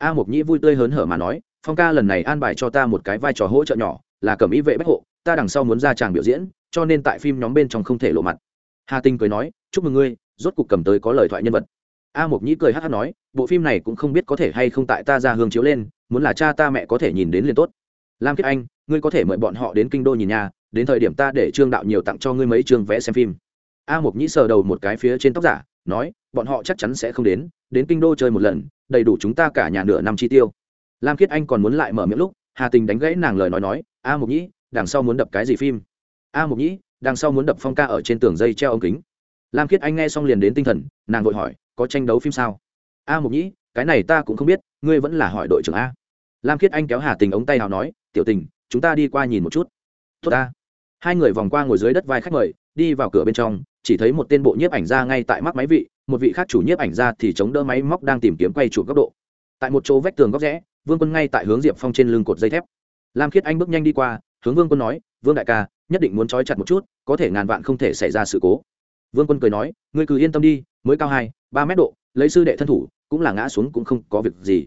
a mộc nhĩ vui tươi hớn hở mà nói, phong ca lần này an bài cho ta một cái vai trò hỗ trợ nhỏ, là cầm ý vệ bách hộ, ta đằng sau muốn ra tràng biểu diễn, cho nên tại phim nhóm bên trong không thể lộ mặt. Hà tinh cười nói, chúc mừng ngươi, rốt cục cầm tới có lời thoại nhân vật. A mộc nhĩ cười hát hát nói, bộ phim này cũng không biết có thể hay không tại ta ra hương chiếu lên, muốn là cha ta mẹ có thể nhìn đến liền tốt. Lam kiếp anh, ngươi có thể mời bọn họ đến kinh đô nhìn nhà, đến thời điểm ta để trương đạo nhiều tặng cho ngươi mấy chương vẽ xem phim. A mộc nhĩ sờ đầu một cái phía trên tóc giả nói, bọn họ chắc chắn sẽ không đến đến kinh đô chơi một lần, đầy đủ chúng ta cả nhà nửa năm chi tiêu. Lam kiết anh còn muốn lại mở miệng lúc, hà tình đánh gãy nàng lời nói nói, a Mục nhĩ, đằng sau muốn đập cái gì phim? A Mục nhĩ, đằng sau muốn đập phong ca ở trên tường dây treo ống kính. Lam kiết anh nghe xong liền đến tinh thần, nàng vội hỏi, có tranh đấu phim sao? A Mục nhĩ, cái này ta cũng không biết, ngươi vẫn là hỏi đội trưởng a. Lam kiết anh kéo hà tình ống tay nào nói, tiểu tình, chúng ta đi qua nhìn một chút. Tốt ta. Hai người vòng qua ngồi dưới đất vai khách mời, đi vào cửa bên trong chỉ thấy một tên bộ nhiếp ảnh ra ngay tại mắc máy vị, một vị khác chủ nhiếp ảnh ra thì chống đỡ máy móc đang tìm kiếm quay chuột góc độ. Tại một chỗ vách tường góc rẽ, vương quân ngay tại hướng diệp phong trên lưng cột dây thép. Lam khiết anh bước nhanh đi qua, hướng vương quân nói, vương đại ca, nhất định muốn trói chặt một chút, có thể ngàn vạn không thể xảy ra sự cố. Vương quân cười nói, ngươi cứ yên tâm đi, mới cao hai, ba mét độ, lấy sư đệ thân thủ, cũng là ngã xuống cũng không có việc gì.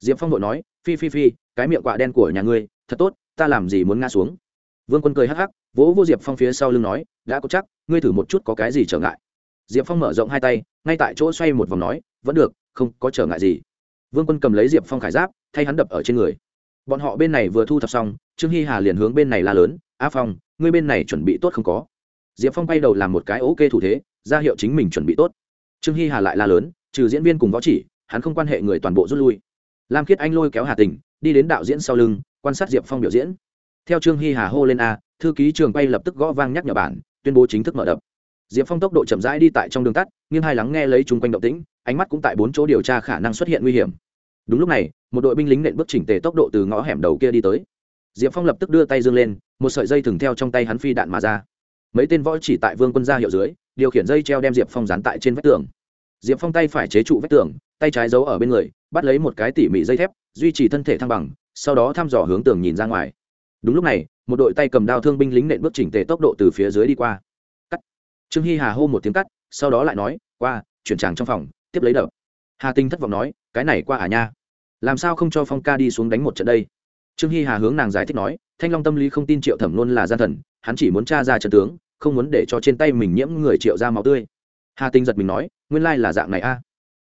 Diệp phong đội nói, phi phi phi, cái miệng quạ đen của nhà ngươi, thật tốt, ta làm gì muốn ngã xuống? Vương quân cười hắc hắc, vỗ vô diệp phong phía sau lưng nói, đã có chắc, ngươi thử một chút có cái gì trở ngại. Diệp phong mở rộng hai tay, ngay tại chỗ xoay một vòng nói, vẫn được, không có trở ngại gì. Vương quân cầm lấy diệp phong khải giáp, thay hắn đập ở trên người. Bọn họ bên này vừa thu thập xong, trương hy hà liền hướng bên này la lớn, a phong, ngươi bên này chuẩn bị tốt không có? Diệp phong bay đầu làm một cái ok thủ thế, ra hiệu chính mình chuẩn bị tốt. Trương hy hà lại la lớn, trừ diễn viên cùng võ chỉ, hắn không quan hệ người toàn bộ rút lui. Lam khiết anh lôi kéo hà tình, đi đến đạo diễn sau lưng, quan sát diệp phong biểu diễn theo trương hy hà hô lên a, thư ký trường quay lập tức gõ vang nhắc nhở bản, tuyên bố chính thức mở đập. Diệp phong tốc độ chậm rãi đi tại trong đường tắt, nghiêng hai lắng nghe lấy chung quanh động tĩnh, ánh mắt cũng tại bốn chỗ điều tra khả năng xuất hiện nguy hiểm. Đúng lúc này, một đội binh lính nện bước chỉnh tề tốc độ từ ngõ hẻm đầu kia đi tới. Diệp phong lập tức đưa tay dương lên, một sợi dây thừng theo trong tay hắn phi đạn mà ra. Mấy tên võ chỉ tại vương quân ra hiệu dưới, điều khiển dây treo đem diệp phong dán tại trên vách tường. Diệp phong tay phải chế trụ vách tường, tay trái giấu ở bên người, bắt lấy một cái tỉ mỉ dây thép, duy trì thân thể thăng bằng, sau đó thăm dò hướng tường nhìn ra ngoài đúng lúc này, một đội tay cầm đao thương binh lính nện bước chỉnh tề tốc độ từ phía dưới đi qua. Cắt. Trương hy hà hô một tiếng cắt, sau đó lại nói, qua, chuyển tràng trong phòng, tiếp lấy đập. Hà tinh thất vọng nói, cái này qua à nha? Làm sao không cho phong ca đi xuống đánh một trận đây? Trương hy hà hướng nàng giải thích nói, thanh long tâm lý không tin triệu thẩm luôn là gian thần, hắn chỉ muốn t r a ra trận tướng, không muốn để cho trên tay mình nhiễm người triệu ra máu tươi. Hà tinh giật mình nói, nguyên lai là dạng này a.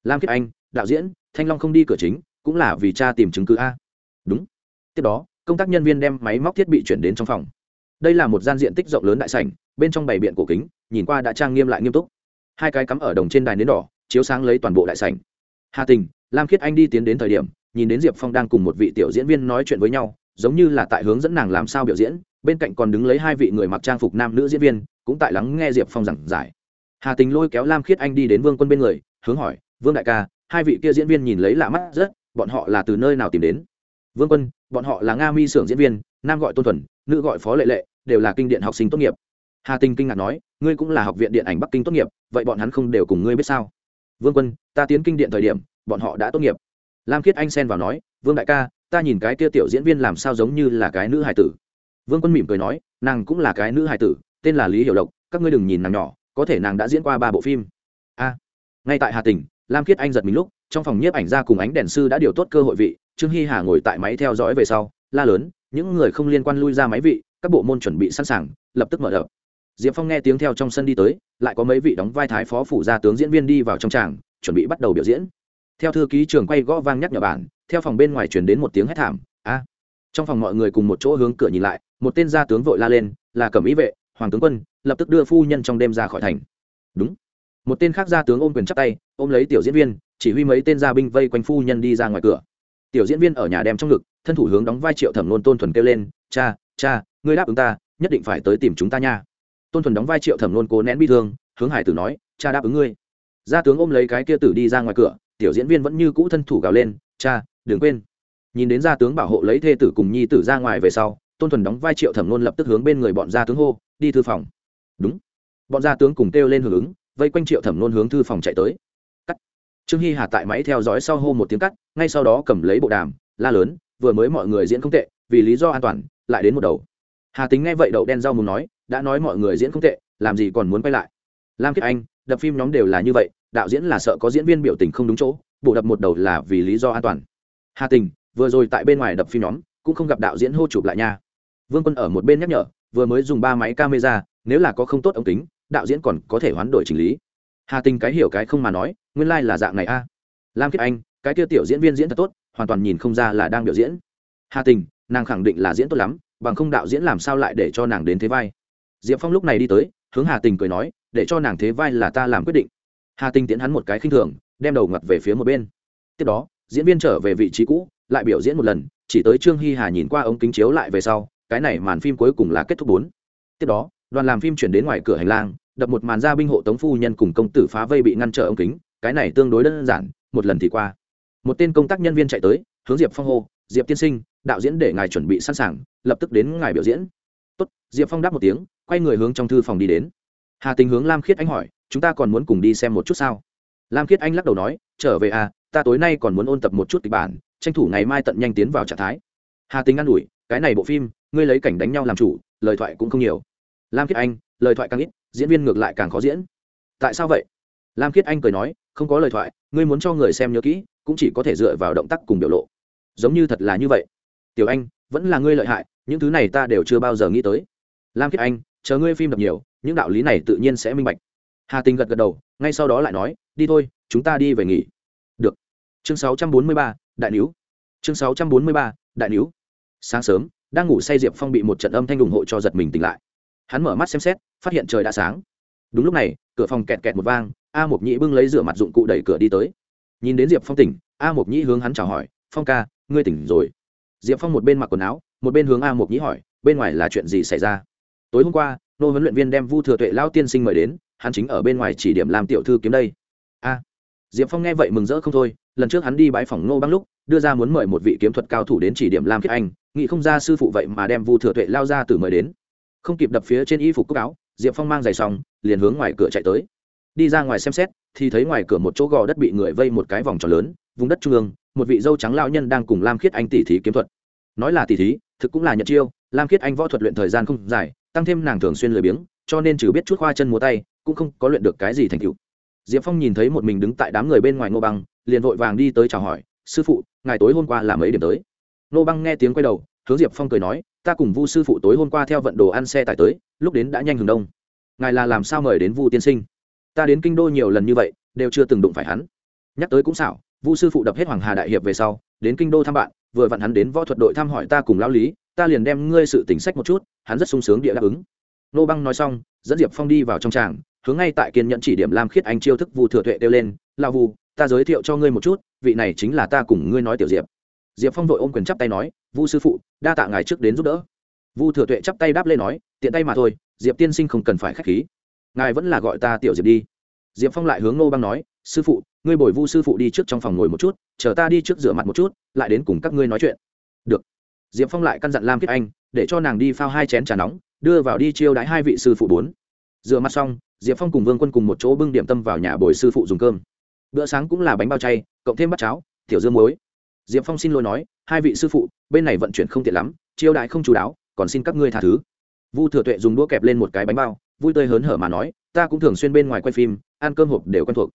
Lam kiếp anh, đạo diễn, thanh long không đi cửa chính, cũng là vì cha tìm chứng cứ a. Đúng. Tiếp đó công tác nhân viên đem máy móc thiết bị chuyển đến trong phòng. Đây là một gian diện tích rộng lớn đại sảnh, bên trong bày biện cổ kính, nhìn qua đã trang nghiêm lại nghiêm túc. Hai cái cắm ở đồng trên đài nến đỏ, chiếu sáng lấy toàn bộ đại sảnh. Hà tình, lam khiết anh đi tiến đến thời điểm, nhìn đến diệp phong đang cùng một vị tiểu diễn viên nói chuyện với nhau, giống như là tại hướng dẫn nàng làm sao biểu diễn, bên cạnh còn đứng lấy hai vị người mặc trang phục nam nữ diễn viên, cũng tại lắng nghe diệp phong giảng giải. Hà tình lôi kéo lam khiết anh đi đến vương quân bên người, hướng hỏi, vương đại ca, hai vị kia diễn viên nhìn lấy lạ mắt rất, bọn họ là từ nơi nào tìm đến? Vương quân, bọn họ là nga mi xưởng diễn viên, nam gọi tôn thuần, nữ gọi phó lệ lệ, đều là kinh điện học sinh tốt nghiệp. Hà tinh kinh ngạc nói, ngươi cũng là học viện điện ảnh bắc kinh tốt nghiệp, vậy bọn hắn không đều cùng ngươi biết sao? Vương quân, ta tiến kinh điện thời điểm, bọn họ đã tốt nghiệp. Lam kiết anh xen vào nói, vương đại ca, ta nhìn cái kia tiểu diễn viên làm sao giống như là cái nữ hài tử. Vương quân mỉm cười nói, nàng cũng là cái nữ hài tử, tên là lý hiểu lộc, các ngươi đừng nhìn nàng nhỏ, có thể nàng đã diễn qua ba bộ phim. A. Ngay tại hà tỉnh lam kiết anh giật mình lúc, trong phòng nhiếp ảnh ra cùng ánh đèn sư đã điều tốt cơ hội vị trương hy hà ngồi tại máy theo dõi về sau, la lớn, những người không liên quan lui ra máy vị, các bộ môn chuẩn bị sẵn sàng, lập tức mở đ ợ diệp phong nghe tiếng theo trong sân đi tới, lại có mấy vị đóng vai thái phó phủ gia tướng diễn viên đi vào trong tràng, chuẩn bị bắt đầu biểu diễn. Theo thư ký trường quay gõ vang nhắc nhở bản, theo phòng bên ngoài chuyển đến một tiếng hét thảm, a! Trong phòng mọi người cùng một chỗ hướng cửa nhìn lại, một tên gia tướng vội la lên, là cẩm ý vệ, hoàng tướng quân, lập tức đưa phu nhân trong đêm ra khỏi thành. Đúng. Một tên khác gia tướng ôm quyền chắc tay, ôm lấy tiểu diễn viên, chỉ huy mấy tên gia binh vây quanh phu nhân đi ra ngoài cửa tiểu diễn viên ở nhà đem trong ngực, thân thủ hướng đóng vai triệu thẩm nôn tôn thuần kêu lên, cha cha, ngươi đáp ứng ta, nhất định phải tới tìm chúng ta nha. Tôn thuần đóng vai triệu thẩm nôn cố nén bi thương, hướng hải tử nói, cha đáp ứng ngươi. Gia tướng ôm lấy cái kia tử đi ra ngoài cửa, tiểu diễn viên vẫn như cũ thân thủ gào lên, cha, đừng quên. Nhìn đến gia tướng bảo hộ lấy thê tử cùng nhi tử ra ngoài về sau, tôn thuần đóng vai triệu thẩm nôn lập tức hướng bên người bọn gia tướng hô, đi thư phòng. Đúng. Bọn gia tướng cùng kêu lên hưởng ứng, vây quanh triệu thẩm nôn hướng thư phòng chạy tới trương hy hà tại máy theo dõi sau hô một tiếng cắt, ngay sau đó cầm lấy bộ đàm, la lớn, vừa mới mọi người diễn không tệ, vì lý do an toàn, lại đến một đầu. Hà tính nghe vậy đậu đen rau muốn nói, đã nói mọi người diễn không tệ, làm gì còn muốn quay lại. Lam Kiệt anh, đập phim nhóm đều là như vậy, đạo diễn là sợ có diễn viên biểu tình không đúng chỗ bộ đập một đầu là vì lý do an toàn. Hà tình, vừa rồi tại bên ngoài đập phim nhóm, cũng không gặp đạo diễn hô chụp lại nha. Vương quân ở một bên nhắc nhở, vừa mới dùng ba máy camera, nếu là có không tốt ống kính, đạo diễn còn có thể hoán đổi chỉnh lý hà tình cái hiểu cái không mà nói, nguyên lai、like、là dạng này a. Lam kiếp anh, cái kia tiểu diễn viên diễn thật tốt, hoàn toàn nhìn không ra là đang biểu diễn. Hà tình, nàng khẳng định là diễn tốt lắm, bằng không đạo diễn làm sao lại để cho nàng đến thế vai. Diệp phong lúc này đi tới, hướng hà tình cười nói, để cho nàng thế vai là ta làm quyết định. Hà tình tiễn hắn một cái khinh thường, đem đầu ngặt về phía một bên. Tiếp đó, diễn viên trở về vị trí cũ, lại biểu diễn một lần, chỉ tới trương hy hà nhìn qua ống kính chiếu lại về sau, cái này màn phim cuối cùng là kết thúc bốn. Tiếp đó, đoàn làm phim chuyển đến ngoài cửa hành lang đập một màn ra binh hộ tống phu nhân cùng công tử phá vây bị ngăn trở ống kính, cái này tương đối đơn giản, một lần thì qua. Một tên công tác nhân viên chạy tới, hướng diệp phong hô, diệp tiên sinh, đạo diễn để ngài chuẩn bị sẵn sàng, lập tức đến ngài biểu diễn. Tốt, diệp phong đáp một tiếng, quay người hướng trong thư phòng đi đến. Hà tình hướng lam khiết anh hỏi, chúng ta còn muốn cùng đi xem một chút sao? Lam khiết anh lắc đầu nói, trở về à ta tối nay còn muốn ôn tập một chút kịch bản, tranh thủ ngày mai tận nhanh tiến vào trạng thái. Hà tình an ủi, cái này bộ phim, ngươi lấy cảnh đánh nhau làm chủ, lời thoại cũng không nhiều. Lam khiết anh lời thoại càng ít diễn viên ngược lại càng khó diễn. Tại sao vậy? Lam khiết anh cười nói không có lời thoại ngươi muốn cho người xem nhớ kỹ cũng chỉ có thể dựa vào động tác cùng biểu lộ. Giống như thật là như vậy. Tiểu anh vẫn là ngươi lợi hại những thứ này ta đều chưa bao giờ nghĩ tới. Lam khiết anh chờ ngươi phim đập nhiều những đạo lý này tự nhiên sẽ minh bạch. Hà tình gật gật đầu ngay sau đó lại nói đi thôi chúng ta đi về nghỉ. Được. Chương 643, đại níu. Chương 643, đại níu. Sáng sớm đang ngủ say diệp phong bị một trận âm thanh ủng hộ cho giật mình tỉnh lại hắn mở mắt xem xét, phát hiện trời đã sáng. Đúng lúc này, cửa phòng kẹt kẹt một vang, a mộc nhĩ bưng lấy rửa mặt dụng cụ đẩy cửa đi tới. Nhìn đến diệp phong tỉnh, a mộc nhĩ hướng hắn chào hỏi, phong ca, ngươi tỉnh rồi. Diệp phong một bên mặc quần áo, một bên hướng a mộc nhĩ hỏi, bên ngoài là chuyện gì xảy ra? Tối hôm qua, nô huấn luyện viên đem vu thừa tuệ lao tiên sinh mời đến, hắn chính ở bên ngoài chỉ điểm làm tiểu thư kiếm đây. A. Diệp phong nghe vậy mừng rỡ không thôi, lần trước hắn đi bãi phòng nô băng lúc, đưa ra muốn mời một vị kiếm thuật cao thủ đến chỉ điểm lam kiếp anh, nghĩ không ra sư phụ vậy mà đem vu thừa tuệ lao ra từ mời đến không kịp đập phía trên y phục cúc áo, diệp phong mang giày xong, liền hướng ngoài cửa chạy tới. Đi ra ngoài xem xét, thì thấy ngoài cửa một chỗ gò đất bị người vây một cái vòng tròn lớn, vùng đất trung ương, một vị dâu trắng lao nhân đang cùng lam khiết anh tỉ thí kiếm thuật. Nói là tỉ thí, thực cũng là nhận chiêu, lam khiết anh võ thuật luyện thời gian không dài, tăng thêm nàng thường xuyên lười biếng, cho nên trừ biết chút khoa chân múa tay, cũng không có luyện được cái gì thành tựu. Diệp phong nhìn thấy một mình đứng tại đám người bên ngoài ngô băng, liền vội vàng đi tới chào hỏi, sư phụ ngày tối hôm qua là mấy điểm tới? Ngô băng nghe tiếng quay đầu, hướng diệp phong cười nói ta cùng vu sư phụ tối hôm qua theo vận đồ ăn xe tải tới, lúc đến đã nhanh hừng đông. Ngài là làm sao mời đến vu tiên sinh? Ta đến kinh đô nhiều lần như vậy, đều chưa từng đụng phải hắn. Nhắc tới cũng xảo, vu sư phụ đập hết hoàng hà đại hiệp về sau, đến kinh đô thăm bạn, vừa vặn hắn đến võ thuật đội thăm hỏi ta cùng lao lý, ta liền đem ngươi sự tình sách một chút, hắn rất sung sướng địa đáp ứng. Nô băng nói xong, dẫn diệp phong đi vào trong tràng, hướng ngay tại kiên nhẫn chỉ điểm lam khiết anh chiêu thức vu thừa tuệ kêu lên lao vu, ta giới thiệu cho ngươi một chút, vị này chính là ta cùng ngươi nói tiểu diệp. Diệp phong vội ôm quyền chắp tay nói vu sư phụ, đa tạ ngài trước đến giúp đỡ. Vu thừa tuệ chắp tay đáp lên nói, tiện tay mà thôi, diệp tiên sinh không cần phải k h á c h khí. Ngài vẫn là gọi ta tiểu diệp đi. Diệp phong lại hướng nô băng nói, sư phụ, ngươi bồi vu sư phụ đi trước trong phòng ngồi một chút, chờ ta đi trước rửa mặt một chút, lại đến cùng các ngươi nói chuyện. Được. Diệp phong lại căn dặn lam kiếp anh, để cho nàng đi phao hai chén trà nóng, đưa vào đi chiêu đãi hai vị sư phụ bốn. Rửa mặt xong, diệp phong cùng vương quân cùng một chỗ bưng điểm tâm vào nhà bồi sư phụ dùng cơm. Bữa sáng cũng là bánh bao chay, cộng thêm bát cháo, tiểu dương muối diệp phong xin lỗi nói, hai vị sư phụ, bên này vận chuyển không tiện lắm chiêu đại không chú đáo, còn xin các ngươi tha thứ. Vu thừa tuệ dùng đũa kẹp lên một cái bánh bao, vui tươi hớn hở mà nói, ta cũng thường xuyên bên ngoài quay phim, ăn cơm hộp đều quen thuộc.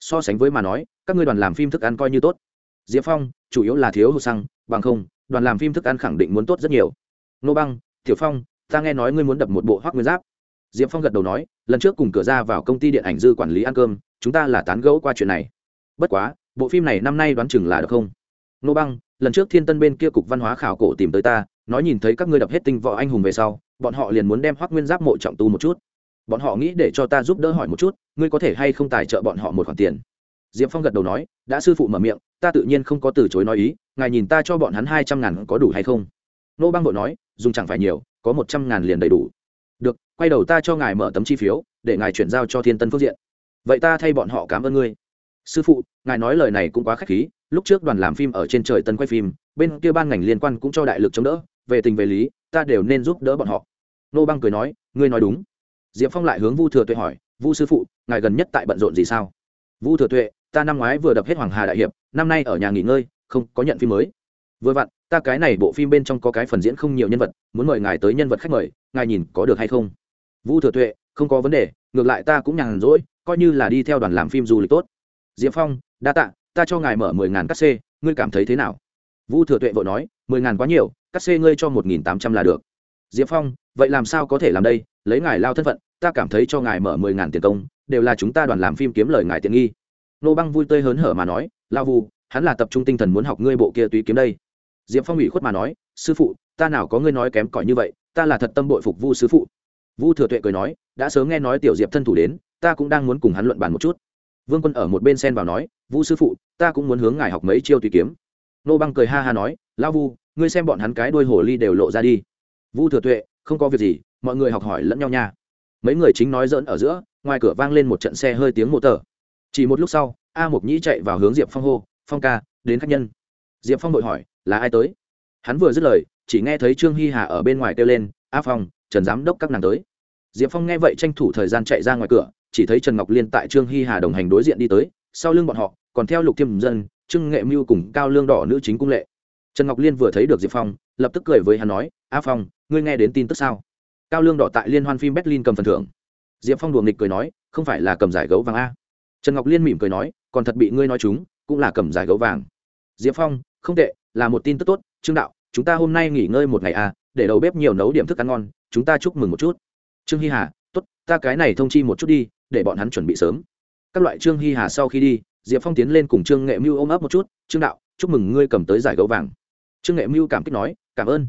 So sánh với mà nói, các ngươi đoàn làm phim thức ăn coi như tốt. Diệp phong, chủ yếu là thiếu hụt xăng, bằng không, đoàn làm phim thức ăn khẳng định muốn tốt rất nhiều. Nô băng, tiểu phong, ta nghe nói ngươi muốn đập một bộ hoác nguyên giáp. Diệp phong gật đầu nói, lần trước cùng cửa ra vào công ty điện ảnh dư quản lý ăn cơm, chúng ta là tán gẫu qua chuyện này. Bất quá, bộ phim này năm nay đoán chừng là được không? Nô băng, lần trước thiên tân bên kia cục văn hóa khảo cổ tìm tới ta, nói nhìn thấy các ngươi đập hết tinh võ anh hùng về sau, bọn họ liền muốn đem hoác nguyên giáp mộ trọng tu một chút. Bọn họ nghĩ để cho ta giúp đỡ hỏi một chút, ngươi có thể hay không tài trợ bọn họ một khoản tiền? Diệp phong gật đầu nói, đã sư phụ mở miệng, ta tự nhiên không có từ chối nói ý, ngài nhìn ta cho bọn hắn hai trăm ngàn có đủ hay không? Nô băng vội nói, dùng chẳng phải nhiều, có một trăm ngàn liền đầy đủ. Được, quay đầu ta cho ngài mở tấm chi phiếu, để ngài chuyển giao cho thiên tân phương diện. Vậy ta thay bọn họ cảm ơn ngươi sư phụ, ngài nói lời này cũng quá k h á c h khí, lúc trước đoàn làm phim ở trên trời tân quay phim, bên kia ban ngành liên quan cũng cho đại lực chống đỡ, về tình về lý, ta đều nên giúp đỡ bọn họ. Nô băng cười nói, ngươi nói đúng. Diệp phong lại hướng vu thừa tuệ hỏi, vu sư phụ, ngài gần nhất tại bận rộn gì sao? Vu thừa tuệ, ta năm ngoái vừa đập hết hoàng hà đại hiệp, năm nay ở nhà nghỉ ngơi, không có nhận phim mới. Vừa vặn, ta cái này bộ phim bên trong có cái phần diễn không nhiều nhân vật, muốn mời ngài tới nhân vật khách mời, ngài nhìn có được hay không? Vu thừa tuệ, không có vấn đề, ngược lại ta cũng nhàn rỗi, coi như là đi theo đoàn làm phim du lịch tốt diệp phong, đa tạ, ta cho ngài mở mười ngàn cắt xê, ngươi cảm thấy thế nào? Vu thừa tuệ vội nói, mười ngàn quá nhiều cắt xê ngươi cho một nghìn tám trăm là được. Diệp phong, vậy làm sao có thể làm đây? Lấy ngài lao thân phận, ta cảm thấy cho ngài mở mười ngàn tiền công, đều là chúng ta đoàn làm phim kiếm lời ngài tiện nghi. Nô băng vui tươi hớn hở mà nói, lao vu, hắn là tập trung tinh thần muốn học ngươi bộ kia tùy kiếm đây. Diệp phong ủy khuất mà nói, sư phụ, ta nào có ngươi nói kém cỏi như vậy, ta là thật tâm bội phục vu sư phụ. Vu thừa tuệ cười nói, đã sớm nghe nói tiểu diệp thân thủ đến, ta cũng đang muốn cùng hắn luận bàn một chút vương quân ở một bên sen vào nói, vu sư phụ, ta cũng muốn hướng ngài học mấy chiêu tùy kiếm. Nô băng cười ha ha nói, lão vu, ngươi xem bọn hắn cái đôi hồ ly đều lộ ra đi. Vu thừa tuệ, không có việc gì, mọi người học hỏi lẫn nhau nha. Mấy người chính nói dỡn ở giữa, ngoài cửa vang lên một trận xe hơi tiếng mô tờ. Chỉ một lúc sau, a mộc nhĩ chạy vào hướng diệp phong hô, phong ca, đến khách nhân. Diệp phong đội hỏi, là ai tới? Hắn vừa dứt lời, chỉ nghe thấy trương hy hà ở bên ngoài kêu lên, a phong, trần giám đốc các nàng tới diệp phong nghe vậy tranh thủ thời gian chạy ra ngoài cửa, chỉ thấy trần ngọc liên tại trương hy hà đồng hành đối diện đi tới, sau lưng bọn họ, còn theo lục thiêm dân, trương nghệ mưu cùng cao lương đỏ nữ chính cung lệ. Trần ngọc liên vừa thấy được diệp phong, lập tức cười với hắn nói, a phong, ngươi nghe đến tin tức sao? Cao lương đỏ tại liên hoan phim berlin cầm phần thưởng. Diệp phong đùa nghịch cười nói, không phải là cầm giải gấu vàng a. Trần ngọc liên mỉm cười nói, còn thật bị ngươi nói chúng, cũng là cầm giải gấu vàng. Diệp phong, không tệ, là một tin tức tốt, trương đạo, chúng ta hôm nay nghỉ ngơi một ngày a, để đầu bếp nhiều nấu điểm thức ăn ngon, chúng ta chúc mừng một chút trương hy hà, tốt, ta cái này thông chi một chút đi, để bọn hắn chuẩn bị sớm. Các loại trương hy hà sau khi đi, diệp phong tiến lên cùng trương nghệ mưu ôm ấp một chút, trương đạo, chúc mừng ngươi cầm tới giải gấu vàng. Trương nghệ mưu cảm kích nói, cảm ơn.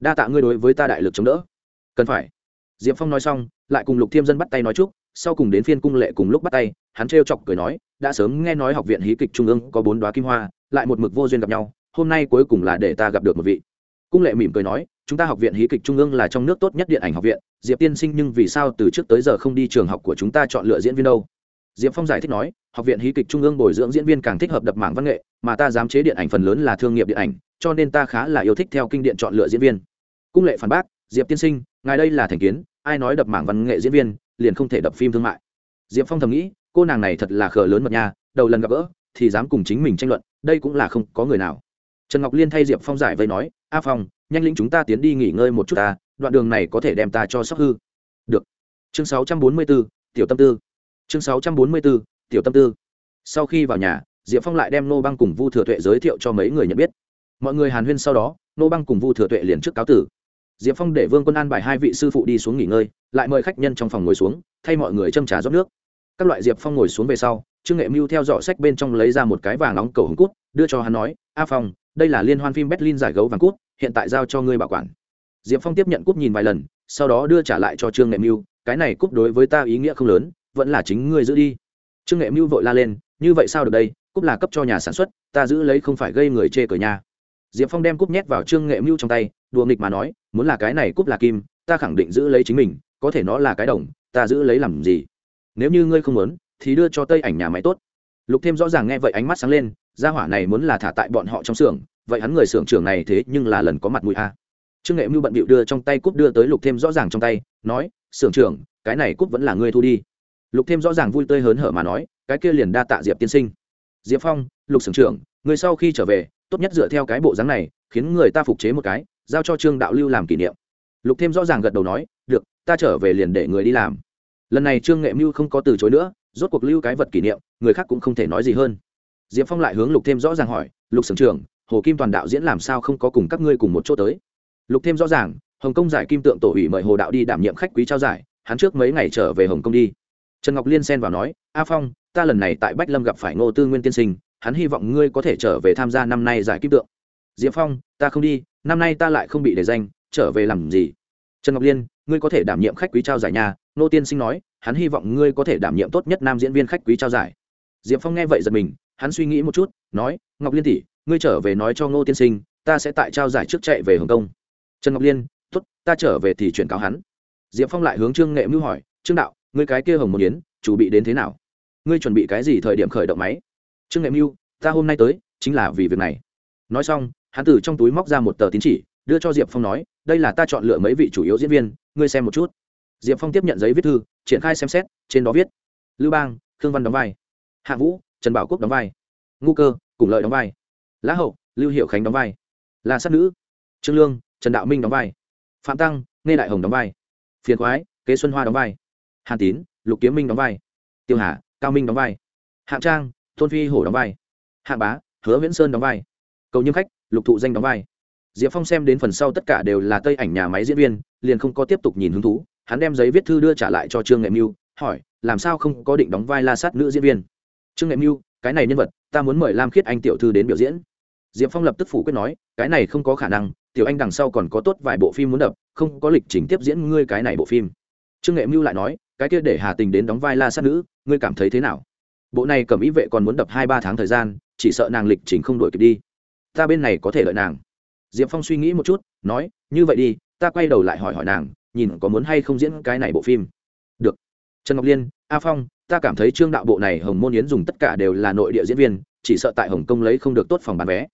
Đa tạ ngươi đối với ta đại lực chống đỡ. Cần phải. Diệp phong nói xong, lại cùng lục thiêm dân bắt tay nói chúc, sau cùng đến phiên cung lệ cùng lúc bắt tay, hắn trêu chọc cười nói, đã sớm nghe nói học viện hí kịch trung ương có bốn đoá kim hoa, lại một mực vô duyên gặp nhau, hôm nay cuối cùng là để ta gặp được một vị. Cung lệ mỉm cười nói chúng ta học viện hí kịch trung ương là trong nước tốt nhất điện ảnh học viện, diệp tiên sinh nhưng vì sao từ trước tới giờ không đi trường học của chúng ta chọn lựa diễn viên đâu? Diệp phong giải thích nói, học viện hí kịch trung ương bồi dưỡng diễn viên càng thích hợp đập mảng văn nghệ, mà ta dám chế điện ảnh phần lớn là thương nghiệp điện ảnh, cho nên ta khá là yêu thích theo kinh điện chọn lựa diễn viên. Cung lệ phản bác, diệp tiên sinh, ngài đây là thành kiến, ai nói đập mảng văn nghệ diễn viên liền không thể đập phim thương mại? Diệp phong thầm nghĩ, cô nàng này thật là khờ lớn mật nha, đầu lần gặp gỡ thì dám cùng chính mình tranh luận, đây cũng là không có người nào. Trần ngọc liên thay diệp phong giải vây nói, a phong nhanh lĩnh chúng ta tiến đi nghỉ ngơi một chút ta, đoạn đường này có thể đem ta cho sóc hư. Được. Chương sáu trăm bốn mươi b ố tiểu tâm tư. Chương sáu trăm bốn mươi b ố tiểu tâm tư. Sau khi vào nhà, diệp phong lại đem nô băng cùng vu thừa tuệ giới thiệu cho mấy người nhận biết. Mọi người hàn huyên sau đó, nô băng cùng vu thừa tuệ liền trước cáo tử. Diệp phong để vương quân an bài hai vị sư phụ đi xuống nghỉ ngơi, lại mời khách nhân trong phòng ngồi xuống, thay mọi người châm trà rót nước. Các loại diệp phong ngồi xuống về sau, trương nghệ mưu theo dõi sách bên trong lấy ra một cái vàng nóng cầu hồng cút, đưa cho hắn nói, a phong, đây là liên hoan phim berlin giải gấu vàng cút hiện tại giao cho ngươi bảo quản. Diệp phong tiếp nhận cúp nhìn vài lần, sau đó đưa trả lại cho trương nghệ mưu, cái này cúp đối với ta ý nghĩa không lớn, vẫn là chính ngươi giữ đi. Trương nghệ mưu vội la lên, như vậy sao được đây, cúp là cấp cho nhà sản xuất, ta giữ lấy không phải gây người chê cờ nhà diệp phong đem cúp nhét vào trương nghệ mưu trong tay, đùa nghịch mà nói, muốn là cái này cúp là kim, ta khẳng định giữ lấy chính mình, có thể nó là cái đồng, ta giữ lấy làm gì? Nếu như ngươi không muốn, thì đưa cho tây ảnh nhà máy tốt. Lục thêm rõ ràng nghe vậy ánh mắt sáng lên, gia hỏa này muốn là thả tại bọn họ trong xưởng vậy hắn người xưởng trưởng này thế nhưng là lần có mặt mũi a. Trương nghệ mưu bận bịu đưa trong tay cúp đưa tới lục thêm rõ ràng trong tay, nói, xưởng trưởng, cái này cúp vẫn là ngươi thu đi. Lục thêm rõ ràng vui tươi hớn hở mà nói, cái kia liền đa tạ diệp tiên sinh. Diệp phong, lục xưởng trưởng người sau khi trở về, tốt nhất dựa theo cái bộ dáng này, khiến người ta phục chế một cái, giao cho trương đạo lưu làm kỷ niệm. Lục thêm rõ ràng gật đầu nói, được, ta trở về liền để người đi làm. Lần này trương nghệ mưu không có từ chối nữa, rốt cuộc lưu cái vật kỷ niệm, người khác cũng không thể nói gì hơn. Diệp phong lại hướng lục thêm rõ ràng hỏi, lục sưởng trưởng hồ kim toàn đạo diễn làm sao không có cùng các ngươi cùng một chỗ tới? Lục thêm rõ ràng, hồng kông giải kim tượng tổ ủy mời hồ đạo đi đảm nhiệm khách quý trao giải, hắn trước mấy ngày trở về hồng kông đi. Trần ngọc liên xen vào nói, a phong, ta lần này tại bách lâm gặp phải ngô tư nguyên tiên sinh, hắn hy vọng ngươi có thể trở về tham gia năm nay giải kim tượng. Diệp phong, ta không đi, năm nay ta lại không bị đề danh, trở về làm gì? Trần ngọc liên, ngươi có thể đảm nhiệm khách quý trao giải nhà. Nô tiên sinh nói, hắn hy vọng ngươi có thể đảm nhiệm tốt nhất nam diễn viên khách quý trao giải. Diệp phong nghe vậy giật mình, hắn suy nghĩ một chút, nói, ngọc liên tỷ ngươi trở về nói cho ngô tiên sinh, ta sẽ tại trao giải trước chạy về hồng kông. Trần ngọc liên t ố t ta trở về thì chuyển cáo hắn. Diệp phong lại hướng trương nghệ mưu hỏi, trương đạo, ngươi cái kia hồng một yến, chủ bị đến thế nào? Ngươi chuẩn bị cái gì thời điểm khởi động máy? Trương nghệ mưu, ta hôm nay tới, chính là vì việc này. Nói xong, hắn từ trong túi móc ra một tờ tín chỉ, đưa cho diệp phong nói, đây là ta chọn lựa mấy vị chủ yếu diễn viên, ngươi xem một chút. Diệp phong tiếp nhận giấy viết thư, triển khai xem xét, trên đó viết, lưu bang, khương văn đóng vai. Hạ vũ, trần bảo quốc đóng vai. Ngu cơ, cùng lợi đóng vai lã hậu, lưu hiệu khánh đóng vai. La sát nữ. Trương lương, trần đạo minh đóng vai. Phạm tăng nghe đại hồng đóng vai. Phiền khoái, kế xuân hoa đóng vai. Hàn tín, lục kiếm minh đóng vai. Tiêu hà, cao minh đóng vai. Hạng trang, tôn phi hổ đóng vai. Hạng bá, hứa viễn sơn đóng vai. Cầu nhiêm khách, lục thụ danh đóng vai. Diệp phong xem đến phần sau tất cả đều là tây ảnh nhà máy diễn viên, liền không có tiếp tục nhìn hứng thú. Hắn đem giấy viết thư đưa trả lại cho trương nghệ mưu, hỏi, làm sao không có định đóng vai la sát nữ diễn viên? Trương nghệ mưu cái này nhân vật, ta muốn mời lam khiết anh tiểu thư đến biểu diễn. Diệp phong lập tức phủ quyết nói, cái này không có khả năng, tiểu anh đằng sau còn có tốt vài bộ phim muốn đập, không có lịch trình tiếp diễn ngươi cái này bộ phim. Trương nghệ mưu lại nói, cái kia để hà tình đến đóng vai la sát nữ, ngươi cảm thấy thế nào? Bộ này cầm ý vệ còn muốn đập hai ba tháng thời gian, chỉ sợ nàng lịch trình không đổi kịp đi. Ta bên này có thể lợi nàng. Diệp phong suy nghĩ một chút, nói, như vậy đi, ta quay đầu lại hỏi hỏi nàng, nhìn có muốn hay không diễn cái này bộ phim. Được. Trần ngọc liên, a phong ta cảm thấy trương đạo bộ này hồng môn yến dùng tất cả đều là nội địa diễn viên, chỉ sợ tại hồng kông lấy không được tốt phòng bán vé.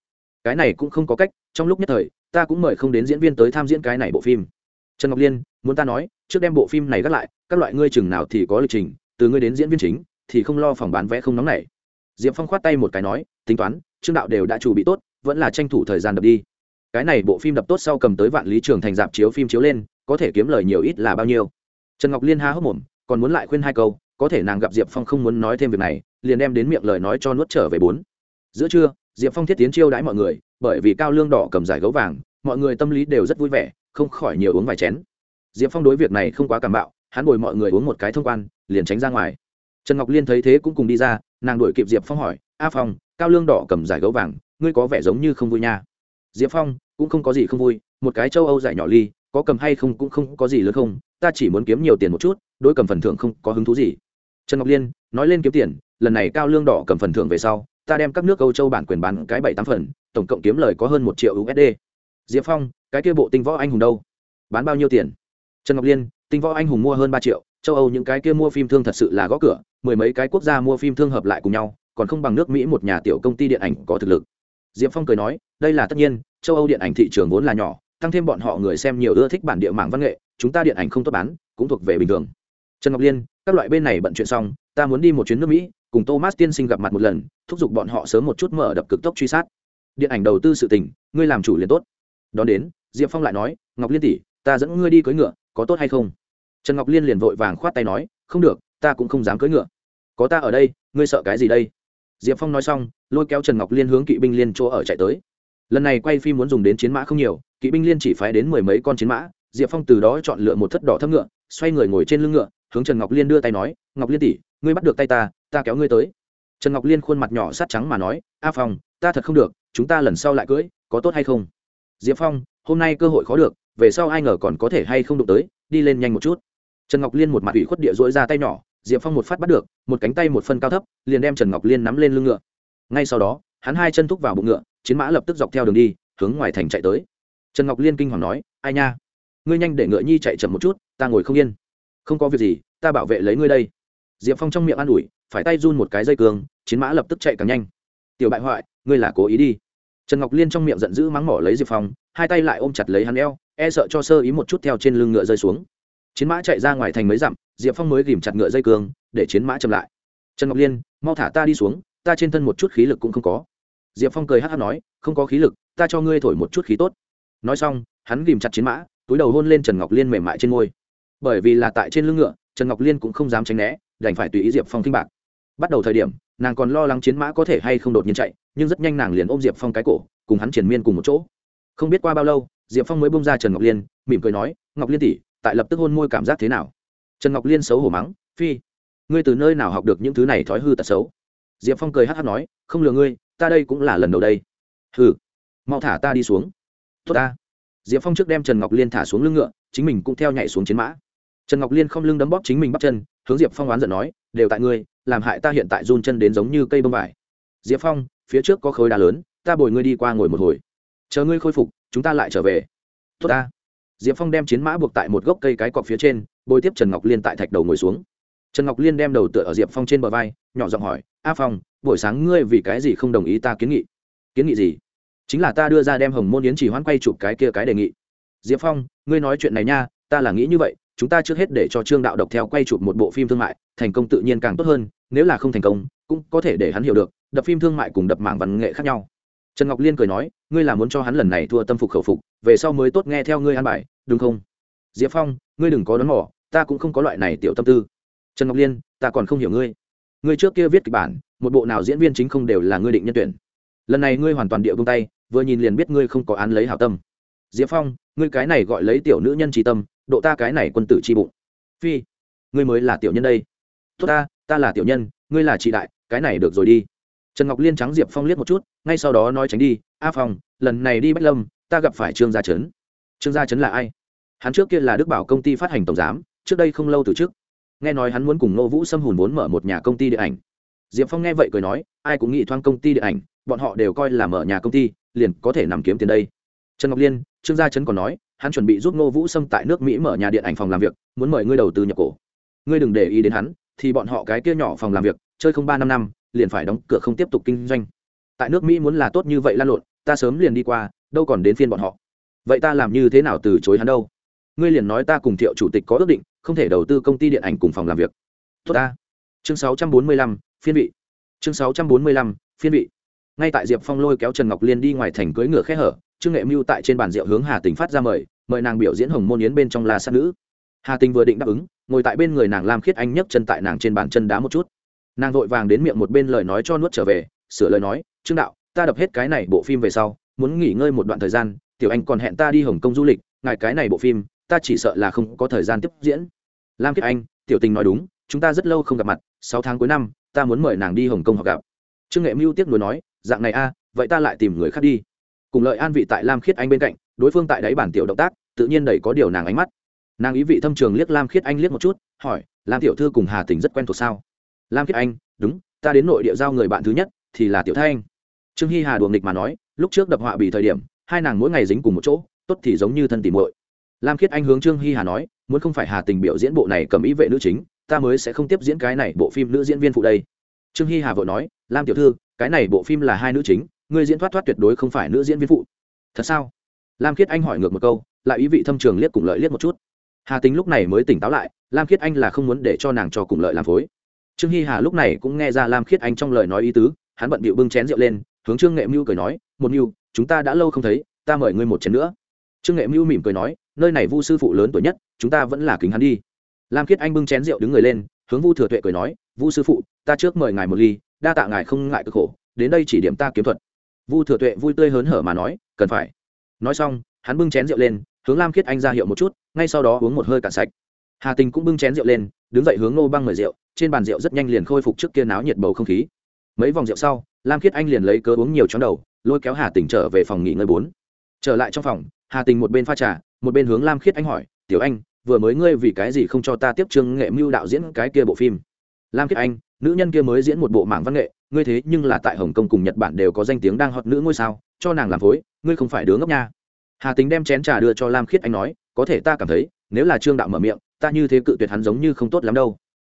Cái này cũng không có cách, trong lúc nhất thời, ta cũng mời không đến diễn viên tới tham diễn cái này bộ phim. Trần ngọc liên, muốn ta nói, trước đem bộ phim này gác lại, các loại ngươi chừng nào thì có lịch trình, từ ngươi đến diễn viên chính, thì không lo phòng bán vé không nóng này diệp phong khoát tay một cái nói, tính toán, trương đạo đều đã chuẩn bị tốt, vẫn là tranh thủ thời gian đập đi. Cái này bộ phim đập tốt sau cầm tới vạn lý trường thành dạp chiếu phim chiếu lên, có thể kiếm lời nhiều ít là bao nhiêu? Trần ngọc liên há hốc mồm, còn muốn lại khuyên hai câu có thể nàng gặp diệp phong không muốn nói thêm việc này, liền đem đến miệng lời nói cho nuốt trở về bốn. Giữa trưa, diệp phong thiết tiến chiêu đãi mọi người, bởi vì cao lương đỏ cầm giải gấu vàng, mọi người tâm lý đều rất vui vẻ, không khỏi nhiều uống vài chén. Diệp phong đối việc này không quá cảm bạo, hắn bồi mọi người uống một cái thông quan, liền tránh ra ngoài. Trần ngọc liên thấy thế cũng cùng đi ra, nàng đuổi kịp diệp phong hỏi, a phong, cao lương đỏ cầm giải gấu vàng, ngươi có vẻ giống như không vui nha. Diệp phong, cũng không có gì không vui, một cái châu âu giải nhỏ ly, có cầm hay không cũng không có gì lớn không, ta chỉ muốn kiếm nhiều tiền một chút đối cầm phần thưởng không có hứng thú gì. Trần ngọc liên nói lên kiếm tiền, lần này cao lương đỏ cầm phần thưởng về sau, ta đem các nước âu châu bản quyền bán cái bảy tám phần, tổng cộng kiếm lời có hơn một triệu usd diệp phong, cái kia bộ tinh võ anh hùng đâu? Bán bao nhiêu tiền? Trần ngọc liên, tinh võ anh hùng mua hơn ba triệu, châu âu những cái kia mua phim thương thật sự là gõ cửa, mười mấy cái quốc gia mua phim thương hợp lại cùng nhau, còn không bằng nước mỹ một nhà tiểu công ty điện ảnh có thực lực. Diệp phong cười nói, đây là tất nhiên, châu âu điện ảnh thị trường vốn là nhỏ, tăng thêm bọn họ người xem nhiều ưa thích bản địa mạng văn nghệ, chúng ta điện ảnh không tốt bán, cũng thuộc về bình thường trần ngọc liên, các loại bên này bận chuyện xong, ta muốn đi một chuyến nước mỹ, cùng thomas tiên sinh gặp mặt một lần, thúc giục bọn họ sớm một chút mở đập cực tốc truy sát. Điện ảnh đầu tư sự tình, ngươi làm chủ liền tốt. Đón đến, diệp phong lại nói, ngọc liên tỷ, ta dẫn ngươi đi cưỡi ngựa, có tốt hay không? Trần ngọc liên liền vội vàng khoát tay nói, không được, ta cũng không dám cưỡi ngựa. Có ta ở đây, ngươi sợ cái gì đây? Diệp phong nói xong, lôi kéo trần ngọc liên hướng kỵ binh liên chỗ ở chạy tới. Lần này quay phim muốn dùng đến chiến mã không nhiều, kỵ binh liên chỉ phái đến mười mấy con chiến mã. Diệp phong từ đó chọn lựa một thất đỏ thấp ngựa, xoay người ngồi trên lưng ngựa hướng trần ngọc liên đưa tay nói, ngọc liên tỷ, ngươi bắt được tay ta ta kéo ngươi tới. Trần ngọc liên khuôn mặt nhỏ sát trắng mà nói, a phong, ta thật không được, chúng ta lần sau lại cưỡi có tốt hay không? Diệp phong, hôm nay cơ hội khó được, về sau ai ngờ còn có thể hay không đụng tới, đi lên nhanh một chút. Trần ngọc liên một mặt ủy khuất địa dỗi ra tay nhỏ, diệp phong một phát bắt được, một cánh tay một phân cao thấp, liền đem trần ngọc liên nắm lên lưng ngựa. Ngay sau đó, hắn hai chân thúc vào bụng ngựa, chiến mã lập tức dọc theo đường đi, hướng ngoài thành chạy tới. Trần ngọc liên kinh hoàng nói, ai nha, ngươi nhanh để ngựa nhi chạy chậm một chút, ta ngồi không yên không có việc gì ta bảo vệ lấy ngươi đây. Diệp phong trong miệng an ủi phải tay run một cái dây cường chiến mã lập tức chạy càng nhanh. Tiểu bại hoại ngươi là cố ý đi. Trần ngọc liên trong miệng giận dữ mắng mỏ lấy diệp phong hai tay lại ôm chặt lấy hắn eo e sợ cho sơ ý một chút theo trên lưng ngựa rơi xuống. Chiến mã chạy ra ngoài thành mấy dặm diệp phong mới ghìm chặt ngựa dây cường, để chiến mã chậm lại. Trần ngọc liên mau thả ta đi xuống ta trên thân một chút khí lực cũng không có. Diệp phong cười hát hát nói không có khí lực ta cho ngươi thổi một chút khí tốt. Nói xong hắn ghìm chặt chiến mã túi đầu hôn lên trần ngọc liên mềm mại trên ngôi bởi vì là tại trên lưng ngựa, trần ngọc liên cũng không dám tránh né, đành phải tùy ý diệp phong kinh bạc. Bắt đầu thời điểm, nàng còn lo lắng chiến mã có thể hay không đột nhiên chạy, nhưng rất nhanh nàng liền ôm diệp phong cái cổ, cùng hắn triển miên cùng một chỗ. Không biết qua bao lâu, diệp phong mới bông ra trần ngọc liên, mỉm cười nói, ngọc liên tỷ, tại lập tức hôn môi cảm giác thế nào? Trần ngọc liên xấu hổ mắng, phi, ngươi từ nơi nào học được những thứ này thói hư tật xấu? Diệp phong cười hát hát nói, không lừa ngươi, ta đây cũng là lần đầu đây. Hừ, mau thả ta đi xuống. Tốt ta. Diệp phong trước đem trần ngọc liên thả xuống lưng ngựa, chính mình cũng theo nhảy xuống chiến mã trần ngọc liên không lưng đấm bóp chính mình bắt chân, hướng diệp phong oán giận nói, đều tại ngươi, làm hại ta hiện tại run chân đến giống như cây bông vải. Diệp phong, phía trước có khối đá lớn, ta bồi ngươi đi qua ngồi một hồi. Chờ ngươi khôi phục, chúng ta lại trở về. Tốt ta. Diệp phong đem chiến mã buộc tại một gốc cây cái cọc phía trên, bồi tiếp trần ngọc liên tại thạch đầu ngồi xuống. Trần ngọc liên đem đầu tựa ở diệp phong trên bờ vai, nhỏ giọng hỏi, a phong, buổi sáng ngươi vì cái gì không đồng ý ta kiến nghị? Kiến nghị gì? Chính là ta đưa ra đem hồng môn yến chỉ hoãn quay chụp cái kia cái đề nghị. Diệp phong, ngươi nói chuyện này nha, ta là nghĩ như vậy chúng ta trước hết để cho trương đạo độc theo quay chụp một bộ phim thương mại, thành công tự nhiên càng tốt hơn, nếu là không thành công, cũng có thể để hắn hiểu được, đập phim thương mại cùng đập mạng văn nghệ khác nhau. Trần ngọc liên cười nói, ngươi là muốn cho hắn lần này thua tâm phục khẩu phục, về sau mới tốt nghe theo ngươi an bài, đúng không? Diệp phong, ngươi đừng có đón mỏ ta cũng không có loại này tiểu tâm tư. Trần ngọc liên, ta còn không hiểu ngươi. Ngươi trước kia viết kịch bản, một bộ nào diễn viên chính không đều là ngươi định nhân tuyển. Lần này ngươi hoàn toàn địa vung tay, vừa nhìn liền biết ngươi không có án lấy hảo tâm. Diệp phong, ngươi cái này gọi lấy tiểu nữ nhân trí tâm độ ta cái này quân tử chi bụng. Phi, ngươi mới là tiểu nhân đây. Tốt ta ta là tiểu nhân, ngươi là trị đại, cái này được rồi đi. Trần ngọc liên trắng diệp phong liếc một chút, ngay sau đó nói tránh đi, a phong, lần này đi bách lâm, ta gặp phải trương gia trấn. Trương gia trấn là ai? Hắn trước kia là đức bảo công ty phát hành tổng giám, trước đây không lâu từ trước nghe nói hắn muốn cùng nô vũ xâm hùn vốn mở một nhà công ty điện ảnh. Diệp phong nghe vậy cười nói, ai cũng nghĩ thoáng công ty điện ảnh, bọn họ đều coi là mở nhà công ty, liền có thể nằm kiếm tiền đây. Trần ngọc liên, trương gia trấn còn nói hắn chuẩn bị giúp Ngô vũ xâm tại nước mỹ mở nhà điện ảnh phòng làm việc muốn mời ngươi đầu tư nhập cổ. Ngươi đừng để ý đến hắn thì bọn họ cái kia nhỏ phòng làm việc chơi không ba năm năm liền phải đóng cửa không tiếp tục kinh doanh. Tại nước mỹ muốn là tốt như vậy lan lộn ta sớm liền đi qua đâu còn đến phiên bọn họ. Vậy ta làm như thế nào từ chối hắn đâu? Ngươi liền nói ta cùng thiệu chủ tịch có ước định không thể đầu tư công ty điện ảnh cùng phòng làm việc. Tốt ta. Chương 645, phiên vị. Chương 645, phiên vị. Ngay tại diệp phong lôi kéo trần ngọc liên đi ngoài thành cưới ngựa khe hở trương nghệ mưu tại trên bàn rượu hướng hà tỉnh phát ra mời mời nàng biểu diễn hồng môn yến bên trong là sát nữ. Hà tình vừa định đáp ứng, ngồi tại bên người nàng lam khiết anh nhấc chân tại nàng trên bàn chân đá một chút. Nàng vội vàng đến miệng một bên lời nói cho nuốt trở về, sửa lời nói, trương đạo, ta đập hết cái này bộ phim về sau, muốn nghỉ ngơi một đoạn thời gian, tiểu anh còn hẹn ta đi hồng kông du lịch, ngài cái này bộ phim, ta chỉ sợ là không có thời gian tiếp diễn. Lam khiết anh, tiểu tình nói đúng, chúng ta rất lâu không gặp mặt, sáu tháng cuối năm, ta muốn mời nàng đi hồng kông học gặp. Trương nghệ mưu tiếp nối nói, dạng này a, vậy ta lại tìm người khác đi cùng lợi an vị tại lam khiết anh bên cạnh, đối phương tại đáy bản tiểu động tác, tự nhiên đẩy có điều nàng ánh mắt. Nàng ý vị thâm trường liếc lam khiết anh liếc một chút, hỏi, lam tiểu thư cùng hà tình rất quen thuộc sao? Lam khiết anh, đúng, ta đến nội địa giao người bạn thứ nhất, thì là tiểu thanh. Trương hy hà đùa nghịch mà nói, lúc trước đập họa bị thời điểm, hai nàng mỗi ngày dính cùng một chỗ, tốt thì giống như thân tìm muội. Lam khiết anh hướng trương hy hà nói, muốn không phải hà tình biểu diễn bộ này cầm ý vệ nữ chính, ta mới sẽ không tiếp diễn cái này bộ phim nữ diễn viên phụ đây. Trương hy hà vội nói, lam tiểu thư, cái này bộ phim là hai nữ chính người diễn thoát thoát tuyệt đối không phải nữ diễn viên phụ. Thật sao? Lam khiết anh hỏi ngược một câu, lại ý vị thâm trường liếc cùng lợi liếc một chút. Hà tính lúc này mới tỉnh táo lại, lam khiết anh là không muốn để cho nàng cho cùng lợi làm phối. Trương hy hà lúc này cũng nghe ra lam khiết anh trong lời nói ý tứ, hắn bận bịu bưng chén rượu lên, hướng trương nghệ mưu cười nói, một mưu, chúng ta đã lâu không thấy, ta mời ngươi một chén nữa. Trương nghệ mưu mỉm cười nói, nơi này vu sư phụ lớn tuổi nhất, chúng ta vẫn là kính hắn đi. Lam khiết anh bưng chén rượu đứng người lên, hướng vu thừa tuệ cười nói, vu sư phụ, ta trước mời ngài một ly, đa tạ ngài không ngại cực khổ, đến đây chỉ điểm ta kiếm thuật vu thừa tuệ vui tươi hớn hở mà nói, cần phải. Nói xong, hắn bưng chén rượu lên, hướng lam khiết anh ra hiệu một chút, ngay sau đó uống một hơi cạn sạch. Hà tình cũng bưng chén rượu lên, đứng dậy hướng nô băng mời rượu, trên bàn rượu rất nhanh liền khôi phục trước kia náo nhiệt bầu không khí. Mấy vòng rượu sau, lam khiết anh liền lấy cớ uống nhiều chóng đầu, lôi kéo hà tình trở về phòng nghỉ ngơi bốn. Trở lại trong phòng, hà tình một bên pha trà, một bên hướng lam khiết anh hỏi, tiểu anh, vừa mới ngươi vì cái gì không cho ta tiếp trương nghệ mưu đạo diễn cái kia bộ phim? Lam khiết anh, nữ nhân kia mới diễn một bộ mảng văn nghệ ngươi thế nhưng là tại hồng kông cùng nhật bản đều có danh tiếng đang hot nữ ngôi sao, cho nàng làm phối, ngươi không phải đứa ngốc nha. Hà tính đem chén trà đưa cho lam khiết anh nói, có thể ta cảm thấy, nếu là trương đạo mở miệng, ta như thế cự tuyệt hắn giống như không tốt lắm đâu.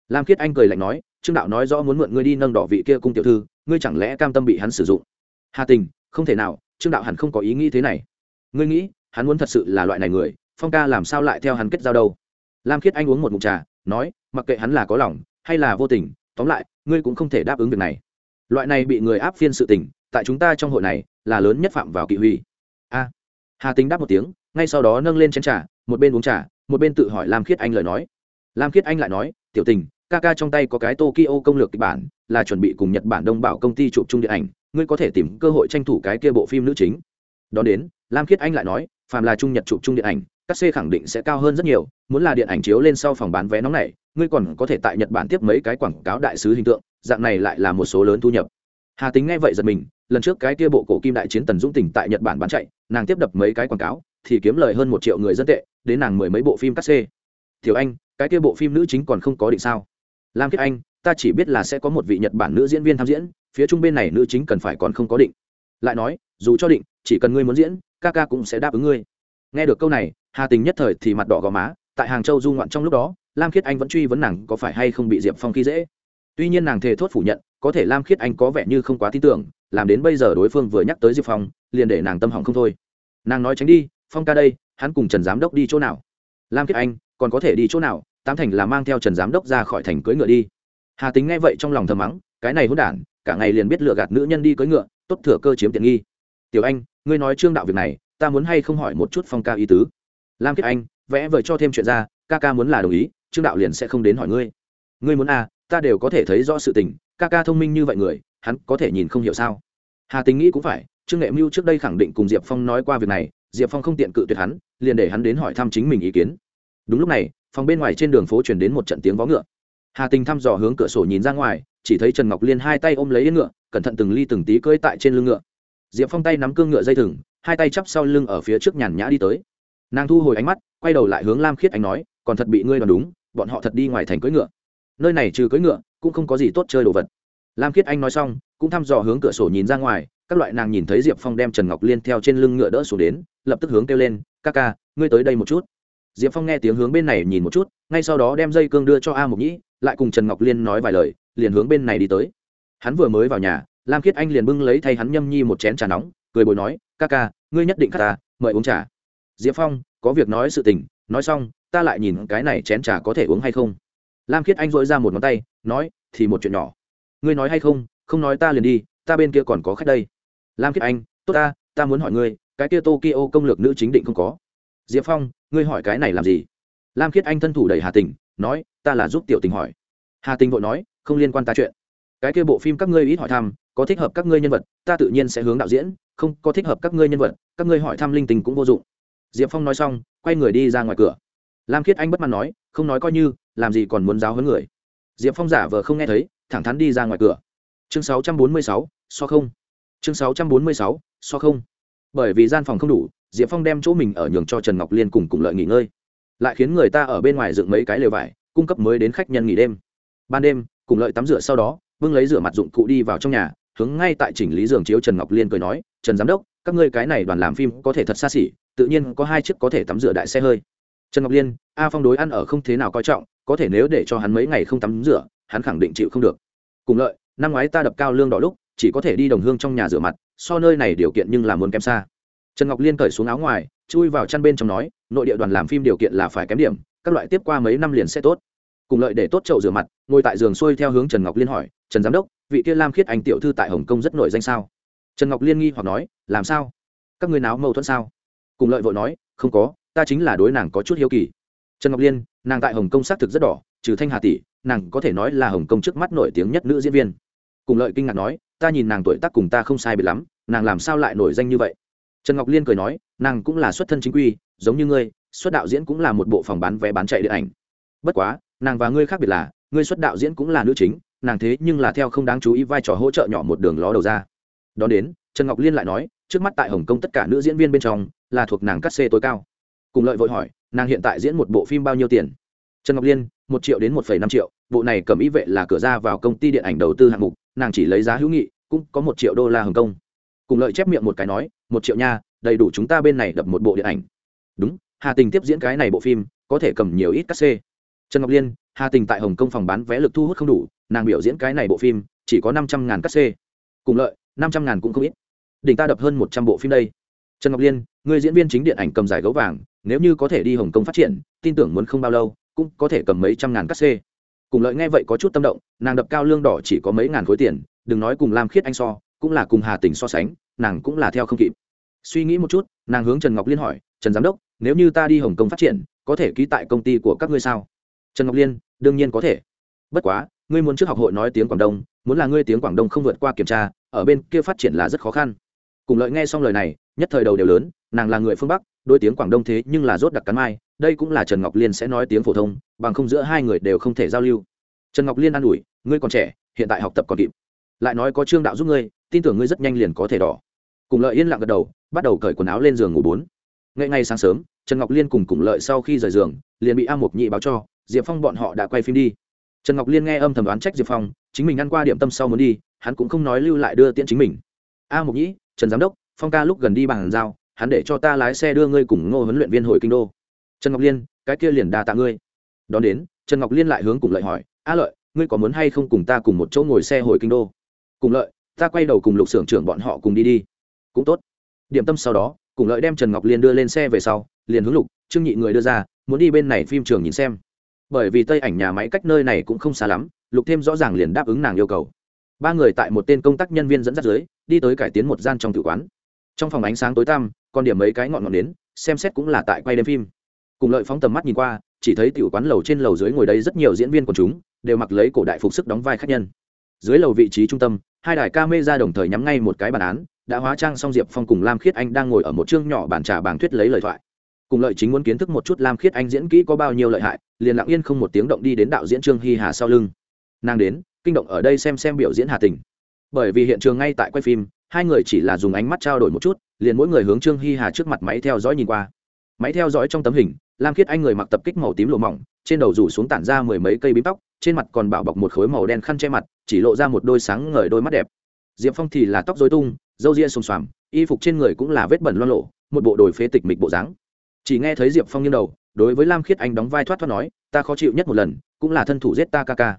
Lam khiết anh cười lạnh nói, trương đạo nói rõ muốn mượn ngươi đi nâng đỏ vị kia cung tiểu thư, ngươi chẳng lẽ cam tâm bị hắn sử dụng? Hà tình, không thể nào, trương đạo hẳn không có ý nghĩ thế này. Ngươi nghĩ, hắn muốn thật sự là loại này người, phong ca làm sao lại theo hắn kết giao đâu? Lam khiết anh uống một mụn trà, nói, mặc kệ hắn là có lòng, hay là vô tình, tóm lại, ngươi cũng không thể đáp ứng việc này loại này bị người áp phiên sự tình, tại chúng ta trong hội này, là lớn nhất phạm vào kỵ huy. A. Hà tính đáp một tiếng, ngay sau đó nâng lên chén trà, một bên uống trà, một bên tự hỏi lam khiết anh lời nói. Lam khiết anh lại nói, tiểu tình, ca ca trong tay có cái tokyo công lược kịch bản, là chuẩn bị cùng nhật bản đông bảo công ty chụp chung điện ảnh, ngươi có thể tìm cơ hội tranh thủ cái kia bộ phim nữ chính. Đón đến, lam khiết anh lại nói phàm là trung nhật chụp chung điện ảnh các c khẳng định sẽ cao hơn rất nhiều, muốn là điện ảnh chiếu lên sau phòng bán vé nóng này, ngươi còn có thể tại nhật bản tiếp mấy cái quảng cáo đại sứ hình tượng, dạng này lại là một số lớn thu nhập. Hà tính nghe vậy giật mình, lần trước cái kia bộ cổ kim đại chiến tần dũng tỉnh tại nhật bản bán chạy, nàng tiếp đập mấy cái quảng cáo, thì kiếm lời hơn một triệu người dân tệ, đến nàng mười mấy bộ phim cắt xê thiếu anh, cái kia bộ phim nữ chính còn không có định sao? Lam kiếp anh, ta chỉ biết là sẽ có một vị nhật bản nữ diễn viên tham diễn, phía trung bên này nữ chính cần phải còn không có định. Lại nói, dù cho định, chỉ cần ngươi muốn diễn, ca ca cũng sẽ đáp ứng ngươi. Nghe được câu này hà tình nhất thời thì mặt đỏ gò má, tại hàng châu du ngoạn trong lúc đó, lam khiết anh vẫn truy vấn nàng có phải hay không bị diệp phong khi dễ. Tuy nhiên nàng thề thốt phủ nhận, có thể lam khiết anh có vẻ như không quá tin tưởng, làm đến bây giờ đối phương vừa nhắc tới diệp phong, liền để nàng tâm hỏng không thôi. Nàng nói tránh đi, phong ca đây, hắn cùng trần giám đốc đi chỗ nào? Lam khiết anh, còn có thể đi chỗ nào? Tám thành là mang theo trần giám đốc ra khỏi thành cưỡi ngựa đi. Hà tính nghe vậy trong lòng thầm mắng, cái này hôn đản, cả ngày liền biết lựa gạt nữ nhân đi cưỡi ngựa, tốt thừa cơ chiếm tiện nghi. Tiểu anh, ngươi nói trương đạo việc này, ta muốn hay không hỏi một chút phong ca ý tứ? Lam kiệt anh, vẽ vời cho thêm chuyện ra, ca ca muốn là đồng ý, trương đạo liền sẽ không đến hỏi ngươi. Ngươi muốn à ta đều có thể thấy rõ sự tình, ca ca thông minh như vậy người, hắn có thể nhìn không hiểu sao? Hà tình nghĩ cũng phải, trương nghệ mưu trước đây khẳng định cùng diệp phong nói qua việc này, diệp phong không tiện cự tuyệt hắn, liền để hắn đến hỏi thăm chính mình ý kiến. Đúng lúc này, phòng bên ngoài trên đường phố chuyển đến một trận tiếng vó ngựa. Hà tình thăm dò hướng cửa sổ nhìn ra ngoài, chỉ thấy trần ngọc liên hai tay ôm lấy yên ngựa, cẩn thận từng ly từng tí cưỡi tại trên lưng ngựa. Diệp phong tay nắm cương ngựa dây thừng, hai tay chắp sau lưng ở phía trước nhàn nhã đi tới nàng thu hồi ánh mắt, quay đầu lại hướng lam khiết anh nói, còn thật bị ngươi đoán đúng, bọn họ thật đi ngoài thành cưỡi ngựa. Nơi này trừ cưỡi ngựa, cũng không có gì tốt chơi đồ vật. Lam khiết anh nói xong, cũng thăm dò hướng cửa sổ nhìn ra ngoài, các loại nàng nhìn thấy diệp phong đem trần ngọc liên theo trên lưng ngựa đỡ xuống đến, lập tức hướng kêu lên, ca ca, ngươi tới đây một chút. Diệp phong nghe tiếng hướng bên này nhìn một chút, ngay sau đó đem dây cương đưa cho a Mục nhĩ, lại cùng trần ngọc liên nói vài lời, liền hướng bên này đi tới. Hắn vừa mới vào nhà, lam khiết anh liền bưng lấy thay hắn nhâm nhi một chén trà nóng, cười bồi nói, ca ca, ngươi nhất định ca ta, mời uống trà diệp phong, có việc nói sự tình, nói xong, ta lại nhìn cái này chén trà có thể uống hay không? Lam khiết anh dội ra một ngón tay, nói, thì một chuyện nhỏ. Ngươi nói hay không không nói ta liền đi, ta bên kia còn có khách đây. Lam khiết anh, tốt ta ta muốn hỏi ngươi, cái kia tokyo công lược nữ chính định không có? Diệp phong, ngươi hỏi cái này làm gì? Lam khiết anh thân thủ đẩy hà tình, nói, ta là giúp tiểu tình hỏi. Hà tình vội nói, không liên quan ta chuyện. Cái kia bộ phim các ngươi ít hỏi thăm, có thích hợp các ngươi nhân vật, ta tự nhiên sẽ hướng đạo diễn, không có thích hợp các ngươi nhân vật, các ngươi hỏi thăm linh tình cũng vô dụng diệp phong nói xong quay người đi ra ngoài cửa. Lam khiết anh bất mãn nói không nói coi như làm gì còn muốn giáo huấn người? Diệp phong giả vờ không nghe thấy thẳng thắn đi ra ngoài cửa. Chương 646, so không. Chương 646, so không. Bởi vì gian phòng không đủ diệp phong đem chỗ mình ở nhường cho trần ngọc liên cùng cùng lợi nghỉ ngơi. Lại khiến người ta ở bên ngoài dựng mấy cái lều vải cung cấp mới đến khách nhân nghỉ đêm. Ban đêm cùng lợi tắm rửa sau đó vương lấy rửa mặt dụng cụ đi vào trong nhà hướng ngay tại chỉnh lý giường chiếu trần ngọc liên cười nói trần giám đốc các ngươi cái này đoàn làm phim có thể thật xa xỉ, tự nhiên có hai chiếc có thể tắm rửa đại xe hơi. Trần ngọc liên, a phong đối ăn ở không thế nào coi trọng, có thể nếu để cho hắn mấy ngày không tắm rửa, hắn khẳng định chịu không được. Cùng lợi, năm ngoái ta đập cao lương đỏ lúc, chỉ có thể đi đồng hương trong nhà rửa mặt, so nơi này điều kiện nhưng là muốn kém xa. Trần ngọc liên cởi xuống áo ngoài, chui vào chăn bên trong nói, nội địa đoàn làm phim điều kiện là phải kém điểm, các loại tiếp qua mấy năm liền sẽ tốt. Cùng lợi để tốt chậu rửa mặt, ngồi tại giường xuôi theo hướng trần ngọc liên hỏi, trần giám đốc, vị kia lam khiết anh tiểu thư tại hồng kông rất nổi danh sao? Trần ngọc liên nghi hoặc nói làm sao các ngươi náo mâu thuẫn sao cùng lợi vội nói không có ta chính là đối nàng có chút hiếu kỳ trần ngọc liên nàng tại hồng kông xác thực rất đỏ trừ thanh hà tỷ nàng có thể nói là hồng kông trước mắt nổi tiếng nhất nữ diễn viên cùng lợi kinh ngạc nói ta nhìn nàng tuổi tác cùng ta không sai biệt lắm nàng làm sao lại nổi danh như vậy trần ngọc liên cười nói nàng cũng là xuất thân chính quy giống như ngươi xuất đạo diễn cũng là một bộ phòng bán vé bán chạy điện ảnh bất quá nàng và ngươi khác biệt là ngươi xuất đạo diễn cũng là nữ chính nàng thế nhưng là theo không đáng chú ý vai trò hỗ trợ nhỏ một đường ló đầu ra đón đến, trần ngọc liên lại nói, trước mắt tại hồng kông tất cả nữ diễn viên bên trong, là thuộc nàng cắt xê tối cao. Cùng lợi vội hỏi, nàng hiện tại diễn một bộ phim bao nhiêu tiền? Trần ngọc liên, một triệu đến một phẩy năm triệu, bộ này cầm ý vệ là cửa ra vào công ty điện ảnh đầu tư hạng mục, nàng chỉ lấy giá hữu nghị, cũng có một triệu đô la hồng kông. Cùng lợi chép miệng một cái nói, một triệu nha, đầy đủ chúng ta bên này đập một bộ điện ảnh. Đúng, hà tình tiếp diễn cái này bộ phim, có thể cầm nhiều ít cắt xê. Trần ngọc liên, hà tình tại hồng kông phòng bán vé lực thu hút không đủ, nàng biểu diễn cái này bộ phim, chỉ có năm trăm ngàn cắt xê. Cùng lợi năm trăm ngàn cũng không ít. Đỉnh ta đập hơn một trăm bộ phim đây. Trần ngọc liên người diễn viên chính điện ảnh cầm giải gấu vàng, nếu như có thể đi hồng kông phát triển, tin tưởng muốn không bao lâu, cũng có thể cầm mấy trăm ngàn cắt xê. Cùng lợi nghe vậy có chút tâm động, nàng đập cao lương đỏ chỉ có mấy ngàn khối tiền, đừng nói cùng lam khiết anh so, cũng là cùng hà tình so sánh, nàng cũng là theo không kịp. Suy nghĩ một chút, nàng hướng trần ngọc liên hỏi, trần giám đốc, nếu như ta đi hồng kông phát triển, có thể ký tại công ty của các ngươi sao? Trần ngọc liên, đương nhiên có thể. Bất quá, ngươi muốn trước học hội nói tiếng quảng đông, muốn là ngươi tiếng quảng đông không vượt qua kiểm tra ở bên kia phát triển là rất khó khăn. Cùng lợi nghe xong lời này, nhất thời đầu đều lớn, nàng là người phương bắc, đôi tiếng quảng đông thế nhưng là rốt đặc cắn mai, đây cũng là trần ngọc liên sẽ nói tiếng phổ thông, bằng không giữa hai người đều không thể giao lưu. Trần ngọc liên an ủi, ngươi còn trẻ, hiện tại học tập còn kịp. Lại nói có trương đạo giúp ngươi, tin tưởng ngươi rất nhanh liền có thể đỏ. Cùng lợi yên lặng gật đầu, bắt đầu cởi quần áo lên giường ngủ bốn. Ngay ngay sáng sớm, trần ngọc liên cùng cùng lợi sau khi rời giường, liền bị a mục nhị báo cho, diệp phong bọn họ đã quay phim đi. Trần ngọc liên nghe âm thầm đoán trách diệp phong, chính mình ăn qua điểm tâm sau muốn đi hắn cũng không nói lưu lại đưa tiễn chính mình. A mục nhĩ, trần giám đốc, phong ca lúc gần đi bàn giao, hắn để cho ta lái xe đưa ngươi cùng ngô huấn luyện viên hồi kinh đô. Trần ngọc liên, cái kia liền đa tạ ngươi. Đón đến, trần ngọc liên lại hướng cùng lợi hỏi, a lợi, ngươi có muốn hay không cùng ta cùng một chỗ ngồi xe hồi kinh đô? Cùng lợi, ta quay đầu cùng lục xưởng trưởng bọn họ cùng đi đi. Cũng tốt. Điểm tâm sau đó, cùng lợi đem trần ngọc liên đưa lên xe về sau, liền hướng lục, trương nhị người đưa ra, muốn đi bên này phim trường nhìn xem. Bởi vì tây ảnh nhà máy cách nơi này cũng không xa lắm, lục thêm rõ ràng liền đáp ứng nàng yêu cầu ba người tại một tên công tác nhân viên dẫn dắt dưới, đi tới cải tiến một gian trong tử quán. Trong phòng ánh sáng tối tăm, còn điểm mấy cái ngọn ngọn đến xem xét cũng là tại quay đêm phim. Cùng lợi phóng tầm mắt nhìn qua, chỉ thấy tiểu quán lầu trên lầu dưới ngồi đây rất nhiều diễn viên của chúng, đều mặc lấy cổ đại phục sức đóng vai khách nhân. Dưới lầu vị trí trung tâm, hai đài ca mê ra đồng thời nhắm ngay một cái bàn án, đã hóa trang xong diệp phong cùng lam khiết anh đang ngồi ở một chương nhỏ bàn trà bảng thuyết lấy lời thoại. Cùng lợi chính muốn kiến thức một chút lam khiết anh diễn kỹ có bao nhiêu lợi hại, liền lặng yên không một tiếng động đi đến đạo diễn trương hy hà sau lưng. Nàng đến kinh động ở đây xem xem biểu diễn hà tình. Bởi vì hiện trường ngay tại quay phim, hai người chỉ là dùng ánh mắt trao đổi một chút, liền mỗi người hướng trương hy hà trước mặt máy theo dõi nhìn qua. Máy theo dõi trong tấm hình, lam khiết anh người mặc tập kích màu tím lộ mỏng, trên đầu rủ xuống tản ra mười mấy cây bím tóc, trên mặt còn bảo bọc một khối màu đen khăn che mặt, chỉ lộ ra một đôi sáng ngời đôi mắt đẹp. Diệp phong thì là tóc dối tung, râu ria xồm xoàm, y phục trên người cũng là vết bẩn loan lộ một bộ đồi phế tịch mịch bộ dáng. Chỉ nghe thấy diệp phong nghiêng đầu, đối với lam khiết anh đóng vai thoát thoát nói, ta khó chịu nhất một lần, cũng là thân thủ giết ta ca ca.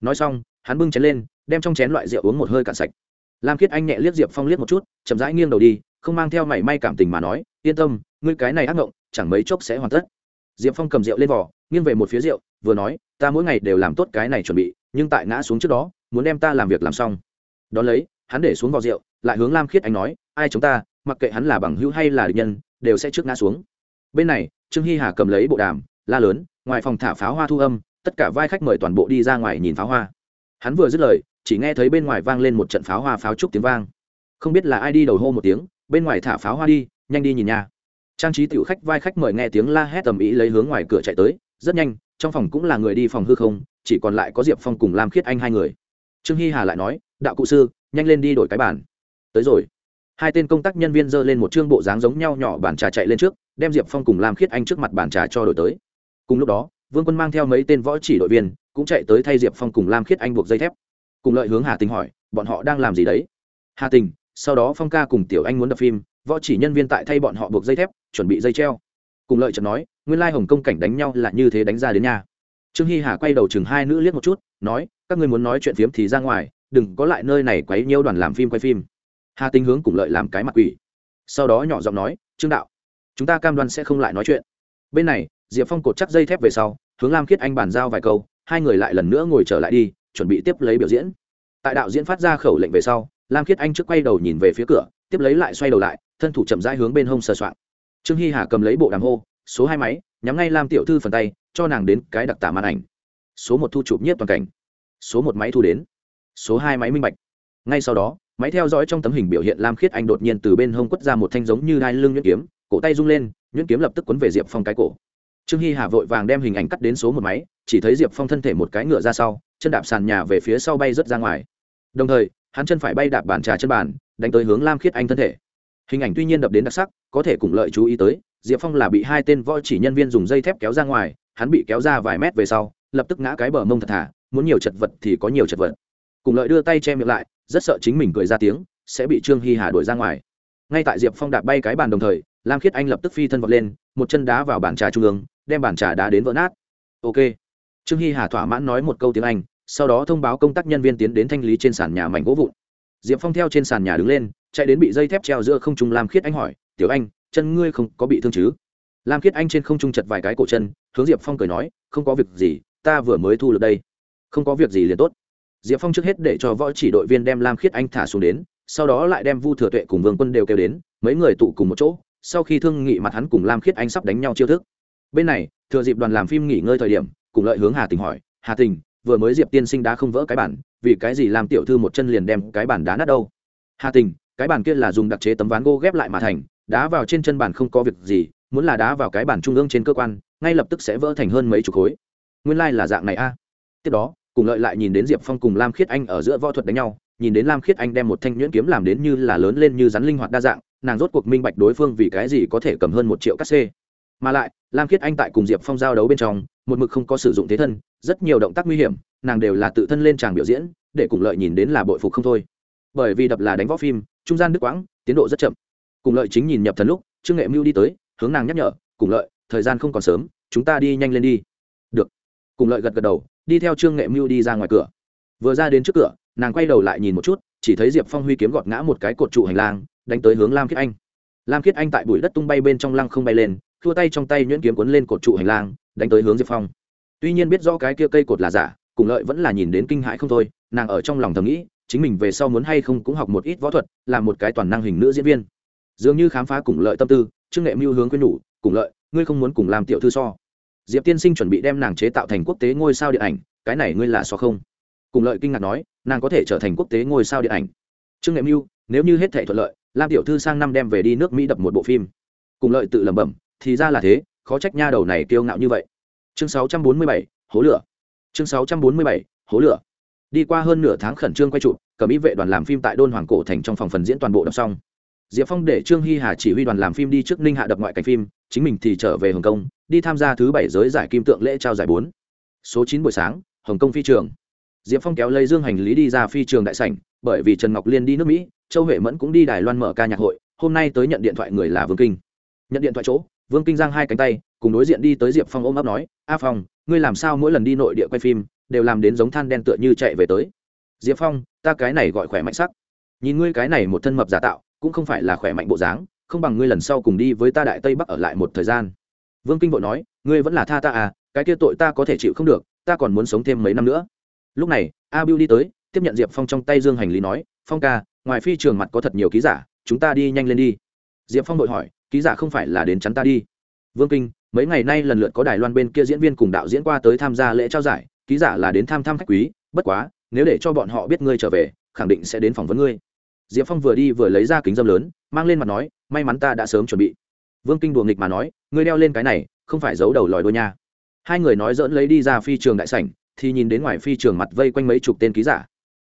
Nói xong hắn bưng chén lên, đem trong chén loại rượu uống một hơi cạn sạch. Lam khiết anh nhẹ liếc diệp phong liếc một chút, chậm rãi nghiêng đầu đi, không mang theo mảy may cảm tình mà nói, yên tâm, ngươi cái này ác ngộng, chẳng mấy chốc sẽ hoàn tất. Diệp phong cầm rượu lên vỏ nghiêng về một phía rượu, vừa nói, ta mỗi ngày đều làm tốt cái này chuẩn bị, nhưng tại ngã xuống trước đó, muốn đem ta làm việc làm xong. Đón lấy, hắn để xuống vỏ rượu, lại hướng lam khiết anh nói, ai chúng ta, mặc kệ hắn là bằng hữu hay là địch nhân, đều sẽ trước ngã xuống. Bên này, trương hy hà cầm lấy bộ đàm, la lớn, ngoài phòng thả pháo hoa thu âm, tất cả vai khách mời toàn bộ đi ra ngoài nhìn pháo hoa hắn vừa dứt lời, chỉ nghe thấy bên ngoài vang lên một trận pháo hoa pháo trúc tiếng vang. Không biết là ai đi đầu hô một tiếng, bên ngoài thả pháo hoa đi, nhanh đi nhìn nha trang trí tiểu khách vai khách mời nghe tiếng la hét tầm ý lấy hướng ngoài cửa chạy tới, rất nhanh, trong phòng cũng là người đi phòng hư không, chỉ còn lại có diệp phong cùng lam khiết anh hai người. Trương hy hà lại nói, đạo cụ sư, nhanh lên đi đổi cái bản tới rồi. Hai tên công tác nhân viên dơ lên một chương bộ dáng giống nhau nhỏ bản trà chạy lên trước, đem diệp phong cùng lam khiết anh trước mặt bản trà cho đổi tới. Cùng lúc đó, vương quân mang theo mấy tên võ chỉ đội viên cũng chạy tới thay diệp phong cùng lam khiết anh buộc dây thép. Cùng lợi hướng hà tình hỏi, bọn họ đang làm gì đấy? Hà tình, sau đó phong ca cùng tiểu anh muốn đập phim, võ chỉ nhân viên tại thay bọn họ buộc dây thép, chuẩn bị dây treo. Cùng lợi chợt nói, nguyên lai hồng công cảnh đánh nhau là như thế đánh ra đến nhà trương hy hà quay đầu chừng hai nữ liếc một chút, nói, các ngươi muốn nói chuyện phiếm thì ra ngoài, đừng có lại nơi này quấy nhiêu đoàn làm phim quay phim. Hà tinh hướng cùng lợi làm cái mặt quỷ. Sau đó nhỏ giọng nói, trương đạo, chúng ta cam đoan sẽ không lại nói chuyện. Bên này, diệp phong cột chắc dây thép về sau, hướng lam khiết anh bàn giao vài câu hai người lại lần nữa ngồi trở lại đi, chuẩn bị tiếp lấy biểu diễn. Tại đạo diễn phát ra khẩu lệnh về sau, lam khiết anh trước quay đầu nhìn về phía cửa, tiếp lấy lại xoay đầu lại, thân thủ chậm rãi hướng bên hông sờ soạn trương hy hà cầm lấy bộ đàm hô, số hai máy, nhắm ngay lam tiểu thư phần tay, cho nàng đến cái đặc tả màn ảnh. Số một thu chụp nhất toàn cảnh. Số một máy thu đến. Số hai máy minh bạch. Ngay sau đó, máy theo dõi trong tấm hình biểu hiện lam khiết anh đột nhiên từ bên hông quất ra một thanh giống như đai lưng nhuyễn kiếm, cổ tay rung lên, nhuyễn kiếm lập tức quấn về diệp phong cái cổ trương hy hà vội vàng đem hình ảnh cắt đến số một máy, chỉ thấy diệp phong thân thể một cái ngựa ra sau, chân đạp sàn nhà về phía sau bay rớt ra ngoài. Đồng thời, hắn chân phải bay đạp bàn trà chân bàn, đánh tới hướng lam khiết anh thân thể. Hình ảnh tuy nhiên đập đến đặc sắc, có thể cùng lợi chú ý tới, diệp phong là bị hai tên võ chỉ nhân viên dùng dây thép kéo ra ngoài, hắn bị kéo ra vài mét về sau, lập tức ngã cái bờ mông thật thả muốn nhiều chật vật thì có nhiều chật vật. Cùng lợi đưa tay che miệng lại, rất sợ chính mình cười ra tiếng, sẽ bị trương hy hà đuổi ra ngoài. Ngay tại diệp phong đạp bay cái bàn đồng thời, lam khiết anh lập tức phi thân vọt lên, một chân đá vào bàn trà trung ương đem bàn trà đá đến vỡ nát. Ok. Trương hy hà thỏa mãn nói một câu tiếng anh, sau đó thông báo công tác nhân viên tiến đến thanh lý trên sàn nhà mảnh gỗ vụn. Diệp phong theo trên sàn nhà đứng lên, chạy đến bị dây thép treo giữa không trung lam khiết anh hỏi, tiểu anh, chân ngươi không có bị thương chứ? Lam khiết anh trên không trung chật vài cái cổ chân, hướng diệp phong cười nói, không có việc gì, ta vừa mới thu được đây. Không có việc gì liền tốt. Diệp phong trước hết để cho võ chỉ đội viên đem lam khiết anh thả xuống đến, sau đó lại đem vu thừa tuệ cùng vương quân đều kêu đến, mấy người tụ cùng một chỗ, sau khi thương nghị mặt hắn cùng lam khiết anh sắp đánh nhau chiêu thức bên này, thừa dịp đoàn làm phim nghỉ ngơi thời điểm, cùng lợi hướng hà tình hỏi, hà tình, vừa mới diệp tiên sinh đã không vỡ cái bản vì cái gì làm tiểu thư một chân liền đem cái bản đá nát đâu? Hà tình, cái bản kia là dùng đặc chế tấm ván gỗ ghép lại mà thành, đá vào trên chân bản không có việc gì, muốn là đá vào cái bản trung ương trên cơ quan, ngay lập tức sẽ vỡ thành hơn mấy chục khối. Nguyên lai、like、là dạng này a. Tiếp đó, cùng lợi lại nhìn đến diệp phong cùng lam khiết anh ở giữa võ thuật đánh nhau, nhìn đến lam khiết anh đem một thanh nhuyễn kiếm làm đến như là lớn lên như rắn linh hoạt đa dạng, nàng rốt cuộc minh bạch đối phương vì cái gì có thể cầm hơn một triệu cắt xê mà lại, lam khiết anh tại cùng diệp phong giao đấu bên trong, một mực không có sử dụng thế thân, rất nhiều động tác nguy hiểm, nàng đều là tự thân lên tràng biểu diễn, để cùng lợi nhìn đến là bội phục không thôi. Bởi vì đập là đánh võ phim, trung gian đứt quãng, tiến độ rất chậm. Cùng lợi chính nhìn nhập thần lúc, trương nghệ mưu đi tới, hướng nàng nhắc nhở, cùng lợi, thời gian không còn sớm, chúng ta đi nhanh lên đi. Được. Cùng lợi gật gật đầu, đi theo trương nghệ mưu đi ra ngoài cửa. Vừa ra đến trước cửa, nàng quay đầu lại nhìn một chút, chỉ thấy diệp phong huy kiếm gọt ngã một cái cột trụ hành lang, đánh tới hướng lam khiết anh. Lam khiết anh tại bụi đất tung bay bên trong lăng không bay lên thua tay trong tay nhuyễn kiếm cuốn lên cột trụ hành lang, đánh tới hướng diệp phong. Tuy nhiên biết rõ cái kia cây cột là giả, cùng lợi vẫn là nhìn đến kinh hãi không thôi, nàng ở trong lòng thầm nghĩ, chính mình về sau muốn hay không cũng học một ít võ thuật, làm một cái toàn năng hình nữ diễn viên. Dường như khám phá cùng lợi tâm tư, trương nghệ mưu hướng quyên nhủ, cùng lợi, ngươi không muốn cùng làm tiểu thư so. Diệp tiên sinh chuẩn bị đem nàng chế tạo thành quốc tế ngôi sao điện ảnh, cái này ngươi là so không? Cùng lợi kinh ngạc nói, nàng có thể trở thành quốc tế ngôi sao điện ảnh. Trương nghệ mưu, nếu như hết thể thuận lợi, lam tiểu thư sang năm đem về đi nước mỹ đập một bộ phim. Cùng lợi tự lẩm bẩm thì ra là thế khó trách nha đầu này kiêu ngạo như vậy. Chương 647, hố lửa. Chương 647, hố lửa. Đi qua hơn nửa tháng khẩn trương quay trụ cầm ý vệ đoàn làm phim tại đôn hoàng cổ thành trong phòng phần diễn toàn bộ đọc xong. Diệp phong để trương hy hà chỉ huy đoàn làm phim đi trước ninh hạ đập ngoại cảnh phim chính mình thì trở về hồng kông đi tham gia thứ bảy giới giải kim tượng lễ trao giải bốn. Số chín buổi sáng hồng kông phi trường. Diệp phong kéo lấy dương hành lý đi ra phi trường đại sảnh bởi vì trần ngọc liên đi nước mỹ châu huệ mẫn cũng đi đài loan mở ca nhạc hội hôm nay tới nhận điện thoại người là vương kinh. Nhận điện thoại chỗ vương kinh giang hai cánh tay, cùng đối diện đi tới diệp phong ôm ấp nói, a phong, ngươi làm sao mỗi lần đi nội địa quay phim, đều làm đến giống than đen tựa như chạy về tới? Diệp phong, ta cái này gọi khỏe mạnh sắc. Nhìn ngươi cái này một thân mập giả tạo, cũng không phải là khỏe mạnh bộ dáng, không bằng ngươi lần sau cùng đi với ta đại tây bắc ở lại một thời gian. Vương kinh vội nói, ngươi vẫn là tha ta à cái kia tội ta có thể chịu không được, ta còn muốn sống thêm mấy năm nữa. Lúc này, a bưu đi tới, tiếp nhận diệp phong trong tay dương hành lý nói, phong ca, ngoài phi trường mặt có thật nhiều ký giả, chúng ta đi nhanh lên đi. Diệp phong vội hỏi ký giả không phải là đến chắn ta đi. Vương kinh, mấy ngày nay lần lượt có đài loan bên kia diễn viên cùng đạo diễn qua tới tham gia lễ trao giải, ký giả là đến tham tham khách quý, bất quá, nếu để cho bọn họ biết ngươi trở về, khẳng định sẽ đến phỏng vấn ngươi. Diệp phong vừa đi vừa lấy ra kính dâm lớn, mang lên mặt nói, may mắn ta đã sớm chuẩn bị. Vương kinh đùa nghịch mà nói, ngươi đeo lên cái này, không phải giấu đầu lòi đôi nha. Hai người nói dỡn lấy đi ra phi trường đại sảnh, thì nhìn đến ngoài phi trường mặt vây quanh mấy chục tên ký giả.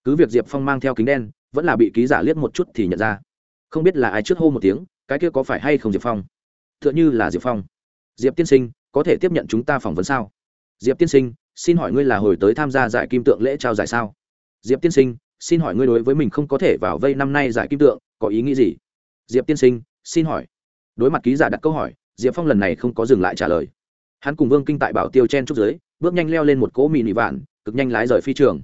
Cứ việc diệp phong mang theo kính đen, vẫn là bị ký giả liếc một chút thì nhận ra. Không biết là ai trước hô một tiếng cái kia có phải hay không diệp phong? T h ư ợ n h ư là diệp phong. Diệp tiên sinh, có thể tiếp nhận chúng ta phỏng vấn sao? Diệp tiên sinh, xin hỏi ngươi là hồi tới tham gia giải kim tượng lễ trao giải sao? Diệp tiên sinh, xin hỏi ngươi đối với mình không có thể vào vây năm nay giải kim tượng, có ý nghĩ gì? Diệp tiên sinh, xin hỏi. Đối mặt ký giả đặt câu hỏi, diệp phong lần này không có dừng lại trả lời. Hắn cùng vương kinh tại bảo tiêu chen trúc giới bước nhanh leo lên một cỗ mì nị vạn, cực nhanh lái rời phi trường.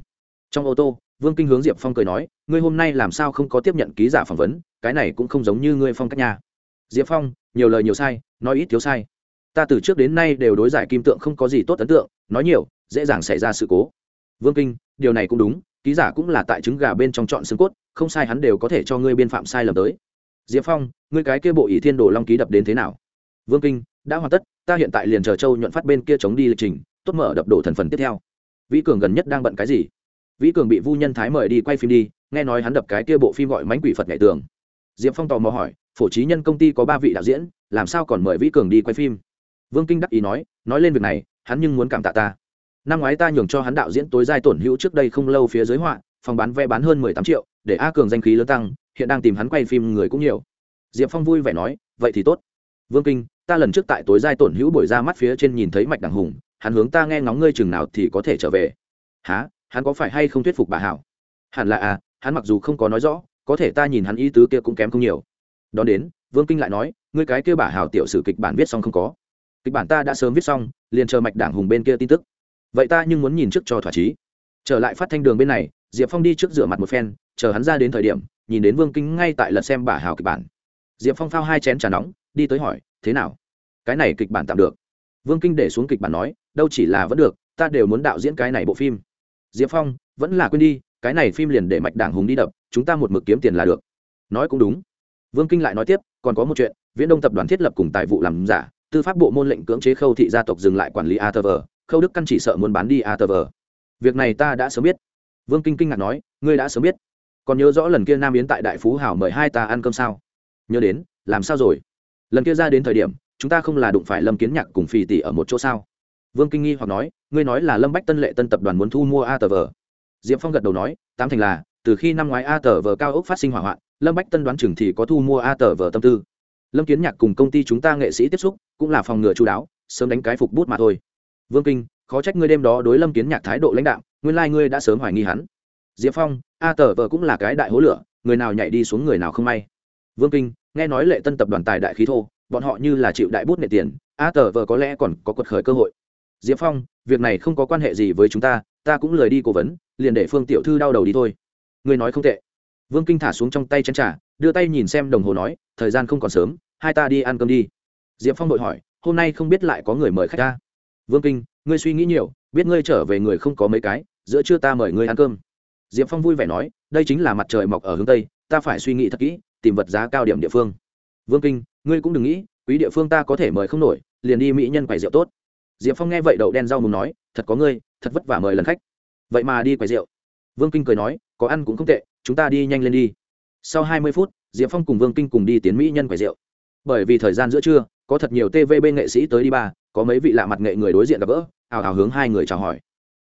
Trong ô tô, vương kinh hướng diệp phong cười nói ngươi hôm nay làm sao không có tiếp nhận ký giả phỏng vấn, cái này cũng không giống như ngươi phong cách nhà diệp phong, nhiều lời nhiều sai, nói ít thiếu sai. Ta từ trước đến nay đều đối giải kim tượng không có gì tốt ấn tượng, nói nhiều, dễ dàng xảy ra sự cố. Vương kinh, điều này cũng đúng, ký giả cũng là tại trứng gà bên trong chọn xương cốt, không sai hắn đều có thể cho ngươi biên phạm sai lầm tới. Diệp phong, ngươi cái kia bộ ỷ thiên đồ long ký đập đến thế nào? Vương kinh, đã hoàn tất, ta hiện tại liền chờ châu nhuận phát bên kia chống đi lịch trình, tốt mở đập đổ thần phần tiếp theo. Vĩ cường gần nhất đang bận cái gì? Vĩ cường bị vu nhân thái mời đi quay phim đi nghe nói hắn đập cái kia bộ phim gọi mánh quỷ phật ngày tường. Diệp phong tò mò hỏi, phổ trí nhân công ty có ba vị đạo diễn, làm sao còn mời vĩ cường đi quay phim? Vương kinh đắc ý nói nói lên việc này, hắn nhưng muốn cảm tạ ta. Năm ngoái ta nhường cho hắn đạo diễn tối giai tổn hữu trước đây không lâu phía dưới họa, phòng bán vé bán hơn mười tám triệu, để a cường danh khí lớn tăng, hiện đang tìm hắn quay phim người cũng nhiều. Diệp phong vui vẻ nói, vậy thì tốt. Vương kinh, ta lần trước tại tối giai tổn hữu buổi ra mắt phía trên nhìn thấy mạch đằng hùng, hắn hướng ta nghe ngóng ngươi chừng nào thì có thể trở về. Há hắn có phải hay không thuyết phục bà hảo? Hẳn là à hắn mặc dù không có nói rõ, có thể ta nhìn hắn ý tứ kia cũng kém không nhiều. Đón đến, vương kinh lại nói, ngươi cái kia bà hảo tiểu sử kịch bản viết xong không có? Kịch bản ta đã sớm viết xong, liền chờ mạch đảng hùng bên kia tin tức. Vậy ta nhưng muốn nhìn trước cho thỏa chí. Trở lại phát thanh đường bên này, diệp phong đi trước rửa mặt một phen, chờ hắn ra đến thời điểm, nhìn đến vương kinh ngay tại lật xem bà hào kịch bản. Diệp phong phao hai chén trà nóng, đi tới hỏi, thế nào? Cái này kịch bản tạm được? Vương kinh để xuống kịch bản nói, đâu chỉ là vẫn được, ta đều muốn đạo diễn cái này bộ phim. Diệp phong, vẫn là quên đi cái này phim liền để mạch đảng hùng đi đập, chúng ta một mực kiếm tiền là được. Nói cũng đúng. Vương kinh lại nói tiếp, còn có một chuyện, viễn đông tập đoàn thiết lập cùng tài vụ làm giả, tư pháp bộ môn lệnh cưỡng chế khâu thị gia tộc dừng lại quản lý atv khâu đức căn chỉ sợ muốn bán đi atv việc này ta đã sớm biết. Vương kinh kinh ngạc nói, ngươi đã sớm biết. Còn nhớ rõ lần kia nam yến tại đại phú hảo mời hai ta ăn cơm sao? Nhớ đến, làm sao rồi? Lần kia ra đến thời điểm, chúng ta không là đụng phải lâm kiến nhạc cùng phì tỷ ở một chỗ sao? Vương kinh nghi hoặc nói, ngươi nói là lâm bách tân lệ tân tập đoàn muốn thu mua atv diệp phong gật đầu nói, tám thành là, từ khi năm ngoái A Tơ Vở cao ốc phát sinh hỏa hoạn, lâm bách tân đoán chừng thì có thu mua A Tơ Vở tâm tư. Lâm kiến nhạc cùng công ty chúng ta nghệ sĩ tiếp xúc, cũng là phòng ngừa chú đáo, sớm đánh cái phục bút mà thôi. Vương kinh, khó trách ngươi đêm đó đối lâm kiến nhạc thái độ lãnh đạo nguyên lai、like、ngươi đã sớm hoài nghi hắn. Diệp phong, a tờ vợ cũng là cái đại hố lửa, người nào nhảy đi xuống người nào không may. Vương kinh, nghe nói lệ tân tập đoàn tài đại khí thô, bọn họ như là chịu đại bút nệ tiền, a tờ vợ có lẽ còn có quật khởi cơ hội. Diệp phong, việc này không có quan hệ gì với chúng ta ta cũng lười đi cố vấn, liền để phương tiểu thư đau đầu đi thôi. Ngươi nói không tệ. Vương kinh thả xuống trong tay chân trả đưa tay nhìn xem đồng hồ nói, thời gian không còn sớm, hai ta đi ăn cơm đi. Diệp phong đội hỏi, hôm nay không biết lại có người mời khách ta? Vương kinh, ngươi suy nghĩ nhiều, biết ngươi trở về người không có mấy cái, giữa trưa ta mời ngươi ăn cơm. Diệp phong vui vẻ nói, đây chính là mặt trời mọc ở hướng tây, ta phải suy nghĩ thật kỹ, tìm vật giá cao điểm địa phương. Vương kinh, ngươi cũng đừng nghĩ, quý địa phương ta có thể mời không nổi, liền đi mỹ nhân quầy rượu tốt diệp phong nghe vậy đậu đen rau mùng nói, thật có ngươi, thật vất vả mời lần khách. Vậy mà đi quầy rượu. Vương kinh cười nói, có ăn cũng không tệ, chúng ta đi nhanh lên đi. Sau hai mươi phút, diệp phong cùng vương kinh cùng đi tiến mỹ nhân quầy rượu. Bởi vì thời gian giữa trưa, có thật nhiều tvb nghệ sĩ tới đi ba, có mấy vị lạ mặt nghệ người đối diện gặp gỡ, ào ào hướng hai người chào hỏi.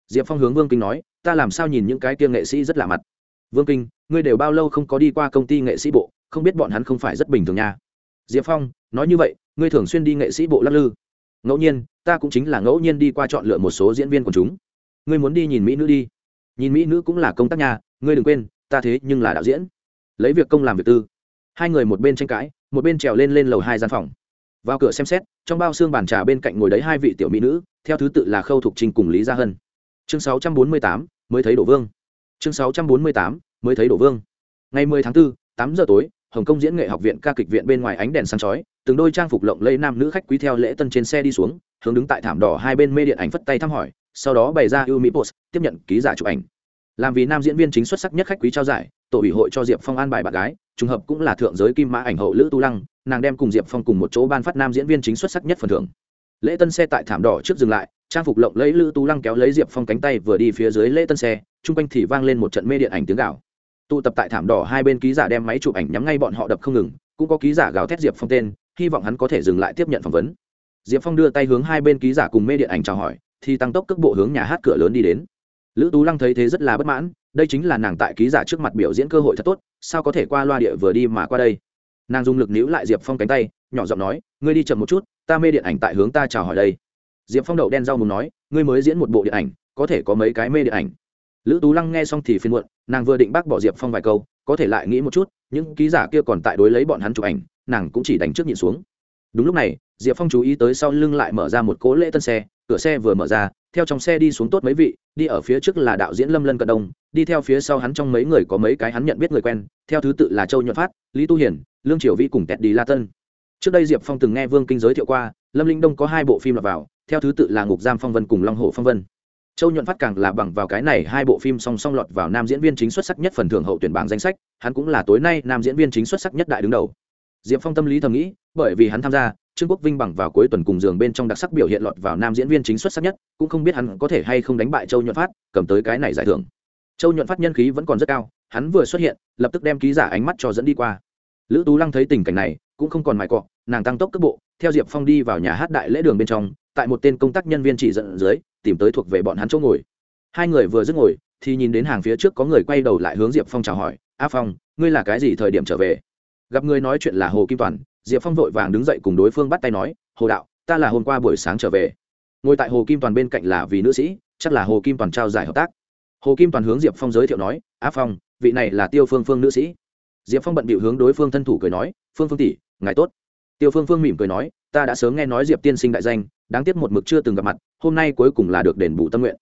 Diệp phong hướng vương kinh nói, ta làm sao nhìn những cái kia nghệ sĩ rất lạ mặt? Vương kinh, ngươi đều bao lâu không có đi qua công ty nghệ sĩ bộ, không biết bọn hắn không phải rất bình thường nha. Diệp phong, nói như vậy, ngươi thường xuyên đi nghệ sĩ bộ lắc lư? Ngẫu nhiên ta cũng chính là ngẫu nhiên đi qua chọn lựa một số diễn viên của chúng. Ngươi muốn đi nhìn mỹ nữ đi. Nhìn mỹ nữ cũng là công tác nhà ngươi đừng quên ta thế nhưng là đạo diễn. Lấy việc công làm việc tư. Hai người một bên tranh cãi một bên trèo lên lên lầu hai gian phòng. Vào cửa xem xét trong bao xương bàn trà bên cạnh ngồi đấy hai vị tiểu mỹ nữ theo thứ tự là khâu thục trinh cùng lý gia hân. Chương sáu trăm bốn mươi tám mới thấy đổ vương. Chương sáu trăm bốn mươi tám mới thấy đổ vương. Ngày mười tháng 4, 8 giờ tối hồng kông diễn nghệ học viện ca kịch viện bên ngoài ánh đèn sáng chói từng đôi trang phục lộng lẫy nam nữ khách quý theo lễ tân trên xe đi xuống, hướng đứng tại thảm đỏ hai bên mê điện ảnh phất tay thăm hỏi, sau đó bày ra ưu mỹ post, tiếp nhận ký giả chụp ảnh. Làm vì nam diễn viên chính xuất sắc nhất khách quý trao giải, tổ ủy hội cho diệp phong an bài bạn gái, trùng hợp cũng là thượng giới kim mã ảnh hậu lữ tu lăng, nàng đem cùng diệp phong cùng một chỗ ban phát nam diễn viên chính xuất sắc nhất phần thưởng. Lễ tân xe tại thảm đỏ trước dừng lại, trang phục lộng lấy lữ tú lăng kéo lấy diệp phong cánh tay vừa đi phía dưới lễ tân xe, chung quanh thì vang lên một trận mê điện ảnh tiếng gạo tụ tập tại thảm đỏ hai bên ký giả đem máy chụp ảnh nhắm ngay bọn họ đập không ngừng, cũng có ký giả gào thét diệp phong tên hy vọng hắn có thể dừng lại tiếp nhận phỏng vấn. Diệp phong đưa tay hướng hai bên ký giả cùng mê điện ảnh chào hỏi, thì tăng tốc cước bộ hướng nhà hát cửa lớn đi đến. Lữ tú lăng thấy thế rất là bất mãn, đây chính là nàng tại ký giả trước mặt biểu diễn cơ hội thật tốt, sao có thể qua loa địa vừa đi mà qua đây? Nàng dùng lực níu lại diệp phong cánh tay, nhỏ giọng nói, ngươi đi chậm một chút, ta mê điện ảnh tại hướng ta chào hỏi đây. Diệp phong đậu đen rau mùng nói, ngươi mới diễn một bộ điện ảnh, có thể có mấy cái mê điện ảnh? Lữ tú lăng nghe xong thì phiên muộn, nàng vừa định bác bỏ diệp phong vài câu, có thể lại nghĩ một chút, những ký giả kia còn tại đối lấy bọn hắn chụp ảnh nàng cũng chỉ đánh trước nhịn xuống. Đúng lúc này, diệp phong chú ý tới sau lưng lại mở ra một cố lễ tân xe, cửa xe vừa mở ra, theo trong xe đi xuống tốt mấy vị, đi ở phía trước là đạo diễn lâm lân cận đông, đi theo phía sau hắn trong mấy người có mấy cái hắn nhận biết người quen, theo thứ tự là châu nhuận phát, lý tu hiển, lương triều vi cùng tẹt đi la tân. Trước đây diệp phong từng nghe vương kinh giới thiệu qua, lâm linh đông có hai bộ phim lọt vào, theo thứ tự là ngục giam phong vân cùng long hồ phong vân. Châu nhuận phát càng là bằng vào cái này hai bộ phim song song lọt vào nam diễn viên chính xuất sắc nhất phần thưởng hậu tuyển bảng danh sách, hắn cũng là tối nay nam diễn viên chính xuất sắc nhất đại đứng đầu diệp phong tâm lý thầm nghĩ, bởi vì hắn tham gia, trương quốc vinh bằng vào cuối tuần cùng giường bên trong đặc sắc biểu hiện lọt vào nam diễn viên chính xuất sắc nhất, cũng không biết hắn có thể hay không đánh bại châu nhuận phát, cầm tới cái này giải thưởng. Châu nhuận phát nhân khí vẫn còn rất cao, hắn vừa xuất hiện, lập tức đem ký giả ánh mắt cho dẫn đi qua. Lữ tú lăng thấy tình cảnh này, cũng không còn mài cọ, nàng tăng tốc cước bộ, theo diệp phong đi vào nhà hát đại lễ đường bên trong, tại một tên công tác nhân viên chỉ dẫn dưới, tìm tới thuộc về bọn hắn chỗ ngồi. Hai người vừa dứt ngồi, thì nhìn đến hàng phía trước có người quay đầu lại hướng diệp phong chào hỏi, a phong, ngươi là cái gì thời điểm trở về? Gặp người nói chuyện là hồ kim toàn, diệp phong vội vàng đứng dậy cùng đối phương bắt tay nói, hồ đạo, ta là hôm qua buổi sáng trở về. Ngồi tại hồ kim toàn bên cạnh là vì nữ sĩ, chắc là hồ kim toàn trao giải hợp tác. Hồ kim toàn hướng diệp phong giới thiệu nói, á phong, vị này là tiêu phương phương nữ sĩ. Diệp phong bận bịu hướng đối phương thân thủ cười nói, phương phương tỷ, ngài tốt. Tiêu phương phương mỉm cười nói, ta đã sớm nghe nói diệp tiên sinh đại danh, đáng tiếc một mực chưa từng gặp mặt, hôm nay cuối cùng là được đền bù tâm nguyện.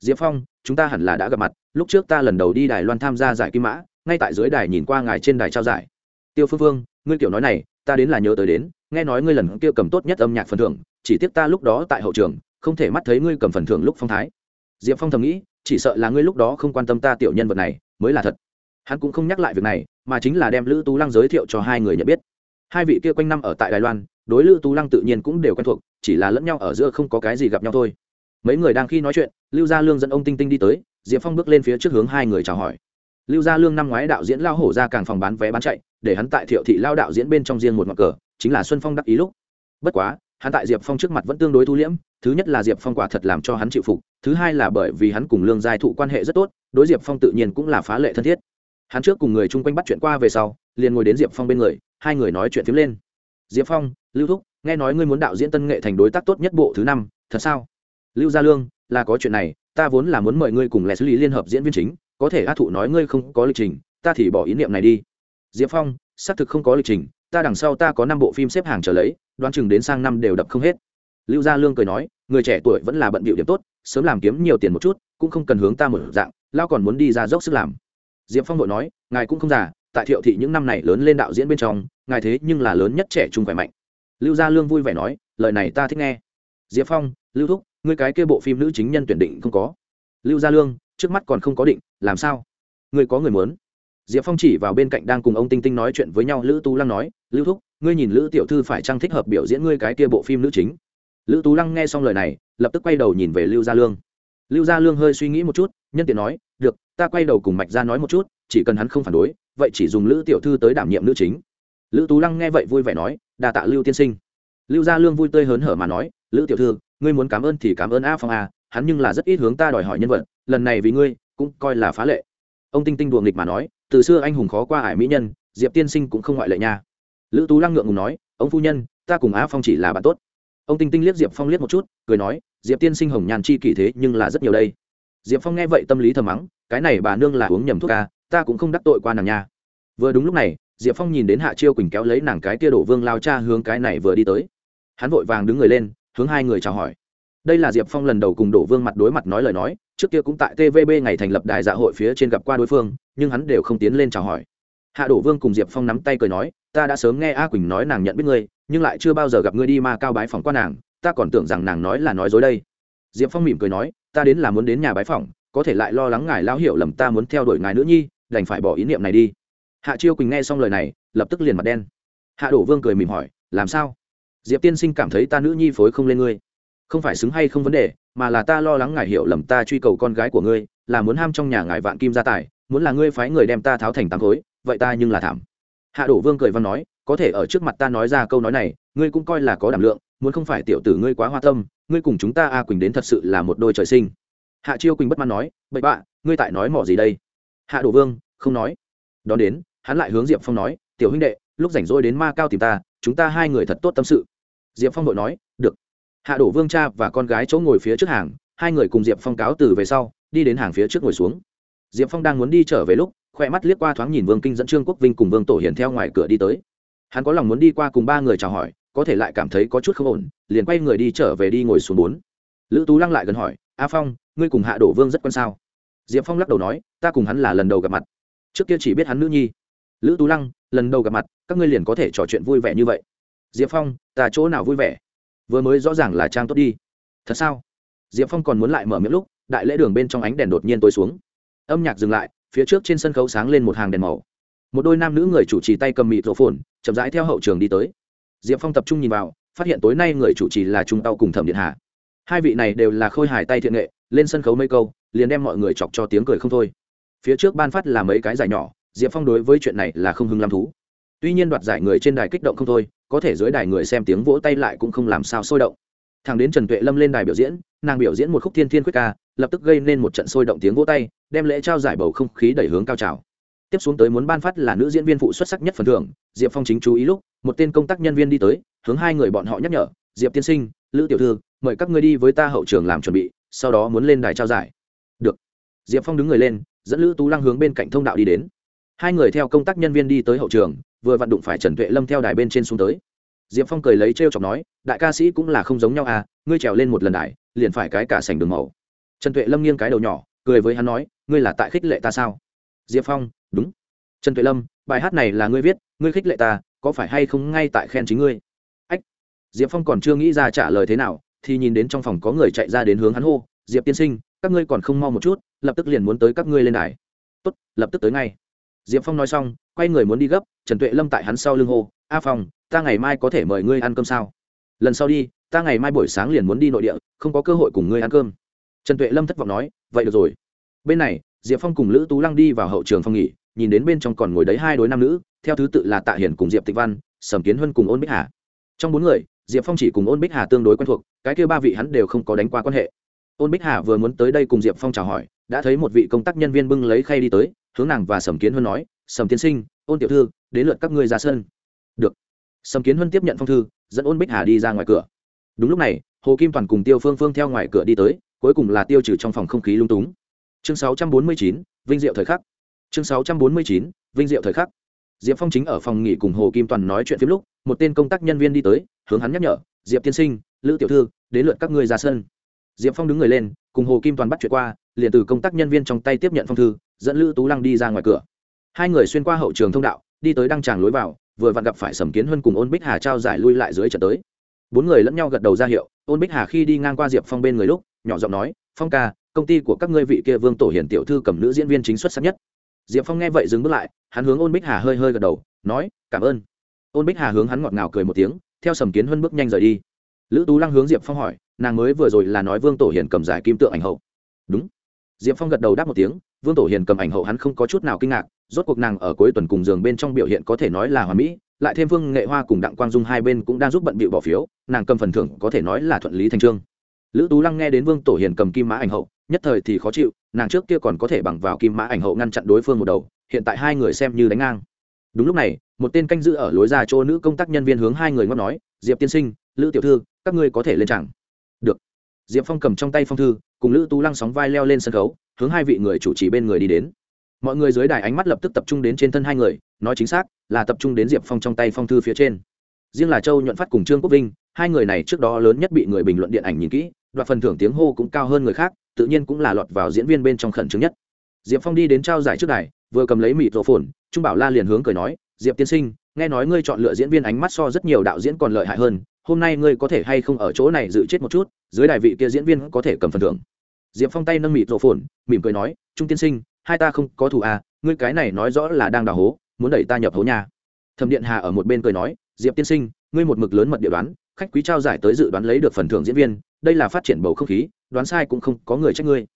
Diệp phong, chúng ta hẳn là đã gặp mặt, lúc trước ta lần đầu đi đài loan tham gia giải kim mã, ngay tại dưới đài nhìn qua ngài trên đài trao giải tiêu phương phương, ngươi kiểu nói này, ta đến là nhớ tới đến, nghe nói ngươi lần kia cầm tốt nhất âm nhạc phần thưởng, chỉ tiếc ta lúc đó tại hậu trường, không thể mắt thấy ngươi cầm phần thưởng lúc phong thái. Diệp phong thầm nghĩ, chỉ sợ là ngươi lúc đó không quan tâm ta tiểu nhân vật này, mới là thật. Hắn cũng không nhắc lại việc này, mà chính là đem lữ tú lăng giới thiệu cho hai người nhận biết. Hai vị kia quanh năm ở tại đài loan, đối lữ tú lăng tự nhiên cũng đều quen thuộc, chỉ là lẫn nhau ở giữa không có cái gì gặp nhau thôi. Mấy người đang khi nói chuyện, lưu gia lương dẫn ông tinh tinh đi tới, diệp phong bước lên phía trước hướng hai người chào hỏi lưu gia lương năm ngoái đạo diễn lao hổ ra càng phòng bán vé bán chạy, để hắn tại thiệu thị lao đạo diễn bên trong riêng một mặt cờ, chính là xuân phong đắc ý lúc. Bất quá, hắn tại diệp phong trước mặt vẫn tương đối thu liễm, thứ nhất là diệp phong quả thật làm cho hắn chịu phục, thứ hai là bởi vì hắn cùng lương giai thụ quan hệ rất tốt, đối diệp phong tự nhiên cũng là phá lệ thân thiết. Hắn trước cùng người chung quanh bắt chuyện qua về sau, liền ngồi đến diệp phong bên người, hai người nói chuyện phiếm lên. Diệp phong, lưu thúc, nghe nói ngươi muốn đạo diễn tân nghệ thành đối tác tốt nhất bộ thứ năm, thật sao? Lưu gia lương, là có chuyện này, ta vốn là muốn mời ngươi cùng lẽ xử lý liên hợp diễn viên chính có thể a thụ nói ngươi không có lịch trình, ta thì bỏ ý niệm này đi. Diệp phong, xác thực không có lịch trình, ta đằng sau ta có năm bộ phim xếp hàng trở lấy, đoán chừng đến sang năm đều đập không hết. Lưu gia lương cười nói, người trẻ tuổi vẫn là bận bịu điểm tốt, sớm làm kiếm nhiều tiền một chút, cũng không cần hướng ta một dạng, lao còn muốn đi ra dốc sức làm. Diệp phong vội nói, ngài cũng không già, tại thiệu thị những năm này lớn lên đạo diễn bên trong, ngài thế nhưng là lớn nhất trẻ trung khỏe mạnh. Lưu gia lương vui vẻ nói, lời này ta thích nghe. Diệp phong, lưu thúc, ngươi cái kia bộ phim nữ chính nhân tuyển định không có. Lưu gia lương trước mắt còn không có định, làm sao? Ngươi có người muốn. Diệp phong chỉ vào bên cạnh đang cùng ông tinh tinh nói chuyện với nhau, lữ tú lăng nói, lưu thúc, ngươi nhìn lữ tiểu thư phải trang thích hợp biểu diễn ngươi cái kia bộ phim nữ chính? Lữ tú lăng nghe xong lời này, lập tức quay đầu nhìn về lưu gia lương. Lưu gia lương hơi suy nghĩ một chút, nhân tiện nói, được, ta quay đầu cùng mạch ra nói một chút, chỉ cần hắn không phản đối, vậy chỉ dùng lữ tiểu thư tới đảm nhiệm nữ chính. Lữ tú lăng nghe vậy vui vẻ nói đà tạ lưu tiên sinh. Lưu gia lương vui tươi hớn hở mà nói, lữ tiểu thư, ngươi muốn cảm ơn thì cảm ơn a phong a, hắn nhưng là rất ít hướng ta đòi hỏi nhân vật lần này vì ngươi, cũng coi là phá lệ. Ông tinh tinh đùa nghịch mà nói, từ xưa anh hùng khó qua ải mỹ nhân, diệp tiên sinh cũng không ngoại lệ nha. Lữ tú lăng ngượng ngùng nói, ông phu nhân, ta cùng á phong chỉ là bạn tốt. Ông tinh tinh liếc diệp phong liếc một chút, cười nói, diệp tiên sinh hồng nhàn chi kỷ thế nhưng là rất nhiều đây. Diệp phong nghe vậy tâm lý thầm mắng, cái này bà nương là uống nhầm thuốc ca, ta cũng không đắc tội qua nàng nha. Vừa đúng lúc này, diệp phong nhìn đến hạ chiêu quỳnh kéo lấy nàng cái tia đổ vương lao cha hướng cái này vừa đi tới. Hắn vội vàng đứng người lên, hướng hai người chào hỏi. Đây là diệp phong lần đầu cùng đổ vương mặt đối mặt nói lời nói trước kia cũng tại tvb ngày thành lập đài dạ hội phía trên gặp qua đối phương, nhưng hắn đều không tiến lên chào hỏi. Hạ đổ vương cùng diệp phong nắm tay cười nói, ta đã sớm nghe a quỳnh nói nàng nhận biết ngươi, nhưng lại chưa bao giờ gặp ngươi đi ma cao bái phòng qua nàng, ta còn tưởng rằng nàng nói là nói dối đây. Diệp phong mỉm cười nói, ta đến là muốn đến nhà bái phòng có thể lại lo lắng ngài lao hiểu lầm ta muốn theo đuổi ngài nữ nhi, đành phải bỏ ý niệm này đi. Hạ chiêu quỳnh nghe xong lời này, lập tức liền mặt đen. Hạ đổ vương cười mỉm hỏi, làm sao? Diệp tiên sinh cảm thấy ta nữ nhi phối không lên ngươi không phải xứng hay không vấn đề, mà là ta lo lắng ngài hiểu lầm ta truy cầu con gái của ngươi, là muốn ham trong nhà ngài vạn kim gia tài, muốn là ngươi phái người đem ta tháo thành tám khối, vậy ta nhưng là thảm. Hạ đổ vương cười văn nói, có thể ở trước mặt ta nói ra câu nói này, ngươi cũng coi là có đảm lượng, muốn không phải tiểu tử ngươi quá hoa tâm, ngươi cùng chúng ta a quỳnh đến thật sự là một đôi trời sinh. Hạ chiêu quỳnh bất mãn nói, bậy bạ, ngươi tại nói mỏ gì đây? Hạ đổ vương không nói. Đón đến, hắn lại hướng diệp phong nói, tiểu huynh đệ, lúc rảnh rỗi đến ma cao tìm ta, chúng ta hai người thật tốt tâm sự. Diệp phong đội nói hạ đổ vương cha và con gái chỗ ngồi phía trước hàng, hai người cùng diệp phong cáo từ về sau, đi đến hàng phía trước ngồi xuống. Diệp phong đang muốn đi trở về lúc, khoe mắt liếc qua thoáng nhìn vương kinh dẫn trương quốc vinh cùng vương tổ hiển theo ngoài cửa đi tới. Hắn có lòng muốn đi qua cùng ba người chào hỏi, có thể lại cảm thấy có chút không ổn, liền quay người đi trở về đi ngồi xuống bốn. Lữ tú lăng lại gần hỏi, a phong, ngươi cùng hạ đổ vương rất quan sao? Diệp phong lắc đầu nói, ta cùng hắn là lần đầu gặp mặt. Trước kia chỉ biết hắn nữ nhi. Lữ tú lăng, lần đầu gặp mặt, các ngươi liền có thể trò chuyện vui vẻ như vậy. Diệp phong, ta chỗ nào vui vẻ? Vừa mới rõ ràng là trang tốt đi. Thật sao? Diệp phong còn muốn lại mở miệng lúc, đại lễ đường bên trong ánh đèn đột nhiên tối xuống. Âm nhạc dừng lại, phía trước trên sân khấu sáng lên một hàng đèn màu. Một đôi nam nữ người chủ trì tay cầm mịt rổ phồn chậm rãi theo hậu trường đi tới. Diệp phong tập trung nhìn vào, phát hiện tối nay người chủ trì là trung tàu cùng thẩm điện hạ hai vị này đều là khôi hài tay thiện nghệ, lên sân khấu mấy câu, liền đem mọi người chọc cho tiếng cười không thôi. Phía trước ban phát là mấy cái giải nhỏ, diệp phong đối với chuyện này là không hưng làm thú. Tuy nhiên đoạt giải người trên đài kích động không thôi có thể dưới đài người xem tiếng vỗ tay lại cũng không làm sao sôi động. Thằng đến trần tuệ lâm lên đài biểu diễn, nàng biểu diễn một khúc thiên thiên quyết ca, lập tức gây nên một trận sôi động tiếng vỗ tay, đem lễ trao giải bầu không khí đẩy hướng cao trào. Tiếp xuống tới muốn ban phát là nữ diễn viên phụ xuất sắc nhất phần thưởng, diệp phong chính chú ý lúc, một tên công tác nhân viên đi tới, hướng hai người bọn họ nhắc nhở, diệp tiên sinh, lữ tiểu thư, mời các ngươi đi với ta hậu trường làm chuẩn bị, sau đó muốn lên đài trao giải. Được. Diệp phong đứng người lên, dẫn lữ tú lăng hướng bên cạnh thông đạo đi đến. Hai người theo công tác nhân viên đi tới hậu trường vừa vặn đụng phải trần tuệ lâm theo đài bên trên xuống tới. Diệp phong cười lấy t r e o chọc nói, đại ca sĩ cũng là không giống nhau à ngươi trèo lên một lần đài, liền phải cái cả sành đường màu. Trần tuệ lâm nghiêng cái đầu nhỏ, cười với hắn nói, ngươi là tại khích lệ ta sao? Diệp phong, đúng. Trần tuệ lâm, bài hát này là ngươi viết, ngươi khích lệ ta, có phải hay không ngay tại khen chính ngươi? Ách. Diệp phong còn chưa nghĩ ra trả lời thế nào, thì nhìn đến trong phòng có người chạy ra đến hướng hắn hô, diệp tiên sinh, các ngươi còn không mau một chút, lập tức liền muốn tới các ngươi lên đài. Tốt, lập tức tới ngay. Diệp phong nói xong quay người muốn đi gấp, trần tuệ lâm tại hắn sau lưng hô, a phong, ta ngày mai có thể mời ngươi ăn cơm sao? Lần sau đi, ta ngày mai buổi sáng liền muốn đi nội địa, không có cơ hội cùng ngươi ăn cơm. Trần tuệ lâm thất vọng nói, vậy được rồi. Bên này, diệp phong cùng lữ tú lăng đi vào hậu trường phong nghỉ, nhìn đến bên trong còn ngồi đấy hai đối nam nữ, theo thứ tự là tạ hiển cùng diệp tịch văn, sầm kiến huân cùng ôn bích hà. Trong bốn người, diệp phong chỉ cùng ôn bích hà tương đối quen thuộc, cái kêu ba vị hắn đều không có đánh qua quan hệ. Ôn bích hà vừa muốn tới đây cùng diệp phong chào hỏi, đã thấy một vị công tác nhân viên bưng lấy khay đi tới, hướng nàng và sầm kiến huân nói sầm tiên sinh ôn tiểu thư đến lượt các ngươi ra sân. Được. Sầm kiến huân tiếp nhận phong thư dẫn ôn bích hà đi ra ngoài cửa. Đúng lúc này hồ kim toàn cùng tiêu phương phương theo ngoài cửa đi tới cuối cùng là tiêu trừ trong phòng không khí lung túng. Chương 649, vinh diệu thời khắc. Chương 649, vinh diệu thời khắc. Diệp phong chính ở phòng nghỉ cùng hồ kim toàn nói chuyện phim lúc một tên công tác nhân viên đi tới hướng hắn nhắc nhở diệp tiên sinh lữ tiểu thư đến lượt các ngươi ra sân. Diệp phong đứng người lên cùng hồ kim toàn bắt chuyện qua liền từ công tác nhân viên trong tay tiếp nhận phong thư dẫn lữ tú lăng đi ra ngoài cửa hai người xuyên qua hậu trường thông đạo, đi tới đăng tràng lối vào, vừa vặn gặp phải sầm kiến huân cùng ôn bích hà trao giải lui lại dưới trận tới. Bốn người lẫn nhau gật đầu ra hiệu, ôn bích hà khi đi ngang qua diệp phong bên người lúc, nhỏ giọng nói, phong ca, công ty của các ngươi vị kia vương tổ hiển tiểu thư cầm nữ diễn viên chính xuất sắc nhất. Diệp phong nghe vậy dừng bước lại, hắn hướng ôn bích hà hơi hơi gật đầu, nói, cảm ơn. Ôn bích hà hướng hắn ngọt ngào cười một tiếng, theo sầm kiến huân bước nhanh rời đi. Lữ tú lăng hướng diệp phong hỏi, nàng mới vừa rồi là nói vương tổ hiển cầm giải kim tượng ảnh hậu? Đúng. Diệp phong gật đầu đáp một tiếng vương tổ hiền cầm ảnh hậu hắn không có chút nào kinh ngạc, rốt cuộc nàng ở cuối tuần cùng giường bên trong biểu hiện có thể nói là hoàn mỹ, lại thêm vương nghệ hoa cùng đặng quang dung hai bên cũng đang giúp bận bịu bỏ phiếu, nàng cầm phần thưởng có thể nói là thuận lý thành trương. Lữ tú lăng nghe đến vương tổ hiền cầm kim mã ảnh hậu, nhất thời thì khó chịu, nàng trước kia còn có thể bằng vào kim mã ảnh hậu ngăn chặn đối phương một đầu, hiện tại hai người xem như đánh ngang. Đúng lúc này, một tên canh giữ ở lối ra chỗ nữ công tác nhân viên hướng hai người ngót nói, diệp tiên sinh, lữ tiểu thư, các ngươi có thể lên chẳng diệp phong cầm trong tay phong thư, cùng lữ tú lăng sóng vai leo lên sân khấu, hướng hai vị người chủ trì bên người đi đến. Mọi người dưới đài ánh mắt lập tức tập trung đến trên thân hai người, nói chính xác, là tập trung đến diệp phong trong tay phong thư phía trên. Riêng là châu nhuận phát cùng trương quốc vinh, hai người này trước đó lớn nhất bị người bình luận điện ảnh nhìn kỹ, đoạt phần thưởng tiếng hô cũng cao hơn người khác, tự nhiên cũng là lọt vào diễn viên bên trong khẩn trương nhất. Diệp phong đi đến trao giải trước đài, vừa cầm lấy mịt rổ phồn trung bảo la liền hướng cười nói, diệp tiên sinh, nghe nói ngươi chọn lựa diễn viên ánh mắt so rất nhiều đạo diễn còn lợi hại hơn hôm nay ngươi có thể hay không ở chỗ này dự chết một chút, dưới đài vị kia diễn viên có thể cầm phần thưởng. Diệp phong tay nâng mịt rộ phồn, mỉm cười nói, trung tiên sinh, hai ta không có thù à ngươi cái này nói rõ là đang đào hố, muốn đẩy ta nhập hố nhà thẩm điện hà ở một bên cười nói, diệp tiên sinh, ngươi một mực lớn mật địa đoán, khách quý trao giải tới dự đoán lấy được phần thưởng diễn viên, đây là phát triển bầu không khí, đoán sai cũng không có người trách ngươi.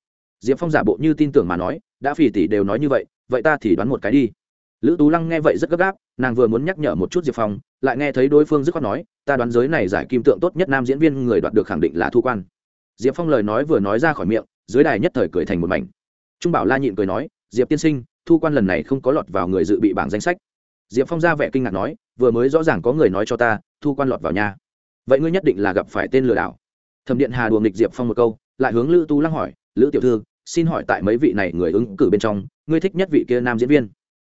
Diệp phong giả bộ như tin tưởng mà nói, đã phỉ tỷ đều nói như vậy vậy ta thì đoán một cái đi lữ tú lăng nghe vậy rất gấp gáp, nàng vừa muốn nhắc nhở một chút diệp phong, lại nghe thấy đối phương dứt khoát nói, ta đoán giới này giải kim tượng tốt nhất nam diễn viên người đoạt được khẳng định là thu quan. Diệp phong lời nói vừa nói ra khỏi miệng, dưới đài nhất thời cười thành một mảnh. Trung bảo la nhịn cười nói, diệp tiên sinh, thu quan lần này không có lọt vào người dự bị bảng danh sách. Diệp phong ra vẻ kinh ngạc nói, vừa mới rõ ràng có người nói cho ta, thu quan lọt vào nhà vậy ngươi nhất định là gặp phải tên lừa đảo. Thẩm điện hà đùa nghịch diệp phong một câu, lại hướng lữ tú lăng hỏi, lữ tiểu thư, xin hỏi tại mấy vị này người ứng cử bên trong, ngươi thích nhất vị kia nam diễn viên?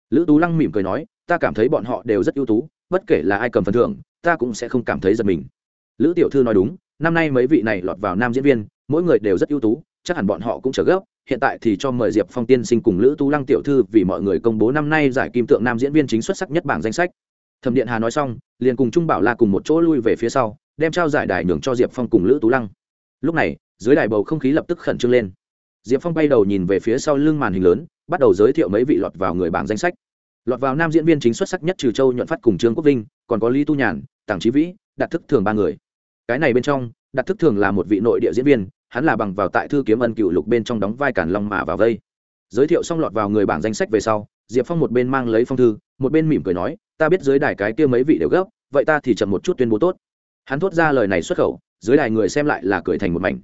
Lữ tú lăng mỉm cười nói, ta cảm thấy bọn họ đều rất ưu tú, bất kể là ai cầm phần thưởng, ta cũng sẽ không cảm thấy giật mình. Lữ tiểu thư nói đúng, năm nay mấy vị này lọt vào nam diễn viên, mỗi người đều rất ưu tú, chắc hẳn bọn họ cũng trở gấp. Hiện tại thì cho mời diệp phong tiên sinh cùng lữ tú lăng tiểu thư vì mọi người công bố năm nay giải kim tượng nam diễn viên chính xuất sắc nhất bảng danh sách. Thẩm điện hà nói xong, liền cùng trung bảo la cùng một chỗ lui về phía sau, đem trao giải đài nhường cho diệp phong cùng lữ tú lăng. Lúc này, dưới đài bầu không khí lập tức khẩn trương lên. Diệp phong bay đầu nhìn về phía sau lưng màn hình lớn bắt đầu giới thiệu mấy vị lọt vào người bảng danh sách. Lọt vào nam diễn viên chính xuất sắc nhất trừ châu nhuận phát cùng trương quốc vinh, còn có lý tu nhàn tàng trí vĩ, đạt thức thường ba người. Cái này bên trong, đạt thức thường là một vị nội địa diễn viên, hắn là bằng vào tại thư kiếm ân cựu lục bên trong đóng vai cản long mà vào vây. Giới thiệu xong lọt vào người bảng danh sách về sau, diệp phong một bên mang lấy phong thư, một bên mỉm cười nói, ta biết dưới đài cái kia mấy vị đều gấp, vậy ta thì chậm một chút tuyên bố tốt. Hắn thốt ra lời này xuất khẩu, dưới đài người xem lại là cười thành một mảnh.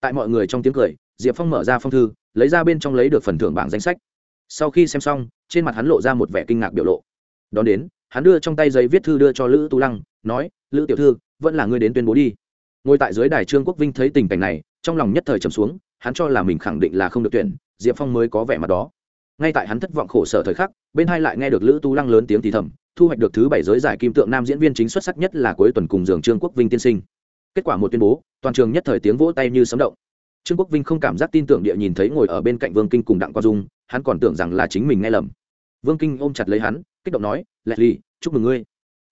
Tại mọi người trong tiếng cười, diệp phong mở ra phong thư, lấy ra bên trong lấy được phần thưởng bảng danh sách sau khi xem xong, trên mặt hắn lộ ra một vẻ kinh ngạc biểu lộ. Đón đến, hắn đưa trong tay giấy viết thư đưa cho lữ tu lăng, nói, lữ tiểu thư, vẫn là ngươi đến tuyên bố đi. Ngồi tại dưới đài trương quốc vinh thấy tình cảnh này, trong lòng nhất thời trầm xuống, hắn cho là mình khẳng định là không được tuyển, diệp phong mới có vẻ mặt đó. Ngay tại hắn thất vọng khổ sở thời khắc, bên hai lại nghe được lữ tu lăng lớn tiếng thì thầm, thu hoạch được thứ bảy giới giải kim tượng nam diễn viên chính xuất sắc nhất là cuối tuần cùng giường trương quốc vinh tiên sinh. Kết quả một tuyên bố, toàn trường nhất thời tiếng vỗ tay như sấm động. Trương quốc vinh không cảm giác tin tưởng địa nhìn thấy ngồi ở bên cạnh vương kinh cùng đặng quang dung hắn còn tưởng rằng là chính mình nghe lầm. Vương kinh ôm chặt lấy hắn, kích động nói leslie chúc mừng ngươi.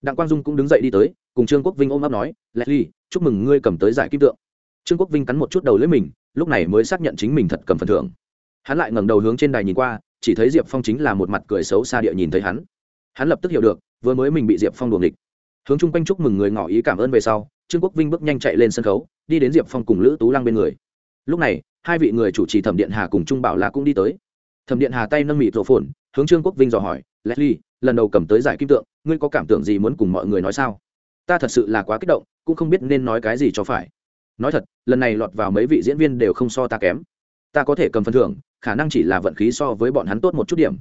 Đặng quang dung cũng đứng dậy đi tới, cùng trương quốc vinh ôm ấp nói leslie chúc mừng ngươi cầm tới giải kim tượng. Trương quốc vinh cắn một chút đầu lưỡi mình, lúc này mới xác nhận chính mình thật cầm phần thưởng. Hắn lại ngẩng đầu hướng trên đài nhìn qua, chỉ thấy diệp phong chính là một mặt cười xấu xa địa nhìn thấy hắn. Hắn lập tức hiểu được, vừa mới mình bị diệp phong đuồng địch hướng chung quanh chúc mừng người ngỏ ý cảm ơn về sau, trương quốc vinh bước nhanh chạy lên sân khấu, đi đến diệp phong cùng lữ tú lăng bên người. Lúc này, hai vị người chủ trì thẩm điện hà cùng trung bảo là cũng đi tới thẩm điện hà tay nâng mịt rổ phồn, hướng trương quốc vinh dò hỏi, leslie, lần đầu cầm tới giải kim tượng, ngươi có cảm tưởng gì muốn cùng mọi người nói sao? Ta thật sự là quá kích động, cũng không biết nên nói cái gì cho phải. Nói thật, lần này lọt vào mấy vị diễn viên đều không so ta kém. Ta có thể cầm phần thưởng, khả năng chỉ là vận khí so với bọn hắn tốt một chút điểm.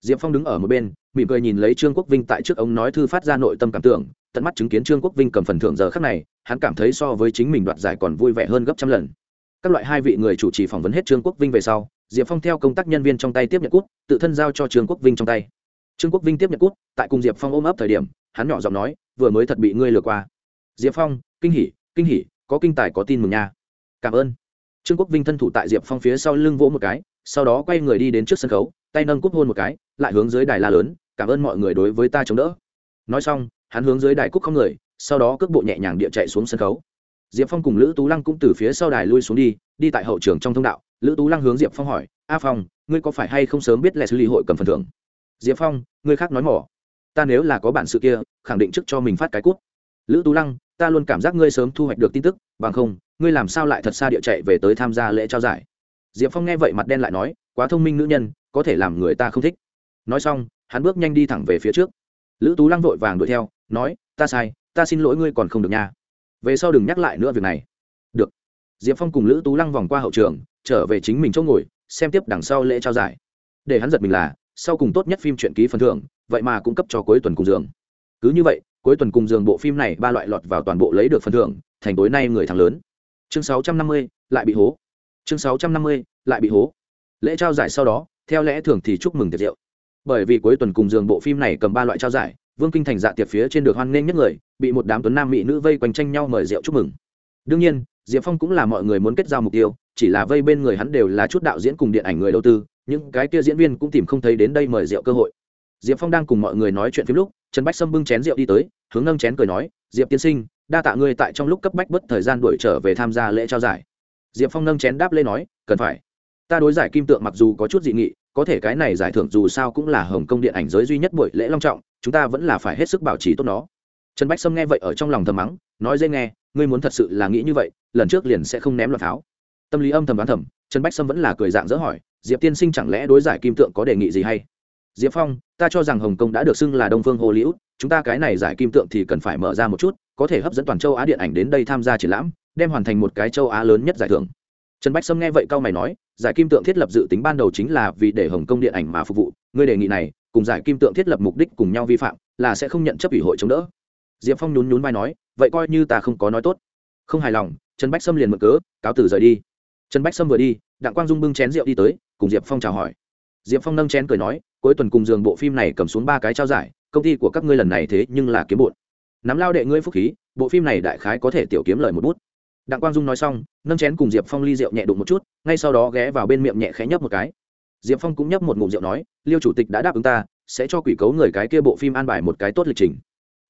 Diệp phong đứng ở một bên, mỉm cười nhìn lấy trương quốc vinh tại trước ông nói thư phát ra nội tâm cảm tưởng, tận mắt chứng kiến trương quốc vinh cầm phần thưởng giờ khác này, hắn cảm thấy so với chính mình đoạt giải còn vui vẻ hơn gấp trăm lần. Các loại hai vị người chủ trì phỏng vấn hết trương quốc vinh về sau diệp phong theo công tác nhân viên trong tay tiếp nhận cút, tự thân giao cho trương quốc vinh trong tay. Trương quốc vinh tiếp nhận cút, tại cùng diệp phong ôm ấp thời điểm, hắn nhỏ giọng nói, vừa mới thật bị ngươi lừa qua. Diệp phong, kinh hỉ kinh hỉ, có kinh tài có tin mừng nha. Cảm ơn. Trương quốc vinh thân thủ tại diệp phong phía sau lưng vỗ một cái, sau đó quay người đi đến trước sân khấu, tay nâng cúp hôn một cái, lại hướng dưới đài la lớn, cảm ơn mọi người đối với ta chống đỡ. Nói xong, hắn hướng dưới đài cúc không người, sau đó cước bộ nhẹ nhàng địa chạy xuống sân khấu diệp phong cùng lữ tú lăng cũng từ phía sau đài lui xuống đi đi tại hậu trường trong thông đạo. Lữ tú lăng hướng diệp phong hỏi, a phong, ngươi có phải hay không sớm biết lệ xử lý hội cầm phần thưởng? Diệp phong, ngươi khác nói mỏ. Ta nếu là có bản sự kia, khẳng định trước cho mình phát cái cút. Lữ tú lăng, ta luôn cảm giác ngươi sớm thu hoạch được tin tức, bằng không, ngươi làm sao lại thật xa địa chạy về tới tham gia lễ trao giải? Diệp phong nghe vậy mặt đen lại nói, quá thông minh nữ nhân, có thể làm người ta không thích. Nói xong, hắn bước nhanh đi thẳng về phía trước. Lữ tú lăng vội vàng đuổi theo, nói, ta sai, ta xin lỗi ngươi còn không được nha về sau đừng nhắc lại nữa việc này. Được. Diệp phong cùng lữ tú lăng vòng qua hậu trường trở về chính mình chỗ ngồi xem tiếp đằng sau lễ trao giải. Để hắn giật mình là sau cùng tốt nhất phim truyện ký phần thưởng vậy mà cung cấp cho cuối tuần cùng giường. Cứ như vậy cuối tuần cùng giường bộ phim này ba loại lọt vào toàn bộ lấy được phần thưởng thành tối nay người thắng lớn. Chương 650, lại bị hố. Chương 650, lại bị hố. Lễ trao giải sau đó theo lẽ thường thì chúc mừng tiệc rượu. Bởi vì cuối tuần cùng giường bộ phim này cầm ba loại trao giải vương kinh thành dạ tiệc phía trên được hoan nghênh nhất người, bị một đám tuấn nam mỹ nữ vây quanh tranh nhau mời rượu chúc mừng. Đương nhiên, diệp phong cũng là mọi người muốn kết giao mục tiêu, chỉ là vây bên người hắn đều là chút đạo diễn cùng điện ảnh người đầu tư, những cái kia diễn viên cũng tìm không thấy đến đây mời rượu cơ hội. Diệp phong đang cùng mọi người nói chuyện phim lúc, trần bách sâm bưng chén rượu đi tới, hướng nâng chén cười nói, diệp tiên sinh, đa tạ ngươi tại trong lúc cấp bách bất thời gian đuổi trở về tham gia lễ trao giải. Diệp phong nâng chén đáp lên nói, cần phải. Ta đối giải kim tượng mặc dù có chút dị nghị có thể cái này giải thưởng dù sao cũng là hồng kông điện ảnh giới duy nhất buổi lễ long trọng, chúng ta vẫn là phải hết sức bảo trì tốt nó. Trần bách sâm nghe vậy ở trong lòng thầm mắng, nói dễ nghe, ngươi muốn thật sự là nghĩ như vậy, lần trước liền sẽ không ném loạt pháo tâm lý âm thầm đoán thầm, trần bách sâm vẫn là cười dạng dỡ hỏi, diệp tiên sinh chẳng lẽ đối giải kim tượng có đề nghị gì hay? Diệp phong, ta cho rằng hồng kông đã được xưng là đông phương hồ liễu chúng ta cái này giải kim tượng thì cần phải mở ra một chút, có thể hấp dẫn toàn châu á điện ảnh đến đây tham gia triển lãm, đem hoàn thành một cái châu á lớn nhất giải thưởng trần bách sâm nghe vậy cao mày nói, giải kim tượng thiết lập dự tính ban đầu chính là vì để hồng kông điện ảnh mà phục vụ, ngươi đề nghị này, cùng giải kim tượng thiết lập mục đích cùng nhau vi phạm, là sẽ không nhận chấp ủy hội chống đỡ. Diệp phong nhún nhún vai nói, vậy coi như ta không có nói tốt. Không hài lòng, trần bách sâm liền mở cớ, cáo từ rời đi. Trần bách sâm vừa đi, đặng quang dung bưng chén rượu đi tới, cùng diệp phong chào hỏi. Diệp phong nâng chén cười nói, cuối tuần cùng giường bộ phim này cầm xuống ba cái trao giải, công ty của các ngươi lần này thế nhưng là kiếm bột nắm lao đệ ngươi phúc khí, bộ phim này đại khái có thể tiểu kiếm lời một bút đặng quang dung nói xong, nâng chén cùng diệp phong ly rượu nhẹ đụng một chút, ngay sau đó ghé vào bên miệng nhẹ khẽ nhấp một cái. Diệp phong cũng nhấp một ngụm rượu nói, liêu chủ tịch đã đáp ứng ta, sẽ cho quỷ cấu người cái kia bộ phim an bài một cái tốt lịch trình.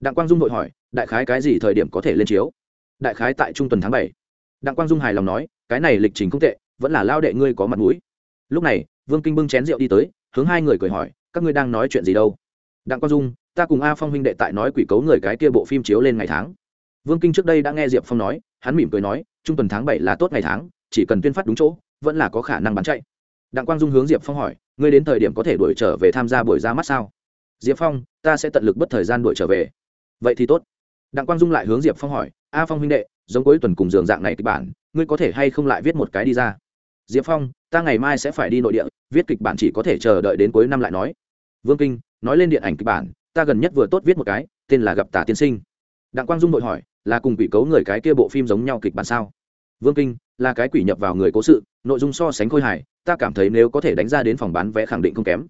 Đặng quang dung vội hỏi, đại khái cái gì thời điểm có thể lên chiếu? Đại khái tại trung tuần tháng bảy. Đặng quang dung hài lòng nói, cái này lịch trình không tệ, vẫn là lao đệ ngươi có mặt mũi. Lúc này, vương kinh bưng chén rượu đi tới, hướng hai người cười hỏi, các ngươi đang nói chuyện gì đâu? Đặng quang dung, ta cùng a phong huynh đệ tại nói quỷ cấu người cái kia bộ phim chiếu lên ngày tháng vương kinh trước đây đã nghe diệp phong nói, hắn mỉm cười nói, trung tuần tháng bảy là tốt ngày tháng, chỉ cần tuyên phát đúng chỗ, vẫn là có khả năng bán chạy. Đặng quang dung hướng diệp phong hỏi, ngươi đến thời điểm có thể đuổi trở về tham gia buổi ra mắt sao? Diệp phong, ta sẽ tận lực bất thời gian đuổi trở về. Vậy thì tốt. Đặng quang dung lại hướng diệp phong hỏi, a phong huynh đệ, giống cuối tuần cùng giường dạng này kịch bản, ngươi có thể hay không lại viết một cái đi ra? Diệp phong, ta ngày mai sẽ phải đi nội địa, viết kịch bản chỉ có thể chờ đợi đến cuối năm lại nói. Vương kinh, nói lên điện ảnh kịch bản, ta gần nhất vừa tốt viết một cái, tên là gặp tả tiên sinh. Đặng quang dung đội hỏi là cùng quỷ cấu người cái kia bộ phim giống nhau kịch bản sao? Vương kinh, là cái quỷ nhập vào người cố sự, nội dung so sánh khôi hài, ta cảm thấy nếu có thể đánh ra đến phòng bán vé khẳng định không kém.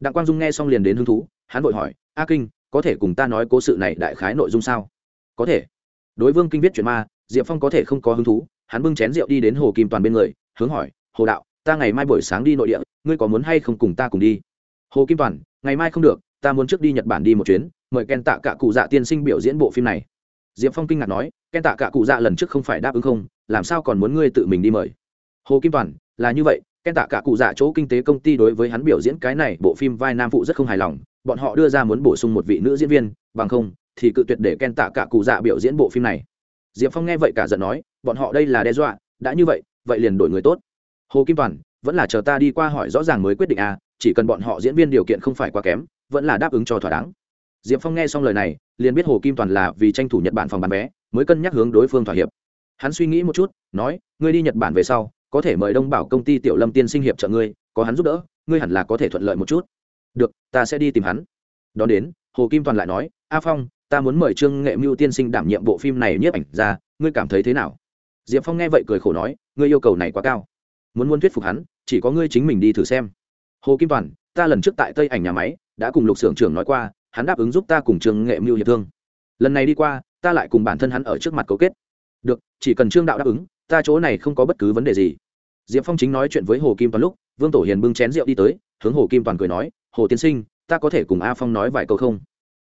Đặng quang dung nghe xong liền đến hứng thú, hắn vội hỏi, a kinh, có thể cùng ta nói cố sự này đại khái nội dung sao? Có thể. Đối vương kinh viết chuyện ma, diệp phong có thể không có hứng thú, hắn bưng chén rượu đi đến hồ kim toàn bên người, hướng hỏi, hồ đạo, ta ngày mai buổi sáng đi nội địa, ngươi có muốn hay không cùng ta cùng đi? Hồ kim toàn, ngày mai không được, ta muốn trước đi nhật bản đi một chuyến, mời ken tạ cả cụ dạ tiên sinh biểu diễn bộ phim này diệp phong kinh ngạc nói, ken tạ cả cụ dạ lần trước không phải đáp ứng không, làm sao còn muốn ngươi tự mình đi mời? Hồ kim toàn, là như vậy, ken tạ cả cụ dạ chỗ kinh tế công ty đối với hắn biểu diễn cái này bộ phim vai nam phụ rất không hài lòng, bọn họ đưa ra muốn bổ sung một vị nữ diễn viên, bằng không thì cự tuyệt để ken tạ cả cụ dạ biểu diễn bộ phim này. Diệp phong nghe vậy cả giận nói, bọn họ đây là đe dọa, đã như vậy vậy liền đổi người tốt. Hồ kim toàn, vẫn là chờ ta đi qua hỏi rõ ràng mới quyết định à chỉ cần bọn họ diễn viên điều kiện không phải quá kém, vẫn là đáp ứng cho thỏa đáng diệp phong nghe xong lời này, liền biết hồ kim toàn là vì tranh thủ nhật bản phòng bán vé, mới cân nhắc hướng đối phương thỏa hiệp. Hắn suy nghĩ một chút, nói, ngươi đi nhật bản về sau, có thể mời đông bảo công ty tiểu lâm tiên sinh hiệp trợ ngươi, có hắn giúp đỡ, ngươi hẳn là có thể thuận lợi một chút. Được, ta sẽ đi tìm hắn. Đón đến, hồ kim toàn lại nói, a phong, ta muốn mời trương nghệ mưu tiên sinh đảm nhiệm bộ phim này nhiếp ảnh ra, ngươi cảm thấy thế nào? Diệp phong nghe vậy cười khổ nói, ngươi yêu cầu này quá cao. Muốn muốn thuyết phục hắn, chỉ có ngươi chính mình đi thử xem. Hồ kim toàn, ta lần trước tại tây ảnh nhà máy, đã cùng lục xưởng trưởng nói qua hắn đáp ứng giúp ta cùng trương nghệ mưu hiệp thương. Lần này đi qua, ta lại cùng bản thân hắn ở trước mặt cấu kết. Được, chỉ cần trương đạo đáp ứng, ta chỗ này không có bất cứ vấn đề gì. Diệp phong chính nói chuyện với hồ kim toàn lúc, vương tổ hiền bưng chén rượu đi tới, hướng hồ kim toàn cười nói, hồ tiên sinh, ta có thể cùng a phong nói vài câu không?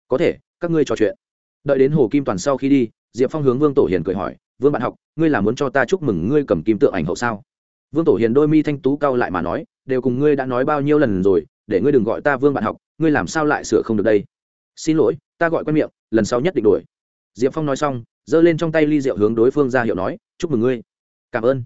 Có thể, các ngươi trò chuyện. Đợi đến hồ kim toàn sau khi đi, diệp phong hướng vương tổ hiền cười hỏi, vương bạn học, ngươi là muốn cho ta chúc mừng ngươi cầm kim tượng ảnh hậu sao? Vương tổ hiền đôi mi thanh tú cao lại mà nói, đều cùng ngươi đã nói bao nhiêu lần rồi, để ngươi đừng gọi ta vương bạn học, ngươi làm sao lại sửa không được đây? Xin lỗi ta gọi quen miệng lần sau nhất định đuổi. diệp phong nói xong giơ lên trong tay ly rượu hướng đối phương ra hiệu nói chúc mừng ngươi. Cảm ơn.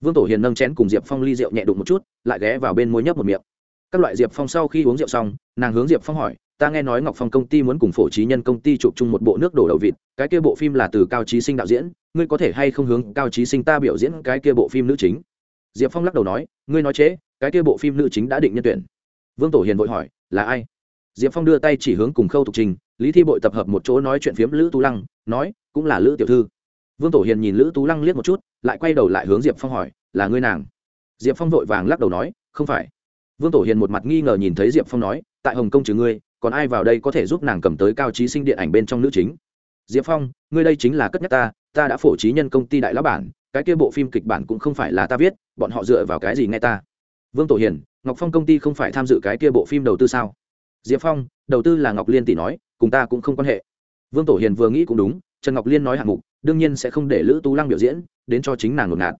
Vương tổ hiền nâng chén cùng diệp phong ly rượu nhẹ đụng một chút lại ghé vào bên môi nhấp một miệng. Các loại diệp phong sau khi uống rượu xong nàng hướng diệp phong hỏi ta nghe nói ngọc phong công ty muốn cùng phổ trí nhân công ty chụp chung một bộ nước đổ đầu vịt cái kia bộ phim là từ cao trí sinh đạo diễn ngươi có thể hay không hướng cao trí sinh ta biểu diễn cái kia bộ phim nữ chính? Diệp phong lắc đầu nói ngươi nói chế, cái kia bộ phim nữ chính đã định nhân tuyển. Vương tổ hiền vội hỏi là ai? Diệp phong đưa tay chỉ hướng cùng khâu tục trình, lý thi bội tập hợp một chỗ nói chuyện phiếm lữ tú lăng, nói, cũng là lữ tiểu thư. Vương tổ hiền nhìn lữ tú lăng liếc một chút, lại quay đầu lại hướng diệp phong hỏi, là ngươi nàng? Diệp phong vội vàng lắc đầu nói, không phải. Vương tổ hiền một mặt nghi ngờ nhìn thấy diệp phong nói, tại hồng kông trừ ngươi, còn ai vào đây có thể giúp nàng cầm tới cao trí sinh điện ảnh bên trong nữ chính? Diệp phong, ngươi đây chính là cất nhắc ta ta đã phổ trí nhân công ty đại lão bản, cái kia bộ phim kịch bản cũng không phải là ta viết, bọn họ dựa vào cái gì nghe ta? Vương tổ hiền, ngọc phong công ty không phải tham dự cái kia bộ phim đầu tư sao? Diệp phong, đầu tư là ngọc liên tỷ nói, cùng ta cũng không quan hệ. Vương tổ hiền vừa nghĩ cũng đúng, trần ngọc liên nói hạng mục, đương nhiên sẽ không để lữ tú lăng biểu diễn, đến cho chính nàng ngột ngạt.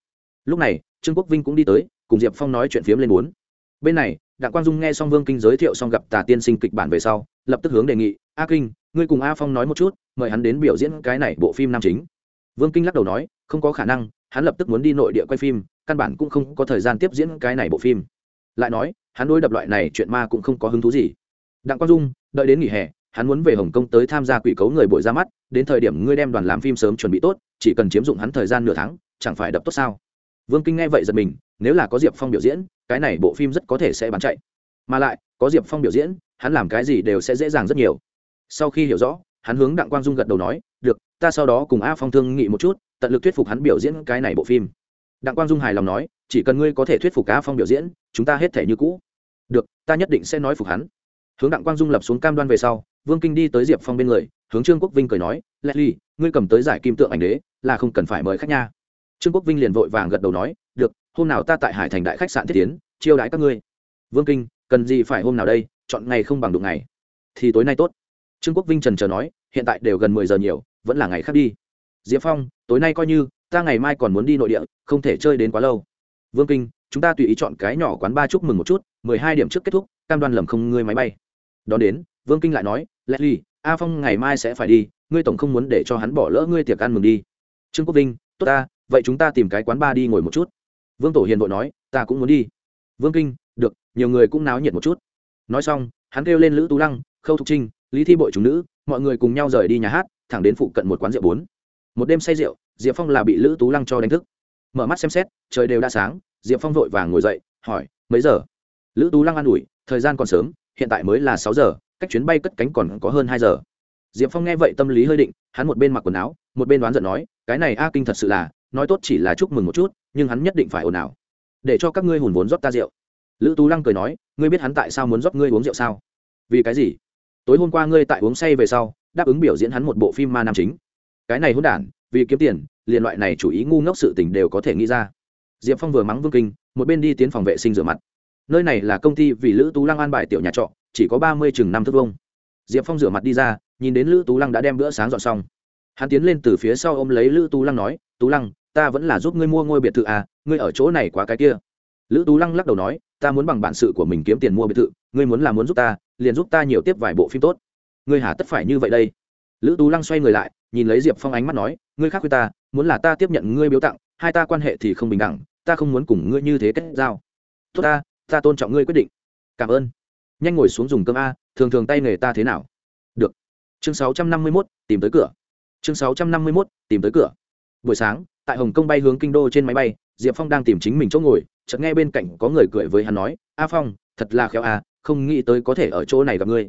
Lúc này, trương quốc vinh cũng đi tới, cùng diệp phong nói chuyện phiếm lên bốn bên này, đặng quang dung nghe xong vương kinh giới thiệu xong gặp tà tiên sinh kịch bản về sau, lập tức hướng đề nghị, a kinh, ngươi cùng a phong nói một chút, mời hắn đến biểu diễn cái này bộ phim nam chính. Vương kinh lắc đầu nói, không có khả năng, hắn lập tức muốn đi nội địa quay phim, căn bản cũng không có thời gian tiếp diễn cái này bộ phim. Lại nói, hắn đối đập loại này chuyện ma cũng không có hứng thú gì đặng quang dung, đợi đến nghỉ hè, hắn muốn về hồng kông tới tham gia quỷ cấu người buổi ra mắt, đến thời điểm ngươi đem đoàn làm phim sớm chuẩn bị tốt, chỉ cần chiếm dụng hắn thời gian nửa tháng, chẳng phải đập tốt sao? Vương kinh nghe vậy giật mình, nếu là có diệp phong biểu diễn, cái này bộ phim rất có thể sẽ bán chạy. Mà lại, có diệp phong biểu diễn, hắn làm cái gì đều sẽ dễ dàng rất nhiều. Sau khi hiểu rõ, hắn hướng đặng quang dung gật đầu nói, được, ta sau đó cùng a phong thương nghị một chút, tận lực thuyết phục hắn biểu diễn cái này bộ phim. Đặng quang dung hài lòng nói, chỉ cần ngươi có thể thuyết phục a phong biểu diễn, chúng ta hết thể như cũ. Được, ta nhất định sẽ nói phục hắn hướng đặng quang dung lập xuống cam đoan về sau vương kinh đi tới diệp phong bên người hướng trương quốc vinh cười nói Lệ Ly, ngươi cầm tới giải kim tượng ảnh đế là không cần phải mời khách nha. Trương quốc vinh liền vội vàng gật đầu nói được hôm nào ta tại hải thành đại khách sạn thiết tiến chiêu đãi các ngươi. Vương kinh cần gì phải hôm nào đây chọn ngày không bằng đụng ngày. Thì tối nay tốt. Trương quốc vinh trần chờ nói hiện tại đều gần mười giờ nhiều vẫn là ngày khác đi. Diệp phong tối nay coi như ta ngày mai còn muốn đi nội địa không thể chơi đến quá lâu. Vương kinh chúng ta tùy ý chọn cái nhỏ quán ba chúc mừng một chút mười hai điểm trước kết thúc cam đoan lầm không ngươi máy bay đón đến, vương kinh lại nói leslie a phong ngày mai sẽ phải đi, ngươi tổng không muốn để cho hắn bỏ lỡ ngươi tiệc ăn mừng đi. Trương quốc vinh, tốt ta, vậy chúng ta tìm cái quán bar đi ngồi một chút. Vương tổ hiền vội nói, ta cũng muốn đi. Vương kinh, được, nhiều người cũng náo nhiệt một chút. Nói xong, hắn kêu lên lữ tú lăng, khâu thục trinh, lý thi bội chúng nữ, mọi người cùng nhau rời đi nhà hát, thẳng đến phụ cận một quán rượu bốn. Một đêm say rượu, diệp phong là bị lữ tú lăng cho đánh thức. Mở mắt xem xét, trời đều đã sáng, diệp phong vội vàng ngồi dậy, hỏi, mấy giờ? Lữ tú lăng an ủi, thời gian còn sớm hiện tại mới là sáu giờ, cách chuyến bay cất cánh còn có hơn hai giờ. Diệp phong nghe vậy tâm lý hơi định, hắn một bên mặc quần áo, một bên đoán giận nói, cái này a kinh thật sự là, nói tốt chỉ là chúc mừng một chút, nhưng hắn nhất định phải ồn ào. Để cho các ngươi hùn vốn rót ta rượu. Lữ tú lăng cười nói, ngươi biết hắn tại sao muốn rót ngươi uống rượu sao? Vì cái gì? Tối hôm qua ngươi tại uống say về sau, đáp ứng biểu diễn hắn một bộ phim ma nam chính. Cái này hôn đản, vì kiếm tiền, liền loại này chủ ý ngu ngốc sự tình đều có thể nghĩ ra. Diệp phong vừa mắng vương kinh, một bên đi tiến phòng vệ sinh rửa mặt nơi này là công ty vì lữ tú lăng an bài tiểu nhà trọ, chỉ có ba mươi chừng năm thước vông diệp phong rửa mặt đi ra, nhìn đến lữ tú lăng đã đem bữa sáng dọn xong. Hắn tiến lên từ phía sau ôm lấy lữ tú lăng nói, tú lăng, ta vẫn là giúp ngươi mua ngôi biệt thự à ngươi ở chỗ này quá cái kia. Lữ tú lăng lắc đầu nói, ta muốn bằng bản sự của mình kiếm tiền mua biệt thự, ngươi muốn là muốn giúp ta, liền giúp ta nhiều tiếp vài bộ phim tốt. Ngươi hả, tất phải như vậy đây. Lữ tú lăng xoay người lại, nhìn lấy diệp phong ánh mắt nói, ngươi khác với ta, muốn là ta tiếp nhận ngươi biếu tặng, hai ta quan hệ thì không bình đẳng, ta không muốn cùng ngươi như thế kết giao. Tốt ta ta tôn trọng ngươi quyết định. Cảm ơn. Nhanh ngồi xuống dùng cơm a, thường thường tay nghề ta thế nào? Được. Chương sáu trăm năm mươi mốt, tìm tới cửa. Chương sáu trăm năm mươi mốt, tìm tới cửa. Buổi sáng, tại hồng kông bay hướng kinh đô trên máy bay, diệp phong đang tìm chính mình chỗ ngồi, chợt nghe bên cạnh có người cười với hắn nói, a phong, thật là khéo à không nghĩ tới có thể ở chỗ này gặp ngươi.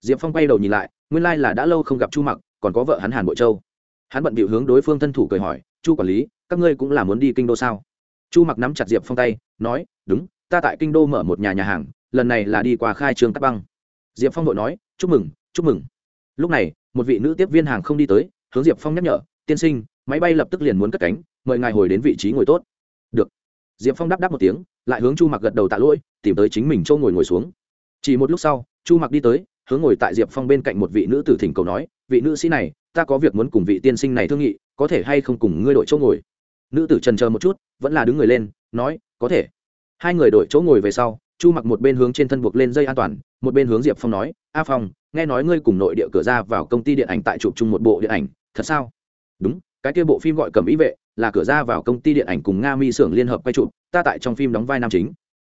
Diệp phong bay đầu nhìn lại, nguyên lai là đã lâu không gặp chu mặc, còn có vợ hắn hàn bội châu. Hắn bận bịu hướng đối phương thân thủ cười hỏi, chu quản lý, các ngươi cũng là muốn đi kinh đô sao? Chu mặc nắm chặt diệp phong tay, nói, đúng ta tại kinh đô mở một nhà nhà hàng, lần này là đi qua khai trương cắt băng. Diệp phong vội nói, chúc mừng chúc mừng. Lúc này, một vị nữ tiếp viên hàng không đi tới, hướng diệp phong nhắc nhở, tiên sinh, máy bay lập tức liền muốn cất cánh, mời ngài hồi đến vị trí ngồi tốt. Được. Diệp phong đáp đáp một tiếng, lại hướng chu mặc gật đầu tạ lỗi, tìm tới chính mình châu ngồi ngồi xuống. Chỉ một lúc sau, chu mặc đi tới, hướng ngồi tại diệp phong bên cạnh một vị nữ tử thỉnh cầu nói, vị nữ sĩ này, ta có việc muốn cùng vị tiên sinh này thương nghị, có thể hay không cùng ngươi đội châu ngồi? Nữ tử trần chờ một chút, vẫn là đứng người lên, nói, có thể hai người đổi chỗ ngồi về sau, chu mặc một bên hướng trên thân buộc lên dây an toàn, một bên hướng diệp phong nói, a phong, nghe nói ngươi cùng nội địa cửa ra vào công ty điện ảnh tại chụp chung một bộ điện ảnh, thật sao? Đúng, cái kia bộ phim gọi cầm ý vệ, là cửa ra vào công ty điện ảnh cùng nga mi xưởng liên hợp quay chụp, ta tại trong phim đóng vai nam chính.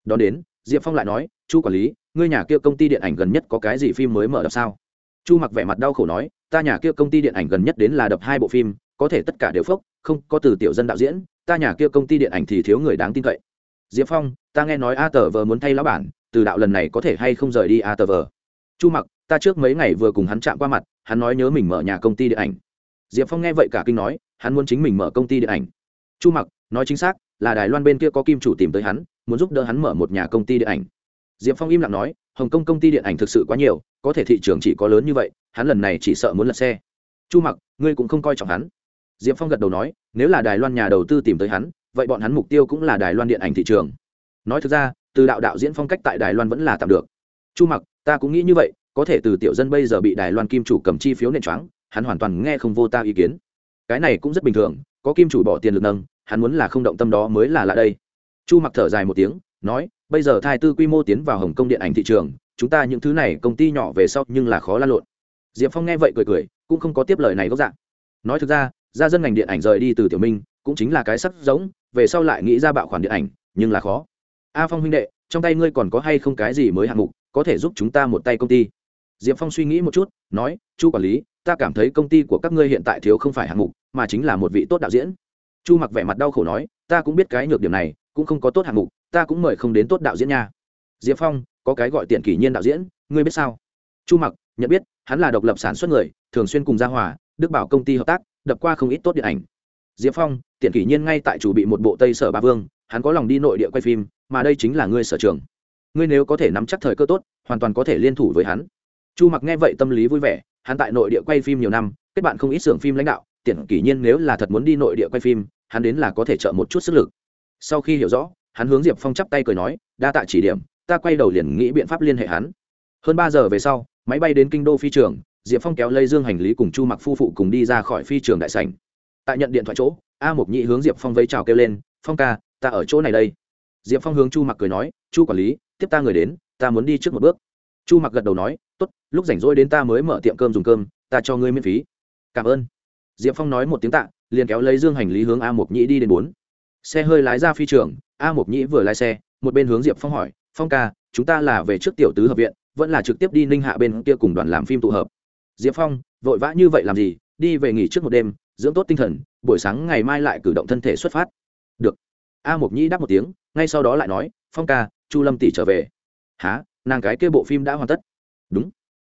Đón đến, diệp phong lại nói, chu quản lý, ngươi nhà kia công ty điện ảnh gần nhất có cái gì phim mới mở đập sao? Chu mặc vẻ mặt đau khổ nói, ta nhà kia công ty điện ảnh gần nhất đến là đập hai bộ phim, có thể tất cả đều phốc, không, có từ tiểu dân đạo diễn, ta nhà kia công ty điện ảnh thì thiếu người đáng tin cậy diệp phong, ta nghe nói a tờ vờ muốn thay lão bản, từ đạo lần này có thể hay không rời đi a tờ vờ chu mặc, ta trước mấy ngày vừa cùng hắn chạm qua mặt, hắn nói nhớ mình mở nhà công ty điện ảnh. Diệp phong nghe vậy cả kinh nói, hắn muốn chính mình mở công ty điện ảnh. Chu mặc, nói chính xác, là đài loan bên kia có kim chủ tìm tới hắn, muốn giúp đỡ hắn mở một nhà công ty điện ảnh. Diệp phong im lặng nói, hồng kông công ty điện ảnh thực sự quá nhiều, có thể thị trường chỉ có lớn như vậy, hắn lần này chỉ sợ muốn lật xe. Chu mặc, ngươi cũng không coi trọng hắn. Diệp phong gật đầu nói, nếu là đài loan nhà đầu tư tìm tới hắn vậy bọn hắn mục tiêu cũng là đài loan điện ảnh thị trường. Nói thực ra, từ đạo đạo diễn phong cách tại đài loan vẫn là tạm được. Chu mặc, ta cũng nghĩ như vậy, có thể từ tiểu dân bây giờ bị đài loan kim chủ cầm chi phiếu nền choáng, hắn hoàn toàn nghe không vô ta ý kiến. Cái này cũng rất bình thường, có kim chủ bỏ tiền lực nâng, hắn muốn là không động tâm đó mới là lạ đây. Chu mặc thở dài một tiếng, nói, bây giờ thai tư quy mô tiến vào hồng kông điện ảnh thị trường, chúng ta những thứ này công ty nhỏ về sau nhưng là khó lan lộn. Diệp phong nghe vậy cười cười, cũng không có tiếp lời này gốc dạng nói thực ra gia dân ngành điện ảnh rời đi từ tiểu minh, cũng chính là cái sắc giống về sau lại nghĩ ra bạo khoản điện ảnh, nhưng là khó. A phong huynh đệ, trong tay ngươi còn có hay không cái gì mới hạng mục, có thể giúp chúng ta một tay công ty? Diệp phong suy nghĩ một chút, nói, chu quản lý, ta cảm thấy công ty của các ngươi hiện tại thiếu không phải hạng mục, mà chính là một vị tốt đạo diễn. Chu mặc vẻ mặt đau khổ nói, ta cũng biết cái nhược điểm này, cũng không có tốt hạng mục, ta cũng mời không đến tốt đạo diễn nha. Diệp phong, có cái gọi tiện kỷ nhiên đạo diễn, ngươi biết sao? Chu mặc, nhận biết, hắn là độc lập sản xuất người, thường xuyên cùng gia hòa, đức bảo công ty hợp tác, đập qua không ít tốt điện ảnh diệp phong, tiện kỷ nhiên ngay tại chủ bị một bộ tây sở ba vương, hắn có lòng đi nội địa quay phim, mà đây chính là ngươi sở trường. Ngươi nếu có thể nắm chắc thời cơ tốt, hoàn toàn có thể liên thủ với hắn. Chu mặc nghe vậy tâm lý vui vẻ, hắn tại nội địa quay phim nhiều năm, kết bạn không ít xưởng phim lãnh đạo, tiện kỷ nhiên nếu là thật muốn đi nội địa quay phim, hắn đến là có thể trợ một chút sức lực. Sau khi hiểu rõ, hắn hướng diệp phong chắp tay cười nói, đa tạ chỉ điểm, ta quay đầu liền nghĩ biện pháp liên hệ hắn. Hơn ba giờ về sau, máy bay đến kinh đô phi trường, diệp phong kéo lây dương hành lý cùng chu mặc phu phụ cùng đi ra khỏi phi trường đại sành tại nhận điện thoại chỗ, a mộc nhị hướng diệp phong vẫy chào kêu lên, phong ca, ta ở chỗ này đây. Diệp phong hướng chu mặc cười nói, chu quản lý, tiếp ta người đến, ta muốn đi trước một bước. Chu mặc gật đầu nói, tốt, lúc rảnh rỗi đến ta mới mở tiệm cơm dùng cơm, ta cho ngươi miễn phí. Cảm ơn. Diệp phong nói một tiếng tạ, liền kéo lấy dương hành lý hướng a mộc nhị đi đến bốn. Xe hơi lái ra phi trường, a mộc nhị vừa lái xe, một bên hướng diệp phong hỏi, phong ca, chúng ta là về trước tiểu tứ hợp viện, vẫn là trực tiếp đi ninh hạ bên kia cùng đoàn làm phim tụ hợp? Diệp phong, vội vã như vậy làm gì? Đi về nghỉ trước một đêm dưỡng tốt tinh thần, buổi sáng ngày mai lại cử động thân thể xuất phát. Được. A mộc nhĩ đáp một tiếng, ngay sau đó lại nói, phong ca, chu lâm tỷ trở về. Há nàng cái kia bộ phim đã hoàn tất. Đúng.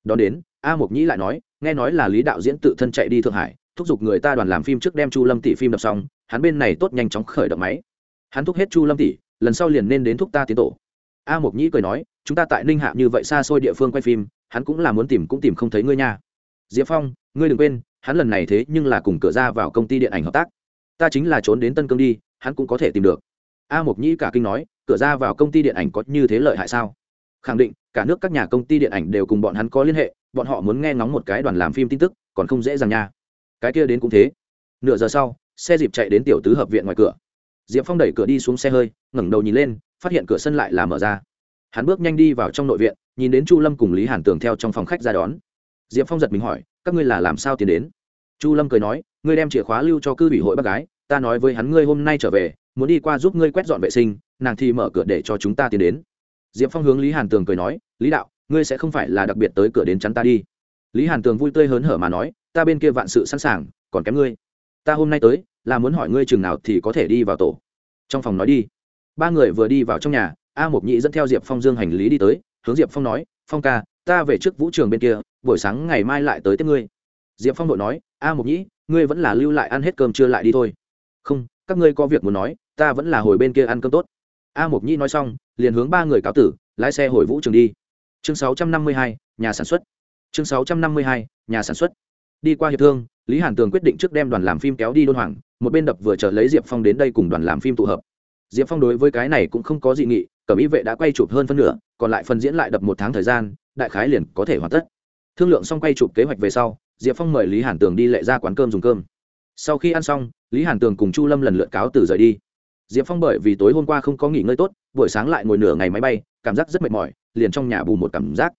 Đón đến, a mộc nhĩ lại nói, nghe nói là lý đạo diễn tự thân chạy đi thượng hải, thúc giục người ta đoàn làm phim trước đem chu lâm tỷ phim đập xong, hắn bên này tốt nhanh chóng khởi động máy. Hắn thúc hết chu lâm tỷ, lần sau liền nên đến thúc ta tiến tổ. A mộc nhĩ cười nói, chúng ta tại ninh hạ như vậy xa xôi địa phương quay phim, hắn cũng là muốn tìm cũng tìm không thấy ngươi nha. Diệp phong, ngươi đừng quên hắn lần này thế nhưng là cùng cửa ra vào công ty điện ảnh hợp tác. Ta chính là trốn đến tân cương đi, hắn cũng có thể tìm được. A mộc nhĩ cả kinh nói, cửa ra vào công ty điện ảnh có như thế lợi hại sao? Khẳng định, cả nước các nhà công ty điện ảnh đều cùng bọn hắn có liên hệ, bọn họ muốn nghe ngóng một cái đoàn làm phim tin tức, còn không dễ dàng nha. Cái kia đến cũng thế. Nửa giờ sau, xe dịp chạy đến tiểu tứ hợp viện ngoài cửa. Diệp phong đẩy cửa đi xuống xe hơi, ngẩng đầu nhìn lên, phát hiện cửa sân lại là mở ra. Hắn bước nhanh đi vào trong nội viện, nhìn đến chu lâm cùng lý hàn tường theo trong phòng khách ra đón. Diệp phong giật mình hỏi các ngươi là làm sao tiến đến? Chu lâm cười nói, ngươi đem chìa khóa lưu cho cư ủy hội bác gái, ta nói với hắn ngươi hôm nay trở về, muốn đi qua giúp ngươi quét dọn vệ sinh, nàng thì mở cửa để cho chúng ta tiến đến. Diệp phong hướng lý hàn tường cười nói, lý đạo, ngươi sẽ không phải là đặc biệt tới cửa đến chắn ta đi. Lý hàn tường vui tươi hớn hở mà nói, ta bên kia vạn sự sẵn sàng, còn kém ngươi. Ta hôm nay tới, là muốn hỏi ngươi chừng nào thì có thể đi vào tổ. Trong phòng nói đi. Ba người vừa đi vào trong nhà, a mộc nhị dẫn theo diệp phong dương hành lý đi tới, hướng diệp phong nói, phong ca ta về trước vũ trường bên kia buổi sáng ngày mai lại tới tiếp ngươi. Diệp phong đội nói a mục nhĩ ngươi vẫn là lưu lại ăn hết cơm chưa lại đi thôi. Không các ngươi có việc muốn nói ta vẫn là hồi bên kia ăn cơm tốt. A mục nhĩ nói xong liền hướng ba người cáo tử lái xe hồi vũ trường đi. Chương 652, nhà sản xuất. Chương 652, nhà sản xuất. Đi qua hiệp thương lý hàn tường quyết định trước đem đoàn làm phim kéo đi đôn hoàng một bên đập vừa chờ lấy diệp phong đến đây cùng đoàn làm phim tụ hợp. Diệp phong đối với cái này cũng không có dị nghị cẩm y vệ đã quay chụp hơn phân nửa còn lại phần diễn lại đập một tháng thời gian đại khái liền có thể hoàn tất. Thương lượng xong quay chụp kế hoạch về sau, diệp phong mời lý hàn tường đi lệ ra quán cơm dùng cơm. Sau khi ăn xong, lý hàn tường cùng chu lâm lần lượt cáo từ rời đi. Diệp phong bởi vì tối hôm qua không có nghỉ ngơi tốt, buổi sáng lại ngồi nửa ngày máy bay, cảm giác rất mệt mỏi, liền trong nhà bù một cảm giác.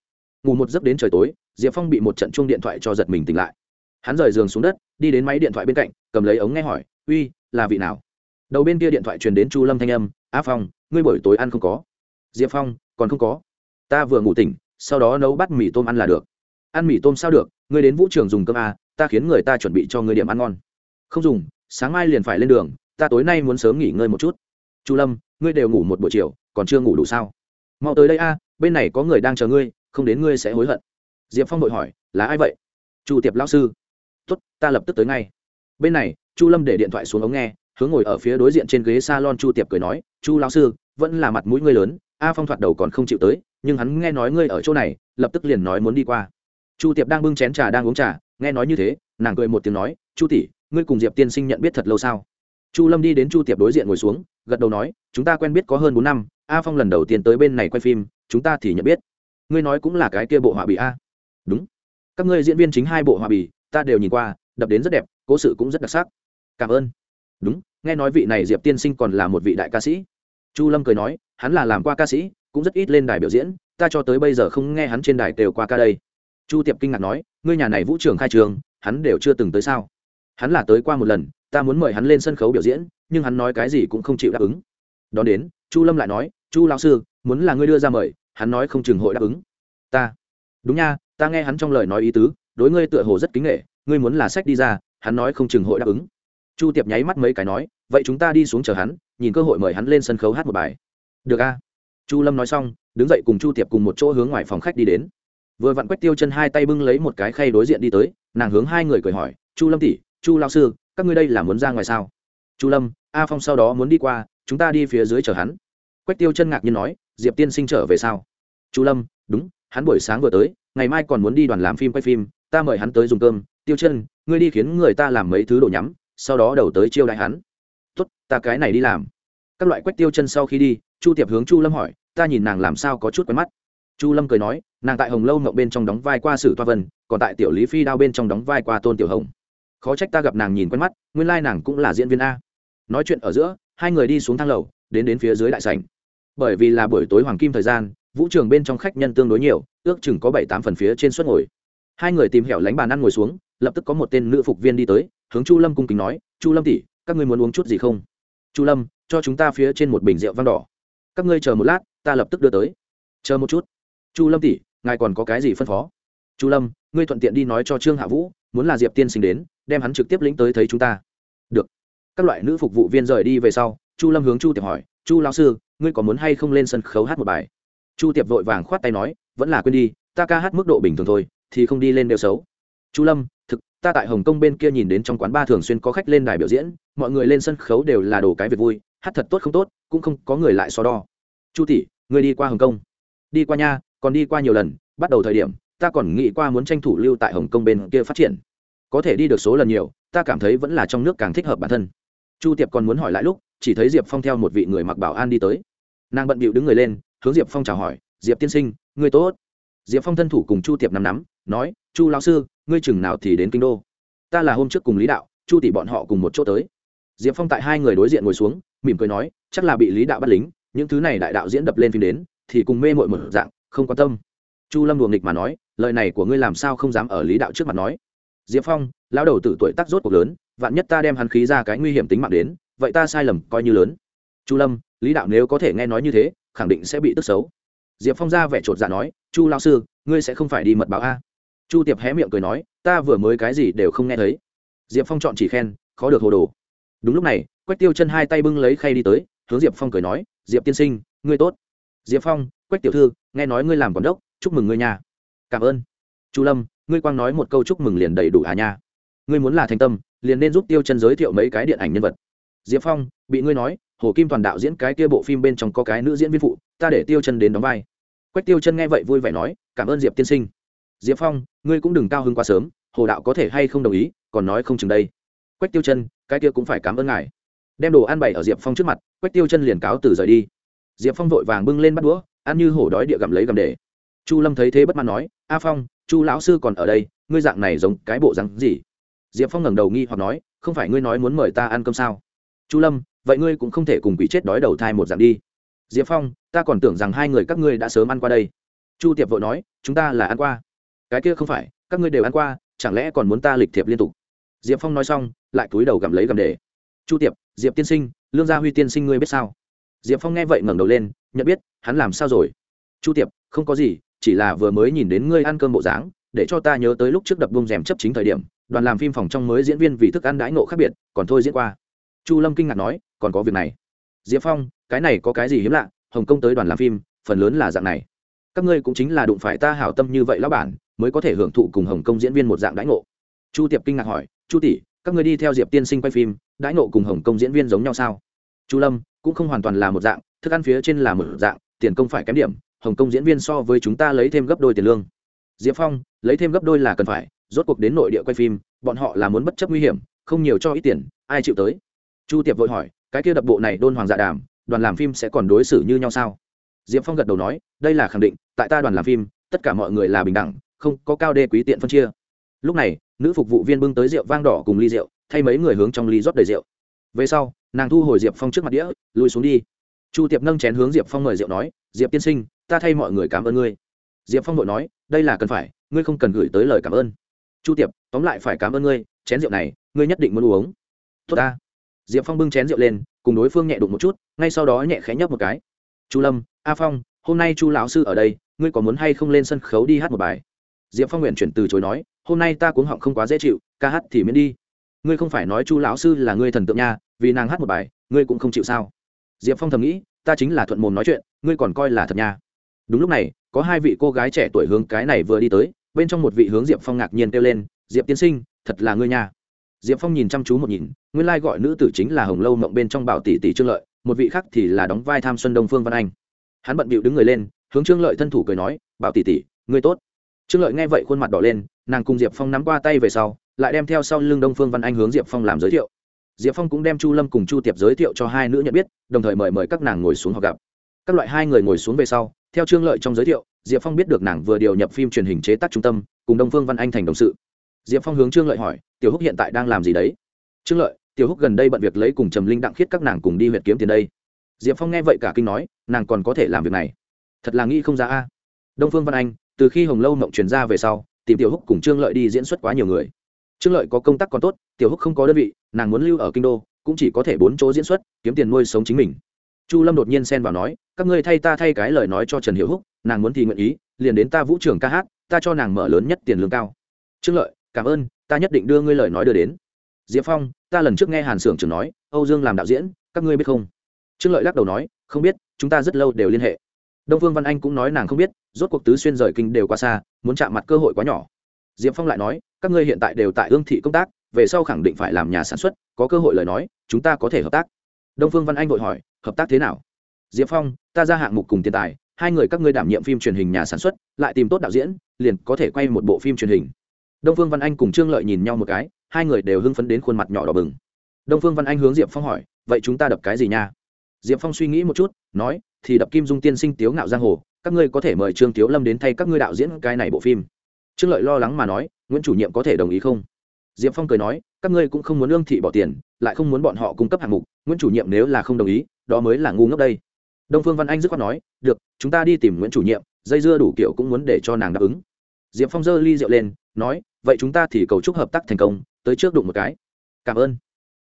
Ngủ một giấc đến trời tối, diệp phong bị một trận chuông điện thoại cho giật mình tỉnh lại. Hắn rời giường xuống đất, đi đến máy điện thoại bên cạnh, cầm lấy ống nghe hỏi, uy, là vị nào? Đầu bên kia điện thoại truyền đến chu lâm thanh âm á phong, ngươi buổi tối ăn không có. Diệp phong, còn không có. Ta vừa ngủ tỉnh sau đó nấu bát mì tôm ăn là được. Ăn mì tôm sao được? Ngươi đến vũ trường dùng cơm à, ta khiến người ta chuẩn bị cho ngươi điểm ăn ngon. Không dùng sáng mai liền phải lên đường ta tối nay muốn sớm nghỉ ngơi một chút. Chu lâm ngươi đều ngủ một buổi chiều còn chưa ngủ đủ sao? Mau tới đây a bên này có người đang chờ ngươi không đến ngươi sẽ hối hận. Diệp phong vội hỏi là ai vậy? Chu tiệp lão sư. Tốt ta lập tức tới ngay. Bên này chu lâm để điện thoại xuống ống nghe hướng ngồi ở phía đối diện trên ghế s a lon chu tiệp cười nói chu lão sư vẫn là mặt mũi ngươi lớn a phong thoạt đầu còn không chịu tới nhưng hắn nghe nói ngươi ở chỗ này, lập tức liền nói muốn đi qua. Chu tiệp đang bưng chén trà đang uống trà, nghe nói như thế, nàng cười một tiếng nói, chu tỷ, ngươi cùng diệp tiên sinh nhận biết thật lâu sao? Chu lâm đi đến chu tiệp đối diện ngồi xuống, gật đầu nói, chúng ta quen biết có hơn bốn năm, a phong lần đầu tiên tới bên này quay phim, chúng ta thì nhận biết. Ngươi nói cũng là cái kia bộ họa bị a? Đúng. Các ngươi diễn viên chính hai bộ họa bì, ta đều nhìn qua, đập đến rất đẹp, cố sự cũng rất đặc sắc. Cảm ơn. Đúng, nghe nói vị này diệp tiên sinh còn là một vị đại ca sĩ. Chu lâm cười nói hắn là làm qua ca sĩ, cũng rất ít lên đài biểu diễn, ta cho tới bây giờ không nghe hắn trên đài đều qua ca đây. Chu tiệp kinh ngạc nói, ngươi nhà này vũ trường khai trường, hắn đều chưa từng tới sao? Hắn là tới qua một lần, ta muốn mời hắn lên sân khấu biểu diễn, nhưng hắn nói cái gì cũng không chịu đáp ứng. Đón đến, chu lâm lại nói, chu lão sư, muốn là ngươi đưa ra mời, hắn nói không chừng hội đáp ứng. Ta. Đúng nha, ta nghe hắn trong lời nói ý tứ, đối ngươi tựa hồ rất kính nghệ ngươi muốn là sách đi ra, hắn nói không chừng hội đáp ứng. Chu tiệp nháy mắt mấy cái nói, vậy chúng ta đi xuống chờ hắn, nhìn cơ hội mời hắn lên sân khấu hát một bài được a. Chu lâm nói xong, đứng dậy cùng chu tiệp cùng một chỗ hướng ngoài phòng khách đi đến. Vừa vặn quách tiêu chân hai tay bưng lấy một cái khay đối diện đi tới, nàng hướng hai người cười hỏi, chu lâm tỷ, chu lao sư, các ngươi đây là muốn ra ngoài sao? Chu lâm, a phong sau đó muốn đi qua, chúng ta đi phía dưới chờ hắn. Quách tiêu chân ngạc nhiên nói, diệp tiên sinh trở về sao? Chu lâm, đúng, hắn buổi sáng vừa tới, ngày mai còn muốn đi đoàn làm phim quay phim, ta mời hắn tới dùng cơm. Tiêu chân, ngươi đi khiến người ta làm mấy thứ đồ nhắm, sau đó đầu tới chiêu đại hắn. Tốt, ta cái này đi làm. Các loại quách tiêu chân sau khi đi chu tiệp hướng chu lâm hỏi, ta nhìn nàng làm sao có chút quen mắt. Chu lâm cười nói, nàng tại hồng lâu ngậu bên trong đóng vai qua sử toa vân, còn tại tiểu lý phi đao bên trong đóng vai qua tôn tiểu hồng. Khó trách ta gặp nàng nhìn quen mắt, nguyên lai nàng cũng là diễn viên a. Nói chuyện ở giữa, hai người đi xuống thang lầu, đến đến phía dưới đại sảnh. Bởi vì là buổi tối hoàng kim thời gian, vũ trường bên trong khách nhân tương đối nhiều, ước chừng có bảy tám phần phía trên suất ngồi. Hai người tìm hẻo lánh bàn ăn ngồi xuống, lập tức có một tên nữ phục viên đi tới, hướng chu lâm cung kính nói, chu lâm tỷ, các ngươi muốn uống chút gì không? Chu lâm, cho chúng ta phía trên một bình rượu vang đỏ các ngươi chờ một lát, ta lập tức đưa tới. Chờ một chút. Chu lâm tỷ, ngài còn có cái gì phân phó? Chu lâm, ngươi thuận tiện đi nói cho trương hạ vũ, muốn là diệp tiên sinh đến, đem hắn trực tiếp lĩnh tới thấy chúng ta. Được. Các loại nữ phục vụ viên rời đi về sau, chu lâm hướng chu tiệp hỏi, chu lao sư, ngươi có muốn hay không lên sân khấu hát một bài? Chu tiệp vội vàng khoát tay nói, vẫn là quên đi, ta ca hát mức độ bình thường thôi, thì không đi lên đều xấu. Chu lâm, thực, ta tại hồng kông bên kia nhìn đến trong quán ba thường xuyên có khách lên đài biểu diễn, mọi người lên sân khấu đều là đồ cái việc vui hát thật tốt không tốt, cũng không có người lại so đo. Chu tỷ người đi qua hồng kông. Đi qua nha, còn đi qua nhiều lần, bắt đầu thời điểm, ta còn nghĩ qua muốn tranh thủ lưu tại hồng kông bên kia phát triển. Có thể đi được số lần nhiều, ta cảm thấy vẫn là trong nước càng thích hợp bản thân. Chu tiệp còn muốn hỏi lại lúc, chỉ thấy diệp phong theo một vị người mặc bảo an đi tới. Nàng bận bịu đứng người lên, hướng diệp phong chào hỏi, diệp tiên sinh người tốt. Diệp phong thân thủ cùng chu tiệp nắm nắm, nói, chu lão sư, ngươi chừng nào thì đến kinh đô? Ta là hôm trước cùng lý đạo, chu tỷ bọn họ cùng một chỗ tới. Diệp phong tại hai người đối diện ngồi xuống mỉm cười nói, chắc là bị lý đạo bắt lính, những thứ này đại đạo diễn đập lên phim đến, thì cùng mê mội một dạng, không quan tâm. Chu lâm đùa nghịch mà nói, lời này của ngươi làm sao không dám ở lý đạo trước mặt nói? Diệp phong, lão đầu tử tuổi tác rốt cuộc lớn, vạn nhất ta đem hắn khí ra cái nguy hiểm tính mạng đến, vậy ta sai lầm coi như lớn. Chu lâm, lý đạo nếu có thể nghe nói như thế, khẳng định sẽ bị tức xấu. Diệp phong ra vẻ chột dạ nói, chu lao sư, ngươi sẽ không phải đi mật báo a? Chu tiệp hé miệng cười nói, ta vừa mới cái gì đều không nghe thấy. Diệp phong chọn chỉ khen, khó được hồ đồ. Đúng lúc này quách tiêu chân hai tay bưng lấy khay đi tới, hướng diệp phong cười nói, diệp tiên sinh, ngươi tốt. Diệp phong, quách tiểu thư, nghe nói ngươi làm quản đốc, chúc mừng ngươi nhà cảm ơn. Chu lâm, ngươi quang nói một câu chúc mừng liền đầy đủ à nha. Ngươi muốn là thành tâm, liền nên giúp tiêu chân giới thiệu mấy cái điện ảnh nhân vật. Diệp phong, bị ngươi nói, hồ kim toàn đạo diễn cái kia bộ phim bên trong có cái nữ diễn viên phụ, ta để tiêu chân đến đóng vai. Quách tiêu chân nghe vậy vui vẻ nói, cảm ơn diệp tiên sinh. Diệp phong, ngươi cũng đừng cao hứng quá sớm, hồ đạo có thể hay không đồng ý, còn nói không chừng đây. Quách tiêu chân, cái kia cũng phải cảm ơn ngài đem đồ ăn bày ở diệp phong trước mặt, quách tiêu chân liền cáo từ rời đi. Diệp phong vội vàng bưng lên bắt đũa, ăn như hổ đói địa gặm lấy gặm để. Chu lâm thấy thế bất mãn nói, a phong, chu lão sư còn ở đây, ngươi dạng này giống cái bộ rắn gì? Diệp phong ngẩng đầu nghi hoặc nói, không phải ngươi nói muốn mời ta ăn cơm sao? Chu lâm, vậy ngươi cũng không thể cùng quỷ chết đói đầu thai một dạng đi. Diệp phong, ta còn tưởng rằng hai người các ngươi đã sớm ăn qua đây. Chu tiệp vội nói, chúng ta là ăn qua. Cái kia không phải, các ngươi đều ăn qua, chẳng lẽ còn muốn ta lịch thiệp liên tục? Diệp phong nói xong, lại cúi đầu gặm lấy gặm để chu tiệp, diệp tiên sinh, lương gia huy tiên sinh ngươi biết sao? Diệp phong nghe vậy ngẩng đầu lên, nhận biết, hắn làm sao rồi? Chu tiệp, không có gì, chỉ là vừa mới nhìn đến ngươi ăn cơm bộ dáng, để cho ta nhớ tới lúc trước đập bông rèm chấp chính thời điểm, đoàn làm phim phòng trong mới diễn viên vì thức ăn đãi nộ khác biệt, còn thôi diễn qua. Chu lâm kinh ngạc nói, còn có việc này. Diệp phong, cái này có cái gì hiếm lạ, hồng kông tới đoàn làm phim, phần lớn là dạng này. Các ngươi cũng chính là đụng phải ta hảo tâm như vậy lão bản, mới có thể hưởng thụ cùng hồng kông diễn viên một dạng đãi ngộ. Chu tiệp kinh ngạc hỏi, chu tỷ, các ngươi đi theo diệp tiên sinh quay phim đãi nộ cùng hồng kông diễn viên giống nhau sao? Chu lâm cũng không hoàn toàn là một dạng, thức ăn phía trên là một dạng, tiền công phải kém điểm, hồng kông diễn viên so với chúng ta lấy thêm gấp đôi tiền lương. Diệp phong, lấy thêm gấp đôi là cần phải, rốt cuộc đến nội địa quay phim, bọn họ là muốn bất chấp nguy hiểm, không nhiều cho ít tiền, ai chịu tới? Chu tiệp vội hỏi, cái kia đập bộ này đôn hoàng dạ đàm, đoàn làm phim sẽ còn đối xử như nhau sao? Diệp phong gật đầu nói, đây là khẳng định, tại ta đoàn làm phim, tất cả mọi người là bình đẳng, không có cao đê quý tiện phân chia. Lúc này, nữ phục vụ viên bưng tới rượu vang đỏ cùng ly rượu thay mấy người hướng trong ly rót đầy rượu. Về sau, nàng thu hồi diệp phong trước mặt đĩa, lùi xuống đi. Chu tiệp nâng chén hướng diệp phong mời rượu nói, diệp tiên sinh, ta thay mọi người cảm ơn ngươi. Diệp phong vội nói, đây là cần phải, ngươi không cần gửi tới lời cảm ơn. Chu tiệp, tóm lại phải cảm ơn ngươi, chén rượu này, ngươi nhất định muốn uống. Tốt ta. Diệp phong bưng chén rượu lên, cùng đối phương nhẹ đụng một chút, ngay sau đó nhẹ khẽ nhấp một cái. Chu lâm, a phong, hôm nay chu lão sư ở đây, ngươi có muốn hay không lên sân khấu đi hát một bài? Diệp phong nguyện chuyển từ chối nói, hôm nay ta cuống họng không quá dễ chịu, ca hát thì miễn đi ngươi không phải nói chu lão sư là ngươi thần tượng nha, vì nàng hát một bài, ngươi cũng không chịu sao? Diệp phong thầm nghĩ, ta chính là thuận mồm nói chuyện, ngươi còn coi là thật nha. Đúng lúc này, có hai vị cô gái trẻ tuổi hướng cái này vừa đi tới, bên trong một vị hướng diệp phong ngạc nhiên kêu lên, diệp tiên sinh, thật là ngươi nha. Diệp phong nhìn chăm chú một nhìn, nguyên lai gọi nữ tử chính là hồng lâu mộng bên trong bảo tỷ tỷ trương lợi, một vị khác thì là đóng vai tham xuân đông phương văn anh. Hắn bận bịu đứng người lên, hướng trương lợi thân thủ cười nói, bảo tỷ tỷ, ngươi tốt trương lợi nghe vậy khuôn mặt đỏ lên, nàng cùng diệp phong nắm qua tay về sau, lại đem theo sau lưng đông phương văn anh hướng diệp phong làm giới thiệu. Diệp phong cũng đem chu lâm cùng chu tiệp giới thiệu cho hai nữ nhận biết, đồng thời mời mời các nàng ngồi xuống họ gặp. Các loại hai người ngồi xuống về sau, theo trương lợi trong giới thiệu, diệp phong biết được nàng vừa điều nhập phim truyền hình chế tác trung tâm, cùng đông phương văn anh thành đồng sự. Diệp phong hướng trương lợi hỏi, tiểu húc hiện tại đang làm gì đấy? Trương lợi, tiểu húc gần đây bận việc lấy cùng trầm linh đặng khiết các nàng cùng đi huyện kiếm tiền đây. Diệp phong nghe vậy cả kinh nói, nàng còn có thể làm việc này. Thật là nghĩ không ra a. Đông phương văn anh từ khi hồng lâu mộng truyền ra về sau, tìm tiểu húc cùng trương lợi đi diễn xuất quá nhiều người. Trương lợi có công tác còn tốt, tiểu húc không có đơn vị, nàng muốn lưu ở kinh đô, cũng chỉ có thể bốn chỗ diễn xuất, kiếm tiền nuôi sống chính mình. Chu lâm đột nhiên xen vào nói, các ngươi thay ta thay cái lời nói cho trần hiệu húc, nàng muốn thì nguyện ý, liền đến ta vũ trường ca hát, ta cho nàng mở lớn nhất tiền lương cao. Trương lợi, cảm ơn, ta nhất định đưa ngươi lời nói đưa đến. Diệp phong, ta lần trước nghe hàn s ư ở n g trường nói, âu dương làm đạo diễn, các ngươi biết không? Trương lợi lắc đầu nói, không biết, chúng ta rất lâu đều liên hệ đông phương văn anh cũng nói nàng không biết, rốt cuộc tứ xuyên rời kinh đều quá xa, muốn chạm mặt cơ hội quá nhỏ. Diệp phong lại nói, các ngươi hiện tại đều tại hương thị công tác, về sau khẳng định phải làm nhà sản xuất, có cơ hội lời nói, chúng ta có thể hợp tác. Đông phương văn anh vội hỏi, hợp tác thế nào? Diệp phong, ta ra hạng mục cùng tiền tài, hai người các ngươi đảm nhiệm phim truyền hình nhà sản xuất, lại tìm tốt đạo diễn, liền có thể quay một bộ phim truyền hình. Đông phương văn anh cùng trương lợi nhìn nhau một cái, hai người đều hưng phấn đến khuôn mặt nhỏ đỏ bừng. Đông phương văn anh hướng diệp phong hỏi, vậy chúng ta đập cái gì nha? Diệp phong suy nghĩ một chút, nói thì đập kim dung tiên sinh tiếu ngạo giang hồ các ngươi có thể mời trương tiếu lâm đến thay các ngươi đạo diễn cái này bộ phim. Trương lợi lo lắng mà nói nguyễn chủ nhiệm có thể đồng ý không? Diệp phong cười nói các ngươi cũng không muốn lương thị bỏ tiền lại không muốn bọn họ cung cấp hạng mục nguyễn chủ nhiệm nếu là không đồng ý đó mới là ngu ngốc đây. Đông phương văn anh dứt khoát nói được chúng ta đi tìm nguyễn chủ nhiệm dây dưa đủ kiểu cũng muốn để cho nàng đáp ứng. Diệp phong giơ ly rượu lên nói vậy chúng ta thì cầu chúc hợp tác thành công tới trước đụng một cái. Cảm ơn.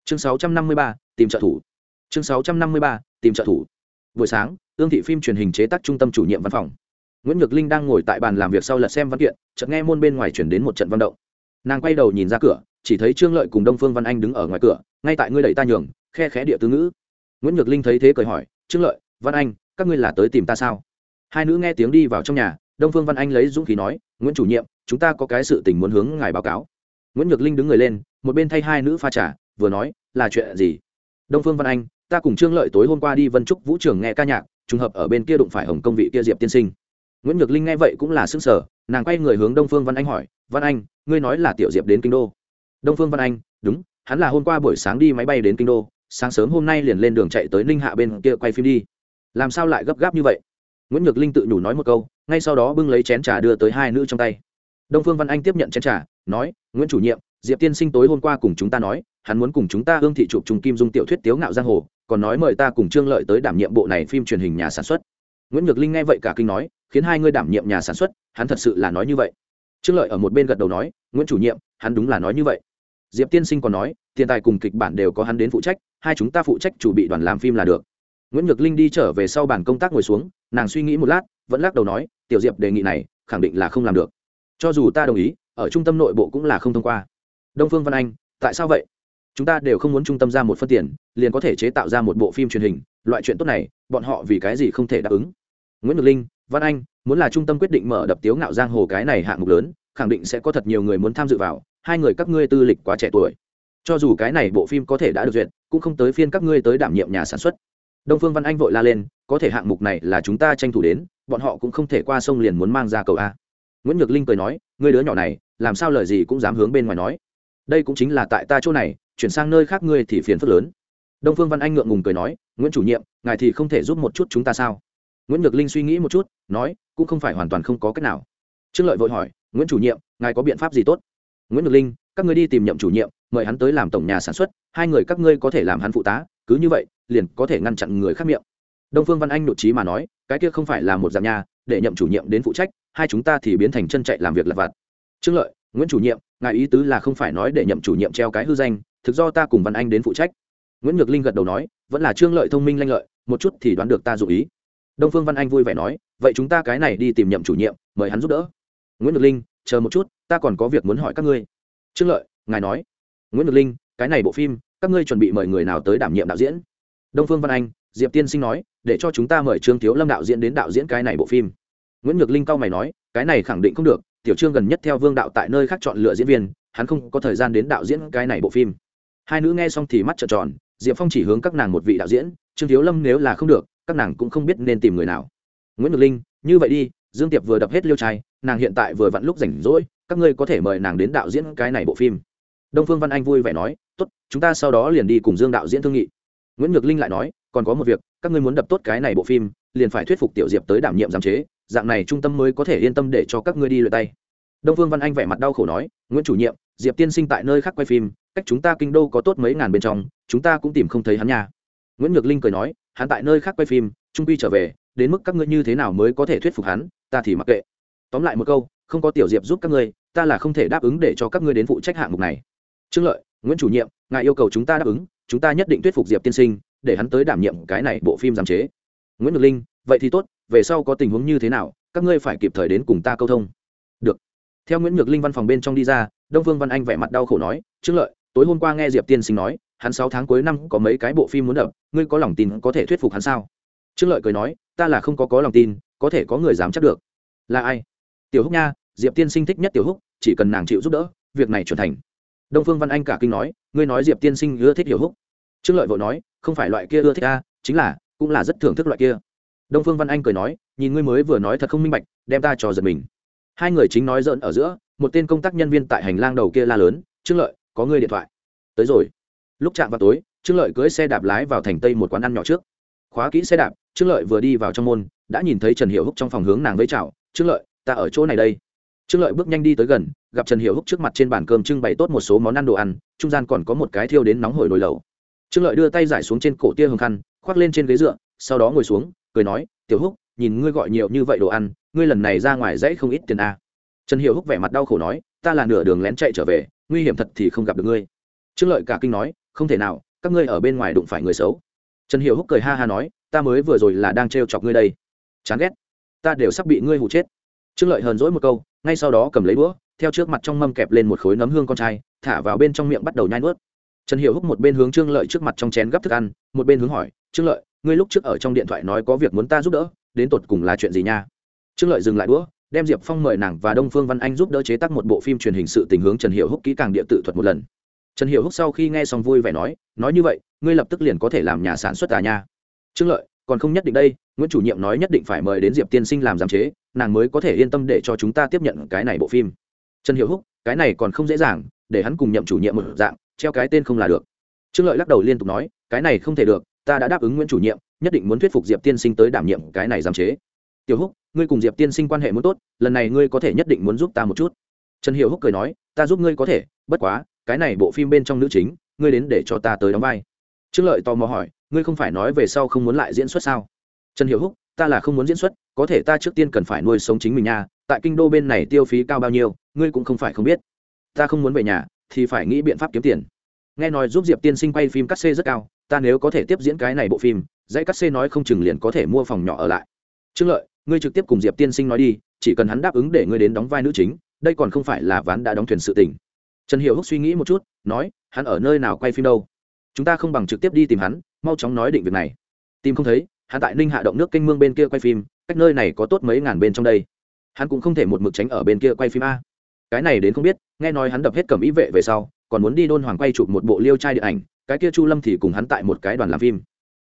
Chương 653, tìm trợ thủ. Chương 653, tìm trợ thủ buổi sáng, ương thị phim truyền hình chế tác trung tâm chủ nhiệm văn phòng. Nguyễn nhược linh đang ngồi tại bàn làm việc sau lật xem văn kiện, chợt nghe môn bên ngoài chuyển đến một trận văn động. Nàng quay đầu nhìn ra cửa, chỉ thấy trương lợi cùng đông phương văn anh đứng ở ngoài cửa, ngay tại ngươi đẩy ta nhường, khe khẽ địa tứ ngữ. Nguyễn nhược linh thấy thế cười hỏi, trương lợi, văn anh, các ngươi là tới tìm ta sao? Hai nữ nghe tiếng đi vào trong nhà, đông phương văn anh lấy dũng khí nói, nguyễn chủ nhiệm, chúng ta có cái sự tình muốn hướng ngài báo cáo. Nguyễn nhược linh đứng người lên, một bên thay hai nữ pha trà, vừa nói, là chuyện gì? Đông phương văn anh ta cùng trương lợi tối hôm qua đi vân trúc vũ trường nghe ca nhạc, trùng hợp ở bên kia đụng phải hồng công vị kia diệp tiên sinh. Nguyễn nhược linh nghe vậy cũng là xứng sở nàng quay người hướng đông phương văn anh hỏi, văn anh, ngươi nói là tiểu diệp đến kinh đô? Đông phương văn anh, đúng, hắn là hôm qua buổi sáng đi máy bay đến kinh đô, sáng sớm hôm nay liền lên đường chạy tới ninh hạ bên kia quay phim đi. Làm sao lại gấp gáp như vậy? Nguyễn nhược linh tự nhủ nói một câu, ngay sau đó bưng lấy chén trà đưa tới hai nữ trong tay. Đông phương văn anh tiếp nhận chén trà, nói, nguyễn chủ nhiệm, diệp tiên sinh tối hôm qua cùng chúng ta nói, hắn muốn cùng chúng ta hương thị chụp trùng kim dung tiểu thuyết tiếu ngạo giang hồ còn nói mời ta cùng trương lợi tới đảm nhiệm bộ này phim truyền hình nhà sản xuất. Nguyễn nhược linh nghe vậy cả kinh nói, khiến hai ngươi đảm nhiệm nhà sản xuất, hắn thật sự là nói như vậy. Trương lợi ở một bên gật đầu nói, nguyễn chủ nhiệm, hắn đúng là nói như vậy. Diệp tiên sinh còn nói, tiền tài cùng kịch bản đều có hắn đến phụ trách, hai chúng ta phụ trách chủ bị đoàn làm phim là được. Nguyễn nhược linh đi trở về sau bàn công tác ngồi xuống, nàng suy nghĩ một lát, vẫn lắc đầu nói, tiểu diệp đề nghị này, khẳng định là không làm được. Cho dù ta đồng ý, ở trung tâm nội bộ cũng là không thông qua. Đông phương văn anh, tại sao vậy? Chúng ta đều không muốn trung tâm ra một phân tiền, liền có thể chế tạo ra một bộ phim truyền hình, loại chuyện tốt này, bọn họ vì cái gì không thể đáp ứng? Nguyễn ngọc linh, văn anh, muốn là trung tâm quyết định mở đập tiếu ngạo giang hồ cái này hạng mục lớn, khẳng định sẽ có thật nhiều người muốn tham dự vào, hai người các ngươi tư lịch quá trẻ tuổi. Cho dù cái này bộ phim có thể đã được duyệt, cũng không tới phiên các ngươi tới đảm nhiệm nhà sản xuất. Đông phương văn anh vội la lên, có thể hạng mục này là chúng ta tranh thủ đến, bọn họ cũng không thể qua sông liền muốn mang ra cầu a. Nguyễn nhược linh cười nói, ngươi đứa nhỏ này, làm sao lời gì cũng dám hướng bên ngoài nói. Đây cũng chính là tại ta chỗ này chuyển sang nơi khác ngươi thì phiền phức lớn. Đông phương văn anh ngượng ngùng cười nói, nguyễn chủ nhiệm, ngài thì không thể giúp một chút chúng ta sao? Nguyễn nhược linh suy nghĩ một chút, nói, cũng không phải hoàn toàn không có cách nào. Trương lợi vội hỏi, nguyễn chủ nhiệm, ngài có biện pháp gì tốt? Nguyễn nhược linh, các ngươi đi tìm nhậm chủ nhiệm, mời hắn tới làm tổng nhà sản xuất, hai người các ngươi có thể làm hắn phụ tá, cứ như vậy, liền có thể ngăn chặn người khác miệng. Đông phương văn anh nội trí mà nói, cái kia không phải là một dạng nhà, để nhậm chủ nhiệm đến phụ trách, hai chúng ta thì biến thành chân chạy làm việc lặt vặt. Trương lợi, nguyễn chủ nhiệm, ngài ý tứ là không phải nói để nhậm chủ nhiệm treo cái hư danh thực do ta cùng văn anh đến phụ trách. Nguyễn nhược linh gật đầu nói, vẫn là trương lợi thông minh lanh lợi, một chút thì đoán được ta dụ ý. Đông phương văn anh vui vẻ nói, vậy chúng ta cái này đi tìm nhậm chủ nhiệm, mời hắn giúp đỡ. Nguyễn nhược linh, chờ một chút, ta còn có việc muốn hỏi các ngươi. Trương lợi, ngài nói. Nguyễn nhược linh, cái này bộ phim, các ngươi chuẩn bị mời người nào tới đảm nhiệm đạo diễn? Đông phương văn anh, diệp tiên sinh nói, để cho chúng ta mời trương thiếu lâm đạo diễn đến đạo diễn cái này bộ phim. Nguyễn nhược linh cao mày nói, cái này khẳng định không được, tiểu trương gần nhất theo vương đạo tại nơi khác chọn lựa diễn viên, hắn không có thời gian đến đạo diễn cái này bộ phim hai nữ nghe xong thì mắt trợn tròn, diệp phong chỉ hướng các nàng một vị đạo diễn, trương thiếu lâm nếu là không được, các nàng cũng không biết nên tìm người nào. Nguyễn nhược linh, như vậy đi, dương tiệp vừa đập hết liêu trai, nàng hiện tại vừa vặn lúc rảnh rỗi, các ngươi có thể mời nàng đến đạo diễn cái này bộ phim. Đông phương văn anh vui vẻ nói, tốt, chúng ta sau đó liền đi cùng dương đạo diễn thương nghị. Nguyễn nhược linh lại nói, còn có một việc, các ngươi muốn đập tốt cái này bộ phim, liền phải thuyết phục tiểu diệp tới đảm nhiệm giám chế, dạng này trung tâm mới có thể yên tâm để cho các ngươi đi luyện tay. Đông phương văn anh vẻ mặt đau khổ nói, nguyễn chủ nhiệm, diệp tiên sinh tại nơi khác quay phim cách chúng ta kinh đô có tốt mấy ngàn bên trong, chúng ta cũng tìm không thấy hắn nha. Nguyễn nhược linh cười nói, hắn tại nơi khác quay phim, trung quy trở về, đến mức các ngươi như thế nào mới có thể thuyết phục hắn, ta thì mặc kệ. Tóm lại một câu, không có tiểu diệp giúp các ngươi, ta là không thể đáp ứng để cho các ngươi đến phụ trách hạng mục này. Trương lợi, nguyễn chủ nhiệm, ngài yêu cầu chúng ta đáp ứng, chúng ta nhất định thuyết phục diệp tiên sinh, để hắn tới đảm nhiệm cái này bộ phim giám chế. Nguyễn nhược linh, vậy thì tốt, về sau có tình huống như thế nào, các ngươi phải kịp thời đến cùng ta câu thông. Được. Theo nguyễn nhược linh văn phòng bên trong đi ra, đông vương văn anh vẻ mặt đau khổ nói, trương lợi tối hôm qua nghe diệp tiên sinh nói, hắn sáu tháng cuối năm có mấy cái bộ phim muốn đập, ngươi có lòng tin có thể thuyết phục hắn sao? Trương lợi cười nói, ta là không có có lòng tin, có thể có người dám chắc được. Là ai? Tiểu húc nha, diệp tiên sinh thích nhất tiểu húc, chỉ cần nàng chịu giúp đỡ, việc này trở thành. Đông phương văn anh cả kinh nói, ngươi nói diệp tiên sinh ưa thích hiểu húc. Trương lợi vội nói, không phải loại kia ưa thích ta chính là, cũng là rất thưởng thức loại kia. Đông phương văn anh cười nói, nhìn ngươi mới vừa nói thật không minh bạch, đem ta cho giật mình. Hai người chính nói dỡn ở giữa, một tên công tác nhân viên tại hành lang đầu kia la lớn, trương lợi có ngươi điện thoại. Tới rồi. Lúc chạm vào tối, trương lợi cưỡi xe đạp lái vào thành tây một quán ăn nhỏ trước. Khóa kỹ xe đạp, trương lợi vừa đi vào trong môn, đã nhìn thấy trần hiệu húc trong phòng hướng nàng với chào, trương lợi, ta ở chỗ này đây. Trương lợi bước nhanh đi tới gần, gặp trần hiệu húc trước mặt trên bàn cơm trưng bày tốt một số món ăn đồ ăn, trung gian còn có một cái thiêu đến nóng hổi nồi lẩu. Trương lợi đưa tay giải xuống trên cổ tia hương khăn, khoác lên trên ghế dựa, sau đó ngồi xuống, cười nói, tiểu húc, nhìn ngươi gọi nhiều như vậy đồ ăn, ngươi lần này ra ngoài dãy không ít tiền a. À. trần hiệu húc vẻ mặt đau khổ nói, ta là nửa đường lén chạy trở về nguy hiểm thật thì không gặp được ngươi. Trương lợi cả kinh nói, không thể nào, các ngươi ở bên ngoài đụng phải người xấu. Trần hiệu húc cười ha ha nói, ta mới vừa rồi là đang trêu chọc ngươi đây. Chán ghét. Ta đều sắp bị ngươi hụ chết. Trương lợi hờn dỗi một câu, ngay sau đó cầm lấy đũa, theo trước mặt trong mâm kẹp lên một khối nấm hương con trai, thả vào bên trong miệng bắt đầu nhai nuốt. Trần hiệu húc một bên hướng trương lợi trước mặt trong chén gắp thức ăn, một bên hướng hỏi, trương lợi, ngươi lúc trước ở trong điện thoại nói có việc muốn ta giúp đỡ, đến tột cùng là chuyện gì nha? Trương lợi dừng lại đũa đem diệp phong mời nàng và đông phương văn anh giúp đỡ chế tác một bộ phim truyền hình sự tình hướng trần hiệu húc kỹ càng địa tự thuật một lần. Trần hiệu húc sau khi nghe xong vui vẻ nói nói như vậy, ngươi lập tức liền có thể làm nhà sản xuất cả nha. Trương lợi, còn không nhất định đây, nguyễn chủ nhiệm nói nhất định phải mời đến diệp tiên sinh làm giám chế, nàng mới có thể yên tâm để cho chúng ta tiếp nhận cái này bộ phim. Trần hiệu húc, cái này còn không dễ dàng, để hắn cùng nhậm chủ nhiệm một dạng, treo cái tên không là được. Trương lợi lắc đầu liên tục nói, cái này không thể được, ta đã đáp ứng nguyễn chủ nhiệm, nhất định muốn thuyết phục diệp tiên sinh tới đảm nhiệm cái này giám chế tiểu húc, ngươi cùng diệp tiên sinh quan hệ muốn tốt, lần này ngươi có thể nhất định muốn giúp ta một chút. Trần hiệu húc cười nói, ta giúp ngươi có thể, bất quá, cái này bộ phim bên trong nữ chính, ngươi đến để cho ta tới đóng vai. Trương lợi tò mò hỏi, ngươi không phải nói về sau không muốn lại diễn xuất sao? Trần hiệu húc, ta là không muốn diễn xuất, có thể ta trước tiên cần phải nuôi sống chính mình nha, tại kinh đô bên này tiêu phí cao bao nhiêu, ngươi cũng không phải không biết. Ta không muốn về nhà, thì phải nghĩ biện pháp kiếm tiền. Nghe nói giúp diệp tiên sinh quay phim cắt xê rất cao, ta nếu có thể tiếp diễn cái này bộ phim, dãy cắt xê nói không chừng liền có thể mua phòng nhỏ ở lại. Trương lợi ngươi trực tiếp cùng diệp tiên sinh nói đi, chỉ cần hắn đáp ứng để ngươi đến đóng vai nữ chính, đây còn không phải là ván đã đóng thuyền sự tình. Trần hiệu húc suy nghĩ một chút, nói, hắn ở nơi nào quay phim đâu? Chúng ta không bằng trực tiếp đi tìm hắn, mau chóng nói định việc này. Tìm không thấy, hắn tại ninh hạ động nước canh mương bên kia quay phim, cách nơi này có tốt mấy ngàn bên trong đây. Hắn cũng không thể một mực tránh ở bên kia quay phim a. Cái này đến không biết, nghe nói hắn đập hết cầm ý vệ về sau, còn muốn đi đôn hoàng quay chụp một bộ liêu trai điện ảnh, cái kia chu lâm thì cùng hắn tại một cái đoàn làm phim.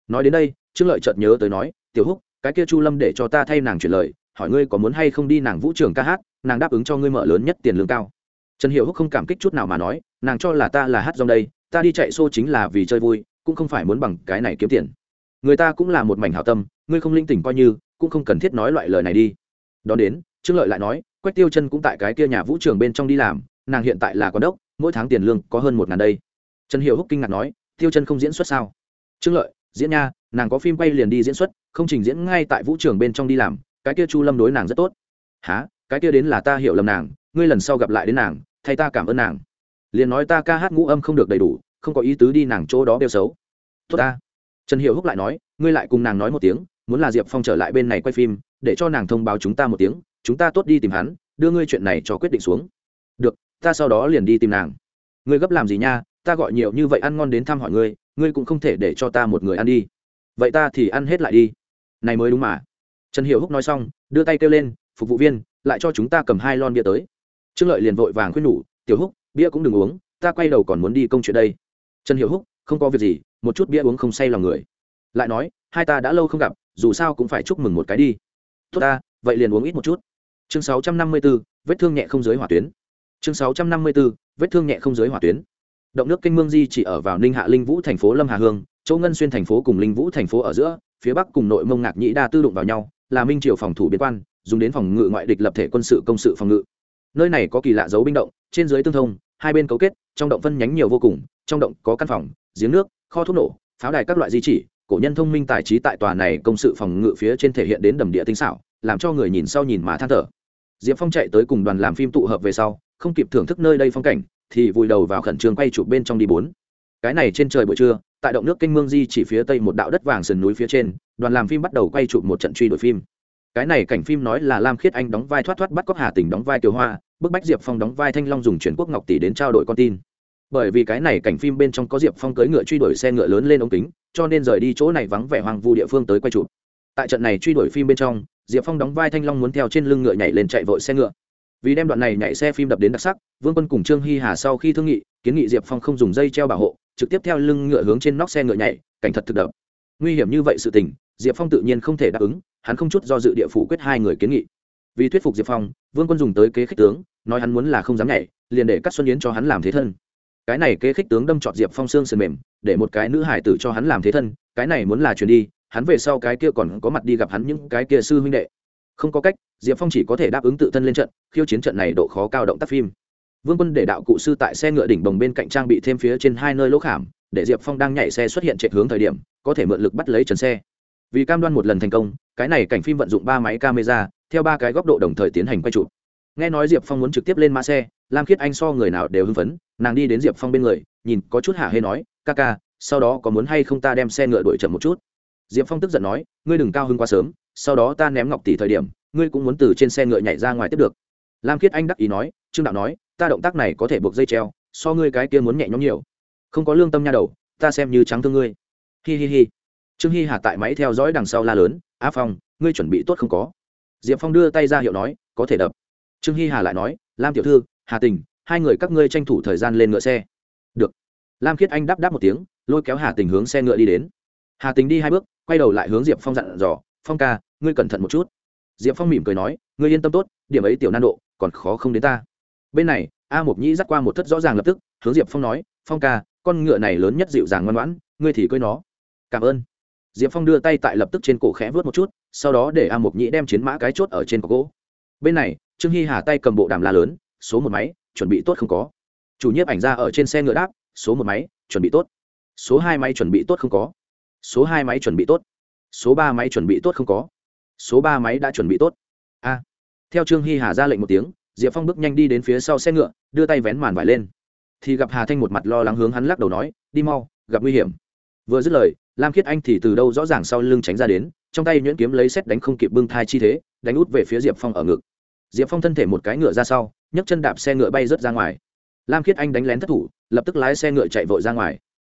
Nói đến đây, trương lợi chợt nhớ tới nói, tiểu húc cái kia chu lâm để cho ta thay nàng chuyển lời, hỏi ngươi có muốn hay không đi nàng vũ trường ca hát, nàng đáp ứng cho ngươi mở lớn nhất tiền lương cao. Trần hiệu húc không cảm kích chút nào mà nói, nàng cho là ta là hát dòng đây, ta đi chạy xô chính là vì chơi vui, cũng không phải muốn bằng cái này kiếm tiền. Người ta cũng là một mảnh hảo tâm, ngươi không linh tỉnh coi như, cũng không cần thiết nói loại lời này đi. Đón đến, trương lợi lại nói, quách tiêu chân cũng tại cái kia nhà vũ trường bên trong đi làm, nàng hiện tại là con đốc, mỗi tháng tiền lương có hơn một ngàn đây. Trần hiệu húc kinh ngạc nói, tiêu chân không diễn xuất sao? Trương lợi diễn nha, nàng có phim quay liền đi diễn xuất, không trình diễn ngay tại vũ trường bên trong đi làm, cái kia chu lâm đối nàng rất tốt. Há cái kia đến là ta hiểu lầm nàng, ngươi lần sau gặp lại đến nàng, thay ta cảm ơn nàng. Liền nói ta ca hát ngũ âm không được đầy đủ, không có ý tứ đi nàng chỗ đó đeo xấu. Tốt ta. Trần hiệu húc lại nói, ngươi lại cùng nàng nói một tiếng, muốn là diệp phong trở lại bên này quay phim, để cho nàng thông báo chúng ta một tiếng, chúng ta tốt đi tìm hắn, đưa ngươi chuyện này cho quyết định xuống. Được, ta sau đó liền đi tìm nàng. Ngươi gấp làm gì nha, ta gọi nhiều như vậy ăn ngon đến thăm hỏi ngươi ngươi cũng không thể để cho ta một người ăn đi. Vậy ta thì ăn hết lại đi. Này mới đúng mà. Trần hiệu húc nói xong đưa tay kêu lên phục vụ viên lại cho chúng ta cầm hai lon bia tới. Trương lợi liền vội vàng khuyên nhủ tiểu húc bia cũng đừng uống ta quay đầu còn muốn đi công chuyện đây. Trần hiệu húc không có việc gì một chút bia uống không say lòng người. Lại nói hai ta đã lâu không gặp dù sao cũng phải chúc mừng một cái đi. Tốt ta vậy liền uống ít một chút. Chương 654, vết thương nhẹ không dưới hỏa tuyến. Chương 654, vết thương nhẹ không dưới hỏa tuyến động nước kênh mương di chỉ ở vào ninh hạ linh vũ thành phố lâm hà hương châu ngân xuyên thành phố cùng linh vũ thành phố ở giữa, phía bắc cùng nội mông ngạc nhĩ đa tư đụng vào nhau, là minh triều phòng thủ biên quan, dùng đến phòng ngự ngoại địch lập thể quân sự công sự phòng ngự. Nơi này có kỳ lạ dấu binh động, trên dưới tương thông, hai bên cấu kết, trong động phân nhánh nhiều vô cùng, trong động có căn phòng, giếng nước, kho thuốc nổ, pháo đài các loại di chỉ, cổ nhân thông minh tài trí tại tòa này công sự phòng ngự phía trên thể hiện đến đầm địa tinh xảo, làm cho người nhìn sau nhìn mà than thở. Diệp phong chạy tới cùng đoàn làm phim tụ hợp về sau, không kịp thưởng thức nơi đây phong cảnh thì vùi đầu vào khẩn trương quay chụp bên trong đi bốn. Cái này trên trời buổi trưa, tại động nước kênh mương di chỉ phía tây một đạo đất vàng sườn núi phía trên, đoàn làm phim bắt đầu quay chụp một trận truy đuổi phim. Cái này cảnh phim nói là lam khiết anh đóng vai thoát thoát bắt cóc hà tình đóng vai kiều hoa, bức bách diệp phong đóng vai thanh long dùng chuyển quốc ngọc tỷ đến trao đổi con tin. Bởi vì cái này cảnh phim bên trong có diệp phong cưỡi ngựa truy đuổi xe ngựa lớn lên ống kính, cho nên rời đi chỗ này vắng vẻ hoang vu địa phương tới quay chụp. Tại trận này truy đuổi phim bên trong, diệp phong đóng vai thanh long muốn theo trên lưng ngựa nhảy lên chạy vội xe ngựa vì đem đoạn này nhảy xe phim đập đến đặc sắc, vương quân cùng trương hy hà sau khi thương nghị, kiến nghị diệp phong không dùng dây treo bảo hộ, trực tiếp theo lưng ngựa hướng trên nóc xe ngựa nhảy, cảnh thật thực đập nguy hiểm như vậy sự tình, diệp phong tự nhiên không thể đáp ứng, hắn không chút do dự địa phủ quyết hai người kiến nghị. Vì thuyết phục diệp phong, vương quân dùng tới kế khích tướng, nói hắn muốn là không dám nhảy, liền để cắt xuân yến cho hắn làm thế thân. Cái này kế khích tướng đâm trọt diệp phong xương sườn mềm, để một cái nữ hải tử cho hắn làm thế thân, cái này muốn là chuyển đi, hắn về sau cái kia còn có mặt đi gặp hắn những cái kia sư huynh đệ không có cách, diệp phong chỉ có thể đáp ứng tự thân lên trận, khiêu chiến trận này độ khó cao động tác phim. Vương quân để đạo cụ sư tại xe ngựa đỉnh bồng bên cạnh trang bị thêm phía trên hai nơi lỗ khảm, để diệp phong đang nhảy xe xuất hiện chạy hướng thời điểm, có thể mượn lực bắt lấy trần xe. Vì cam đoan một lần thành công, cái này cảnh phim vận dụng ba máy camera, theo ba cái góc độ đồng thời tiến hành quay chụp. Nghe nói diệp phong muốn trực tiếp lên mã xe, lam khiết anh so người nào đều hưng phấn, nàng đi đến diệp phong bên người, nhìn có chút hạ hê nói, ca ca, sau đó có muốn hay không ta đem xe ngựa đuổi chậm một chút? Diệp phong tức giận nói, ngươi đừng cao hưng quá sớm, sau đó ta ném ngọc tỷ thời điểm, ngươi cũng muốn từ trên xe ngựa nhảy ra ngoài tiếp được. Lam khiết anh đắc ý nói, trương đạo nói, ta động tác này có thể buộc dây treo, so ngươi cái kia muốn nhẹ nhõm nhiều. Không có lương tâm nha đầu, ta xem như trắng thương ngươi. Hi hi hi. Trương Hi hà tại máy theo dõi đằng sau la lớn á phong, ngươi chuẩn bị tốt không có? Diệp phong đưa tay ra hiệu nói, có thể đập. Trương Hi hà lại nói, lam tiểu thư, hà tình, hai người các ngươi tranh thủ thời gian lên ngựa xe. Được. Lam khiết anh đáp đáp một tiếng, lôi kéo hà tình hướng xe ngựa đi đến hà tính đi hai bước, quay đầu lại hướng diệp phong dặn dò, phong ca, ngươi cẩn thận một chút. Diệp phong mỉm cười nói, ngươi yên tâm tốt, điểm ấy tiểu nan độ, còn khó không đến ta. Bên này, a mộc nhĩ dắt qua một thất rõ ràng lập tức, hướng diệp phong nói, phong ca, con ngựa này lớn nhất dịu dàng ngoan ngoãn, ngươi thì cưới nó. Cảm ơn. Diệp phong đưa tay tại lập tức trên cổ khẽ vớt một chút, sau đó để a mộc nhĩ đem chiến mã cái chốt ở trên cọc gỗ. Bên này, trương hy hà tay cầm bộ đàm la lớn, số một máy, chuẩn bị tốt không có. Chủ nhiếp ảnh ra ở trên xe ngựa đáp, số một máy, chuẩn bị tốt. Số hai máy, chuẩn bị tốt không có số hai máy chuẩn bị tốt. Số ba máy chuẩn bị tốt không có. Số ba máy đã chuẩn bị tốt. A. Theo trương hy hà ra lệnh một tiếng, diệp phong bước nhanh đi đến phía sau xe ngựa, đưa tay vén màn vải lên. Thì gặp hà thanh một mặt lo lắng hướng hắn lắc đầu nói, đi mau, gặp nguy hiểm. Vừa dứt lời, lam khiết anh thì từ đâu rõ ràng sau lưng tránh ra đến, trong tay nhuyễn kiếm lấy xét đánh không kịp bưng thai chi thế, đánh út về phía diệp phong ở ngực. Diệp phong thân thể một cái ngựa ra sau, nhấc chân đạp xe ngựa bay rớt ra ngoài. Lam khiết anh đánh lén thất thủ, lập tức lái xe ngựa chạy vội ra ngoài.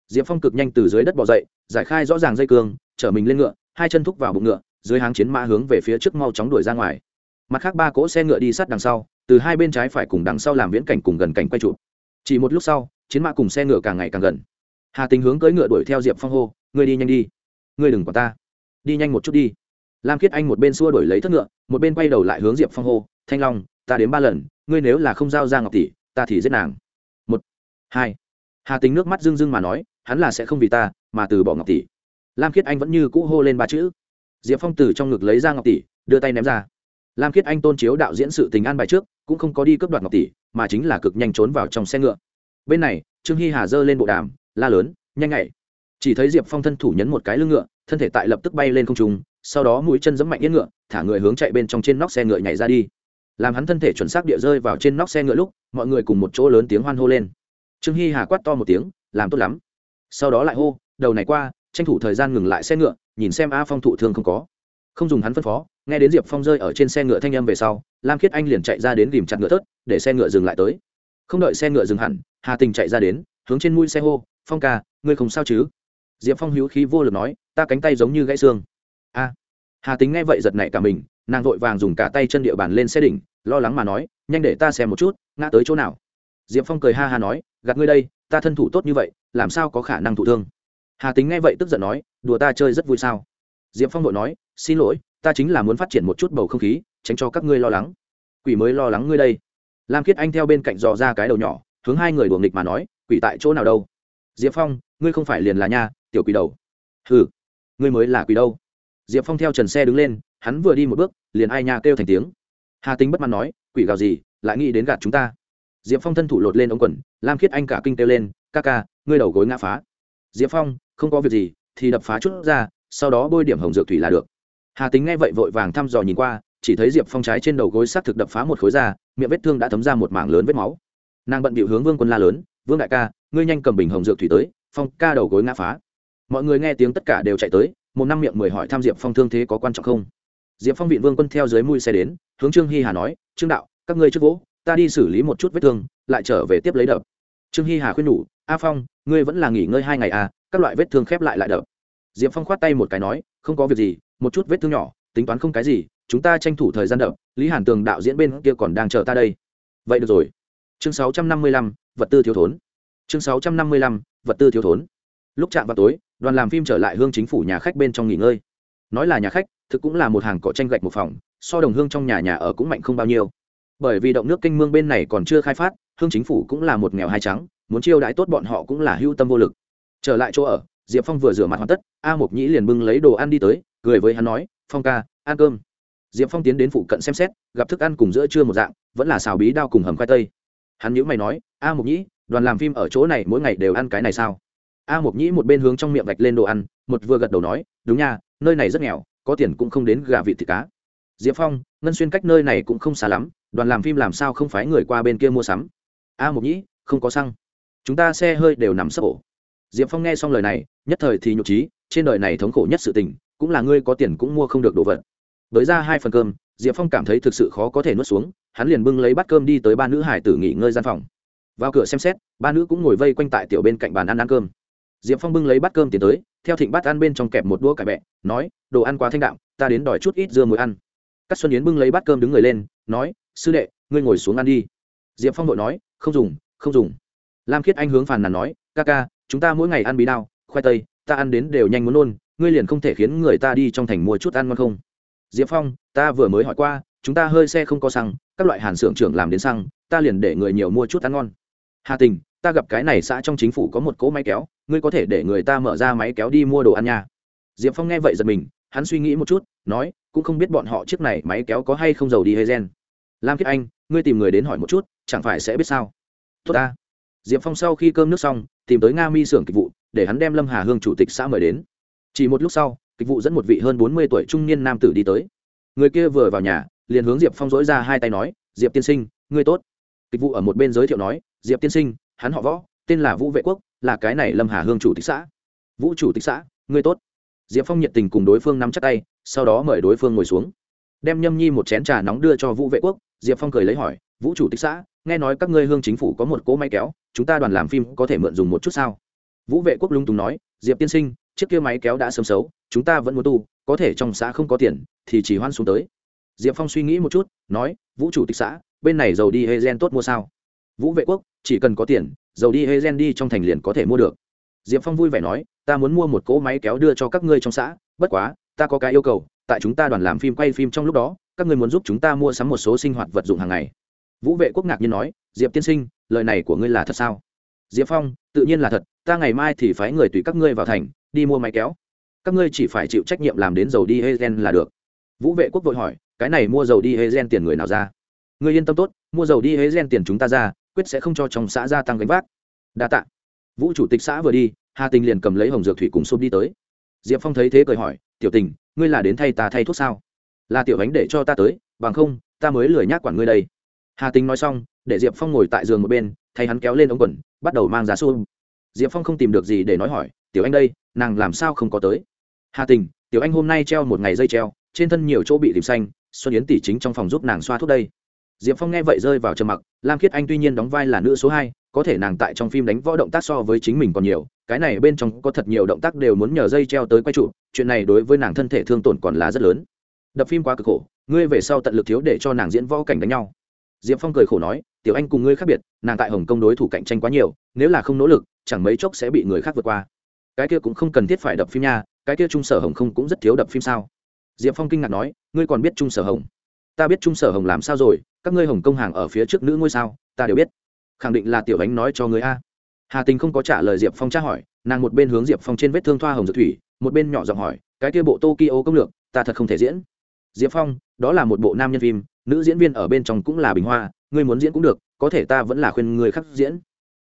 Diệp phong cực nhanh từ dưới đất bỏ dậy giải khai rõ ràng dây cương, chở mình lên ngựa, hai chân thúc vào bụng ngựa, dưới háng chiến mã hướng về phía trước mau chóng đuổi ra ngoài. Mặt khác ba cỗ xe ngựa đi sát đằng sau, từ hai bên trái phải cùng đằng sau làm viễn cảnh cùng gần cảnh quay chụp. Chỉ một lúc sau, chiến mã cùng xe ngựa càng ngày càng gần. Hà tình hướng cưỡi ngựa đuổi theo diệp phong hô, ngươi đi nhanh đi. Ngươi đừng quản ta. Đi nhanh một chút đi. Lam khiết anh một bên xua đuổi lấy thất ngựa, một bên quay đầu lại hướng diệp phong hô, thanh long, ta đến ba lần, ngươi nếu là không giao ra ngọc tỷ, ta thì giết nàng. Một, hai. Hà tính nước mắt rưng rưng mà nói, hắn là sẽ không vì ta mà từ bỏ ngọc tỷ. Lam khiết anh vẫn như cũ hô lên ba chữ. Diệp phong từ trong ngực lấy ra ngọc tỷ, đưa tay ném ra. Lam khiết anh tôn chiếu đạo diễn sự tình an bài trước, cũng không có đi cướp đoạt ngọc tỷ, mà chính là cực nhanh trốn vào trong xe ngựa. Bên này, trương hy hà giơ lên bộ đàm, la lớn, nhanh nhạy chỉ thấy diệp phong thân thủ nhấn một cái lưng ngựa, thân thể tại lập tức bay lên không trung, sau đó mũi chân giẫm mạnh yên ngựa, thả người hướng chạy bên trong trên nóc xe ngựa nhảy ra đi. Làm hắn thân thể chuẩn xác địa rơi vào trên nóc xe ngựa lúc, mọi người cùng một chỗ lớn tiếng hoan hô lên. Trương hy hà quát to một tiếng, làm tốt lắm. Sau đó lại hô đầu này qua, tranh thủ thời gian ngừng lại xe ngựa, nhìn xem a phong thụ thương không có. Không dùng hắn phân phó, nghe đến diệp phong rơi ở trên xe ngựa thanh âm về sau, lam khiết anh liền chạy ra đến ghìm chặt ngựa thớt, để xe ngựa dừng lại tới. Không đợi xe ngựa dừng hẳn, hà tình chạy ra đến, hướng trên mũi xe hô, phong ca, ngươi không sao chứ? Diệp phong hữu khí vô lực nói, ta cánh tay giống như gãy xương. A. Hà tính nghe vậy giật nảy cả mình, nàng vội vàng dùng cả tay chân địa bàn lên xe đỉnh, lo lắng mà nói, nhanh để ta xem một chút, ngã tới chỗ nào? Diệp phong cười ha ha nói, gạt ngươi đây, ta thân thủ tốt như vậy, làm sao có khả năng thụ thương? Hà tính nghe vậy tức giận nói, đùa ta chơi rất vui sao? Diệp phong vội nói, xin lỗi, ta chính là muốn phát triển một chút bầu không khí, tránh cho các ngươi lo lắng. Quỷ mới lo lắng ngươi đây. Lam khiết anh theo bên cạnh dò ra cái đầu nhỏ, hướng hai người đùa nghịch mà nói, quỷ tại chỗ nào đâu? Diệp phong, ngươi không phải liền là nha, tiểu quỷ đầu. Ừ ngươi mới là quỷ đâu. Diệp phong theo trần xe đứng lên, hắn vừa đi một bước, liền ai nha kêu thành tiếng. Hà tính bất mãn nói, quỷ gào gì, lại nghĩ đến gạt chúng ta. Diệp phong thân thủ lột lên ống quần, lam khiết anh cả kinh kêu lên, ca ca, ngươi đầu gối ngã phá. Diệp phong không có việc gì, thì đập phá chút ra, sau đó bôi điểm hồng dược thủy là được. Hà tính nghe vậy vội vàng thăm dò nhìn qua, chỉ thấy diệp phong trái trên đầu gối s á t thực đập phá một khối da, miệng vết thương đã thấm ra một mảng lớn vết máu. Nàng bận bịu hướng vương quân la lớn, vương đại ca, ngươi nhanh cầm bình hồng dược thủy tới, phong ca đầu gối ngã phá. Mọi người nghe tiếng tất cả đều chạy tới, một năm miệng mười hỏi tham diệp phong thương thế có quan trọng không. Diệp phong viện vương quân theo dưới mui xe đến, hướng trương hy hà nói, trương đạo, các ngươi trước vỗ, ta đi xử lý một chút vết thương, lại trở về tiếp lấy đập. Trương hy hà khuyên nhủ, a phong, ngươi vẫn là nghỉ ngơi hai ngày à các loại vết thương khép lại lại đập. Diệp phong khoát tay một cái nói, không có việc gì, một chút vết thương nhỏ, tính toán không cái gì, chúng ta tranh thủ thời gian đập, lý hàn tường đạo diễn bên kia còn đang chờ ta đây. Vậy được rồi. Chương sáu trăm năm mươi lăm, vật tư thiếu thốn. Chương sáu trăm năm mươi lăm, vật tư thiếu thốn. Lúc chạm vào tối, đoàn làm phim trở lại hương chính phủ nhà khách bên trong nghỉ ngơi. Nói là nhà khách, thực cũng là một hàng cỏ tranh gạch một phòng, so đồng hương trong nhà nhà ở cũng mạnh không bao nhiêu. Bởi vì động nước kinh mương bên này còn chưa khai phát, hương chính phủ cũng là một nghèo hai trắng, muốn chiêu đãi tốt bọn họ cũng là hưu tâm vô lực trở lại chỗ ở, diệp phong vừa rửa mặt hoàn tất, a mộc nhĩ liền bưng lấy đồ ăn đi tới, cười với hắn nói, phong ca, ăn cơm. Diệp phong tiến đến phụ cận xem xét, gặp thức ăn cùng giữa trưa một dạng, vẫn là xào bí đao cùng hầm khoai tây. Hắn nhữ mày nói, a mộc nhĩ, đoàn làm phim ở chỗ này mỗi ngày đều ăn cái này sao? A mộc nhĩ một bên hướng trong miệng vạch lên đồ ăn, một vừa gật đầu nói, đúng nha, nơi này rất nghèo, có tiền cũng không đến gà vịt thịt cá. Diệp phong, ngân xuyên cách nơi này cũng không xa lắm, đoàn làm phim làm sao không phải người qua bên kia mua sắm? A mộc nhĩ, không có xăng. Chúng ta xe hơi đều nằm sấp ổ diệp phong nghe xong lời này, nhất thời thì nhục trí trên đời này thống khổ nhất sự tình, cũng là ngươi có tiền cũng mua không được đồ vật. Với ra hai phần cơm, diệp phong cảm thấy thực sự khó có thể nuốt xuống, hắn liền bưng lấy bát cơm đi tới ba nữ hải tử nghỉ ngơi gian phòng. Vào cửa xem xét, ba nữ cũng ngồi vây quanh tại tiểu bên cạnh bàn ăn ăn cơm. Diệp phong bưng lấy bát cơm tiến tới, theo thịnh bát ăn bên trong kẹp một đũa cải bẹ, nói, đồ ăn quá thanh đạm, ta đến đòi chút ít dưa muối ăn. Các xuân yến bưng lấy bát cơm đứng người lên, nói, sư đệ, ngươi ngồi xuống ăn đi. Diệp phong đội nói, không dùng không dùng. Lam khiết anh hướng phàn nàn nói, ca ca chúng ta mỗi ngày ăn bí đao, khoai tây, ta ăn đến đều nhanh muốn nôn, ngươi liền không thể khiến người ta đi trong thành mua chút ăn ngon không? Diệp phong, ta vừa mới hỏi qua, chúng ta hơi xe không có xăng, các loại hàn xưởng trưởng làm đến xăng, ta liền để người nhiều mua chút ăn ngon. Hà tình, ta gặp cái này xã trong chính phủ có một cỗ máy kéo, ngươi có thể để người ta mở ra máy kéo đi mua đồ ăn nha. Diệp phong nghe vậy giật mình, hắn suy nghĩ một chút, nói, cũng không biết bọn họ chiếc này máy kéo có hay không dầu đi hay gen. Lam kiết anh, ngươi tìm người đến hỏi một chút, chẳng phải sẽ biết sao? Tốt ta diệp phong sau khi cơm nước xong, tìm tới nga mi xưởng kịch vụ, để hắn đem lâm hà hương chủ tịch xã mời đến. Chỉ một lúc sau, kịch vụ dẫn một vị hơn bốn mươi tuổi trung niên nam tử đi tới. Người kia vừa vào nhà, liền hướng diệp phong dỗi ra hai tay nói, diệp tiên sinh, ngươi tốt. Kịch vụ ở một bên giới thiệu nói, diệp tiên sinh, hắn họ võ, tên là vũ vệ quốc, là cái này lâm hà hương chủ tịch xã. Vũ chủ tịch xã, ngươi tốt. Diệp phong nhiệt tình cùng đối phương nắm chắc tay, sau đó mời đối phương ngồi xuống. Đem nhâm nhi một chén trà nóng đưa cho vũ vệ quốc, diệp phong cười lấy hỏi vũ chủ tịch xã, nghe nói các ngươi hương chính phủ có một cỗ máy kéo, chúng ta đoàn làm phim có thể mượn dùng một chút sao? Vũ vệ quốc lung túng nói, diệp tiên sinh, chiếc kia máy kéo đã sớm xấu, chúng ta vẫn muốn tu, có thể trong xã không có tiền, thì chỉ hoan xuống tới. Diệp phong suy nghĩ một chút, nói, vũ chủ tịch xã, bên này dầu đi hê gen tốt mua sao? Vũ vệ quốc, chỉ cần có tiền dầu đi hê gen đi trong thành liền có thể mua được. Diệp phong vui vẻ nói, ta muốn mua một cỗ máy kéo đưa cho các ngươi trong xã, bất quá, ta có cái yêu cầu, tại chúng ta đoàn làm phim quay phim trong lúc đó, các ngươi muốn giúp chúng ta mua sắm một số sinh hoạt vật dụng hàng ngày vũ vệ quốc ngạc nhiên nói, diệp tiên sinh, lời này của ngươi là thật sao? Diệp phong, tự nhiên là thật, ta ngày mai thì phái người tùy các ngươi vào thành, đi mua máy kéo. Các ngươi chỉ phải chịu trách nhiệm làm đến dầu đi hê gen là được. Vũ vệ quốc vội hỏi, cái này mua dầu đi hê gen tiền người nào ra? Ngươi yên tâm tốt, mua dầu đi hê gen tiền chúng ta ra, quyết sẽ không cho trong xã gia tăng gánh vác. Đa t ạ vũ chủ tịch xã vừa đi, hà tình liền cầm lấy hồng dược thủy cùng xôm đi tới. Diệp phong thấy thế cười hỏi, tiểu tình, ngươi là đến thay ta thay thuốc sao? Là tiểu ánh để cho ta tới, bằng không, ta mới lười nhác quản ngươi đây hà tính nói xong, để diệp phong ngồi tại giường một bên, thay hắn kéo lên ống quần, bắt đầu mang giá xuống. diệp phong không tìm được gì để nói hỏi, tiểu anh đây, nàng làm sao không có tới? Hà tình tiểu anh hôm nay treo một ngày dây treo, trên thân nhiều chỗ bị tìm xanh, xuân yến tỷ chính trong phòng giúp nàng xoa thuốc đây. Diệp phong nghe vậy rơi vào trầm mặc, lam khiết anh tuy nhiên đóng vai là nữ số hai, có thể nàng tại trong phim đánh võ động tác so với chính mình còn nhiều, cái này bên trong có thật nhiều động tác đều muốn nhờ dây treo tới quay trụ, chuyện này đối với nàng thân thể thương tổn còn là rất lớn. Đập phim quá cực khổ, ngươi về sau tận lực thiếu để cho nàng diễn võ cảnh đánh nhau diệp phong cười khổ nói, tiểu anh cùng ngươi khác biệt, nàng tại hồng kông đối thủ cạnh tranh quá nhiều, nếu là không nỗ lực, chẳng mấy chốc sẽ bị người khác vượt qua. Cái kia cũng không cần thiết phải đập phim nha, cái kia trung sở hồng không cũng rất thiếu đập phim sao? Diệp phong kinh ngạc nói, ngươi còn biết trung sở hồng? Ta biết trung sở hồng làm sao rồi, các ngươi hồng công hàng ở phía trước nữ ngôi sao, ta đều biết. Khẳng định là tiểu ánh nói cho người a. Hà tình không có trả lời diệp phong tra hỏi, nàng một bên hướng diệp phong trên vết thương thoa hồng dược thủy, một bên nhỏ giọng hỏi, cái kia bộ tokyo công lược, ta thật không thể diễn diệp phong, đó là một bộ nam nhân phim, nữ diễn viên ở bên trong cũng là bình hoa, ngươi muốn diễn cũng được, có thể ta vẫn là khuyên người khác diễn.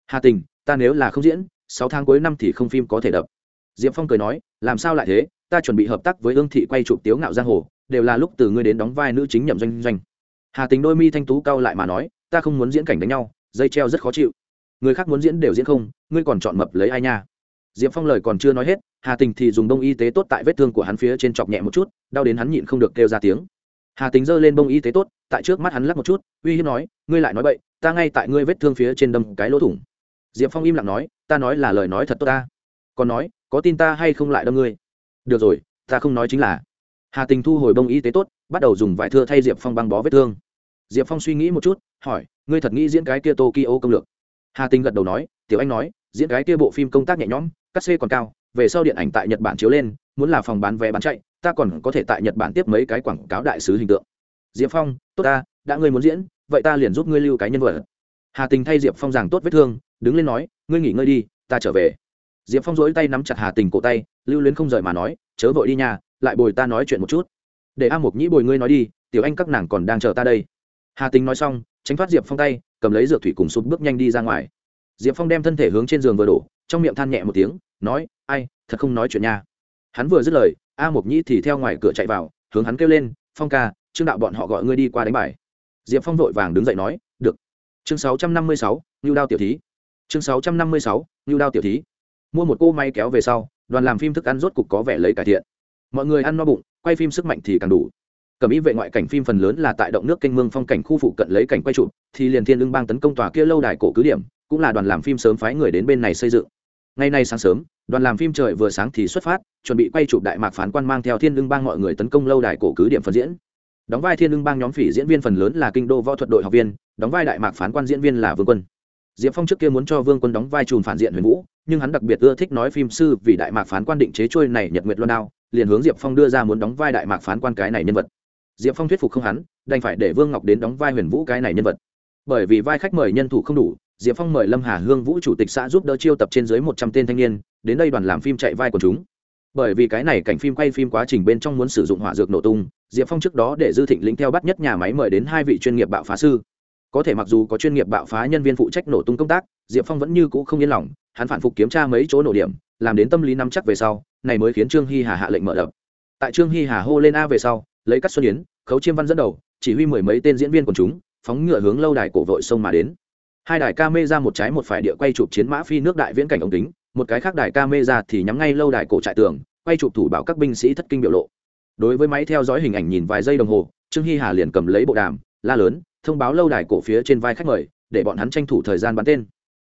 Hà tình, ta nếu là không diễn, sáu tháng cuối năm thì không phim có thể đập. Diệp phong cười nói, làm sao lại thế, ta chuẩn bị hợp tác với ương thị quay chụp tiếu ngạo giang hồ, đều là lúc từ ngươi đến đóng vai nữ chính nhậm doanh doanh. Hà tình đôi mi thanh tú cao lại mà nói, ta không muốn diễn cảnh đánh nhau, dây treo rất khó chịu. Người khác muốn diễn đều diễn không, ngươi còn chọn mập lấy ai nha? Diệp phong lời còn chưa nói hết, hà tình thì dùng đông y tế tốt tại vết thương của hắn phía trên chọc nhẹ một chút, đau đến hắn nhịn không được kêu ra tiếng. Hà tình giơ lên bông y tế tốt, tại trước mắt hắn lắc một chút, uy hiếp nói, ngươi lại nói bậy, ta ngay tại ngươi vết thương phía trên đâm cái lỗ thủng. Diệp phong im lặng nói, ta nói là lời nói thật tốt ta. Còn nói, có tin ta hay không lại đâm ngươi? Được rồi, ta không nói chính là. Hà tình thu hồi bông y tế tốt, bắt đầu dùng vải thưa thay diệp phong băng bó vết thương. Diệp phong suy nghĩ một chút, hỏi, ngươi thật nghĩ diễn cái kia tokyo công lược? Hà tình gật đầu nói, tiểu anh nói, diễn cái kia bộ phim công tác nhẹ nhõm cắt xê còn cao, về sau điện ảnh tại nhật bản chiếu lên, muốn là phòng bán vé bán chạy, ta còn có thể tại nhật bản tiếp mấy cái quảng cáo đại sứ hình tượng. Diệp phong, tốt ta, đã ngươi muốn diễn, vậy ta liền giúp ngươi lưu cái nhân vật. Hà tình thay diệp phong giảng tốt vết thương, đứng lên nói, ngươi nghỉ ngơi đi, ta trở về. Diệp phong dỗi tay nắm chặt hà tình cổ tay, lưu luyến không rời mà nói, chớ vội đi nhà lại bồi ta nói chuyện một chút. Để a mục nhĩ bồi ngươi nói đi, tiểu anh các nàng còn đang chờ ta đây. Hà tình nói xong, tránh thoát diệp phong tay, cầm lấy dược thủy cùng sụp bước nhanh đi ra ngoài. Diệp phong đem thân thể hướng trên giường vừa đổ, trong miệng than nhẹ một tiếng nói, ai, thật không nói chuyện nha. Hắn vừa dứt lời, a mộc nhĩ thì theo ngoài cửa chạy vào, hướng hắn kêu lên, phong ca, trương đạo bọn họ gọi ngươi đi qua đánh bài. Diệp phong vội vàng đứng dậy nói, được. Chương sáu trăm năm mươi sáu, ngưu đao tiểu thí. Chương sáu trăm năm mươi sáu, ngưu đao tiểu thí. Mua một cô may kéo về sau, đoàn làm phim thức ăn rốt cục có vẻ lấy cải thiện. Mọi người ăn no bụng, quay phim sức mạnh thì càng đủ. Cầm ý vệ ngoại cảnh phim phần lớn là tại động nước kênh mương phong cảnh khu phụ cận lấy cảnh quay chụp, thì liền thiên lương bang tấn công tòa kia lâu đài cổ cứ điểm, cũng là đoàn làm phim sớm phái người đến bên này xây dựng ngày nay sáng sớm, đoàn làm phim trời vừa sáng thì xuất phát, chuẩn bị quay chụp đại mạc phán quan mang theo thiên lương bang mọi người tấn công lâu đài cổ cứ điểm phần diễn. Đóng vai thiên lương bang nhóm phỉ diễn viên phần lớn là kinh đô võ thuật đội học viên, đóng vai đại mạc phán quan diễn viên là vương quân. Diệp phong trước kia muốn cho vương quân đóng vai trùn phản diện huyền vũ, nhưng hắn đặc biệt ưa thích nói phim sư vì đại mạc phán quan định chế trôi này nhật nguyệt loan đao, liền hướng diệp phong đưa ra muốn đóng vai đại mạc phán quan cái này nhân vật. Diệp phong thuyết phục không hắn, đành phải để vương ngọc đến đóng vai huyền vũ cái này nhân vật. Bởi vì vai khách mời nhân thủ không đủ diệp phong mời lâm hà hương vũ chủ tịch xã giúp đỡ chiêu tập trên dưới một trăm tên thanh niên, đến đây đoàn làm phim chạy vai của chúng. Bởi vì cái này cảnh phim quay phim quá trình bên trong muốn sử dụng hỏa dược nổ tung, diệp phong trước đó để dư thịnh lĩnh theo bắt nhất nhà máy mời đến hai vị chuyên nghiệp bạo phá sư. Có thể mặc dù có chuyên nghiệp bạo phá nhân viên phụ trách nổ tung công tác, diệp phong vẫn như cũ không yên lòng, hắn phản phục kiểm tra mấy chỗ nổ điểm, làm đến tâm lý nắm chắc về sau, này mới khiến trương hy hà hạ lệnh mở đập. Tại trương hy hà hô lên a về sau, lấy cắt xuân yến, khấu chiêm văn dẫn đầu, chỉ huy mười mấy tên diễn viên của chúng, phóng ngựa hướng lâu đài cổ vội sông mà đến hai đài ca mê ra một trái một phải địa quay chụp chiến mã phi nước đại viễn cảnh ống kính, một cái khác đài ca mê ra thì nhắm ngay lâu đài cổ trại tường, quay chụp thủ bảo các binh sĩ thất kinh biểu lộ. Đối với máy theo dõi hình ảnh nhìn vài giây đồng hồ, trương hy hà liền cầm lấy bộ đàm, la lớn, thông báo lâu đài cổ phía trên vai khách mời, để bọn hắn tranh thủ thời gian bắn tên.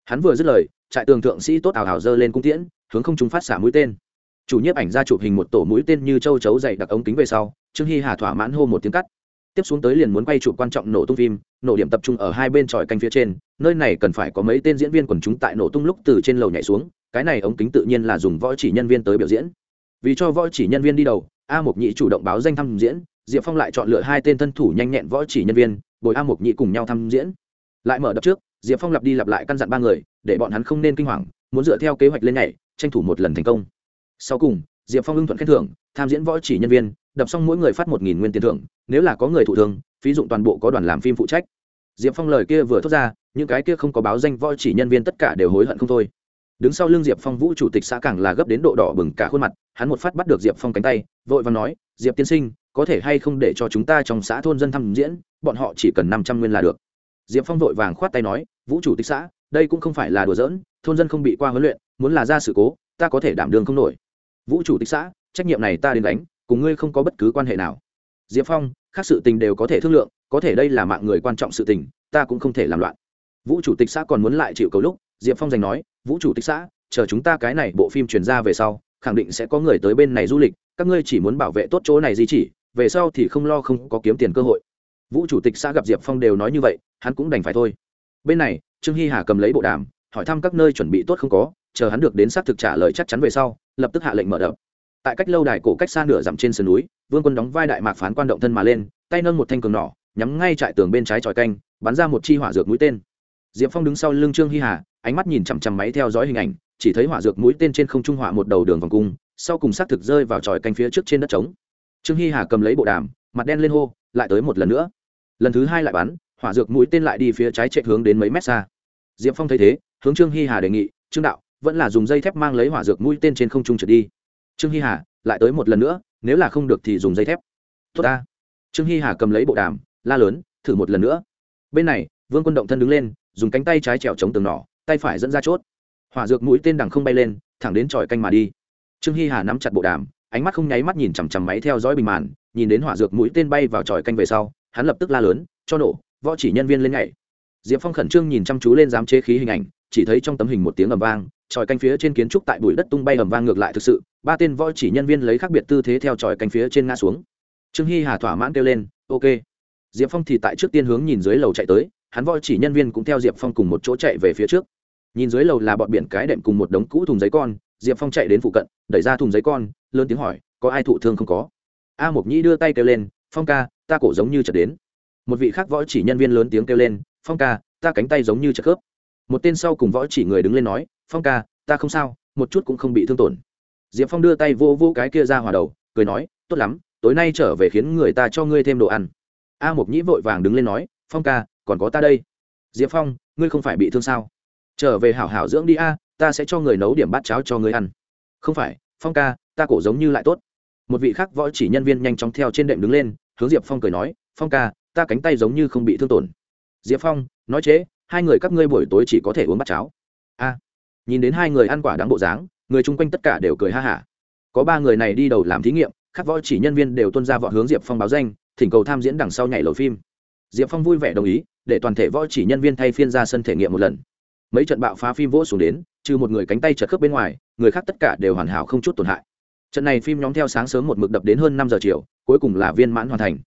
Hắn vừa dứt lời, trại tường thượng sĩ tốt ảo hào dơ lên cung tiễn, hướng không chúng phát xả mũi tên. Chủ nhiếp ảnh ra chụp hình một tổ mũi tên như châu chấu dày đặc ống kính về sau, trương hy hà thỏa mãn hô một tiếng cắt tiếp xuống tới liền muốn quay chụp quan trọng nổ tung phim, nổ điểm tập trung ở hai bên tròi canh phía trên, nơi này cần phải có mấy tên diễn viên quần chúng tại nổ tung lúc từ trên lầu nhảy xuống, cái này ống kính tự nhiên là dùng võ chỉ nhân viên tới biểu diễn. Vì cho võ chỉ nhân viên đi đầu, a mục nhị chủ động báo danh thăm diễn, diệp phong lại chọn lựa hai tên thân thủ nhanh nhẹn võ chỉ nhân viên, bồi a mục nhị cùng nhau thăm diễn. Lại mở đập trước, diệp phong lặp đi lặp lại căn dặn ba người, để bọn hắn không nên kinh hoàng, muốn dựa theo kế hoạch lên nhảy, tranh thủ một lần thành công. Sau cùng, diệp phong ưng thuận khen thưởng, tham diễn võ chỉ nhân viên đập xong mỗi người phát một nghìn nguyên tiền thưởng, nếu là có người thụ thương, phí dụng toàn bộ có đoàn làm phim phụ trách. Diệp phong lời kia vừa thốt ra, những cái kia không có báo danh voi chỉ nhân viên tất cả đều hối hận không thôi. Đứng sau lưng diệp phong vũ chủ tịch xã càng là gấp đến độ đỏ bừng cả khuôn mặt, hắn một phát bắt được diệp phong cánh tay, vội và nói, diệp tiên sinh, có thể hay không để cho chúng ta trong xã thôn dân thăm diễn, bọn họ chỉ cần năm trăm nguyên là được. Diệp phong vội vàng khoát tay nói, vũ chủ tịch xã, đây cũng không phải là đùa giỡn, thôn dân không bị qua huấn luyện, muốn là ra sự cố, ta có thể đảm đương không nổi. Vũ chủ tịch xã, trách nhiệm này ta đến đánh cùng ngươi không có bất cứ quan hệ nào. Diệp phong, khác sự tình đều có thể thương lượng, có thể đây là mạng người quan trọng sự tình, ta cũng không thể làm loạn. Vũ chủ tịch xã còn muốn lại chịu cầu lúc, diệp phong giành nói, vũ chủ tịch xã, chờ chúng ta cái này bộ phim truyền ra về sau, khẳng định sẽ có người tới bên này du lịch, các ngươi chỉ muốn bảo vệ tốt chỗ này di chỉ, về sau thì không lo không có kiếm tiền cơ hội. Vũ chủ tịch xã gặp diệp phong đều nói như vậy, hắn cũng đành phải thôi. Bên này, trương hy hà cầm lấy bộ đàm, hỏi thăm các nơi chuẩn bị tốt không có, chờ hắn được đến xác thực trả lời chắc chắn về sau, lập tức hạ lệnh mở đập tại cách lâu đài cổ cách xa nửa dặm trên sườn núi, vương quân đóng vai đại mạc phán quan động thân mà lên, tay nâng một thanh cường nỏ, nhắm ngay trại tường bên trái tròi canh, bắn ra một chi hỏa dược mũi tên. Diệp phong đứng sau lưng trương hy hà, ánh mắt nhìn chằm chằm máy theo dõi hình ảnh, chỉ thấy hỏa dược mũi tên trên không trung hỏa một đầu đường vòng cung, sau cùng xác thực rơi vào tròi canh phía trước trên đất trống. Trương hy hà cầm lấy bộ đàm, mặt đen lên hô, lại tới một lần nữa. Lần thứ hai lại bắn, hỏa dược mũi tên lại đi phía trái chạy hướng đến mấy mét xa. Diệp phong thấy thế, hướng trương hy hà đề nghị, trương đạo, vẫn là dùng dây thép mang lấy hỏa dược mũi tên trên không trung trượt đi trương hy hà, lại tới một lần nữa, nếu là không được thì dùng dây thép. Tốt ta. Trương hy hà cầm lấy bộ đàm, la lớn, thử một lần nữa. Bên này, vương quân động thân đứng lên, dùng cánh tay trái trèo chống tường nỏ, tay phải dẫn ra chốt. Hỏa dược mũi tên đằng không bay lên, thẳng đến tròi canh mà đi. Trương hy hà nắm chặt bộ đàm, ánh mắt không nháy mắt nhìn chằm chằm máy theo dõi bình màn, nhìn đến hỏa dược mũi tên bay vào tròi canh về sau, hắn lập tức la lớn, cho nổ, võ chỉ nhân viên lên nhảy. Diệp phong khẩn trương nhìn chăm chú lên giám chế khí hình ảnh, chỉ thấy trong tấm hình một tiếng ầm vang tròi canh phía trên kiến trúc tại bụi đất tung bay ầm vang ngược lại thực sự, ba tên võ chỉ nhân viên lấy khác biệt tư thế theo tròi canh phía trên ngã xuống. Trương hy hà thỏa mãn kêu lên, ok. Diệp phong thì tại trước tiên hướng nhìn dưới lầu chạy tới, hắn võ chỉ nhân viên cũng theo diệp phong cùng một chỗ chạy về phía trước. Nhìn dưới lầu là bọn biển cái đệm cùng một đống cũ thùng giấy con, diệp phong chạy đến phụ cận, đẩy ra thùng giấy con, lớn tiếng hỏi, có ai thụ thương không có? A mộc nhĩ đưa tay kêu lên, phong ca, ta cổ giống như chợt đến. Một vị khác võ chỉ nhân viên lớn tiếng kêu lên, phong ca, ta cánh tay giống như chợt khớp. Một tên sau cùng võ chỉ người đứng lên nói phong ca, ta không sao, một chút cũng không bị thương tổn. Diệp phong đưa tay vô vô cái kia ra hòa đầu, cười nói, tốt lắm, tối nay trở về khiến người ta cho ngươi thêm đồ ăn. A mộc nhĩ vội vàng đứng lên nói, phong ca, còn có ta đây. Diệp phong, ngươi không phải bị thương sao? Trở về hảo hảo dưỡng đi a, ta sẽ cho người nấu điểm bát cháo cho ngươi ăn. Không phải, phong ca, ta cổ giống như lại tốt. Một vị khác võ chỉ nhân viên nhanh chóng theo trên đệm đứng lên, hướng diệp phong cười nói, phong ca, ta cánh tay giống như không bị thương tổn. Diệp phong, nói chế hai người các ngươi buổi tối chỉ có thể uống bát cháo. A nhìn đến hai người ăn quả đáng bộ dáng, người chung quanh tất cả đều cười ha hả. Có ba người này đi đầu làm thí nghiệm các võ chỉ nhân viên đều tuân ra võ hướng diệp phong báo danh, thỉnh cầu tham diễn đằng sau nhảy lầu phim. Diệp phong vui vẻ đồng ý, để toàn thể võ chỉ nhân viên thay phiên ra sân thể nghiệm một lần. Mấy trận bạo phá phim vỗ xuống đến, trừ một người cánh tay chật khớp bên ngoài, người khác tất cả đều hoàn hảo không chút tổn hại. Trận này phim nhóm theo sáng sớm một mực đập đến hơn năm giờ chiều, cuối cùng là viên mãn hoàn thành.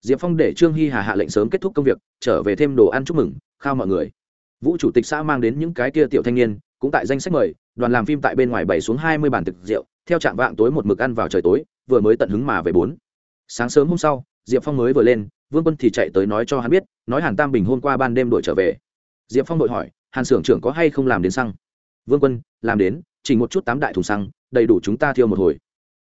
Diệp phong để trương hy hà hạ lệnh sớm kết thúc công việc, trở về thêm đồ ăn chúc mừng, khao mọi người. Vũ chủ tịch xã mang đến những cái kia tiểu thanh niên cũng tại danh sách mời, đoàn làm phim tại bên ngoài bảy xuống hai mươi bàn thực rượu, theo trạng vạng tối một mực ăn vào trời tối, vừa mới tận hứng mà về bốn. Sáng sớm hôm sau, diệp phong mới vừa lên, vương quân thì chạy tới nói cho hắn biết, nói hàn tam bình hôm qua ban đêm đội trở về. Diệp phong đội hỏi, hàn xưởng trưởng có hay không làm đến xăng? Vương quân, làm đến, chỉ một chút tám đại thùng xăng, đầy đủ chúng ta thiêu một hồi.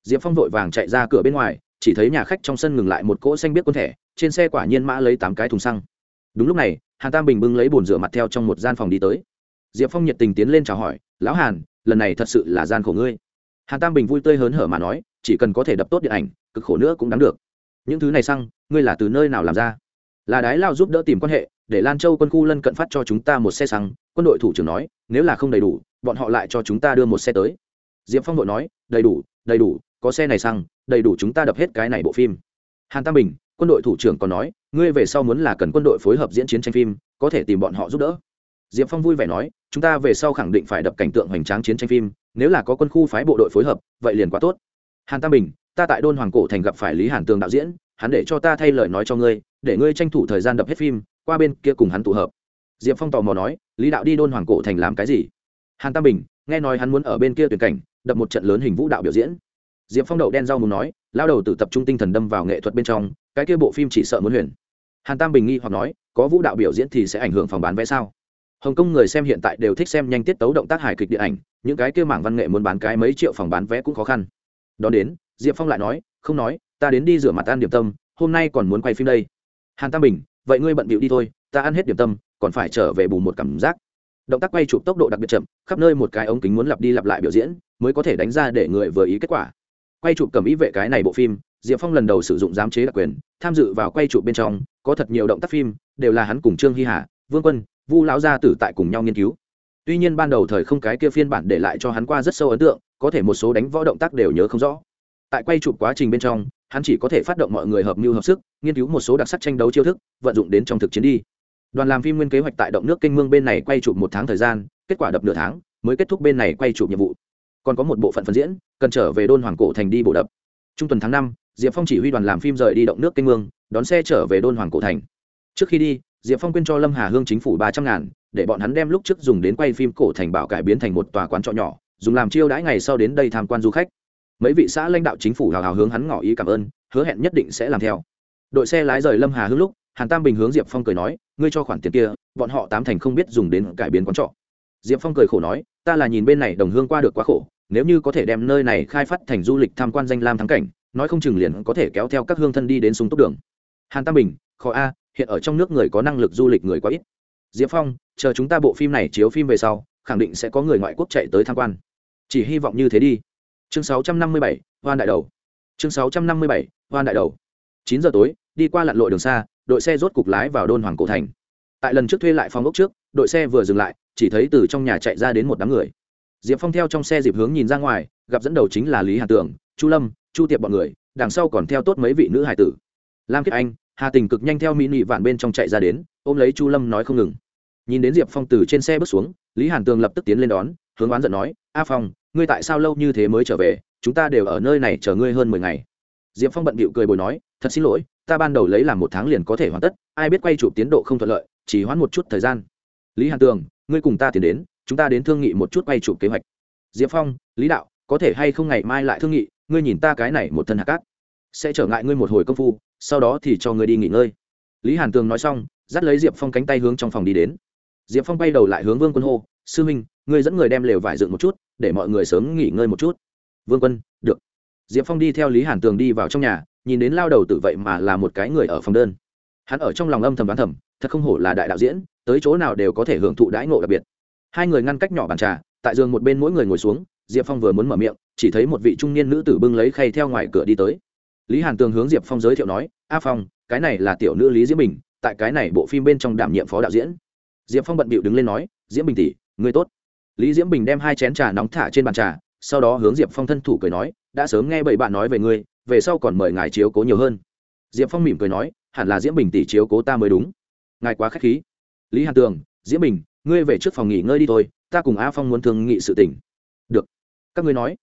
Diệp phong vội vàng chạy ra cửa bên ngoài, chỉ thấy nhà khách trong sân ngừng lại một cỗ xanh biết quân thẻ trên xe quả nhiên mã lấy tám cái thùng xăng. Đúng lúc này, hàn tam bình bưng lấy bồn rửa mặt theo trong một gian phòng đi tới diệp phong nhiệt tình tiến lên chào hỏi, lão hàn, lần này thật sự là gian khổ ngươi. Hàn tam bình vui tươi hớn hở mà nói, chỉ cần có thể đập tốt điện ảnh, cực khổ nữa cũng đáng được. Những thứ này xăng, ngươi là từ nơi nào làm ra? Là đái lao giúp đỡ tìm quan hệ, để lan châu quân khu lân cận phát cho chúng ta một xe xăng. Quân đội thủ trưởng nói, nếu là không đầy đủ, bọn họ lại cho chúng ta đưa một xe tới. Diệp phong đội nói, đầy đủ đầy đủ, có xe này xăng, đầy đủ chúng ta đập hết cái này bộ phim. Hàn tam bình, quân đội thủ trưởng còn nói, ngươi về sau muốn là cần quân đội phối hợp diễn chiến tranh phim, có thể tìm bọn họ giúp đỡ diệp phong vui vẻ nói, chúng ta về sau khẳng định phải đập cảnh tượng hoành tráng chiến tranh phim, nếu là có quân khu phái bộ đội phối hợp, vậy liền quá tốt. Hàn tam bình, ta tại đôn hoàng cổ thành gặp phải lý hàn tường đạo diễn, hắn để cho ta thay lời nói cho ngươi, để ngươi tranh thủ thời gian đập hết phim, qua bên kia cùng hắn tụ hợp. Diệp phong tò mò nói, lý đạo đi đôn hoàng cổ thành làm cái gì? Hàn tam bình, nghe nói hắn muốn ở bên kia tuyển cảnh, đập một trận lớn hình vũ đạo biểu diễn. Diệp phong đậu đen rau muốn nói lao đầu tự tập trung tinh thần đâm vào nghệ thuật bên trong, cái kia bộ phim chỉ sợ muốn huyền. Hàn tam bình nghi hoặc nói, có vũ đạo biểu diễn thì sẽ ảnh hưởng phòng bán vé sao? Hồng kông người xem hiện tại đều thích xem nhanh tiết tấu động tác hài kịch điện ảnh, những cái kia mảng văn nghệ muốn bán cái mấy triệu phòng bán vé cũng khó khăn. Đón đến, diệp phong lại nói, không nói, ta đến đi rửa mặt ăn điểm tâm, hôm nay còn muốn quay phim đây. Hàn tam bình, vậy ngươi bận bịu đi thôi, ta ăn hết điểm tâm, còn phải trở về bù một cảm giác. Động tác quay chụp tốc độ đặc biệt chậm, khắp nơi một cái ống kính muốn lặp đi lặp lại biểu diễn, mới có thể đánh ra để người vừa ý kết quả. Quay chụp cầm ý vệ cái này bộ phim, diệp phong lần đầu sử dụng giám chế đặc quyền, tham dự vào quay chụp bên trong, có thật nhiều động tác phim, đều là hắn cùng trương hy hà, vương quân vu lão gia tử tại cùng nhau nghiên cứu. Tuy nhiên ban đầu thời không cái kia phiên bản để lại cho hắn qua rất sâu ấn tượng, có thể một số đánh võ động tác đều nhớ không rõ. Tại quay chụp quá trình bên trong, hắn chỉ có thể phát động mọi người hợp mưu hợp sức, nghiên cứu một số đặc sắc tranh đấu chiêu thức, vận dụng đến trong thực chiến đi. Đoàn làm phim nguyên kế hoạch tại động nước kênh mương bên này quay chụp một tháng thời gian, kết quả đập nửa tháng, mới kết thúc bên này quay chụp nhiệm vụ. Còn có một bộ phận phần diễn, cần trở về đôn hoàng cổ thành đi bổ đập. Trung tuần tháng năm, diệp phong chỉ huy đoàn làm phim rời đi động nước kênh mương, đón xe trở về đôn hoàng cổ thành. Trước khi đi diệp phong quyên cho lâm hà hương chính phủ ba trăm ngàn, để bọn hắn đem lúc trước dùng đến quay phim cổ thành bảo cải biến thành một tòa quán trọ nhỏ, dùng làm chiêu đãi ngày sau đến đây tham quan du khách. Mấy vị xã lãnh đạo chính phủ hào hào hướng hắn ngỏ ý cảm ơn, hứa hẹn nhất định sẽ làm theo. Đội xe lái rời lâm hà hương lúc, hàn tam bình hướng diệp phong cười nói, ngươi cho khoản tiền kia, bọn họ tám thành không biết dùng đến cải biến quán trọ. Diệp phong cười khổ nói, ta là nhìn bên này đồng hương qua được quá khổ, nếu như có thể đem nơi này khai phát thành du lịch tham quan danh lam thắng cảnh, nói không chừng liền có thể kéo theo các hương thân đi đến súng túc đường. Hàn tam bình, khó a hiện ở trong nước người có năng lực du lịch người quá ít. Diệp phong chờ chúng ta bộ phim này chiếu phim về sau khẳng định sẽ có người ngoại quốc chạy tới tham quan. Chỉ hy vọng như thế đi. Chương 657, hoan đại đầu. Chương 657, hoan đại đầu. Chín giờ tối đi qua lặn lội đường xa đội xe rốt cục lái vào đôn hoàng cổ thành. Tại lần trước thuê lại phòng ốc trước đội xe vừa dừng lại chỉ thấy từ trong nhà chạy ra đến một đám người. Diệp phong theo trong xe dịp hướng nhìn ra ngoài gặp dẫn đầu chính là lý hàn tưởng chu lâm chu tiệp bọn người đằng sau còn theo tốt mấy vị nữ hải tử. Lam kiếp anh hà tình cực nhanh theo mỹ nị vạn bên trong chạy ra đến, ôm lấy chu lâm nói không ngừng. Nhìn đến diệp phong từ trên xe bước xuống, lý hàn tường lập tức tiến lên đón, hướng oán giận nói, a phong, ngươi tại sao lâu như thế mới trở về? Chúng ta đều ở nơi này chờ ngươi hơn mười ngày. Diệp phong bận bịu cười bồi nói, thật xin lỗi, ta ban đầu lấy làm một tháng liền có thể hoàn tất, ai biết quay chụp tiến độ không thuận lợi, chỉ hoãn một chút thời gian. Lý hàn tường, ngươi cùng ta tiến đến, chúng ta đến thương nghị một chút quay chụp kế hoạch. Diệp phong, lý đạo, có thể hay không ngày mai lại thương nghị, ngươi nhìn ta cái này một thân hạt cát, sẽ trở ngại ngươi một hồi công phu sau đó thì cho ngươi đi nghỉ ngơi. Lý hàn tường nói xong, dắt lấy diệp phong cánh tay hướng trong phòng đi đến. Diệp phong bay đầu lại hướng vương quân hô, sư minh ngươi dẫn người đem lều vải dựng một chút, để mọi người sớm nghỉ ngơi một chút. Vương quân, được. Diệp phong đi theo lý hàn tường đi vào trong nhà, nhìn đến lao đầu tự vậy mà là một cái người ở phòng đơn. Hắn ở trong lòng âm thầm đoán thầm, thật không hổ là đại đạo diễn, tới chỗ nào đều có thể hưởng thụ đãi ngộ đặc biệt. Hai người ngăn cách nhỏ bàn trà, tại giường một bên mỗi người ngồi xuống, diệp phong vừa muốn mở miệng, chỉ thấy một vị trung niên nữ tử bưng lấy khay theo ngoài cửa đi tới lý hàn tường hướng diệp phong giới thiệu nói, a phong, cái này là tiểu nữ lý diễm bình, tại cái này bộ phim bên trong đảm nhiệm phó đạo diễn. Diệp phong bận bịu đứng lên nói, diễm bình tỷ, người tốt. Lý diễm bình đem hai chén trà nóng thả trên bàn trà, sau đó hướng diệp phong thân thủ cười nói, đã sớm nghe bảy bạn nói về ngươi, về sau còn mời ngài chiếu cố nhiều hơn. Diệp phong mỉm cười nói, hẳn là diễm bình tỷ chiếu cố ta mới đúng. Ngài quá k h á c h khí. Lý hàn tường, diễm bình, ngươi về trước phòng nghỉ ngơi đi thôi, ta cùng a phong muốn thương nghị sự tỉnh được. Các ngươi nói.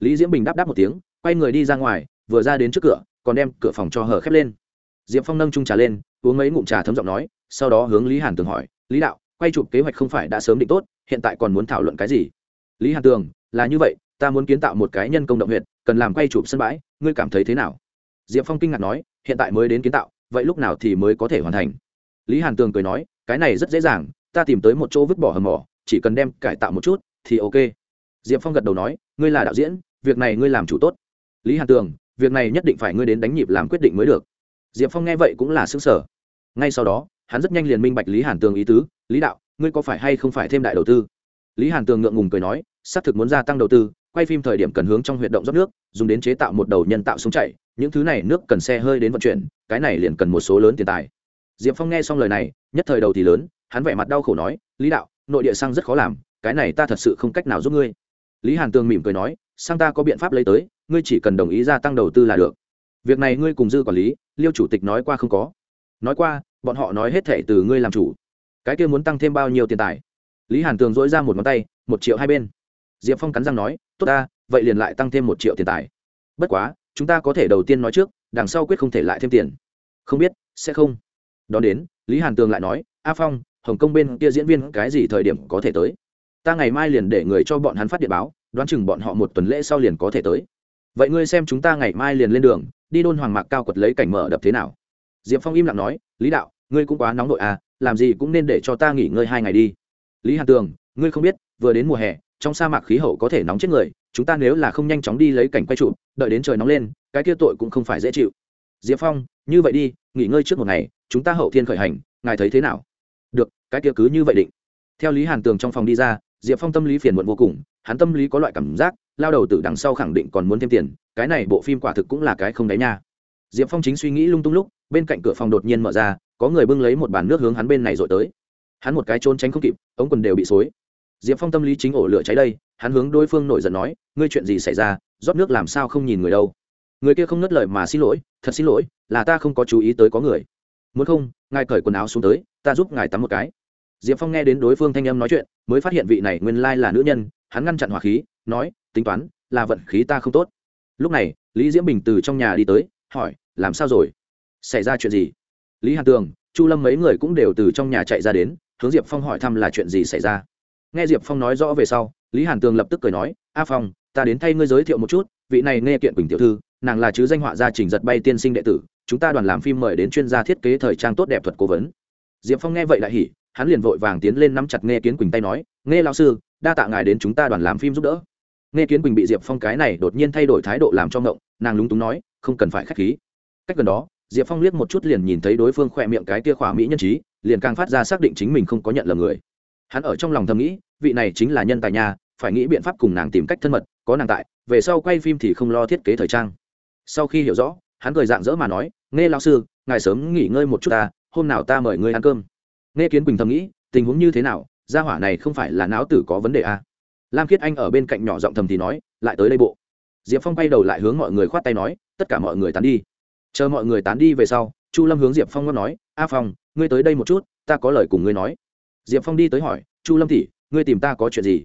Lý diễm bình đáp đáp một tiếng, quay người đi ra ngoài vừa ra đến trước cửa, còn đem cửa phòng cho hở khép lên. Diệp phong nâng trung trà lên, uống mấy ngụm trà thấm giọng nói, sau đó hướng lý hàn tường hỏi, lý đạo, quay chụp kế hoạch không phải đã sớm định tốt, hiện tại còn muốn thảo luận cái gì? Lý hàn tường, là như vậy, ta muốn kiến tạo một cái nhân công động huyện cần làm quay chụp sân bãi, ngươi cảm thấy thế nào? Diệp phong kinh ngạc nói, hiện tại mới đến kiến tạo, vậy lúc nào thì mới có thể hoàn thành? Lý hàn tường cười nói, cái này rất dễ dàng, ta tìm tới một chỗ vứt bỏ hầm mỏ, chỉ cần đem cải tạo một chút thì ok. Diệp phong gật đầu nói, ngươi là đạo diễn, việc này ngươi làm chủ tốt. Lý hàn tường việc này nhất định phải ngươi đến đánh nhịp làm quyết định mới được. Diệp phong nghe vậy cũng là xứng sở ngay sau đó, hắn rất nhanh liền minh bạch lý hàn tường ý tứ, lý đạo, ngươi có phải hay không phải thêm đại đầu tư? Lý hàn tường ngượng ngùng cười nói, xác thực muốn gia tăng đầu tư, quay phim thời điểm cần hướng trong huyện động dốc nước, dùng đến chế tạo một đầu nhân tạo súng chạy, những thứ này nước cần xe hơi đến vận chuyển, cái này liền cần một số lớn tiền tài. Diệp phong nghe xong lời này, nhất thời đầu thì lớn, hắn vẻ mặt đau khổ nói, lý đạo, nội địa xăng rất khó làm, cái này ta thật sự không cách nào giúp ngươi. Lý hàn tường mỉm cười nói sang ta có biện pháp lấy tới ngươi chỉ cần đồng ý gia tăng đầu tư là được. Việc này ngươi cùng dư quản lý, liêu chủ tịch nói qua không có. Nói qua, bọn họ nói hết thệ từ ngươi làm chủ. Cái kia muốn tăng thêm bao nhiêu tiền tài? Lý hàn tường dỗi ra một ngón tay, một triệu hai bên. Diệp phong cắn răng nói, tốt ta, vậy liền lại tăng thêm một triệu tiền tài. Bất quá, chúng ta có thể đầu tiên nói trước, đằng sau quyết không thể lại thêm tiền. Không biết, sẽ không. Đón đến, lý hàn tường lại nói, a phong, hồng kông bên kia diễn viên cái gì thời điểm có thể tới? Ta ngày mai liền để người cho bọn hắn phát điện báo, đoán chừng bọn họ một tuần lễ sau liền có thể tới vậy ngươi xem chúng ta ngày mai liền lên đường, đi đôn hoàng mạc cao quật lấy cảnh mở đập thế nào? Diệp phong im lặng nói, lý đạo, ngươi cũng quá nóng nội à làm gì cũng nên để cho ta nghỉ ngơi hai ngày đi. Lý hàn tường, ngươi không biết, vừa đến mùa hè, trong sa mạc khí hậu có thể nóng chết người, chúng ta nếu là không nhanh chóng đi lấy cảnh quay trụ đợi đến trời nóng lên, cái kia tội cũng không phải dễ chịu. Diệp phong, như vậy đi, nghỉ ngơi trước một ngày, chúng ta hậu thiên khởi hành, ngài thấy thế nào? Được, cái kia cứ như vậy định. Theo lý hàn tường trong phòng đi ra, diệp phong tâm lý phiền muộn vô cùng, hắn tâm lý có loại cảm giác lao đầu từ đằng sau khẳng định còn muốn thêm tiền, cái này bộ phim quả thực cũng là cái không đáy nha. Diệp phong chính suy nghĩ lung tung lúc, bên cạnh cửa phòng đột nhiên mở ra, có người bưng lấy một bàn nước hướng hắn bên này rồi tới. Hắn một cái trốn tránh không kịp, ống quần đều bị xối. Diệp phong tâm lý chính ổ lửa cháy đây, hắn hướng đối phương nổi giận nói, ngươi chuyện gì xảy ra? Rót nước làm sao không nhìn người đâu? Người kia không ngất lời mà xin lỗi, thật xin lỗi, là ta không có chú ý tới có người. Muốn không, ngài cởi quần áo xuống tới, ta giúp ngài tắm một cái. Diệp phong nghe đến đối phương thanh âm nói chuyện, mới phát hiện vị này nguyên lai là nữ nhân hắn ngăn chặn hỏa khí, nói, tính toán, là vận khí ta không tốt. Lúc này, lý diễm bình từ trong nhà đi tới, hỏi, làm sao rồi? Xảy ra chuyện gì? Lý hàn tường, chu lâm mấy người cũng đều từ trong nhà chạy ra đến, hướng diệp phong hỏi thăm là chuyện gì xảy ra. Nghe diệp phong nói rõ về sau, lý hàn tường lập tức cười nói, a phong, ta đến thay ngươi giới thiệu một chút, vị này nghe kiện quỳnh tiểu thư, nàng là chứ danh họa gia trình giật bay tiên sinh đệ tử, chúng ta đoàn làm phim mời đến chuyên gia thiết kế thời trang tốt đẹp thuật cố vấn. Diệp phong nghe vậy lại hỉ, hắn liền vội vàng tiến lên nắm chặt nghe kiến quỳnh tay nói, nghe lao sư đa tạ ngài đến chúng ta đoàn làm phim giúp đỡ. Nghe kiến quỳnh bị diệp phong cái này đột nhiên thay đổi thái độ làm cho ngộng, nàng lúng túng nói, không cần phải k h á c h khí. Cách gần đó, diệp phong liếc một chút liền nhìn thấy đối phương khỏe miệng cái kia khỏa mỹ nhân trí, liền càng phát ra xác định chính mình không có nhận lầm người. Hắn ở trong lòng thầm nghĩ, vị này chính là nhân tài nhà phải nghĩ biện pháp cùng nàng tìm cách thân mật, có nàng tại, về sau quay phim thì không lo thiết kế thời trang. Sau khi hiểu rõ, hắn cười dạng dỡ mà nói, nghe lão sư, ngài sớm nghỉ ngơi một chút ta, hôm nào ta mời ngươi ăn cơm. Nghe kiến quỳnh thầm nghĩ, tình huống như thế nào gia hỏa này không phải là não tử có vấn đề à? lam khiết anh ở bên cạnh nhỏ giọng thầm thì nói, lại tới đây bộ. Diệp phong bay đầu lại hướng mọi người khoát tay nói, tất cả mọi người tán đi. Chờ mọi người tán đi về sau, chu lâm hướng diệp phong ngót nói, a phong, ngươi tới đây một chút, ta có lời cùng ngươi nói. Diệp phong đi tới hỏi, chu lâm thị ngươi tìm ta có chuyện gì?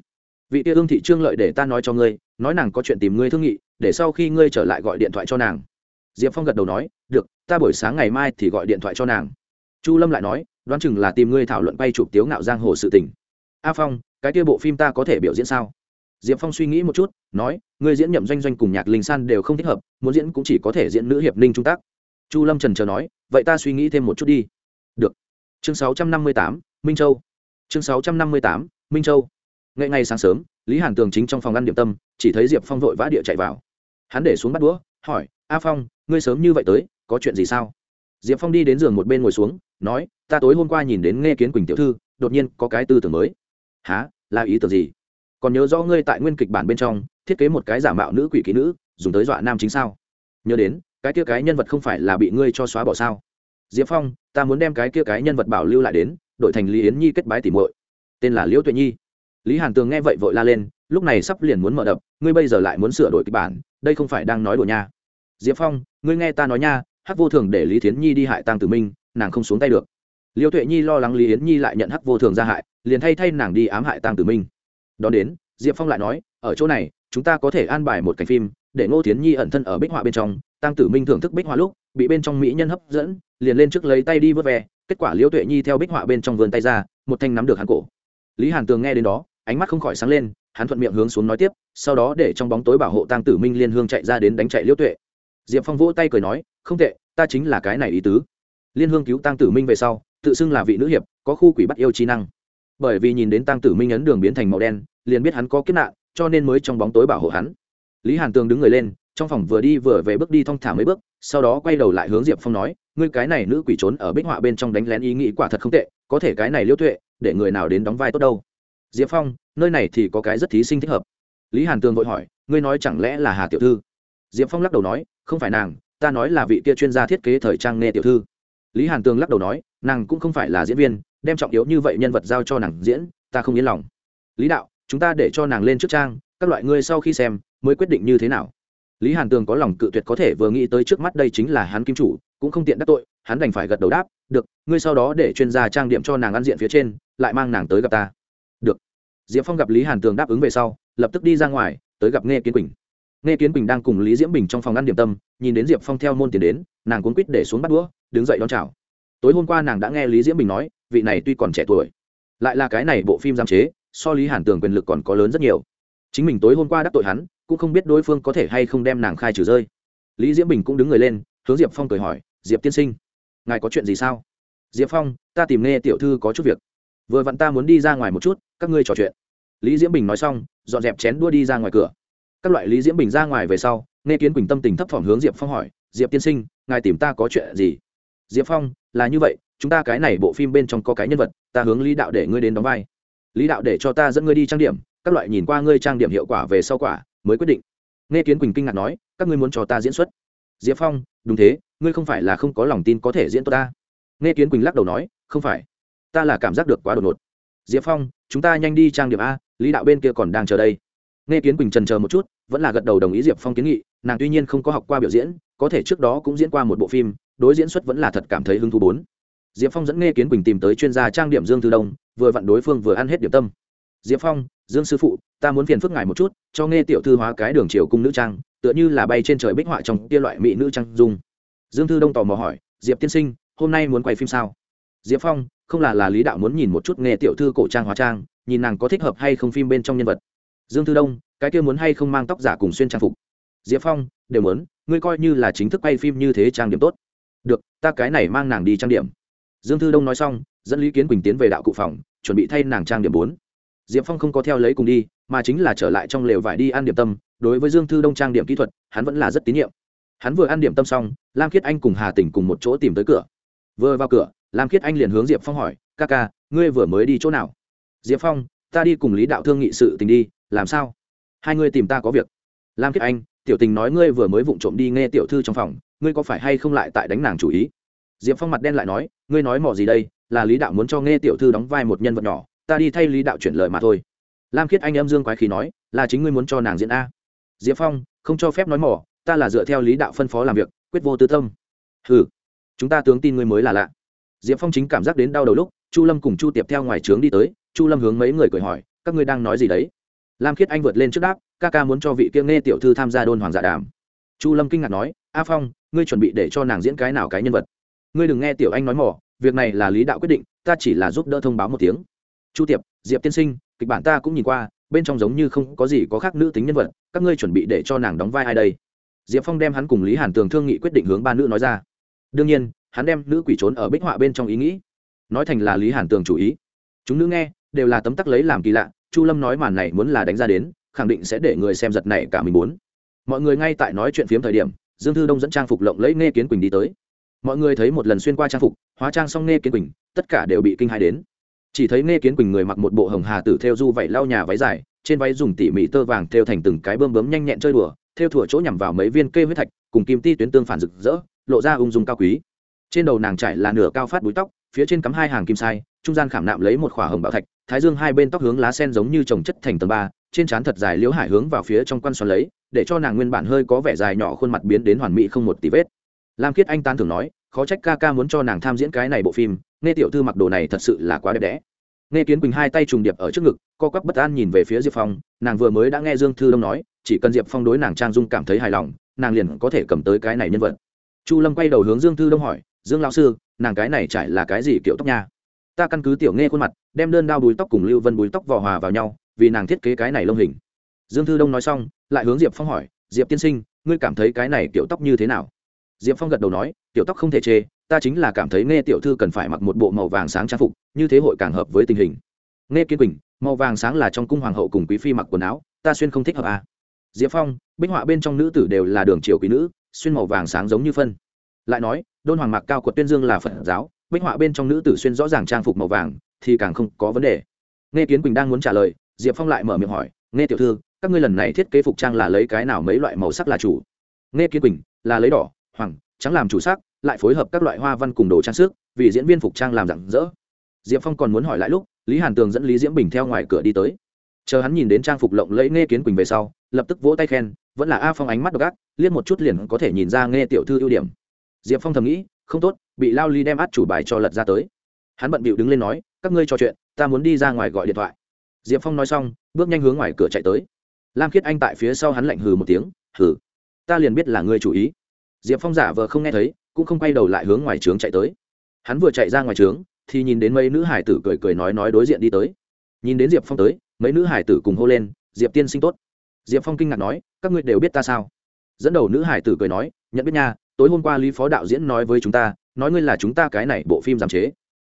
Vị tia ương thị trương lợi để ta nói cho ngươi, nói nàng có chuyện tìm ngươi thương nghị, để sau khi ngươi trở lại gọi điện thoại cho nàng. Diệp phong gật đầu nói, được, ta buổi sáng ngày mai thì gọi điện thoại cho nàng. Chu lâm lại nói đoán chừng là tìm ngươi thảo luận bay chụp tiếu ngạo giang hồ sự tình. A phong, cái kia bộ phim ta có thể biểu diễn sao? Diệp phong suy nghĩ một chút, nói, ngươi diễn nhậm doanh doanh cùng nhạc linh san đều không thích hợp, muốn diễn cũng chỉ có thể diễn nữ hiệp ninh trung tác. Chu lâm trần chờ nói, vậy ta suy nghĩ thêm một chút đi. Được. Chương sáu trăm năm mươi tám, minh châu. Chương sáu trăm năm mươi tám, minh châu. Ngay ngày sáng sớm, lý hàn tường chính trong phòng ăn điểm tâm, chỉ thấy diệp phong vội vã địa chạy vào. Hắn để xuống bắt đũa, hỏi, a phong, ngươi sớm như vậy tới, có chuyện gì sao? Diệp phong đi đến giường một bên ngồi xuống, nói ta tối hôm qua nhìn đến nghe kiến quỳnh tiểu thư, đột nhiên có cái tư tưởng mới. Há là ý tưởng gì? Còn nhớ rõ ngươi tại nguyên kịch bản bên trong, thiết kế một cái giả mạo nữ quỷ kỹ nữ, dùng tới dọa nam chính sao? Nhớ đến, cái kia cái nhân vật không phải là bị ngươi cho xóa bỏ sao? Diệp phong, ta muốn đem cái kia cái nhân vật bảo lưu lại đến, đổi thành lý yến nhi kết bái tỉ muội. Tên là liễu tuệ nhi. Lý hàn tường nghe vậy vội la lên, lúc này sắp liền muốn mở đập, ngươi bây giờ lại muốn sửa đổi kịch bản, đây không phải đang nói đùa nha. Diệp phong, ngươi nghe ta nói nha, hắc vô thường để lý thiến nhi đi hại tăng tử minh, nàng không xuống tay được liêu tuệ nhi lo lắng lý yến nhi lại nhận hắc vô thường ra hại, liền thay thay nàng đi ám hại tăng tử minh. Đón đến, diệp phong lại nói, ở chỗ này, chúng ta có thể an bài một cảnh phim, để ngô tiến nhi ẩn thân ở bích họa bên trong. Tăng tử minh thưởng thức bích họa lúc, bị bên trong mỹ nhân hấp dẫn, liền lên trước lấy tay đi vớt ve, kết quả liêu tuệ nhi theo bích họa bên trong vườn tay ra, một thanh nắm được hắn cổ. Lý hàn tường nghe đến đó, ánh mắt không khỏi sáng lên, hắn thuận miệng hướng xuống nói tiếp, sau đó để trong bóng tối bảo hộ tăng tử minh liên hương chạy ra đến đánh chạy liêu tuệ. Diệp phong vỗ tay cười nói, không tệ, ta chính là cái này ý tứ. Liên hương cứu tăng tử minh về sau tự xưng là vị nữ hiệp, có khu quỷ bắt yêu trí năng. Bởi vì nhìn đến tăng tử minh ấn đường biến thành màu đen, liền biết hắn có kiếp nạn, cho nên mới trong bóng tối bảo hộ hắn. Lý hàn tường đứng người lên, trong phòng vừa đi vừa về bước đi thong thả mấy bước, sau đó quay đầu lại hướng diệp phong nói, ngươi cái này nữ quỷ trốn ở bích họa bên trong đánh lén ý nghĩ quả thật không tệ, có thể cái này liêu tuệ, để người nào đến đóng vai tốt đâu. Diệp phong, nơi này thì có cái rất thí sinh thích hợp. Lý hàn tường vội hỏi, ngươi nói chẳng lẽ là hà tiểu thư? Diệp phong lắc đầu nói, không phải nàng, ta nói là vị kia chuyên gia thiết kế thời trang nghe tiểu thư. Lý hàn tường lắc đầu nói nàng cũng không phải là diễn viên, đem trọng yếu như vậy nhân vật giao cho nàng diễn, ta không yên lòng. Lý đạo, chúng ta để cho nàng lên trước trang, các loại ngươi sau khi xem, mới quyết định như thế nào? Lý hàn tường có lòng cự tuyệt có thể vừa nghĩ tới trước mắt đây chính là hắn kim chủ, cũng không tiện đắc tội, hắn đành phải gật đầu đáp, được, ngươi sau đó để chuyên gia trang điểm cho nàng ăn diện phía trên, lại mang nàng tới gặp ta. Được. Diệp phong gặp lý hàn tường đáp ứng về sau, lập tức đi ra ngoài, tới gặp nghe kiến quỳnh. Nghe kiến quỳnh đang cùng lý diễm bình trong phòng ăn điểm tâm, nhìn đến diệp phong theo môn tiền đến, nàng cuốn quýt để xuống bắt đũa, đứng dậy đón chào tối hôm qua nàng đã nghe lý diễm bình nói, vị này tuy còn trẻ tuổi, lại là cái này bộ phim giam chế, so lý hàn tường quyền lực còn có lớn rất nhiều. Chính mình tối hôm qua đắc tội hắn, cũng không biết đối phương có thể hay không đem nàng khai trừ rơi. Lý diễm bình cũng đứng người lên, hướng diệp phong cười hỏi, diệp tiên sinh, ngài có chuyện gì sao? Diệp phong, ta tìm nghe tiểu thư có chút việc. Vừa vặn ta muốn đi ra ngoài một chút, các ngươi trò chuyện. Lý diễm bình nói xong, dọn dẹp chén đua đi ra ngoài cửa. Các loại lý diễm bình ra ngoài về sau, nghe kiến quỳnh tâm tình thấp thỏm hướng diệp phong hỏi, diệp tiên sinh, ngài tìm ta có chuyện gì? Diệp phong là như vậy, chúng ta cái này bộ phim bên trong có cái nhân vật, ta hướng lý đạo để ngươi đến đóng vai. Lý đạo để cho ta dẫn ngươi đi trang điểm, các loại nhìn qua ngươi trang điểm hiệu quả về sau quả, mới quyết định. Nghe kiến quỳnh kinh ngạc nói, các ngươi muốn cho ta diễn xuất. Diệp phong, đúng thế, ngươi không phải là không có lòng tin có thể diễn tốt ta. Nghe kiến quỳnh lắc đầu nói, không phải, ta là cảm giác được quá đột ngột. Diệp phong, chúng ta nhanh đi trang điểm a, lý đạo bên kia còn đang chờ đây. Nghe kiến quỳnh trần chờ một chút, vẫn là gật đầu đồng ý diệp phong kiến nghị, nàng tuy nhiên không có học qua biểu diễn, có thể trước đó cũng diễn qua một bộ phim đối diễn xuất vẫn là thật cảm thấy hứng thú bốn. Diệp phong dẫn nghe kiến quỳnh tìm tới chuyên gia trang điểm dương thư đông, vừa vặn đối phương vừa ăn hết điểm tâm. Diệp phong, dương sư phụ, ta muốn phiền phức ngài một chút, cho nghe tiểu thư hóa cái đường chiều cung nữ trang, tựa như là bay trên trời bích họa trong kia loại mỹ nữ trang dung. Dương thư đông tò mò hỏi, diệp tiên sinh, hôm nay muốn quay phim sao? Diệp phong, không là là lý đạo muốn nhìn một chút nghe tiểu thư cổ trang hóa trang, nhìn nàng có thích hợp hay không phim bên trong nhân vật. Dương thư đông, cái kia muốn hay không mang tóc giả cùng xuyên trang phục? Diệp phong, đều muốn, ngươi coi như là chính thức quay phim như thế trang điểm tốt được, ta cái này mang nàng đi trang điểm. Dương thư đông nói xong, dẫn lý kiến quỳnh tiến về đạo cụ phòng, chuẩn bị thay nàng trang điểm bốn. Diệp phong không có theo lấy cùng đi, mà chính là trở lại trong lều vải đi ăn điểm tâm. Đối với dương thư đông trang điểm kỹ thuật, hắn vẫn là rất tín nhiệm. Hắn vừa ăn điểm tâm xong, lam khiết anh cùng hà tỉnh cùng một chỗ tìm tới cửa. Vừa vào cửa, lam khiết anh liền hướng diệp phong hỏi, ca ca, ngươi vừa mới đi chỗ nào? Diệp phong, ta đi cùng lý đạo thương nghị sự tình đi, làm sao? Hai ngươi tìm ta có việc. Lam khiết anh, tiểu tình nói ngươi vừa mới vụng trộm đi nghe tiểu thư trong phòng ngươi có phải hay không lại tại đánh nàng chủ ý? Diệp phong mặt đen lại nói, ngươi nói mỏ gì đây, là lý đạo muốn cho nghe tiểu thư đóng vai một nhân vật nhỏ, ta đi thay lý đạo chuyển lời mà thôi. Lam khiết anh âm dương quái khí nói, là chính ngươi muốn cho nàng diễn a. Diệp phong, không cho phép nói mỏ, ta là dựa theo lý đạo phân phó làm việc, quyết vô tư tâm. Ừ chúng ta tướng tin ngươi mới là lạ. Diệp phong chính cảm giác đến đau đầu lúc, chu lâm cùng chu tiệp theo ngoài trướng đi tới, chu lâm hướng mấy người cười hỏi, các ngươi đang nói gì đấy? Lam khiết anh vượt lên trước đáp, ca ca muốn cho vị kia nghe tiểu thư tham gia đôn hoàng dạ đàm. Chu lâm kinh ngạc nói, a phong ngươi chuẩn bị để cho nàng diễn cái nào cái nhân vật? Ngươi đừng nghe tiểu anh nói mỏ, việc này là lý đạo quyết định, ta chỉ là giúp đỡ thông báo một tiếng. Chu tiệp, diệp tiên sinh, kịch bản ta cũng nhìn qua, bên trong giống như không có gì có khác nữ tính nhân vật, các ngươi chuẩn bị để cho nàng đóng vai ai đây? Diệp phong đem hắn cùng lý hàn tường thương nghị quyết định hướng ba nữ nói ra. Đương nhiên, hắn đem nữ quỷ trốn ở bích họa bên trong ý nghĩ. Nói thành là lý hàn tường chủ ý. Chúng nữ nghe, đều là tấm tắc lấy làm kỳ lạ, chu lâm nói màn này muốn là đánh ra đến, khẳng định sẽ để người xem giật này cả mình muốn. Mọi người ngay tại nói chuyện phiếm thời điểm dương thư đông dẫn trang phục lộng lấy nghe kiến quỳnh đi tới. Mọi người thấy một lần xuyên qua trang phục, hóa trang xong nghe kiến quỳnh, tất cả đều bị kinh hãi đến. Chỉ thấy nghe kiến quỳnh người mặc một bộ hồng hà tử theo du vẩy lau nhà váy dài, trên váy dùng tỉ mỉ tơ vàng theo thành từng cái bơm bấm nhanh nhẹn chơi đùa, theo thủa chỗ nhằm vào mấy viên kê huyết thạch, cùng kim ti tuyến tương phản rực rỡ, lộ ra ung dung cao quý. Trên đầu nàng trải là nửa cao phát búi tóc, phía trên cắm hai hàng kim sai, trung gian khảm nạm lấy một khỏa hồng bảo thạch, thái dương hai bên tóc hướng lá sen giống như trồng chất thành tầng ba trên trán thật dài liễu hải hướng vào phía trong quan xoắn lấy, để cho nàng nguyên bản hơi có vẻ dài nhỏ khuôn mặt biến đến hoàn mỹ không một tí vết. Lam kiết anh tan thường nói, khó trách ca ca muốn cho nàng tham diễn cái này bộ phim, nghe tiểu thư mặc đồ này thật sự là quá đẹp đẽ. Nghe kiến quỳnh hai tay trùng điệp ở trước ngực, co quắp bất an nhìn về phía diệp phong, nàng vừa mới đã nghe dương thư đông nói, chỉ cần diệp phong đối nàng trang dung cảm thấy hài lòng, nàng liền có thể cầm tới cái này nhân vật. Chu lâm quay đầu hướng dương thư đông hỏi, dương lão sư, nàng cái này trải là cái gì kiểu tóc nha? Ta căn cứ tiểu nghe khuôn mặt, đem đơn đao búi tóc cùng lưu vân búi tóc vò hòa vào nhau vì nàng thiết kế cái này lông hình. Dương thư đông nói xong, lại hướng diệp phong hỏi, diệp tiên sinh, ngươi cảm thấy cái này kiểu tóc như thế nào? Diệp phong gật đầu nói, tiểu tóc không thể chê, ta chính là cảm thấy nghe tiểu thư cần phải mặc một bộ màu vàng sáng trang phục, như thế hội càng hợp với tình hình. Nghe kiên quỳnh, màu vàng sáng là trong cung hoàng hậu cùng quý phi mặc quần áo, ta xuyên không thích hợp à. diệp phong, bích họa bên trong nữ tử đều là đường triều quý nữ, xuyên màu vàng sáng giống như phân. Lại nói, đôn hoàng mặc cao của tuyên dương là phật giáo, bích họa bên trong nữ tử xuyên rõ ràng trang phục màu vàng, thì càng không có vấn đề. Nghe kiến quỳnh đang muốn trả lời diệp phong lại mở miệng hỏi, nghe tiểu thư, các ngươi lần này thiết kế phục trang là lấy cái nào mấy loại màu sắc là chủ? Nghe kiến quỳnh, là lấy đỏ, hoàng, trắng làm chủ sắc, lại phối hợp các loại hoa văn cùng đồ trang sức, vì diễn viên phục trang làm rạng rỡ. Diệp phong còn muốn hỏi lại lúc, lý hàn tường dẫn lý diễm bình theo ngoài cửa đi tới. Chờ hắn nhìn đến trang phục lộng lẫy nghe kiến quỳnh về sau, lập tức vỗ tay khen, vẫn là a phong ánh mắt đ ộ c gác liếc một chút liền có thể nhìn ra nghe tiểu thư ưu điểm. Diệp phong thầm nghĩ, không tốt, bị lao ly đem át chủ bài cho lật ra tới. Hắn bận bịu đứng lên nói, các ngươi trò chuyện, ta muốn đi ra ngoài gọi điện thoại diệp phong nói xong, bước nhanh hướng ngoài cửa chạy tới. Lam khiết anh tại phía sau hắn lạnh hừ một tiếng, hừ, ta liền biết là ngươi chủ ý. Diệp phong giả vờ không nghe thấy, cũng không quay đầu lại hướng ngoài trướng chạy tới. Hắn vừa chạy ra ngoài trướng, thì nhìn đến mấy nữ hải tử cười cười nói nói đối diện đi tới. Nhìn đến diệp phong tới, mấy nữ hải tử cùng hô lên, diệp tiên sinh tốt. Diệp phong kinh ngạc nói, các ngươi đều biết ta sao? Dẫn đầu nữ hải tử cười nói, nhận biết nha, tối hôm qua lý phó đạo diễn nói với chúng ta, nói ngươi là chúng ta cái này bộ phim giảm chế.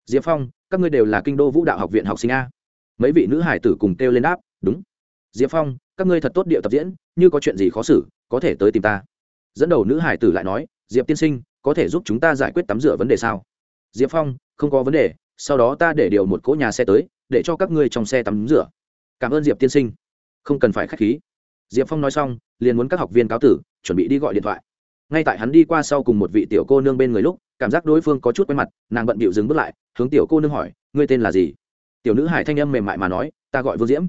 Diệp phong, các ngươi đều là kinh đô vũ đạo học viện học sinh a mấy vị nữ hải tử cùng kêu lên đáp, đúng. Diệp phong, các ngươi thật tốt điệu tập diễn, như có chuyện gì khó xử, có thể tới tìm ta. Dẫn đầu nữ hải tử lại nói, diệp tiên sinh, có thể giúp chúng ta giải quyết tắm rửa vấn đề sao? Diệp phong, không có vấn đề, sau đó ta để điều một cỗ nhà xe tới, để cho các ngươi trong xe tắm rửa. Cảm ơn diệp tiên sinh. Không cần phải k h á c h khí. Diệp phong nói xong, liền muốn các học viên cáo tử, chuẩn bị đi gọi điện thoại. Ngay tại hắn đi qua sau cùng một vị tiểu cô nương bên người lúc, cảm giác đối phương có chút quen mặt, nàng bận bịu dừng bước lại, hướng tiểu cô nương hỏi, ngươi tên là gì? Tiểu nữ hải thanh âm mềm mại mà nói ta gọi vương diễm.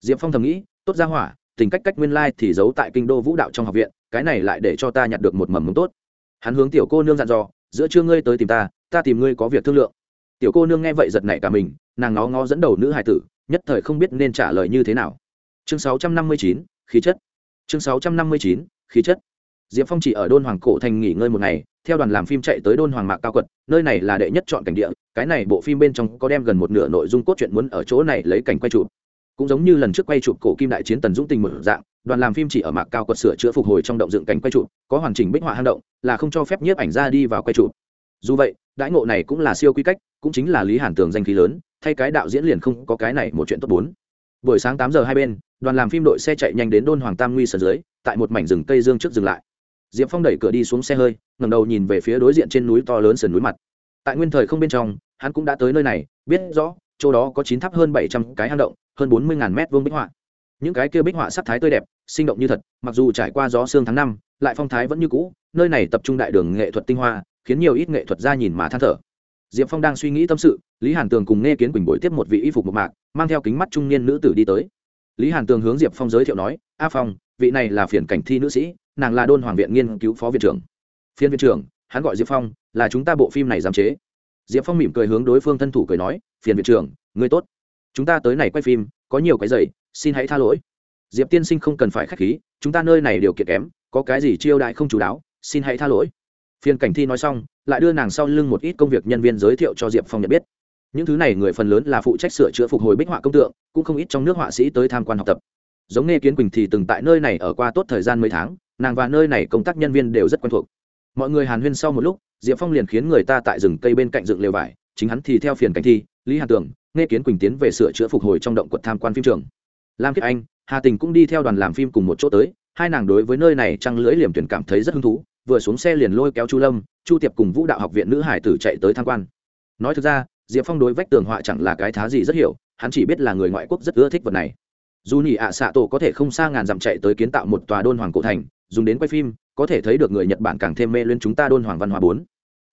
Diệp phong thầm nghĩ tốt ra hỏa tình cách cách nguyên lai thì giấu tại kinh đô vũ đạo trong học viện cái này lại để cho ta nhặt được một mầm mống tốt. Hắn hướng tiểu cô nương dặn dò giữa trưa ngươi tới tìm ta ta tìm ngươi có việc thương lượng. Tiểu cô nương nghe vậy giật nảy cả mình nàng ngó ngó dẫn đầu nữ hải tử nhất thời không biết nên trả lời như thế nào. Chương 659, khí chất. Chương 659, khí chất. Diệp phong chỉ ở đôn hoàng cổ thành nghỉ ngơi một ngày theo đoàn làm phim chạy tới đôn hoàng mạc cao quật nơi này là đệ nhất chọn cảnh địa cái này bộ phim bên trong có đem gần một nửa nội dung cốt truyện muốn ở chỗ này lấy cảnh quay chụp. Cũng giống như lần trước quay chụp cổ kim đại chiến tần dũng tình mở dạng, đoàn làm phim chỉ ở mạc cao quật sửa chữa phục hồi trong động dựng cảnh quay chụp, có hoàn chỉnh bích họa hang động, là không cho phép nhiếp ảnh ra đi vào quay chụp. Dù vậy, đãi ngộ này cũng là siêu quy cách, cũng chính là lý hàn tường danh khí lớn, thay cái đạo diễn liền không có cái này một chuyện tốt bốn. Buổi sáng tám giờ hai bên, đoàn làm phim đội xe chạy nhanh đến đôn hoàng tam nguy sở dưới, tại một mảnh rừng cây dương trước dừng lại. Diệp phong đẩy cửa đi xuống xe hơi ngầm đầu nhìn về phía đối diện trên núi to lớn sườn núi mặt tại nguyên thời không bên trong, hắn cũng đã tới nơi này, biết rõ, chỗ đó có chín tháp hơn bảy trăm cái hang động, hơn bốn mươi ngàn mét vuông bích họa. Những cái kia bích họa sắc thái tươi đẹp, sinh động như thật, mặc dù trải qua gió sương tháng năm, lại phong thái vẫn như cũ, nơi này tập trung đại đường nghệ thuật tinh hoa, khiến nhiều ít nghệ thuật ra nhìn mà than thở. Diệp phong đang suy nghĩ tâm sự, lý hàn tường cùng nghe kiến quỳnh bồi tiếp một vị y phục một mạc, mang theo kính mắt trung niên nữ tử đi tới. Lý hàn tường hướng diệp phong giới thiệu nói, a phong, vị này là phiền cảnh thi nữ sĩ, nàng là đôn hoàng viện nghiên cứu phó viện trưởng. Phiên viện trưởng? Hắn gọi diệp phong, là chúng ta bộ phim này giám chế. Diệp phong mỉm cười hướng đối phương thân thủ cười nói, phiền viện trưởng người tốt. Chúng ta tới này quay phim, có nhiều cái dày xin hãy tha lỗi. Diệp tiên sinh không cần phải k h á c h khí, chúng ta nơi này điều kiện kém, có cái gì chiêu đại không chú đáo, xin hãy tha lỗi. Phiền cảnh thi nói xong, lại đưa nàng sau lưng một ít công việc nhân viên giới thiệu cho diệp phong nhận biết. Những thứ này người phần lớn là phụ trách sửa chữa phục hồi bích họa công tượng, cũng không ít trong nước họa sĩ tới tham quan học tập. Giống nghe kiến quỳnh thì từng tại nơi này ở qua tốt thời gian mấy tháng, nàng và nơi này công tác nhân viên đều rất quen thuộc mọi người hàn huyên sau một lúc, diệp phong liền khiến người ta tại rừng cây bên cạnh dựng lều vải, chính hắn thì theo phiền cảnh thi, lý hàn tường, nghe kiến quỳnh tiến về sửa chữa phục hồi trong động quật tham quan phim trường. Lam kiệt anh, hà tình cũng đi theo đoàn làm phim cùng một chỗ tới, hai nàng đối với nơi này trăng lưỡi liềm tuyển cảm thấy rất hứng thú, vừa xuống xe liền lôi kéo chu lâm, chu tiệp cùng vũ đạo học viện nữ hải tử chạy tới tham quan. Nói thực ra, diệp phong đối vách tường họa chẳng là cái thá gì rất hiểu, hắn chỉ biết là người ngoại quốc rất ưa thích vật này. Dù nhị ạ xạ tổ có thể không xa ngàn dặm chạy tới kiến tạo một tòa đôn hoàng cổ thành dùng đến quay phim, có thể thấy được người nhật bản càng thêm mê lên chúng ta đôn hoàng văn hóa bốn.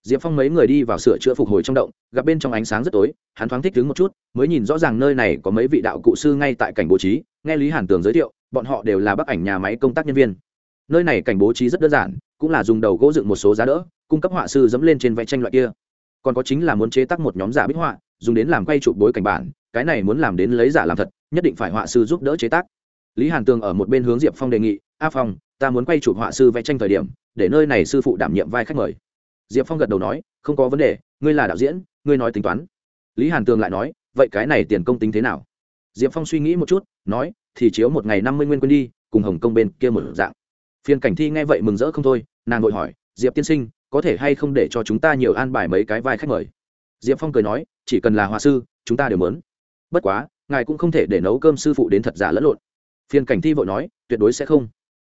Diệp phong mấy người đi vào sửa chữa phục hồi trong động, gặp bên trong ánh sáng rất tối, hắn thoáng thích đứng một chút, mới nhìn rõ ràng nơi này có mấy vị đạo cụ sư ngay tại cảnh bố trí, nghe lý hàn tường giới thiệu, bọn họ đều là bác ảnh nhà máy công tác nhân viên. Nơi này cảnh bố trí rất đơn giản, cũng là dùng đầu gỗ dựng một số giá đỡ, cung cấp họa sư dẫm lên trên vẽ tranh loại kia. Còn có chính là muốn chế tác một nhóm giả bích họa, dùng đến làm quay chụp bối cảnh bản, cái này muốn làm đến lấy giả làm thật, nhất định phải họa sư giúp đỡ chế tác. Lý hàn tường ở một bên hướng diệp phong đề nghị, a phong ta muốn quay chụp họa sư vẽ tranh thời điểm, để nơi này sư phụ đảm nhiệm vai khách mời. Diệp phong gật đầu nói, không có vấn đề, ngươi là đạo diễn, ngươi nói tính toán. Lý hàn tường lại nói, vậy cái này tiền công tính thế nào? Diệp phong suy nghĩ một chút, nói, thì chiếu một ngày năm mươi nguyên quân đi, cùng hồng công bên kia một dạng. Phiên cảnh thi nghe vậy mừng rỡ không thôi, nàng vội hỏi, diệp tiên sinh, có thể hay không để cho chúng ta nhiều an bài mấy cái vai khách mời? Diệp phong cười nói, chỉ cần là họa sư, chúng ta đều mớn bất quá, ngài cũng không thể để nấu cơm sư phụ đến thật giả lẫn lộn. Phiên cảnh thi vội nói, tuyệt đối sẽ không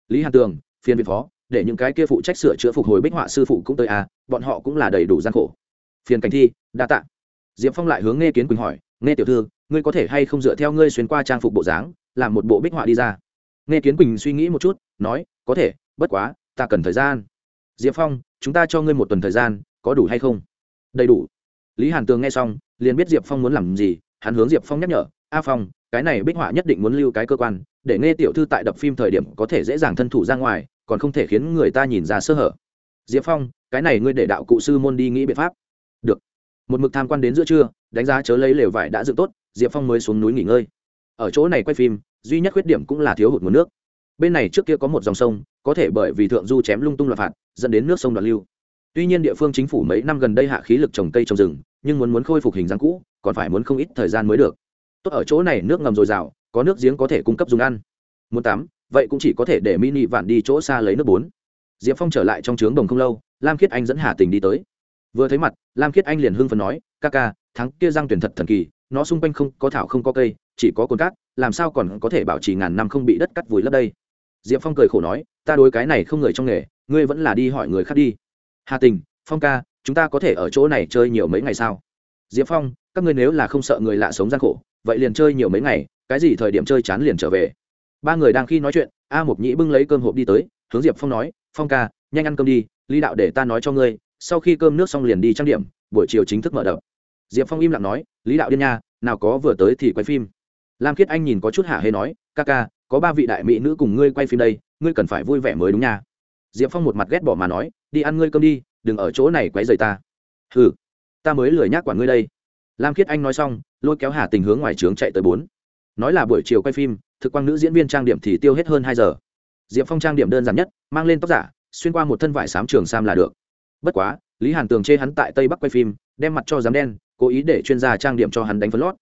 lý hàn tường, phiên vị phó, để những cái kia phụ trách sửa chữa phục hồi bích họa sư phụ cũng tới à bọn họ cũng là đầy đủ gian khổ. Phiền cảnh thi, đa tạ. Diệp phong lại hướng nghe kiến quỳnh hỏi nghe tiểu thư, ngươi có thể hay không dựa theo ngươi xuyên qua trang phục bộ dáng, làm một bộ bích họa đi ra? Nghe kiến quỳnh suy nghĩ một chút, nói, có thể, bất quá, ta cần thời gian. Diệp phong, chúng ta cho ngươi một tuần thời gian, có đủ hay không? Đầy đủ. Lý hàn tường nghe xong, liền biết diệp phong muốn làm gì, hắn hướng diệp phong nhắc nhở, a phong, cái này bích họa nhất định muốn lưu cái cơ quan để nghe tiểu thư tại đập phim thời điểm có thể dễ dàng thân thủ ra ngoài, còn không thể khiến người ta nhìn ra sơ hở. Diệp phong, cái này ngươi để đạo cụ sư môn đi nghĩ biện pháp. Được. Một mực tham quan đến giữa trưa, đánh giá chớ lấy lều vải đã dựng tốt, diệp phong mới xuống núi nghỉ ngơi. Ở chỗ này quay phim, duy nhất khuyết điểm cũng là thiếu hụt nguồn nước. Bên này trước kia có một dòng sông, có thể bởi vì thượng du chém lung tung loạt phạt, dẫn đến nước sông đoạn lưu. Tuy nhiên địa phương chính phủ mấy năm gần đây hạ khí lực trồng cây trồng rừng, nhưng muốn muốn khôi phục hình dáng cũ, còn phải muốn không ít thời gian mới được. Tốt ở chỗ này nước ngầm dồi dào có nước giếng có thể cung cấp dùng ăn. Muốn tắm, vậy cũng chỉ có thể để mini vạn đi chỗ xa lấy nước bốn. Diệp phong trở lại trong trướng đồng không lâu, lam khiết anh dẫn hà tình đi tới. Vừa thấy mặt, lam khiết anh liền hưng phần nói, ca ca thắng kia giang tuyển thật thần kỳ, nó xung quanh không có thảo không có cây, chỉ có cồn cát, làm sao còn có thể bảo trì ngàn năm không bị đất cắt vùi lấp đây? Diệp phong cười khổ nói, ta đối cái này không người trong nghề, ngươi vẫn là đi hỏi người khác đi. Hà tình, phong ca, chúng ta có thể ở chỗ này chơi nhiều mấy ngày sao? Diệp phong, các ngươi nếu là không sợ người lạ sống gian khổ, vậy liền chơi nhiều mấy ngày cái gì thời điểm chơi chán liền trở về. Ba người đang khi nói chuyện, a mộc nhĩ bưng lấy cơm hộp đi tới, hướng diệp phong nói, phong ca, nhanh ăn cơm đi, lý đạo để ta nói cho ngươi, sau khi cơm nước xong liền đi trang điểm, buổi chiều chính thức mở đập. Diệp phong im lặng nói, lý đạo điên nha, nào có vừa tới thì quay phim. Lam khiết anh nhìn có chút hả hê nói, ca ca, có ba vị đại mỹ nữ cùng ngươi quay phim đây, ngươi cần phải vui vẻ mới đúng nha. Diệp phong một mặt ghét bỏ mà nói, đi ăn ngươi cơm đi, đừng ở chỗ này quấy rầy ta. Ừ ta mới lười nhác quản ngươi đây. Lam khiết anh nói xong, lôi kéo hà tình hướng ngoài trướng chạy tới bốn nói là buổi chiều quay phim, thực quang nữ diễn viên trang điểm thì tiêu hết hơn hai giờ. Diệp phong trang điểm đơn giản nhất, mang lên tóc giả, xuyên qua một thân vải sám trường sam là được. Bất quá, lý hàn tường chê hắn tại tây bắc quay phim, đem mặt cho dám đen, cố ý để chuyên gia trang điểm cho hắn đánh phấn lót.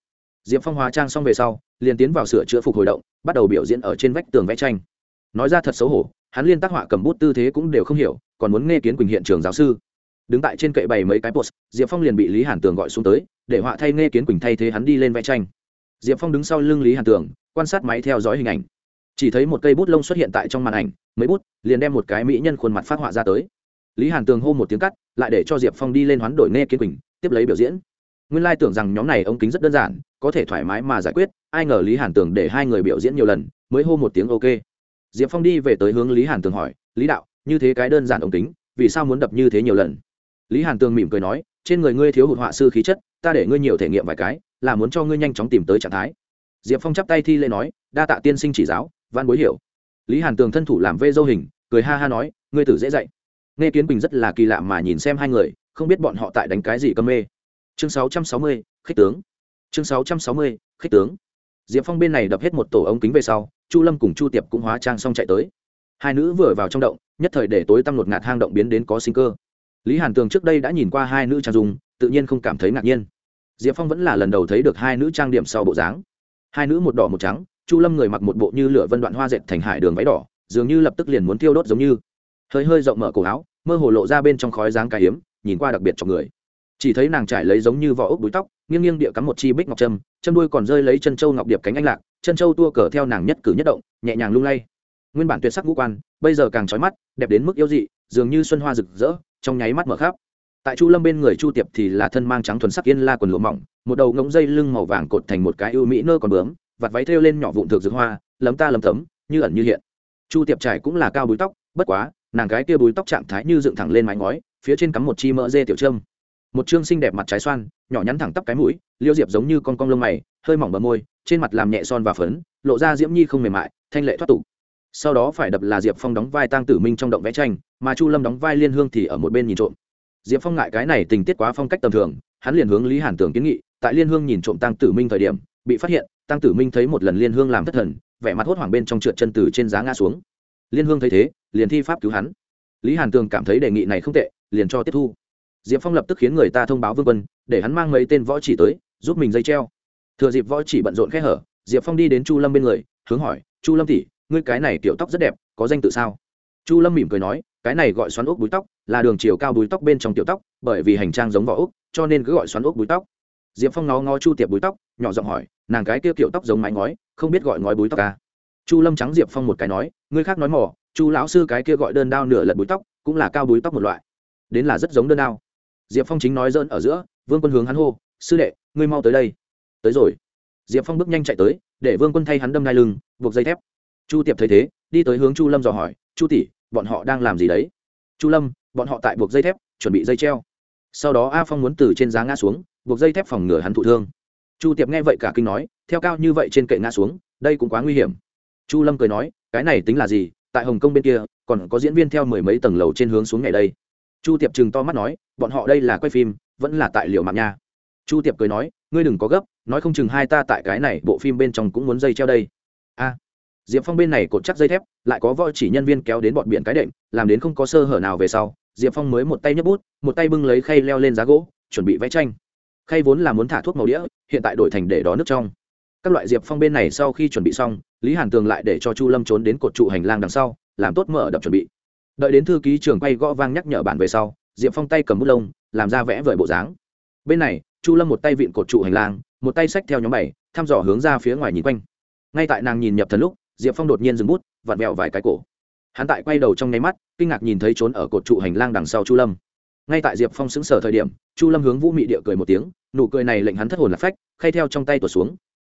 Diệp phong hóa trang xong về sau, liền tiến vào sửa chữa phục hồi động, bắt đầu biểu diễn ở trên vách tường vẽ tranh. Nói ra thật xấu hổ, hắn liên tác họa cầm bút tư thế cũng đều không hiểu, còn muốn nghe kiến quỳnh hiện trường giáo sư. Đứng tại trên kệ bày mấy cái post, diệp phong liền bị lý hàn tường gọi xuống tới, để họa thay nghe kiến quỳnh thay thế hắn đi lên vẽ tranh diệp phong đứng sau lưng lý hàn tường, quan sát máy theo dõi hình ảnh. Chỉ thấy một cây bút lông xuất hiện tại trong màn ảnh, mấy bút liền đem một cái mỹ nhân khuôn mặt phát họa ra tới. Lý hàn tường hô một tiếng cắt, lại để cho diệp phong đi lên hoán đổi nghe kiến quỳnh, tiếp lấy biểu diễn. Nguyên lai tưởng rằng nhóm này ống kính rất đơn giản, có thể thoải mái mà giải quyết, ai ngờ lý hàn tường để hai người biểu diễn nhiều lần, mới hô một tiếng ok. Diệp phong đi về tới hướng lý hàn tường hỏi, lý đạo, như thế cái đơn giản ống kính, vì sao muốn đập như thế nhiều lần? Lý hàn tường mỉm cười nói, trên người ngươi thiếu hụt họa sư khí chất, ta để ngươi nhiều thể nghiệm vài cái là muốn cho ngươi nhanh chóng tìm tới trạng thái. Diệp phong chắp tay thi lễ nói đa tạ tiên sinh chỉ giáo văn bối hiểu. Lý hàn tường thân thủ làm vê dâu hình cười ha ha nói ngươi tử dễ dạy. Nghe kiến bình rất là kỳ lạ mà nhìn xem hai người không biết bọn họ tại đánh cái gì cơm mê. Chương 660, khích tướng. Chương 660, khích tướng. Diệp phong bên này đập hết một tổ ống kính về sau chu lâm cùng chu tiệp cũng hóa trang xong chạy tới. Hai nữ vừa vào trong động nhất thời để tối tăm ngột ngạt hang động biến đến có sinh cơ. Lý hàn tường trước đây đã nhìn qua hai nữ trang dùng tự nhiên không cảm thấy ngạc nhiên diệp phong vẫn là lần đầu thấy được hai nữ trang điểm sau bộ dáng. Hai nữ một đỏ một trắng, chu lâm người mặc một bộ như lửa vân đoạn hoa dệt thành hải đường váy đỏ, dường như lập tức liền muốn tiêu đốt giống như. Hơi hơi rộng mở cổ áo, mơ hồ lộ ra bên trong khói dáng cà hiếm nhìn qua đặc biệt cho người. Chỉ thấy nàng trải lấy giống như vỏ ốc búi tóc, nghiêng nghiêng địa cắm một chi bích ngọc trâm châm đuôi còn rơi lấy chân châu ngọc điệp cánh anh lạc, chân châu tua cờ theo nàng nhất cử nhất động, nhẹ nhàng lung lay. Nguyên bản tuyệt sắc ngũ quan, bây giờ càng trói mắt, đẹp đến mức yêu dị, dường như xuân hoa rực rỡ, trong nháy mắt mở khắp tại chu lâm bên người chu tiệp thì là thân mang trắng thuần sắc yên la quần lụa mỏng, một đầu ngỗng dây lưng màu vàng cột thành một cái ưu mỹ nơ còn bướm vặt váy thêu lên nhỏ vụn thược dược hoa, lấm ta lấm tấm, như ẩn như hiện. Chu tiệp trải cũng là cao búi tóc, bất quá, nàng cái kia búi tóc trạng thái như dựng thẳng lên mái ngói, phía trên cắm một chi mỡ dê tiểu trâm. Một chương xinh đẹp mặt trái xoan, nhỏ nhắn thẳng tắp cái mũi, liêu diệp giống như con cong lông mày, hơi mỏng bờ môi, trên mặt làm nhẹ son và phấn, lộ ra diễm nhi không mềm mại, thanh lệ thoát tục. Sau đó phải đập là diệp phong đóng vai tang tử minh trong động vẽ tranh, mà chu lâm đóng vai liên hương thì ở một bên nhìn trộm diệp phong ngại cái này tình tiết quá phong cách tầm thường, hắn liền hướng lý hàn tưởng kiến nghị, tại liên hương nhìn trộm tăng tử minh thời điểm, bị phát hiện, tăng tử minh thấy một lần liên hương làm thất thần, vẻ mặt hốt hoảng bên trong trượt chân từ trên giá ngã xuống. Liên hương thấy thế, liền thi pháp cứu hắn. Lý hàn tường cảm thấy đề nghị này không tệ, liền cho tiếp thu. Diệp phong lập tức khiến người ta thông báo vương quân, để hắn mang mấy tên võ chỉ tới, giúp mình dây treo. Thừa dịp võ chỉ bận rộn khẽ hở, diệp phong đi đến chu lâm bên người, hướng hỏi, chu lâm tỉ ngươi cái này tiểu tóc rất đẹp, có danh tự sao? Chu lâm mỉm cười nói cái này gọi xoắn ốc búi tóc, là đường chiều cao búi tóc bên trong tiểu tóc, bởi vì hành trang giống vỏ ốc, cho nên cứ gọi xoắn ốc búi tóc. Diệp phong ngó ngó chu tiệp búi tóc, nhỏ giọng hỏi, nàng cái kia kiểu tóc giống mái ngói, không biết gọi ngói búi tóc à. chu lâm trắng diệp phong một cái nói, ngươi khác nói mỏ chu lão sư cái kia gọi đơn đao nửa lật búi tóc, cũng là cao búi tóc một loại. Đến là rất giống đơn đao. Diệp phong chính nói dơn ở giữa, vương quân hướng hắn hô, sư đệ, ngươi mau tới đây. Tới rồi. Diệp phong bước nhanh chạy tới, để vương quân thay hắn đâm đai lưng, buộc dây thép. Chu tiệp thấy thế, đi tới hướng chu lâm dò hỏi, chu tỷ bọn họ đang làm gì đấy? Chu lâm bọn họ tại buộc dây thép chuẩn bị dây treo. Sau đó a phong muốn từ trên giá ngã xuống buộc dây thép phòng ngừa hắn thụ thương. Chu tiệp nghe vậy cả kinh nói theo cao như vậy trên kệ ngã xuống đây cũng quá nguy hiểm. Chu lâm cười nói cái này tính là gì? Tại hồng kông bên kia còn có diễn viên theo mười mấy tầng lầu trên hướng xuống ngày đây. Chu tiệp chừng to mắt nói bọn họ đây là quay phim vẫn là tại liệu mạng nha. Chu tiệp cười nói ngươi đừng có gấp nói không chừng hai ta tại cái này bộ phim bên trong cũng muốn dây treo đây. A à, diệp phong bên này cột chắc dây thép, lại có voi chỉ nhân viên kéo đến bọn biển cái đệm, làm đến không có sơ hở nào về sau, diệp phong mới một tay nhấc bút, một tay bưng lấy khay leo lên giá gỗ, chuẩn bị vẽ tranh. Khay vốn là muốn thả thuốc màu đĩa, hiện tại đổi thành để đó nước trong. Các loại diệp phong bên này sau khi chuẩn bị xong, lý hàn tường lại để cho chu lâm trốn đến cột trụ hành lang đằng sau, làm tốt mở đập chuẩn bị. Đợi đến thư ký trường quay gõ vang nhắc nhở bản về sau, diệp phong tay cầm bút lông, làm ra vẽ vời bộ dáng. Bên này, chu lâm một tay vịn cột trụ hành lang, một tay xách theo nhóm bảy, thăm dò hướng ra phía ngoài nhìn quanh. Ngay tại nàng nhìn nhập thần lúc diệp phong đột nhiên dừng bút, vặn vẹo vài cái cổ. Hắn tại quay đầu trong nháy mắt, kinh ngạc nhìn thấy trốn ở cột trụ hành lang đằng sau chu lâm. Ngay tại diệp phong xứng sở thời điểm, chu lâm hướng vũ mị địa cười một tiếng, nụ cười này lệnh hắn thất hồn lạc phách, khay theo trong tay tuột xuống.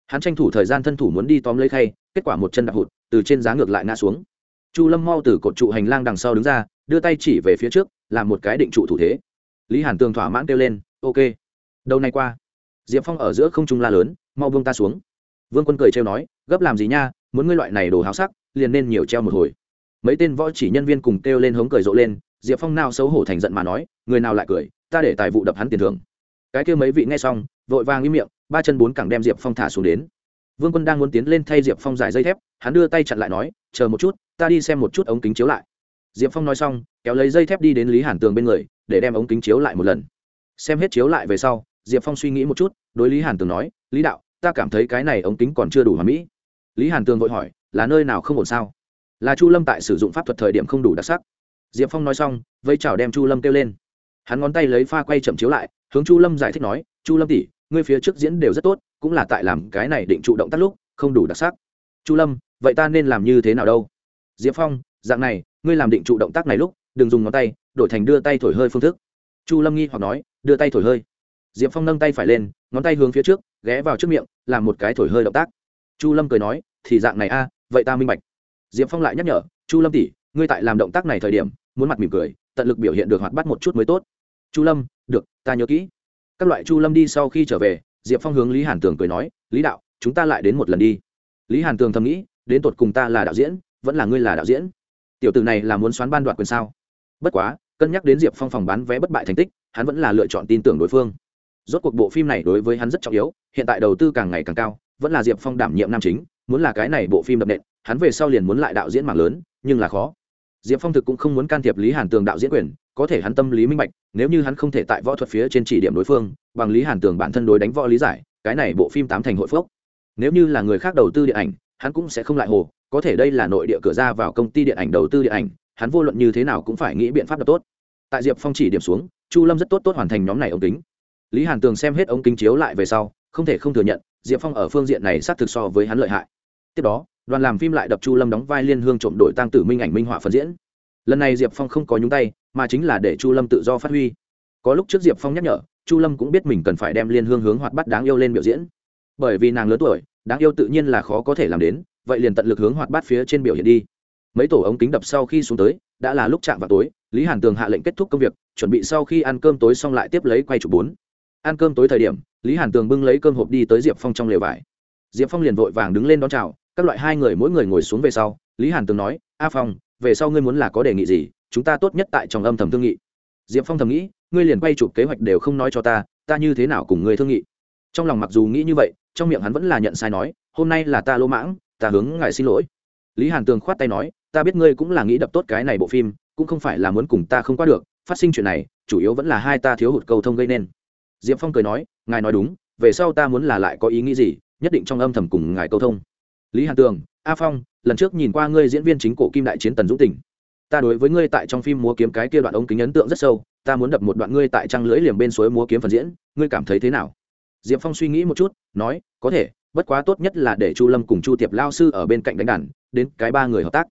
Hắn tranh thủ thời gian thân thủ muốn đi tóm lấy khay, kết quả một chân đạp hụt, từ trên giá ngược lại ngã xuống. Chu lâm mau từ cột trụ hành lang đằng sau đứng ra, đưa tay chỉ về phía trước, làm một cái định trụ thủ thế. Lý hàn tường thỏa mãn kêu lên, ok, đầu này qua. Diệp phong ở giữa không trung la lớn, mau buông ta xuống. Vương quân cười trêu nói, gấp làm gì nha muốn ngươi loại này đồ háo sắc, liền nên nhiều treo một hồi. Mấy tên võ chỉ nhân viên cùng kêu lên hống cười rộ lên, diệp phong nào xấu hổ thành giận mà nói, người nào lại cười, ta để tài vụ đập hắn tiền thưởng. Cái kêu mấy vị nghe xong, vội vàng im miệng, ba chân bốn cẳng đem diệp phong thả xuống đến. Vương quân đang muốn tiến lên thay diệp phong giải dây thép, hắn đưa tay chặn lại nói, chờ một chút, ta đi xem một chút ống kính chiếu lại. Diệp phong nói xong, kéo lấy dây thép đi đến lý hàn tường bên người, để đem ống kính chiếu lại một lần. Xem hết chiếu lại về sau, diệp phong suy nghĩ một chút, đối lý hàn tường nói, lý đạo, ta cảm thấy cái này ống kính còn chưa đủ hòa mỹ lý hàn tường vội hỏi, là nơi nào không ổn sao? Là chu lâm tại sử dụng pháp thuật thời điểm không đủ đặc sắc. Diệp phong nói xong vây chào đem chu lâm kêu lên. Hắn ngón tay lấy pha quay chậm chiếu lại, hướng chu lâm giải thích nói, chu lâm tỷ, ngươi phía trước diễn đều rất tốt, cũng là tại làm cái này định trụ động tác lúc, không đủ đặc sắc. Chu lâm, vậy ta nên làm như thế nào đâu? Diệp phong, dạng này, ngươi làm định trụ động tác này lúc, đừng dùng ngón tay, đổi thành đưa tay thổi hơi phương thức. Chu lâm nghi hoặc nói, đưa tay thổi hơi. Diệp phong nâng tay phải lên, ngón tay hướng phía trước, ghé vào trước miệng, làm một cái thổi hơi động tác chu lâm cười nói, thì dạng này a, vậy ta minh bạch. Diệp phong lại nhắc nhở, chu lâm tỷ, ngươi tại làm động tác này thời điểm, muốn mặt mỉm cười, tận lực biểu hiện được hoạt bắt một chút mới tốt. Chu lâm, được, ta nhớ kỹ. Các loại chu lâm đi sau khi trở về, diệp phong hướng lý hàn tường cười nói, lý đạo, chúng ta lại đến một lần đi. Lý hàn tường thầm nghĩ, đến tột cùng ta là đạo diễn, vẫn là ngươi là đạo diễn? Tiểu t này là muốn xoán ban đoạt quyền sao? Bất quá, cân nhắc đến diệp phong phòng bán vé bất bại thành tích, hắn vẫn là lựa chọn tin tưởng đối phương. Rốt cuộc bộ phim này đối với hắn rất trọng yếu, hiện tại đầu tư càng ngày càng cao vẫn là diệp phong đảm nhiệm nam chính, muốn là cái này bộ phim đập nện, hắn về sau liền muốn lại đạo diễn mạng lớn, nhưng là khó. Diệp phong thực cũng không muốn can thiệp lý hàn tường đạo diễn quyền, có thể hắn tâm lý minh bạch, nếu như hắn không thể tại võ thuật phía trên chỉ điểm đối phương, bằng lý hàn tường bản thân đối đánh võ lý giải, cái này bộ phim tám thành hội phước nếu như là người khác đầu tư điện ảnh, hắn cũng sẽ không lại hồ, có thể đây là nội địa cửa ra vào công ty điện ảnh đầu tư điện ảnh, hắn vô luận như thế nào cũng phải nghĩ biện pháp đập tốt. Tại diệp phong chỉ điểm xuống, chu lâm rất tốt tốt hoàn thành nhóm này ống kính. Lý hàn tường xem hết ống kính chiếu lại về sau, không thể không thừa nhận diệp phong ở phương diện này xác thực so với hắn lợi hại. Tiếp đó, đoàn làm phim lại đập chu lâm đóng vai liên hương trộm đội tăng tử minh ảnh minh họa phần diễn. Lần này diệp phong không có nhúng tay, mà chính là để chu lâm tự do phát huy. Có lúc trước diệp phong nhắc nhở, chu lâm cũng biết mình cần phải đem liên hương hướng hoạt bát đáng yêu lên biểu diễn. Bởi vì nàng lớn tuổi, đáng yêu tự nhiên là khó có thể làm đến, vậy liền tận lực hướng hoạt bát phía trên biểu hiện đi. Mấy tổ ống kính đập sau khi xuống tới, đã là lúc chạm vào tối, lý hàn tường hạ lệnh kết thúc công việc, chuẩn bị sau khi ăn cơm tối xong lại tiếp lấy quay chụp bốn ăn cơm tối thời điểm, lý hàn tường bưng lấy cơm hộp đi tới diệp phong trong lều vải. Diệp phong liền vội vàng đứng lên đón chào, các loại hai người mỗi người ngồi xuống về sau, lý hàn tường nói, a phong, về sau ngươi muốn là có đề nghị gì, chúng ta tốt nhất tại trong âm thầm thương nghị. Diệp phong thầm nghĩ, ngươi liền quay chụp kế hoạch đều không nói cho ta ta như thế nào cùng ngươi thương nghị? Trong lòng mặc dù nghĩ như vậy, trong miệng hắn vẫn là nhận sai nói, hôm nay là ta lỗ mãng, ta hướng ngài xin lỗi. Lý hàn tường khoát tay nói, ta biết ngươi cũng là nghĩ đập tốt cái này bộ phim, cũng không phải là muốn cùng ta không qua được, phát sinh chuyện này, chủ yếu vẫn là hai ta thiếu hụt cầu thông gây nên diệp phong cười nói, ngài nói đúng, về sau ta muốn là lại có ý nghĩ gì, nhất định trong âm thầm cùng ngài câu thông. Lý hàn tường, a phong, lần trước nhìn qua ngươi diễn viên chính cổ kim đại chiến tần dũng tỉnh. Ta đối với ngươi tại trong phim múa kiếm cái kia đoạn ống kính ấn tượng rất sâu, ta muốn đập một đoạn ngươi tại trăng lưỡi liềm bên suối múa kiếm phần diễn, ngươi cảm thấy thế nào? Diệp phong suy nghĩ một chút, nói, có thể, bất quá tốt nhất là để chu lâm cùng chu tiệp lao sư ở bên cạnh đánh đàn, đến cái ba người hợp tác.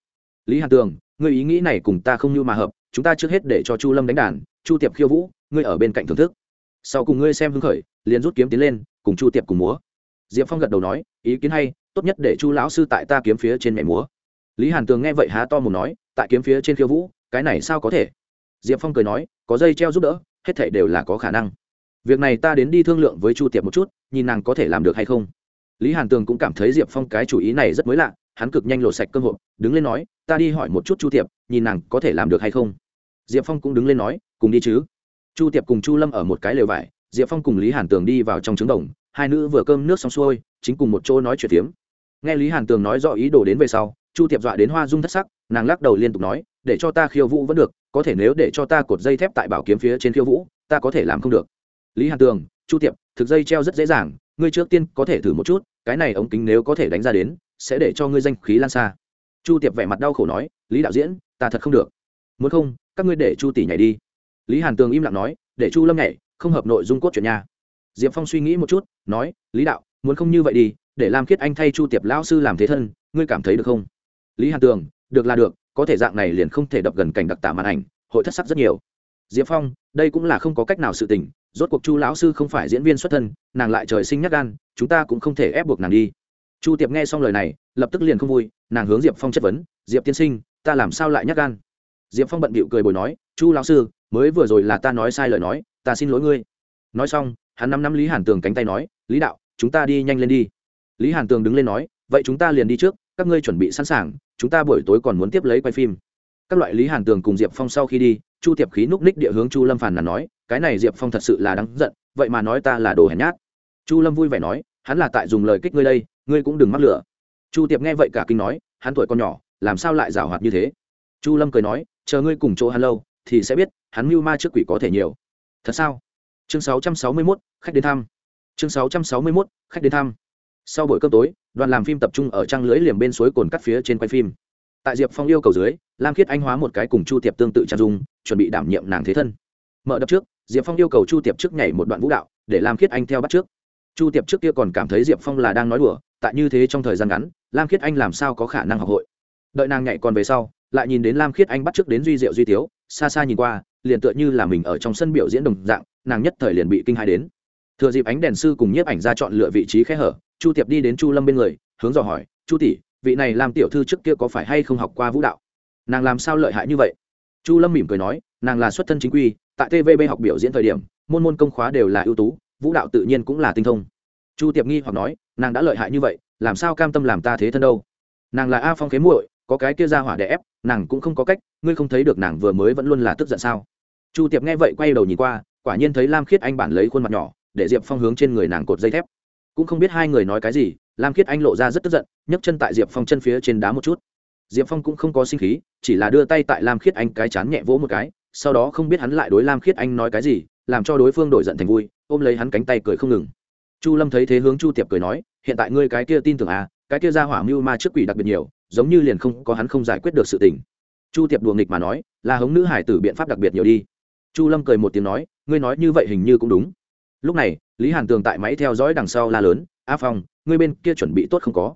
Lý hàn tường, ngươi ý nghĩ này cùng ta không như mà hợp, chúng ta trước hết để cho chu lâm đánh đàn, chu tiệp khiêu vũ, ngươi ở bên cạnh thưởng thức sau cùng ngươi xem hưng khởi, liền rút kiếm tiến lên, cùng chu tiệp cùng múa. Diệp phong gật đầu nói, ý kiến hay, tốt nhất để chu lão sư tại ta kiếm phía trên mẹ múa. Lý hàn tường nghe vậy há to mồm nói, tại kiếm phía trên khiêu vũ, cái này sao có thể? Diệp phong cười nói, có dây treo giúp đỡ, hết thể đều là có khả năng. Việc này ta đến đi thương lượng với chu tiệp một chút, nhìn nàng có thể làm được hay không. Lý hàn tường cũng cảm thấy diệp phong cái chủ ý này rất mới lạ, hắn cực nhanh lộ sạch cơ hội đứng lên nói, ta đi hỏi một chút chu tiệp, nhìn nàng có thể làm được hay không. Diệp phong cũng đứng lên nói, cùng đi chứ chu tiệp cùng chu lâm ở một cái lều vải, diệp phong cùng lý hàn tường đi vào trong trứng đồng, hai nữ vừa cơm nước xong xuôi, chính cùng một chỗ nói chuyện tiếm nghe lý hàn tường nói rõ ý đồ đến về sau, chu tiệp dọa đến hoa dung thất sắc, nàng lắc đầu liên tục nói, để cho ta khiêu vũ vẫn được, có thể nếu để cho ta cột dây thép tại bảo kiếm phía trên khiêu vũ, ta có thể làm không được. Lý hàn tường, chu tiệp, thực dây treo rất dễ dàng, ngươi trước tiên có thể thử một chút, cái này ống kính nếu có thể đánh ra đến, sẽ để cho ngươi danh khí lan xa. Chu tiệp vẻ mặt đau khổ nói, lý đạo diễn, ta thật không được. Muốn không, các ngươi để chu tỷ nhảy đi lý hàn tường im lặng nói, để chu lâm nhảy, không hợp nội dung cốt truyện nha. Diệp phong suy nghĩ một chút, nói, lý đạo, muốn không như vậy đi, để lam khiết anh thay chu tiệp lão sư làm thế thân, ngươi cảm thấy được không? Lý hàn tường, được là được, có thể dạng này liền không thể đập gần cảnh đặc tả màn ảnh, hội thất sắc rất nhiều. Diệp phong, đây cũng là không có cách nào sự tình, rốt cuộc chu lão sư không phải diễn viên xuất thân, nàng lại trời sinh nhắc gan, chúng ta cũng không thể ép buộc nàng đi. Chu tiệp nghe xong lời này, lập tức liền không vui, nàng hướng diệp phong chất vấn, diệp tiên sinh, ta làm sao lại nhắc gan? Diệp phong bận bịu cười bồi nói, chu lão sư mới vừa rồi là ta nói sai lời nói, ta xin lỗi ngươi. Nói xong, hắn năm năm lý hàn tường cánh tay nói, lý đạo, chúng ta đi nhanh lên đi. Lý hàn tường đứng lên nói, vậy chúng ta liền đi trước, các ngươi chuẩn bị sẵn sàng, chúng ta buổi tối còn muốn tiếp lấy quay phim. Các loại lý hàn tường cùng diệp phong sau khi đi, chu tiệp khí núc ních địa hướng chu lâm phàn nàn nói, cái này diệp phong thật sự là đáng giận, vậy mà nói ta là đồ hèn nhát. Chu lâm vui vẻ nói, hắn là tại dùng lời kích ngươi đây, ngươi cũng đừng mắc lửa. Chu tiệp nghe vậy cả kinh nói, hắn tuổi còn nhỏ, làm sao lại giảo hoạt như thế? Chu lâm cười nói, chờ ngươi cùng chỗ hắn lâu thì sẽ biết hắn mưu ma trước quỷ có thể nhiều. Thật sao? Chương 661, khách đến thăm. Chương 661, khách đến thăm. Sau buổi cơm tối đoàn làm phim tập trung ở trang lưới liềm bên suối cồn cắt phía trên quay phim. Tại diệp phong yêu cầu dưới lam khiết anh hóa một cái cùng chu tiệp tương tự trang dung chuẩn bị đảm nhiệm nàng thế thân. Mở đập trước diệp phong yêu cầu chu tiệp trước nhảy một đoạn vũ đạo để lam khiết anh theo bắt trước. Chu tiệp trước kia còn cảm thấy diệp phong là đang nói đùa tại như thế trong thời gian ngắn lam khiết anh làm sao có khả năng học hội. Đợi nàng nhảy còn về sau lại nhìn đến lam khiết anh bắt trước đến duy diệu duy tiếu, xa xa nhìn qua, liền tựa như là mình ở trong sân biểu diễn đồng dạng, nàng nhất thời liền bị kinh hai đến. Thừa dịp ánh đèn sư cùng nhiếp ảnh ra chọn lựa vị trí khe hở, chu tiệp đi đến chu lâm bên người, hướng dò hỏi, chu tỷ, vị này làm tiểu thư trước kia có phải hay không học qua vũ đạo? Nàng làm sao lợi hại như vậy? Chu lâm mỉm cười nói, nàng là xuất thân chính quy, tại tvb học biểu diễn thời điểm, môn môn công khóa đều là ưu tú, vũ đạo tự nhiên cũng là tinh thông. Chu tiệp nghi hoặc nói, nàng đã lợi hại như vậy, làm sao cam tâm làm ta thế thân đâu? Nàng là a phong khế muội có cái kia ra hỏa đè ép, nàng cũng không có cách, ngươi không thấy được nàng vừa mới vẫn luôn là tức giận sao? Chu tiệp nghe vậy quay đầu nhìn qua, quả nhiên thấy lam khiết anh bản lấy khuôn mặt nhỏ, để diệp phong hướng trên người nàng cột dây thép. Cũng không biết hai người nói cái gì, lam khiết anh lộ ra rất tức giận, nhấc chân tại diệp phong chân phía trên đá một chút. Diệp phong cũng không có sinh khí, chỉ là đưa tay tại lam khiết anh cái chán nhẹ vỗ một cái, sau đó không biết hắn lại đối lam khiết anh nói cái gì, làm cho đối phương đổi giận thành vui, ôm lấy hắn cánh tay cười không ngừng. Chu lâm thấy thế hướng chu tiệp cười nói, hiện tại ngươi cái kia tin tưởng à cái kia ra hỏa mưu ma trước quỷ đặc biệt nhiều giống như liền không có hắn không giải quyết được sự tình. Chu tiệp đùa nghịch mà nói, là hống nữ hải tử biện pháp đặc biệt nhiều đi. Chu lâm cười một tiếng nói, ngươi nói như vậy hình như cũng đúng. Lúc này, lý hàn tường tại máy theo dõi đằng sau la lớn, a phong, ngươi bên kia chuẩn bị tốt không có?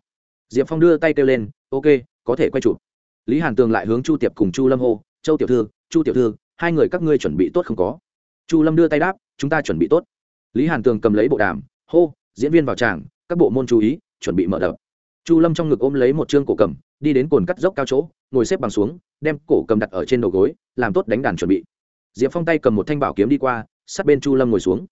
Diệp phong đưa tay kêu lên, ok, có thể quay chụp. Lý hàn tường lại hướng chu tiệp cùng chu lâm hô, châu tiểu thư, chu tiểu thư, hai người các ngươi chuẩn bị tốt không có? Chu lâm đưa tay đáp, chúng ta chuẩn bị tốt. Lý hàn tường cầm lấy bộ đàm, hô, diễn viên vào tràng, các bộ môn chú ý, chuẩn bị mở đập chu lâm trong ngực ôm lấy một chương cổ cầm, đi đến cồn cắt dốc cao chỗ, ngồi xếp bằng xuống, đem cổ cầm đặt ở trên đầu gối, làm tốt đánh đàn chuẩn bị. Diệp phong tay cầm một thanh bảo kiếm đi qua, sát bên chu lâm ngồi xuống.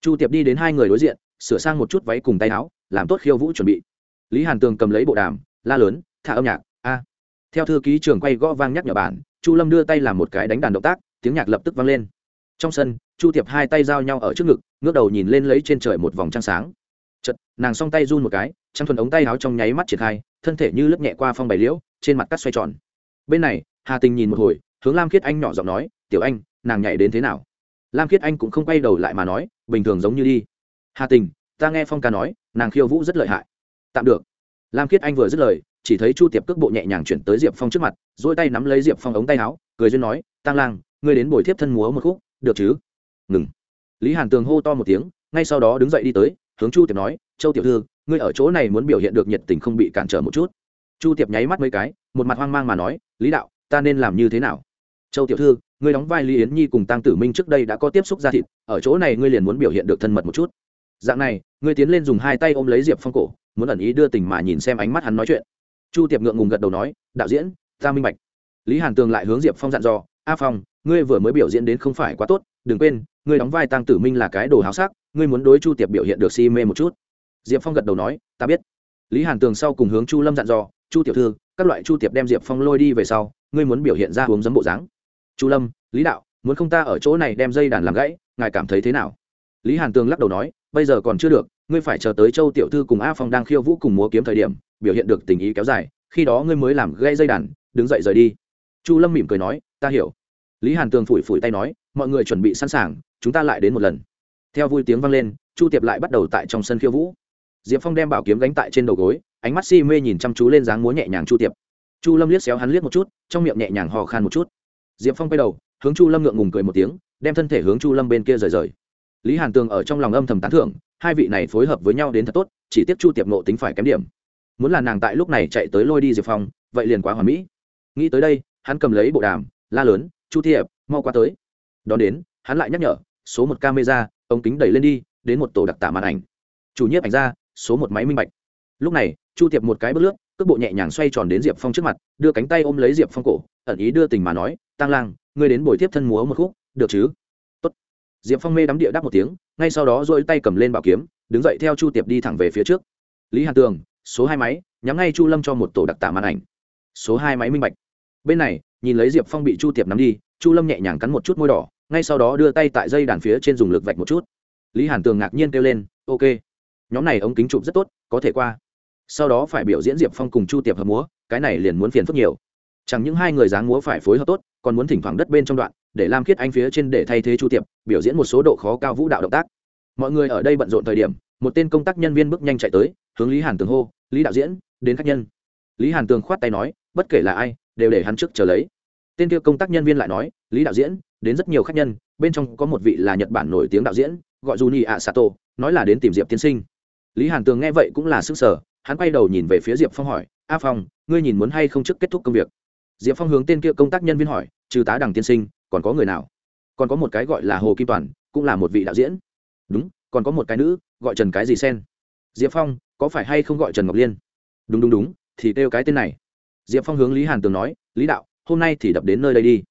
Chu tiệp đi đến hai người đối diện, sửa sang một chút váy cùng tay áo, làm tốt khiêu vũ chuẩn bị. Lý hàn tường cầm lấy bộ đàm, la lớn, thả âm nhạc, a. Theo thư ký trường quay gõ vang nhắc nhở bản, chu lâm đưa tay làm một cái đánh đàn động tác, tiếng nhạc lập tức vang lên. Trong sân, chu tiệp hai tay giao nhau ở trước ngực, ngước đầu nhìn lên lấy trên trời một vòng trăng sáng. Chật nàng s tay run một cái Trang thuần ống tay áo trong nháy mắt triển khai, thân thể như lướt nhẹ qua phong bày liễu, trên mặt cắt xoay tròn. Bên này, hà tình nhìn một hồi, hướng lam khiết anh nhỏ giọng nói, tiểu anh, nàng nhảy đến thế nào? Lam khiết anh cũng không quay đầu lại mà nói, bình thường giống như đi. Hà tình, ta nghe phong ca nói, nàng khiêu vũ rất lợi hại. Tạm được. Lam khiết anh vừa dứt lời, chỉ thấy chu tiệp cước bộ nhẹ nhàng chuyển tới diệp phong trước mặt dỗi tay nắm lấy diệp phong ống tay áo, cười duyên nói tăng lang, ngươi đến bồi thiếp thân múa một khúc, được chứ? Ngừng. Lý hàn tường hô to một tiếng, ngay sau đó đứng dậy đi tới, hướng chu tiệp nói, châu tiểu thư ngươi ở chỗ này muốn biểu hiện được nhiệt tình không bị cản trở một chút. Chu tiệp nháy mắt mấy cái, một mặt hoang mang mà nói, lý đạo, ta nên làm như thế nào? Châu tiểu thư, ngươi đóng vai lý yến nhi cùng tăng tử minh trước đây đã có tiếp xúc ra thịt, ở chỗ này ngươi liền muốn biểu hiện được thân mật một chút. Dạng này, ngươi tiến lên dùng hai tay ôm lấy diệp phong cổ, muốn ẩn ý đưa tình mà nhìn xem ánh mắt hắn nói chuyện. Chu tiệp ngượng ngùng gật đầu nói, đạo diễn, ta minh bạch. Lý hàn tường lại hướng diệp phong dặn dò, a phong, ngươi vừa mới biểu diễn đến không phải quá tốt, đừng quên, ngươi đóng vai tăng tử minh là cái đồ háo sắc, ngươi muốn đối chu tiệp biểu hiện được si mê một chút diệp phong gật đầu nói, ta biết. Lý hàn tường sau cùng hướng chu lâm dặn dò, chu tiểu thư, các loại chu tiệp đem diệp phong lôi đi về sau, ngươi muốn biểu hiện ra uống giấm bộ dáng. Chu lâm, lý đạo, muốn không ta ở chỗ này đem dây đàn làm gãy, ngài cảm thấy thế nào? Lý hàn tường lắc đầu nói, bây giờ còn chưa được, ngươi phải chờ tới châu tiểu thư cùng a phong đang khiêu vũ cùng múa kiếm thời điểm, biểu hiện được tình ý kéo dài, khi đó ngươi mới làm gây dây đàn, đứng dậy rời đi. Chu lâm mỉm cười nói, ta hiểu. Lý hàn tường phủi phủi tay nói, mọi người chuẩn bị sẵn sàng, chúng ta lại đến một lần. Theo vui tiếng vang lên, chu tiệp lại bắt đầu tại trong sân khiêu vũ diệp phong đem bảo kiếm gánh tại trên đầu gối, ánh mắt si mê nhìn chăm chú lên dáng múa nhẹ nhàng chu tiệp. Chu lâm liếc xéo hắn liếc một chút, trong miệng nhẹ nhàng hò khan một chút. Diệp phong quay đầu, hướng chu lâm ngượng ngùng cười một tiếng, đem thân thể hướng chu lâm bên kia rời rời. Lý hàn tường ở trong lòng âm thầm tán thưởng, hai vị này phối hợp với nhau đến thật tốt, chỉ tiếc chu tiệp nộ tính phải kém điểm. Muốn là nàng tại lúc này chạy tới lôi đi diệp phong, vậy liền quá hoàn mỹ. Nghĩ tới đây, hắn cầm lấy bộ đàm, la lớn, chu tiệp, mau qua tới. Đón đến, hắn lại nhắc nhở, số một camera, ống kính đẩy lên đi, đến một tổ đặc tả màn ảnh. Chủ nhiếp ảnh ra số một máy minh bạch. Lúc này, chu tiệp một cái bước lướt, cước bộ nhẹ nhàng xoay tròn đến diệp phong trước mặt, đưa cánh tay ôm lấy diệp phong cổ, ẩn ý đưa tình mà nói tăng lang, ngươi đến buổi tiếp thân múa một khúc, được chứ? Tốt. diệp phong mê đắm địa đáp một tiếng, ngay sau đó dội tay cầm lên bảo kiếm, đứng dậy theo chu tiệp đi thẳng về phía trước. Lý hàn tường, số hai máy, nhắm ngay chu lâm cho một tổ đặc tả màn ảnh. Số hai máy minh bạch. Bên này, nhìn lấy diệp phong bị chu tiệp nắm đi, chu lâm nhẹ nhàng cắn một chút môi đỏ, ngay sau đó đưa tay tại dây đàn phía trên dùng lực vạch một chút. Lý hàn tường ngạc nhiên kêu lên, ok nhóm này ống kính chụp rất tốt, có thể qua. Sau đó phải biểu diễn diệp phong cùng chu tiệp hợp múa, cái này liền muốn phiền phức nhiều. Chẳng những hai người dáng múa phải phối hợp tốt, còn muốn thỉnh thoảng đất bên trong đoạn, để lam khiết anh phía trên để thay thế chu tiệp, biểu diễn một số độ khó cao vũ đạo động tác. Mọi người ở đây bận rộn thời điểm, một tên công tác nhân viên bước nhanh chạy tới, hướng lý hàn tường hô, lý đạo diễn, đến khách nhân. Lý hàn tường khoát tay nói, bất kể là ai, đều để hắn trước chờ lấy. Tên kia công tác nhân viên lại nói, lý đạo diễn, đến rất nhiều khách nhân, bên trong có một vị là nhật bản nổi tiếng đạo diễn, gọi j u n i a sato nói là đến tìm diệp tiên sinh lý hàn tường nghe vậy cũng là sức sở hắn quay đầu nhìn về phía diệp phong hỏi, a phong, ngươi nhìn muốn hay không trước kết thúc công việc? Diệp phong hướng tên kia công tác nhân viên hỏi, trừ tá đằng tiên sinh, còn có người nào? Còn có một cái gọi là hồ kim toàn, cũng là một vị đạo diễn. Đúng, còn có một cái nữ, gọi trần cái gì sen. Diệp phong, có phải hay không gọi trần ngọc liên? Đúng đúng đúng, thì kêu cái tên này. Diệp phong hướng lý hàn tường nói, lý đạo, hôm nay thì đập đến nơi đây đi.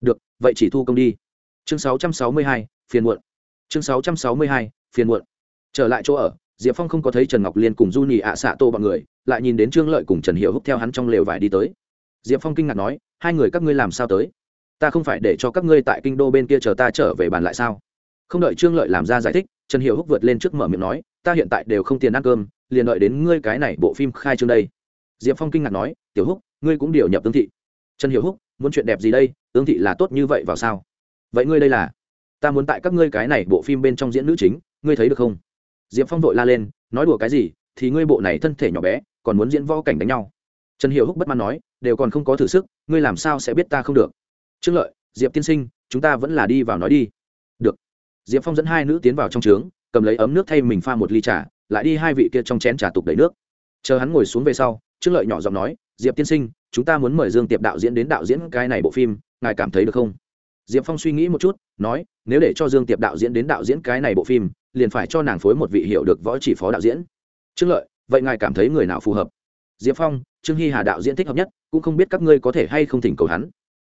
Được, vậy chỉ thu công đi. Chương sáu trăm sáu mươi hai, phiền muộn. Chương sáu trăm sáu mươi hai, phiền muộn. Trở lại chỗ ở diệp phong không có thấy trần ngọc liên cùng du nhì ạ xạ tô bọn người, lại nhìn đến trương lợi cùng trần hiệu húc theo hắn trong lều vải đi tới. Diệp phong kinh ngạc nói, hai người các ngươi làm sao tới? Ta không phải để cho các ngươi tại kinh đô bên kia chờ ta trở về bàn lại sao? Không đợi trương lợi làm ra giải thích, trần hiệu húc vượt lên trước mở miệng nói, ta hiện tại đều không tiền ăn cơm, liền đợi đến ngươi cái này bộ phim khai trương đây. Diệp phong kinh ngạc nói, tiểu húc, ngươi cũng điều nhập tương thị. Trần hiệu húc, muốn chuyện đẹp gì đây? Tương thị là tốt như vậy vào sao? Vậy ngươi đây là? Ta muốn tại các ngươi cái này bộ phim bên trong diễn nữ chính, ngươi thấy được không? Diệp phong vội la lên, nói đùa cái gì, thì ngươi bộ này thân thể nhỏ bé, còn muốn diễn võ cảnh đánh nhau? Trần hiệu húc bất mãn nói, đều còn không có thử sức, ngươi làm sao sẽ biết ta không được? Trương lợi, diệp tiên sinh, chúng ta vẫn là đi vào nói đi. Được. Diệp phong dẫn hai nữ tiến vào trong trướng, cầm lấy ấm nước thay mình pha một ly trà, lại đi hai vị kia trong chén trà tục đầy nước. Chờ hắn ngồi xuống về sau, trương lợi nhỏ giọng nói, diệp tiên sinh, chúng ta muốn mời dương tiệp đạo diễn đến đạo diễn cái này bộ phim, ngài cảm thấy được không? Diệp phong suy nghĩ một chút, nói, nếu để cho dương tiệp đạo diễn đến đạo diễn cái này bộ phim liền phải cho nàng phối một vị hiệu được võ chỉ phó đạo diễn. Trương lợi, vậy ngài cảm thấy người nào phù hợp? Diệp phong, trương hy hà đạo diễn thích hợp nhất, cũng không biết các ngươi có thể hay không thỉnh cầu hắn.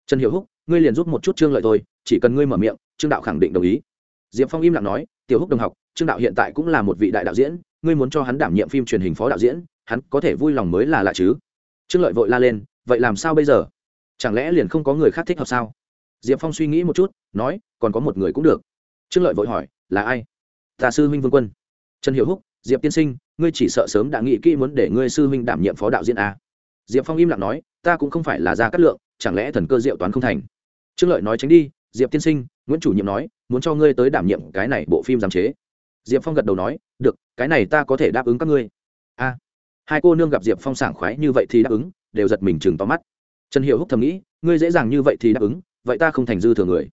Trần hiệu húc, ngươi liền giúp một chút trương lợi thôi, chỉ cần ngươi mở miệng, trương đạo khẳng định đồng ý. Diệp phong im lặng nói, tiểu húc đồng học, trương đạo hiện tại cũng là một vị đại đạo diễn, ngươi muốn cho hắn đảm nhiệm phim truyền hình phó đạo diễn, hắn có thể vui lòng mới là lạ chứ. Trương lợi vội la lên, vậy làm sao bây giờ? Chẳng lẽ liền không có người khác thích hợp sao? Diệp phong suy nghĩ một chút, nói, còn có một người cũng được. Trương lợi vội hỏi, là ai? Ta sư huynh vương quân. Trần hiệu húc, diệp tiên sinh, ngươi chỉ sợ sớm đã nghĩ kỹ muốn để ngươi sư huynh đảm nhiệm phó đạo diễn a diệp phong im lặng nói, ta cũng không phải là gia cát lượng, chẳng lẽ thần cơ diệu toán không thành? Trương lợi nói tránh đi, diệp tiên sinh, nguyễn chủ nhiệm nói, muốn cho ngươi tới đảm nhiệm cái này bộ phim giám chế. Diệp phong gật đầu nói, được, cái này ta có thể đáp ứng các ngươi. A hai cô nương gặp diệp phong sảng khoái như vậy thì đáp ứng, đều giật mình chừng to mắt. Trần hiệu húc thầm nghĩ, ngươi dễ dàng như vậy thì đáp ứng, vậy ta không thành dư thừa người.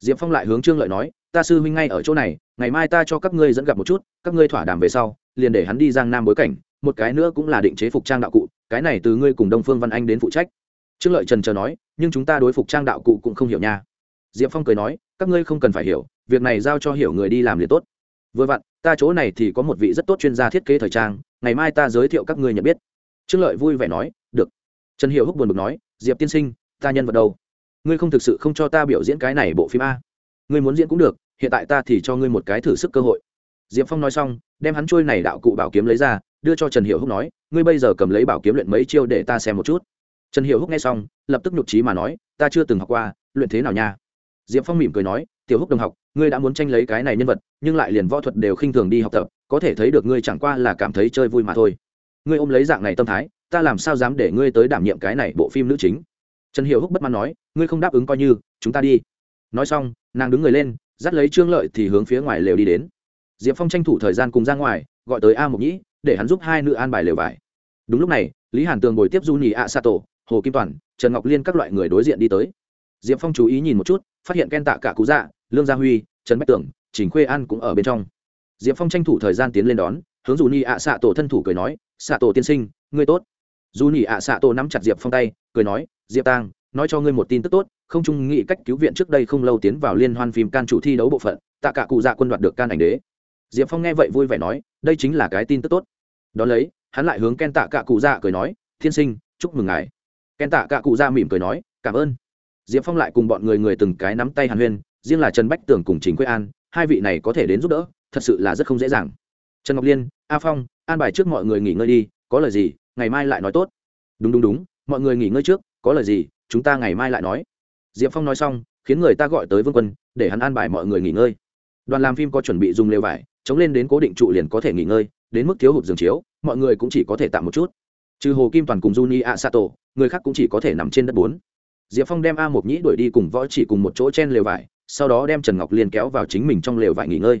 Diệp phong lại hướng trương lợi nói ta sư huynh ngay ở chỗ này, ngày mai ta cho các ngươi dẫn gặp một chút, các ngươi thỏa đàm về sau, liền để hắn đi giang nam bối cảnh, một cái nữa cũng là định chế phục trang đạo cụ, cái này từ ngươi cùng đông phương văn anh đến phụ trách. Trương lợi trần chờ nói, nhưng chúng ta đối phục trang đạo cụ cũng không hiểu nha. Diệp phong cười nói, các ngươi không cần phải hiểu, việc này giao cho hiểu người đi làm liền tốt. Vừa vặn, ta chỗ này thì có một vị rất tốt chuyên gia thiết kế thời trang, ngày mai ta giới thiệu các ngươi nhận biết. Trương lợi vui vẻ nói, được. Trần hiệu húc buồn bực nói, diệp tiên sinh, ta nhân vật đâu? Ngươi không thực sự không cho ta biểu diễn cái này bộ phim a ngươi muốn diễn cũng được, hiện tại ta thì cho ngươi một cái thử sức cơ hội. Diệp phong nói xong, đem hắn trôi này đạo cụ bảo kiếm lấy ra, đưa cho trần hiệu húc nói, ngươi bây giờ cầm lấy bảo kiếm luyện mấy chiêu để ta xem một chút. Trần hiệu húc nghe xong, lập tức nhục trí mà nói, ta chưa từng học qua, luyện thế nào nha? Diệp phong mỉm cười nói, tiểu húc đồng học, ngươi đã muốn tranh lấy cái này nhân vật, nhưng lại liền võ thuật đều khinh thường đi học tập, có thể thấy được ngươi chẳng qua là cảm thấy chơi vui mà thôi. Ngươi ôm lấy dạng này tâm thái, ta làm sao dám để ngươi tới đảm nhiệm cái này bộ phim nữ chính? Trần hiệu húc bất mãn nói, ngươi không đáp ứng coi như, chúng ta đi nói xong, nàng đứng người lên, dắt lấy trương lợi thì hướng phía ngoài lều đi đến. Diệp phong tranh thủ thời gian cùng ra ngoài, gọi tới a mộc nhĩ, để hắn giúp hai nữ an bài lều vải. Đúng lúc này, lý hàn tường ngồi tiếp du nhì a sa tổ, hồ kim toàn, trần ngọc liên các loại người đối diện đi tới. Diệp phong chú ý nhìn một chút, phát hiện ken tạ cả cú dạ lương gia huy, trần bách tưởng, trình khuê an cũng ở bên trong. Diệp phong tranh thủ thời gian tiến lên đón, hướng dù nhì ạ xạ tổ thân thủ cười nói xạ tổ tiên sinh, ngươi tốt. Dù nhì ạ xạ tổ nắm chặt diệp phong tay, cười nói, diệp tang nói cho ngươi một tin tức tốt, không trung nghị cách cứu viện trước đây không lâu tiến vào liên hoan phim can chủ thi đấu bộ phận, tạ cả cụ dạ quân đoạt được can ảnh đế. Diệp phong nghe vậy vui vẻ nói, đây chính là cái tin tức tốt. Đón lấy, hắn lại hướng ken tạ cả cụ dạ cười nói, thiên sinh, chúc mừng ngài. Ken tạ cả cụ dạ mỉm cười nói, cảm ơn. Diệp phong lại cùng bọn người người từng cái nắm tay hàn huyên, riêng là trần bách tưởng cùng chính quế an, hai vị này có thể đến giúp đỡ, thật sự là rất không dễ dàng. Trần ngọc liên, a phong, an bài trước mọi người nghỉ ngơi đi, có lời gì, ngày mai lại nói tốt. Đúng đúng đúng, mọi người nghỉ ngơi trước, có lời gì chúng ta ngày mai lại nói. Diệp phong nói xong, khiến người ta gọi tới vương quân, để hắn an bài mọi người nghỉ ngơi. Đoàn làm phim có chuẩn bị dùng lều vải, chống lên đến cố định trụ liền có thể nghỉ ngơi, đến mức thiếu hụt giường chiếu, mọi người cũng chỉ có thể tạm một chút. Trừ hồ kim toàn cùng juni a sato người khác cũng chỉ có thể nằm trên đất bốn. Diệp phong đem a một nhĩ đuổi đi cùng võ chỉ cùng một chỗ chen lều vải, sau đó đem trần ngọc liên kéo vào chính mình trong lều vải nghỉ ngơi.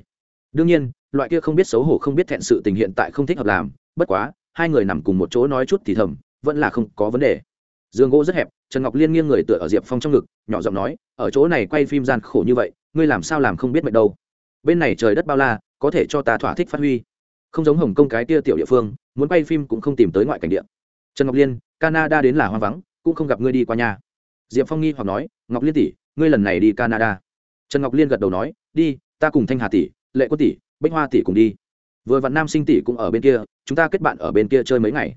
Đương nhiên, loại kia không biết xấu hổ không biết thẹn sự tình hiện tại không thích hợp làm, bất quá, hai người nằm cùng một chỗ nói chút thì thầm, vẫn là không có vấn đề. Giường gỗ rất hẹp trần ngọc liên nghiêng người tựa ở diệp phong trong ngực, nhỏ giọng nói, ở chỗ này quay phim gian khổ như vậy, ngươi làm sao làm không biết mệt đâu? Bên này trời đất bao la, có thể cho ta thỏa thích phát huy. Không giống hồng kông cái tia tiểu địa phương, muốn quay phim cũng không tìm tới ngoại cảnh địa. Trần ngọc liên, canada đến là hoang vắng, cũng không gặp ngươi đi qua nhà. Diệp phong nghi hoặc nói, ngọc liên tỷ, ngươi lần này đi canada. Trần ngọc liên gật đầu nói, đi, ta cùng thanh hà tỷ, lệ quân tỷ bách hoa tỷ cùng đi. Vừa vặn nam sinh tỷ cũng ở bên kia, chúng ta kết bạn ở bên kia chơi mấy ngày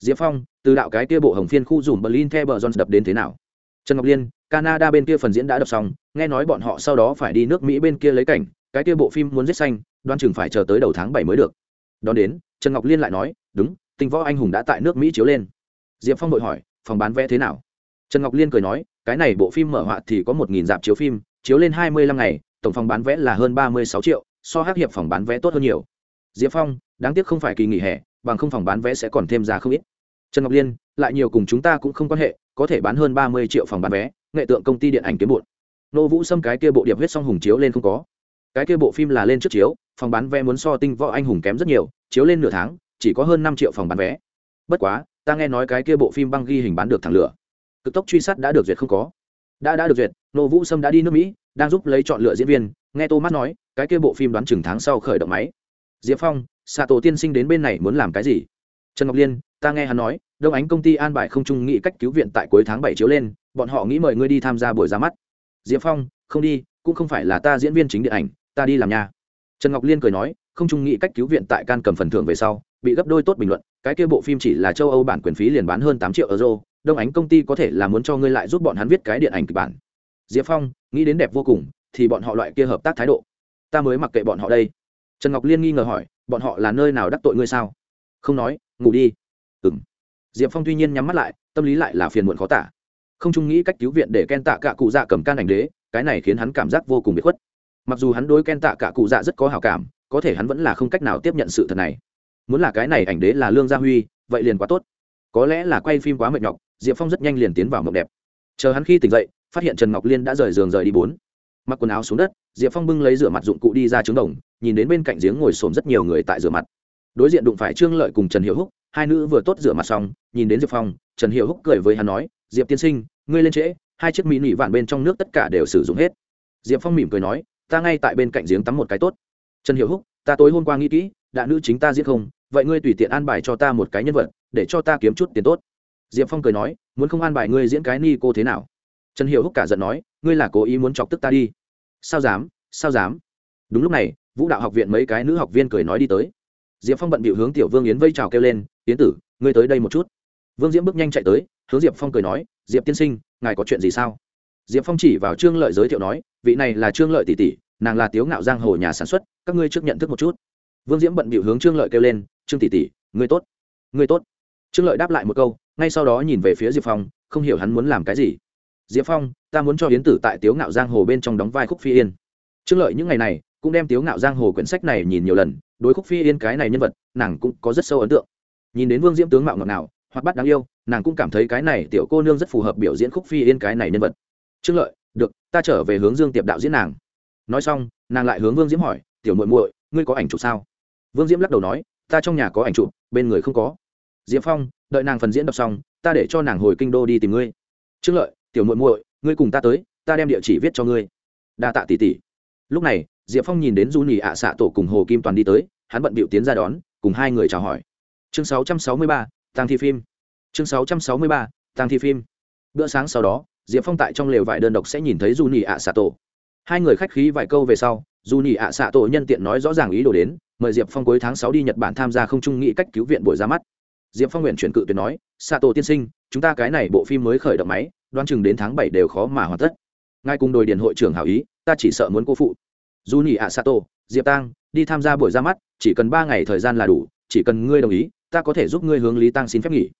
diệp phong, từ đạo cái kia bộ hồng phiên khu dùm berlin the bờ jones đập đến thế nào? Trần ngọc liên, canada bên kia phần diễn đã đập xong, nghe nói bọn họ sau đó phải đi nước mỹ bên kia lấy cảnh, cái kia bộ phim muốn giết xanh, đoan chừng phải chờ tới đầu tháng bảy mới được. Đón đến, trần ngọc liên lại nói, đúng tình võ anh hùng đã tại nước mỹ chiếu lên. Diệp phong đội hỏi, phòng bán vé thế nào? Trần ngọc liên cười nói, cái này bộ phim mở họa thì có một nghìn dạp chiếu phim, chiếu lên hai mươi lăm ngày, tổng phòng bán vé là hơn ba mươi sáu triệu, so hát hiệp phòng bán vé tốt hơn nhiều. Diệp phong, đáng tiếc không phải kỳ nghỉ hè bằng không phòng bán vé sẽ còn thêm ra không ít. Trần ngọc liên, lại nhiều cùng chúng ta cũng không quan hệ, có thể bán hơn ba mươi triệu phòng bán vé, nghệ tượng công ty điện ảnh kiếm bụn nô vũ xâm cái kia bộ điệp huyết song hùng chiếu lên không có. Cái kia bộ phim là lên trước chiếu, phòng bán vé muốn so tinh võ anh hùng kém rất nhiều, chiếu lên nửa tháng, chỉ có hơn năm triệu phòng bán vé. Bất quá, ta nghe nói cái kia bộ phim băng ghi hình bán được thẳng lửa. Cực tốc truy sát đã được duyệt không có. Đã đã được duyệt, nô vũ sâm đã đi nước mỹ, đang giúp lấy chọn lựa diễn viên, nghe tô mắt nói, cái kia bộ phim đoán chừng tháng sau khởi động máy. Diệp phong xạ tổ tiên sinh đến bên này muốn làm cái gì? Trần ngọc liên, ta nghe hắn nói, đông ánh công ty an bài không trung nghị cách cứu viện tại cuối tháng bảy chiếu lên, bọn họ nghĩ mời ngươi đi tham gia buổi ra mắt. Diệp phong, không đi, cũng không phải là ta diễn viên chính điện ảnh, ta đi làm nhà. Trần ngọc liên cười nói, không trung nghị cách cứu viện tại can cầm phần thưởng về sau, bị gấp đôi tốt bình luận, cái kia bộ phim chỉ là châu âu bản quyền phí liền bán hơn tám triệu euro, đông ánh công ty có thể là muốn cho ngươi lại giúp bọn hắn viết cái điện ảnh kịch bản. Diệp phong, nghĩ đến đẹp vô cùng, thì bọn họ loại kia hợp tác thái độ. Ta mới mặc kệ bọn họ đây trần ngọc liên nghi ngờ hỏi, bọn họ là nơi nào đắc tội ngươi sao? Không nói, ngủ đi. Ừng diệp phong tuy nhiên nhắm mắt lại, tâm lý lại là phiền muộn khó tả. Không chung nghĩ cách cứu viện để ken tạ cả cụ dạ cầm can ảnh đế, cái này khiến hắn cảm giác vô cùng bị khuất. Mặc dù hắn đối ken tạ cả cụ dạ rất có hào cảm, có thể hắn vẫn là không cách nào tiếp nhận sự thật này. Muốn là cái này ảnh đế là lương gia huy, vậy liền quá tốt. Có lẽ là quay phim quá mệt nhọc, diệp phong rất nhanh liền tiến vào mộng đẹp. Chờ hắn khi tỉnh dậy, phát hiện trần ngọc liên đã rời giường rời đi bốn. Mặc quần áo xuống đất, diệp phong bưng lấy rửa mặt dụng cụ đi ra trứng đồng nhìn đến bên cạnh giếng ngồi xổm rất nhiều người tại rửa mặt. Đối diện đụng phải trương lợi cùng trần hiệu húc, hai nữ vừa tốt rửa mặt xong, nhìn đến diệp phong, trần hiệu húc cười với hắn nói, diệp tiên sinh, ngươi lên trễ, hai chiếc mỹ nỉ vạn bên trong nước tất cả đều sử dụng hết. Diệp phong mỉm cười nói, ta ngay tại bên cạnh giếng tắm một cái tốt. Trần hiệu húc, ta tối hôm qua nghĩ kỹ, đã nữ chính ta giết không, vậy ngươi tùy tiện an bài cho ta một cái nhân vật, để cho ta kiếm chút tiền tốt. Diệp phong cười nói, muốn không an bài ngươi diễn cái ni cô thế nào? Trần hiệu húc cả giận nói, ngươi là cố ý muốn chọc tức ta đi. Sao dám sao dám? Đúng lúc này vũ đạo học viện mấy cái nữ học viên cười nói đi tới. Diệp phong bận bịu hướng tiểu vương yến vây trào kêu lên, yến tử, ngươi tới đây một chút. Vương diễm bước nhanh chạy tới, hướng diệp phong cười nói, diệp tiên sinh, ngài có chuyện gì sao? Diệp phong chỉ vào trương lợi giới thiệu nói, vị này là trương lợi tỷ tỷ, nàng là tiếu ngạo giang hồ nhà sản xuất, các ngươi trước nhận thức một chút. Vương diễm bận bịu hướng trương lợi kêu lên, trương tỷ tỷ, ngươi tốt ngươi tốt. Trương lợi đáp lại một câu, ngay sau đó nhìn về phía diệp phong, không hiểu hắn muốn làm cái gì. Diệp phong, ta muốn cho hiến tử tại tiếu ngạo giang hồ bên trong đóng vai khúc phi yên. Trương lợi những ngày này cũng đem tiếu ngạo giang hồ quyển sách này nhìn nhiều lần, đối khúc phi yên cái này nhân vật, nàng cũng có rất sâu ấn tượng. Nhìn đến vương diễm tướng mạo ngọt ngào, hoặc bắt đáng yêu, nàng cũng cảm thấy cái này tiểu cô nương rất phù hợp biểu diễn khúc phi yên cái này nhân vật. Trương lợi, được, ta trở về hướng dương tiệp đạo diễn nàng. Nói xong, nàng lại hướng vương diễm hỏi, tiểu muội muội, ngươi có ảnh chụp sao? Vương diễm lắc đầu nói, ta trong nhà có ảnh chụp, bên người không có. Diệp phong, đợi nàng phần diễn đọc xong, ta để cho nàng hồi kinh đô đi tìm ngươi. Trương lợi, tiểu muội muội, ngươi cùng ta tới, ta đem địa chỉ viết cho ngươi. Đa tạ tỷ tỷ. Lúc này diệp phong nhìn đến du nhì ạ xạ tổ cùng hồ kim toàn đi tới hắn bận bịu tiến ra đón cùng hai người chào hỏi. Chương 663, tăng thi phim. Chương 663, tăng thi phim. Bữa sáng sau đó diệp phong tại trong lều vải đơn độc sẽ nhìn thấy du nhì ạ xạ tổ. Hai người khách khí vài câu về sau du nhì ạ xạ tổ nhân tiện nói rõ ràng ý đồ đến mời diệp phong cuối tháng sáu đi nhật bản tham gia không trung nghĩ cách cứu viện buổi ra mắt. Diệp phong nguyện chuyển cự tuyệt nói xạ tổ tiên sinh chúng ta cái này bộ phim mới khởi động máy Đoan chừng đến tháng bảy đều khó mà hoàn tất. Ngay cùng đồi điện hội trưởng hảo ý ta chỉ sợ muốn cô phụ du nhị ạ sato, diệp tang, đi tham gia buổi ra mắt, chỉ cần ba ngày thời gian là đủ, chỉ cần ngươi đồng ý, ta có thể giúp ngươi hướng lý tăng xin phép nghỉ.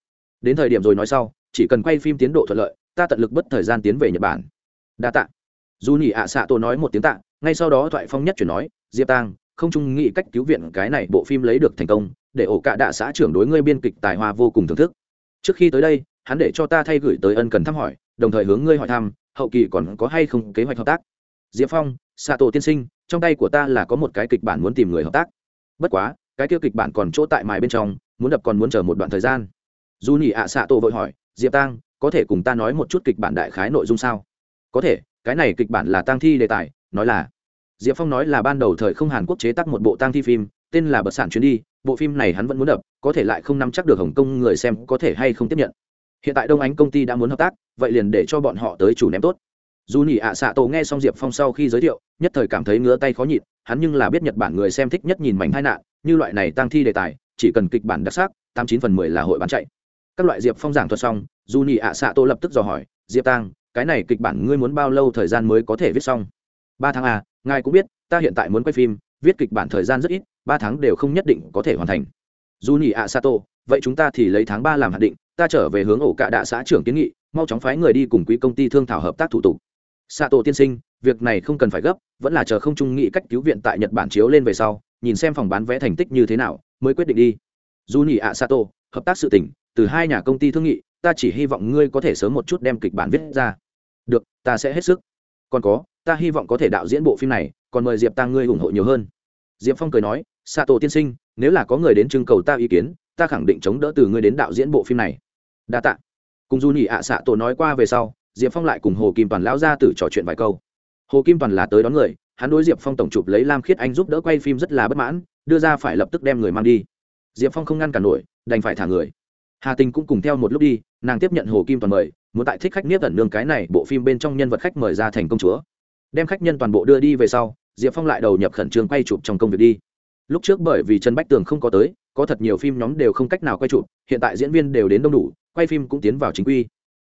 Đến thời điểm rồi nói sau, chỉ cần quay phim tiến độ thuận lợi, ta tận lực bất thời gian tiến về nhật bản. Đa tạ. Du nhị ạ xạ nói một tiếng tạ, ngay sau đó thoại phong nhất chuyển nói, diệp tang, không trung nghĩ cách cứu viện cái này bộ phim lấy được thành công, để ổ cả đạ xã trưởng đối ngươi biên kịch tài hoa vô cùng thưởng thức. Trước khi tới đây, hắn để cho ta thay gửi tới ân cần thăm hỏi, đồng thời hướng ngươi hỏi thăm, hậu kỳ còn có hay không kế hoạch hợp tác. Diệp phong xạ tổ tiên sinh trong tay của ta là có một cái kịch bản muốn tìm người hợp tác. Bất quá, cái kia kịch bản còn chỗ tại mài bên trong, muốn đập còn muốn chờ một đoạn thời gian. Dù nhị ạ xạ tổ vội hỏi, diệp tăng có thể cùng ta nói một chút kịch bản đại khái nội dung sao? Có thể, cái này kịch bản là tăng thi đề tài, nói là diệp phong nói là ban đầu thời không hàn quốc chế tác một bộ tăng thi phim, tên là bật sản chuyến đi, bộ phim này hắn vẫn muốn đập, có thể lại không nắm chắc được hồng kông người xem có thể hay không tiếp nhận. Hiện tại đông ánh công ty đã muốn hợp tác, vậy liền để cho bọn họ tới chủ ném tốt dù nỉ ạ xạ tổ nghe xong diệp phong sau khi giới thiệu, nhất thời cảm thấy ngứa tay khó nhịn, hắn nhưng là biết nhật bản người xem thích nhất nhìn mảnh hai nạn, như loại này tăng thi đề tài, chỉ cần kịch bản đặc sắc, tám chín phần mười là hội bán chạy. Các loại diệp phong giảng thuật xong, dù nỉ ạ xạ tổ lập tức dò hỏi, diệp tăng cái này kịch bản ngươi muốn bao lâu thời gian mới có thể viết xong? Ba tháng à ngài cũng biết, ta hiện tại muốn quay phim, viết kịch bản thời gian rất ít, ba tháng đều không nhất định có thể hoàn thành. Dù nỉ ạ sato vậy chúng ta thì lấy tháng ba làm hạn định, ta trở về hướng ổ cạ đạ xã trưởng kiến nghị, mau chóng phái người đi cùng quỹ công ty thương thảo hợp tác thủ tục sato tiên sinh, việc này không cần phải gấp, vẫn là chờ không trung nghị cách cứu viện tại nhật bản chiếu lên về sau, nhìn xem phòng bán vé thành tích như thế nào, mới quyết định đi. Dù nhị ạ sato hợp tác sự tỉnh từ hai nhà công ty thương nghị, ta chỉ hy vọng ngươi có thể sớm một chút đem kịch bản viết ra. Được, ta sẽ hết sức. Còn có, ta hy vọng có thể đạo diễn bộ phim này, còn mời diệp tăng ngươi ủng hộ nhiều hơn. Diệp phong cười nói Sato tiên sinh, nếu là có người đến trưng cầu ta ý kiến, ta khẳng định chống đỡ từ ngươi đến đạo diễn bộ phim này. Đa t ạ cùng du nhị ạ xạ tổ nói qua về sau diệp phong lại cùng hồ kim toàn lão ra tử trò chuyện vài câu. Hồ kim toàn là tới đón người, hắn đối diệp phong tổng chụp lấy lam khiết anh giúp đỡ quay phim rất là bất mãn, đưa ra phải lập tức đem người mang đi. Diệp phong không ngăn cản nổi, đành phải thả người. Hà tình cũng cùng theo một lúc đi, nàng tiếp nhận hồ kim toàn mời, muốn tại thích khách niết ẩn nương cái này bộ phim bên trong nhân vật khách mời ra thành công chúa. Đem khách nhân toàn bộ đưa đi về sau, diệp phong lại đầu nhập khẩn trương quay chụp trong công việc đi. Lúc trước bởi vì trần bách tường không có tới, có thật nhiều phim nhóm đều không cách nào quay chụp, hiện tại diễn viên đều đến đông đủ, quay phim cũng tiến vào chính quy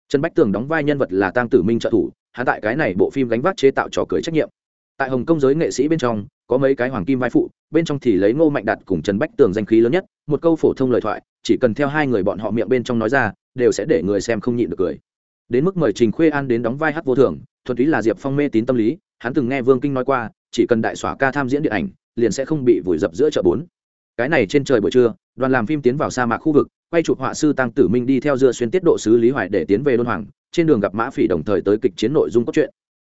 trần bách tường đóng vai nhân vật là Tang tử minh trợ thủ, hắn tại cái này bộ phim gánh vác chế tạo trò cười trách nhiệm. Tại hồng kông giới nghệ sĩ bên trong, có mấy cái hoàng kim vai phụ, bên trong thì lấy ngô mạnh đạt cùng trần bách tường danh khí lớn nhất, một câu phổ thông lời thoại, chỉ cần theo hai người bọn họ miệng bên trong nói ra, đều sẽ để người xem không nhịn được cười. Đến mức mời trình khuê an đến đóng vai hát vô thường, thuần túy là diệp phong mê tín tâm lý, hắn từng nghe vương kinh nói qua, chỉ cần đại xỏa ca tham diễn điện ảnh, liền sẽ không bị vùi dập giữa chợ bốn. Cái này trên trời buổi trưa, đoàn làm phim tiến vào sa mạc khu vực quay chụp họa sư tăng tử minh đi theo dưa xuyên tiết độ sứ lý hoài để tiến về đôn hoàng, trên đường gặp mã phỉ đồng thời tới kịch chiến nội dung cốt truyện.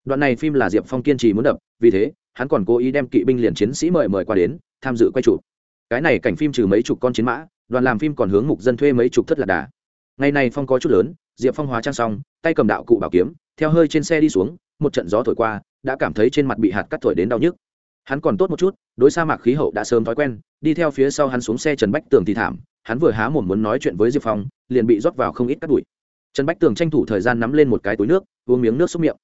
Đoạn này phim là diệp phong kiên trì muốn đập, vì thế, hắn còn cố ý đem kỵ binh liền chiến sĩ mời mời qua đến, tham dự quay chụp. Cái này cảnh phim trừ mấy chục con chiến mã, đoàn làm phim còn hướng mục dân thuê mấy chục thất lạc đà. Ngày này phong có chút lớn, diệp phong hóa trang xong, tay cầm đạo cụ bảo kiếm, theo hơi trên xe đi xuống, một trận gió thổi qua, đã cảm thấy trên mặt bị hạt cắt thổi đến đau nhức. Hắn còn tốt một chút, đối sa mạc khí hậu đã sớm thói quen, đi theo phía sau hắn xuống xe trần bách tường thì thảm hắn vừa há mồm muốn nói chuyện với diệp phong, liền bị rót vào không ít cắt bụi. Trần bách tường tranh thủ thời gian nắm lên một cái túi nước, uống miếng nước xúc miệng.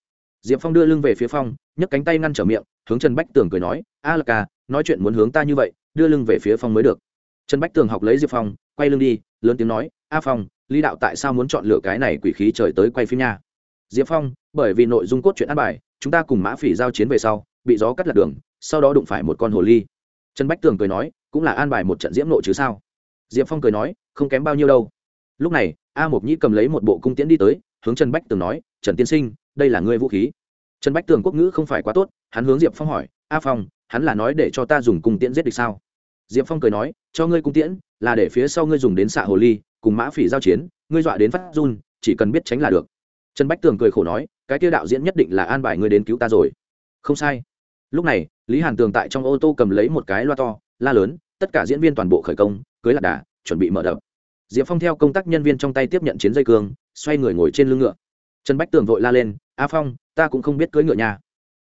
Diệp phong đưa lưng về phía phong, nhấc cánh tay ngăn trở miệng, hướng trần bách tường cười nói, a là ca, nói chuyện muốn hướng ta như vậy, đưa lưng về phía phong mới được. Trần bách tường học lấy diệp phong, quay lưng đi, lớn tiếng nói, a phong, lý đạo tại sao muốn chọn lựa cái này quỷ khí trời tới quay phim nha? Diệp phong, bởi vì nội dung cốt truyện ăn bài, chúng ta cùng mã phỉ giao chiến về sau, bị gió cắt lạc đường, sau đó đụng phải một con hồ ly. Trần bách tường cười nói, cũng là an bài một trận diễm nộ chứ sao? Diệp phong cười nói, không kém bao nhiêu đâu. Lúc này, a mộc nhĩ cầm lấy một bộ cung tiễn đi tới, hướng trần bách tường nói, trần tiên sinh, đây là ngươi vũ khí. Trần bách tường quốc ngữ không phải quá tốt, hắn hướng diệp phong hỏi, a phong, hắn là nói để cho ta dùng cung tiễn giết địch sao? Diệp phong cười nói, cho ngươi cung tiễn, là để phía sau ngươi dùng đến xạ hồ ly, cùng mã phỉ giao chiến, ngươi dọa đến phát run, chỉ cần biết tránh là được. Trần bách tường cười khổ nói, cái tiêu đạo diễn nhất định là an bài ngươi đến cứu ta rồi. Không sai. Lúc này, lý hàn tường tại trong ô tô cầm lấy một cái loa to, la lớn, tất cả diễn viên toàn bộ khởi công cưới lạc đà, chuẩn bị mở đập. Diệp phong theo công tác nhân viên trong tay tiếp nhận chiến dây cương, xoay người ngồi trên lưng ngựa. Trần bách tường vội la lên, a phong, ta cũng không biết cưỡi ngựa nhà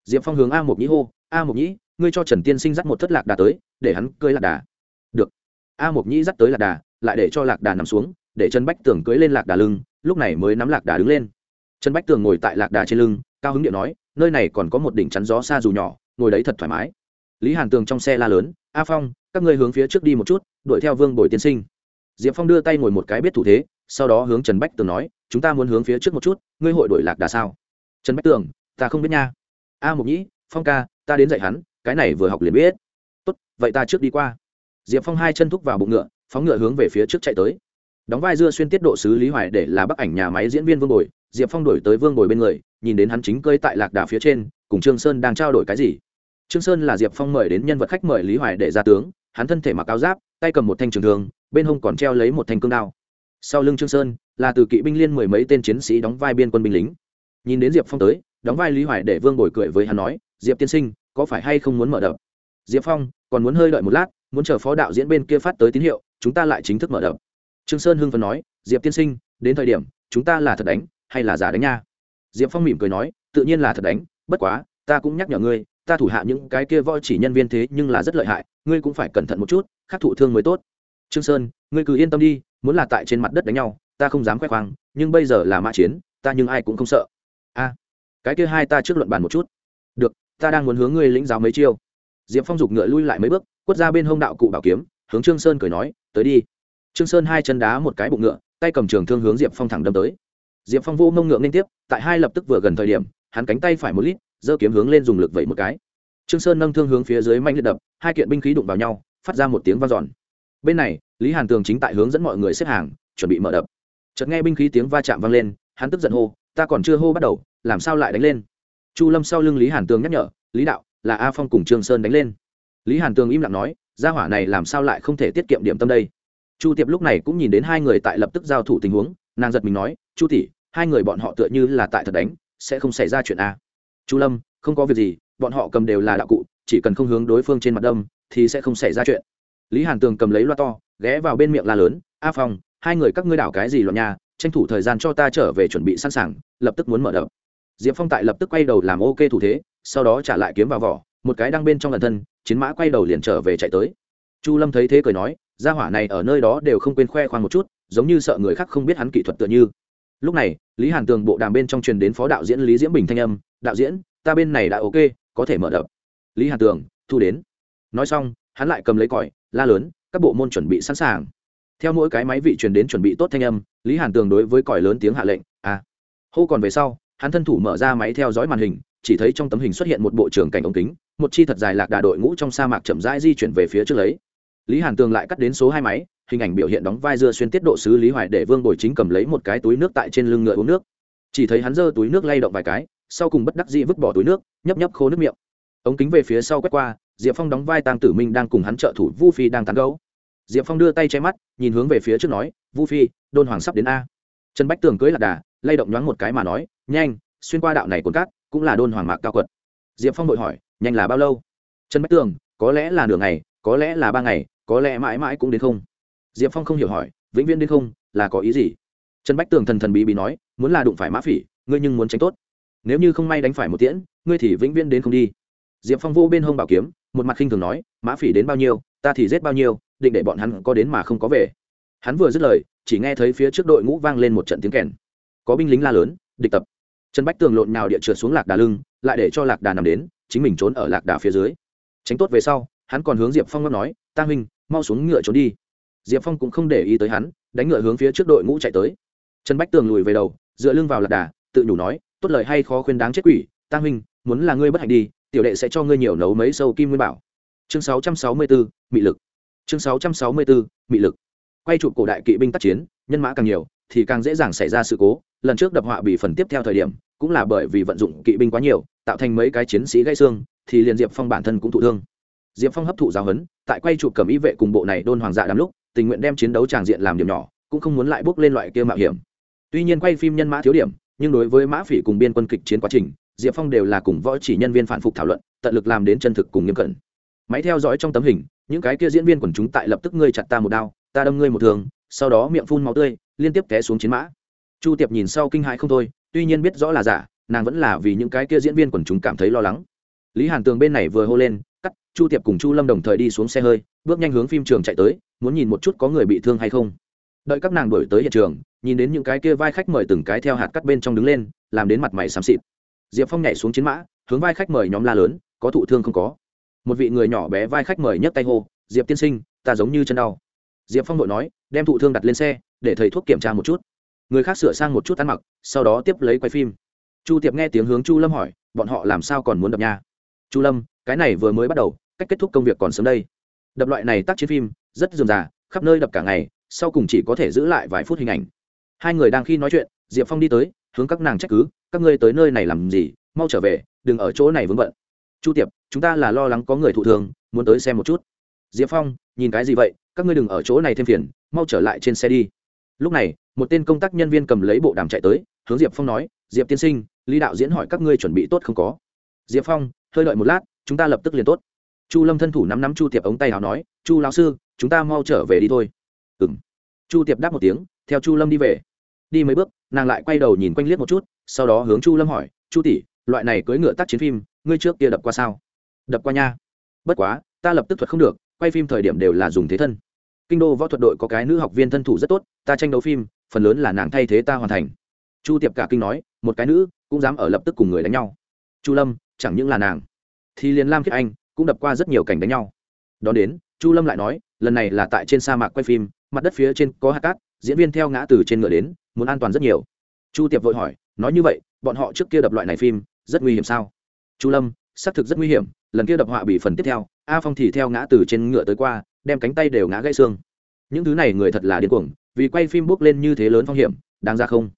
diệp phong hướng a Mục nhĩ hô, a Mục nhĩ, ngươi cho trần tiên sinh dắt một thất lạc đà tới, để hắn cưỡi lạc đà. Được. A Mục nhĩ dắt tới lạc đà, lại để cho lạc đà nằm xuống, để trần bách tường cưỡi lên lạc đà lưng, lúc này mới nắm lạc đà đứng lên. Trần bách tường ngồi tại lạc đà trên lưng, cao hứng điện nói, nơi này còn có một đỉnh chắn gió xa dù nhỏ, ngồi đấy thật thoải mái. Lý hàn tường trong xe la lớn, a phong các ngươi hướng phía trước đi một chút, đuổi theo vương bồi tiên sinh. Diệp phong đưa tay ngồi một cái biết thủ thế, sau đó hướng trần bách tường nói, chúng ta muốn hướng phía trước một chút, ngươi hội đổi lạc đà sao? Trần bách tường, ta không biết nha. A mục nhĩ, phong ca, ta đến dạy hắn, cái này vừa học liền biết. Tốt, vậy ta trước đi qua. Diệp phong hai chân thúc vào bụng ngựa, phóng ngựa hướng về phía trước chạy tới. Đóng vai dưa xuyên tiết độ sứ lý hoài để là bức ảnh nhà máy diễn viên vương bồi, diệp phong đổi tới vương bồi bên người, nhìn đến hắn chính cơi tại lạc đà phía trên, cùng trương sơn đang trao đổi cái gì. Trương sơn là diệp phong mời đến nhân vật khách mời lý hoài để ra tướng hắn thân thể mặc áo giáp, tay cầm một thanh trường thường bên hông còn treo lấy một thanh cương đao. Sau lưng trương sơn, là từ kỵ binh liên mười mấy tên chiến sĩ đóng vai biên quân binh lính. Nhìn đến diệp phong tới, đóng vai lý hoài để vương bồi cười với hắn nói, diệp tiên sinh, có phải hay không muốn mở đập? Diệp phong, còn muốn hơi đợi một lát, muốn chờ phó đạo diễn bên kia phát tới tín hiệu, chúng ta lại chính thức mở đập. Trương sơn hưng phấn nói, diệp tiên sinh, đến thời điểm, chúng ta là thật đánh, hay là giả đánh nha? Diệp phong mỉm cười nói, tự nhiên là thật đánh, bất quá, ta cũng nhắc nhở ngươi ta thủ hạ những cái kia voi chỉ nhân viên thế nhưng là rất lợi hại, ngươi cũng phải cẩn thận một chút, khắc thụ thương mới tốt. Trương sơn, ngươi cứ yên tâm đi, muốn là tại trên mặt đất đánh nhau, ta không dám khoe khoang, nhưng bây giờ là mã chiến, ta nhưng ai cũng không sợ. A, cái kia hai ta trước luận bàn một chút. Được, ta đang muốn hướng ngươi lĩnh giáo mấy chiêu. Diệp phong giục ngựa lui lại mấy bước, quất ra bên hông đạo cụ bảo kiếm, hướng trương sơn cười nói, tới đi. Trương sơn hai chân đá một cái bụng ngựa, tay cầm trường thương hướng diệp phong thẳng đâm tới. Diệp phong vô mông ngựa liên tiếp, tại hai lập tức vừa gần thời điểm, hắn cánh tay phải một lít giơ kiếm hướng lên dùng lực vẩy một cái. Trương sơn nâng thương hướng phía dưới mạnh liệt đập, hai kiện binh khí đụng vào nhau, phát ra một tiếng vang dọn. Bên này, lý hàn tường chính tại hướng dẫn mọi người xếp hàng, chuẩn bị mở đập. Chợt nghe binh khí tiếng va chạm vang lên, hắn tức giận hô, ta còn chưa hô bắt đầu, làm sao lại đánh lên? Chu lâm sau lưng lý hàn tường nhắc nhở, lý đạo, là a phong cùng trương sơn đánh lên. Lý hàn tường im lặng nói, gia hỏa này làm sao lại không thể tiết kiệm điểm tâm đây? Chu tiệp lúc này cũng nhìn đến hai người tại lập tức giao thủ tình huống, nàng giật mình nói, chu tỷ, hai người bọn họ tựa như là tại thật đánh, sẽ không xảy ra chuyện a chu lâm, không có việc gì, bọn họ cầm đều là đạo cụ, chỉ cần không hướng đối phương trên mặt đâm, thì sẽ không xảy ra chuyện. Lý hàn tường cầm lấy loa to, ghé vào bên miệng la lớn, a phong, hai người các ngươi đảo cái gì loạn nhà, tranh thủ thời gian cho ta trở về chuẩn bị sẵn sàng, lập tức muốn mở đập diệp phong tại lập tức quay đầu làm ok thủ thế, sau đó trả lại kiếm vào vỏ, một cái đang bên trong lần thân, chiến mã quay đầu liền trở về chạy tới. Chu lâm thấy thế cười nói, gia hỏa này ở nơi đó đều không quên khoe khoang một chút, giống như sợ người khác không biết hắn kỹ thuật tựa như. Lúc này, lý hàn tường bộ đàm bên trong truyền đến phó đạo diễn lý diễm bình thanh âm đạo diễn, ta bên này đã ok, có thể mở đập. Lý hàn tường, thu đến. Nói xong, hắn lại cầm lấy còi, la lớn, các bộ môn chuẩn bị sẵn sàng. Theo mỗi cái máy vị truyền đến chuẩn bị tốt thanh âm, lý hàn tường đối với còi lớn tiếng hạ lệnh à. Hô còn về sau, hắn thân thủ mở ra máy theo dõi màn hình, chỉ thấy trong tấm hình xuất hiện một bộ trưởng cảnh ống kính, một chi thật dài lạc đà đội ngũ trong sa mạc chậm rãi di chuyển về phía trước lấy. Lý hàn tường lại cắt đến số hai máy, hình ảnh biểu hiện đóng vai dưa xuyên tiết độ sứ lý hoài để vương bồi chính cầm lấy một cái túi nước tại trên lưng ngựa uống nước. Chỉ thấy hắn giơ túi nước lay động vài cái sau cùng bất đắc dĩ vứt bỏ túi nước, nhấp nhấp khô nước miệng. Ống kính về phía sau quét qua, diệp phong đóng vai tàng tử minh đang cùng hắn trợ thủ vu phi đang tán gấu diệp phong đưa tay che mắt, nhìn hướng về phía trước nói, vu phi, đôn hoàng sắp đến a. Trần bách tường cưới lạc đà, lay động nhoáng một cái mà nói, nhanh, xuyên qua đạo này cồn cát, cũng là đôn hoàng mạc cao quật. Diệp phong vội hỏi, nhanh là bao lâu? Trần bách tường, có lẽ là nửa ngày, có lẽ là ba ngày, có lẽ mãi mãi cũng đến không. Diệp phong không hiểu hỏi, vĩnh viễn đến không, là có ý gì? Trần bách tường thần thần bí bí nói, muốn là đụng phải mã phỉ, ngươi nhưng muốn tránh tốt nếu như không may đánh phải một tiễn, ngươi thì vĩnh viễn đến không đi. Diệp phong vô bên hông bảo kiếm, một mặt khinh thường nói, mã phỉ đến bao nhiêu, ta thì giết bao nhiêu, định để bọn hắn có đến mà không có về. Hắn vừa dứt lời, chỉ nghe thấy phía trước đội ngũ vang lên một trận tiếng kèn. Có binh lính la lớn, địch tập. Trần bách tường lộn nào địa trượt xuống lạc đà lưng, lại để cho lạc đà nằm đến, chính mình trốn ở lạc đà phía dưới. Tránh tốt về sau, hắn còn hướng diệp phong nói, ta huynh, mau xuống ngựa trốn đi. Diệp phong cũng không để ý tới hắn, đánh ngựa hướng phía trước đội ngũ chạy tới. Trần bách tường lùi về đầu, dựa lưng vào lạc đà, tự nhủ nói tốt lời hay khó khuyên đáng chết quỷ tăng huynh muốn là ngươi bất hạnh đi tiểu đệ sẽ cho ngươi nhiều nấu mấy sâu kim nguyên bảo. Chương 664, mị lực. Chương 664, mị lực. Quay chụp cổ đại kỵ binh tác chiến nhân mã càng nhiều thì càng dễ dàng xảy ra sự cố. Lần trước đập họa bị phần tiếp theo thời điểm cũng là bởi vì vận dụng kỵ binh quá nhiều tạo thành mấy cái chiến sĩ gãy xương thì liền diệp phong bản thân cũng thụ thương. Diệp phong hấp thụ giáo huấn tại quay chụp cầm ý vệ cùng bộ này đôn hoàng dạ đám lúc tình nguyện đem chiến đấu tràng diện làm điểm nhỏ cũng không muốn lại bước lên loại kia mạo hiểm. Tuy nhiên quay phim nhân mã thiếu điểm nhưng đối với mã phỉ cùng biên quân kịch chiến quá trình, diệp phong đều là cùng võ chỉ nhân viên phản phục thảo luận, tận lực làm đến chân thực cùng nghiêm cẩn. Máy theo dõi trong tấm hình, những cái kia diễn viên quần chúng tại lập tức ngươi chặt ta một đao, ta đâm ngươi một thường sau đó miệng phun máu tươi, liên tiếp té xuống chiến mã. Chu tiệp nhìn sau kinh hãi không thôi, tuy nhiên biết rõ là giả, nàng vẫn là vì những cái kia diễn viên quần chúng cảm thấy lo lắng. Lý hàn tường bên này vừa hô lên, cắt, chu tiệp cùng chu lâm đồng thời đi xuống xe hơi, bước nhanh hướng phim trường chạy tới, muốn nhìn một chút có người bị thương hay không. Đợi các nàng đổi tới hiện trường nhìn đến những cái kia vai khách mời từng cái theo hạt cắt bên trong đứng lên, làm đến mặt mày xám xịt. Diệp phong nhảy xuống chiến mã, hướng vai khách mời nhóm la lớn, có thụ thương không có. Một vị người nhỏ bé vai khách mời nhấc tay hô, diệp tiên sinh, ta giống như chân đau. Diệp phong đội nói, đem thụ thương đặt lên xe, để thầy thuốc kiểm tra một chút. Người khác sửa sang một chút ăn mặc, sau đó tiếp lấy quay phim. Chu tiệp nghe tiếng hướng chu lâm hỏi, bọn họ làm sao còn muốn đập nha chu lâm, cái này vừa mới bắt đầu, cách kết thúc công việc còn sớm đây. Đập loại này tác chiến phim, rất dườm già, khắp nơi đập cả ngày, sau cùng chỉ có thể giữ lại vài phút hình ảnh hai người đang khi nói chuyện, diệp phong đi tới, hướng các nàng trách cứ, các ngươi tới nơi này làm gì? Mau trở về, đừng ở chỗ này vướng bận. Chu tiệp, chúng ta là lo lắng có người thụ thường muốn tới xem một chút. Diệp phong, nhìn cái gì vậy? Các ngươi đừng ở chỗ này thêm phiền, mau trở lại trên xe đi. Lúc này, một tên công tác nhân viên cầm lấy bộ đàm chạy tới, hướng diệp phong nói, diệp tiên sinh, lý đạo diễn hỏi các ngươi chuẩn bị tốt không có? Diệp phong, hơi đợi một lát, chúng ta lập tức liền tốt. Chu lâm thân thủ nắm nắm chu tiệp ống tay nào nói, chu lão sư, chúng ta mau trở về đi thôi. Ừ m chu tiệp đáp một tiếng, theo chu lâm đi về đi mấy bước, nàng lại quay đầu nhìn quanh liếc một chút, sau đó hướng chu lâm hỏi, chu tỷ, loại này cưỡi ngựa tác chiến phim, ngươi trước kia đập qua sao? Đập qua nha. Bất quá, ta lập tức thuật không được, quay phim thời điểm đều là dùng thế thân. Kinh đô võ thuật đội có cái nữ học viên thân thủ rất tốt, ta tranh đấu phim, phần lớn là nàng thay thế ta hoàn thành. Chu tiệp cả kinh nói, một cái nữ, cũng dám ở lập tức cùng người đánh nhau. Chu lâm, chẳng những là nàng, thì liền lam khiết anh cũng đập qua rất nhiều cảnh đánh nhau. Đón đến, chu lâm lại nói, lần này là tại trên sa mạc quay phim, mặt đất phía trên có hạt cát diễn viên theo ngã từ trên ngựa đến, muốn an toàn rất nhiều. Chu tiệp vội hỏi, nói như vậy, bọn họ trước kia đập loại này phim, rất nguy hiểm sao? Chu lâm, xác thực rất nguy hiểm, lần kia đập họa bị phần tiếp theo, a phong thì theo ngã từ trên ngựa tới qua, đem cánh tay đều ngã gãy xương. Những thứ này người thật là điên cuồng, vì quay phim bước lên như thế lớn phong hiểm, đáng ra không?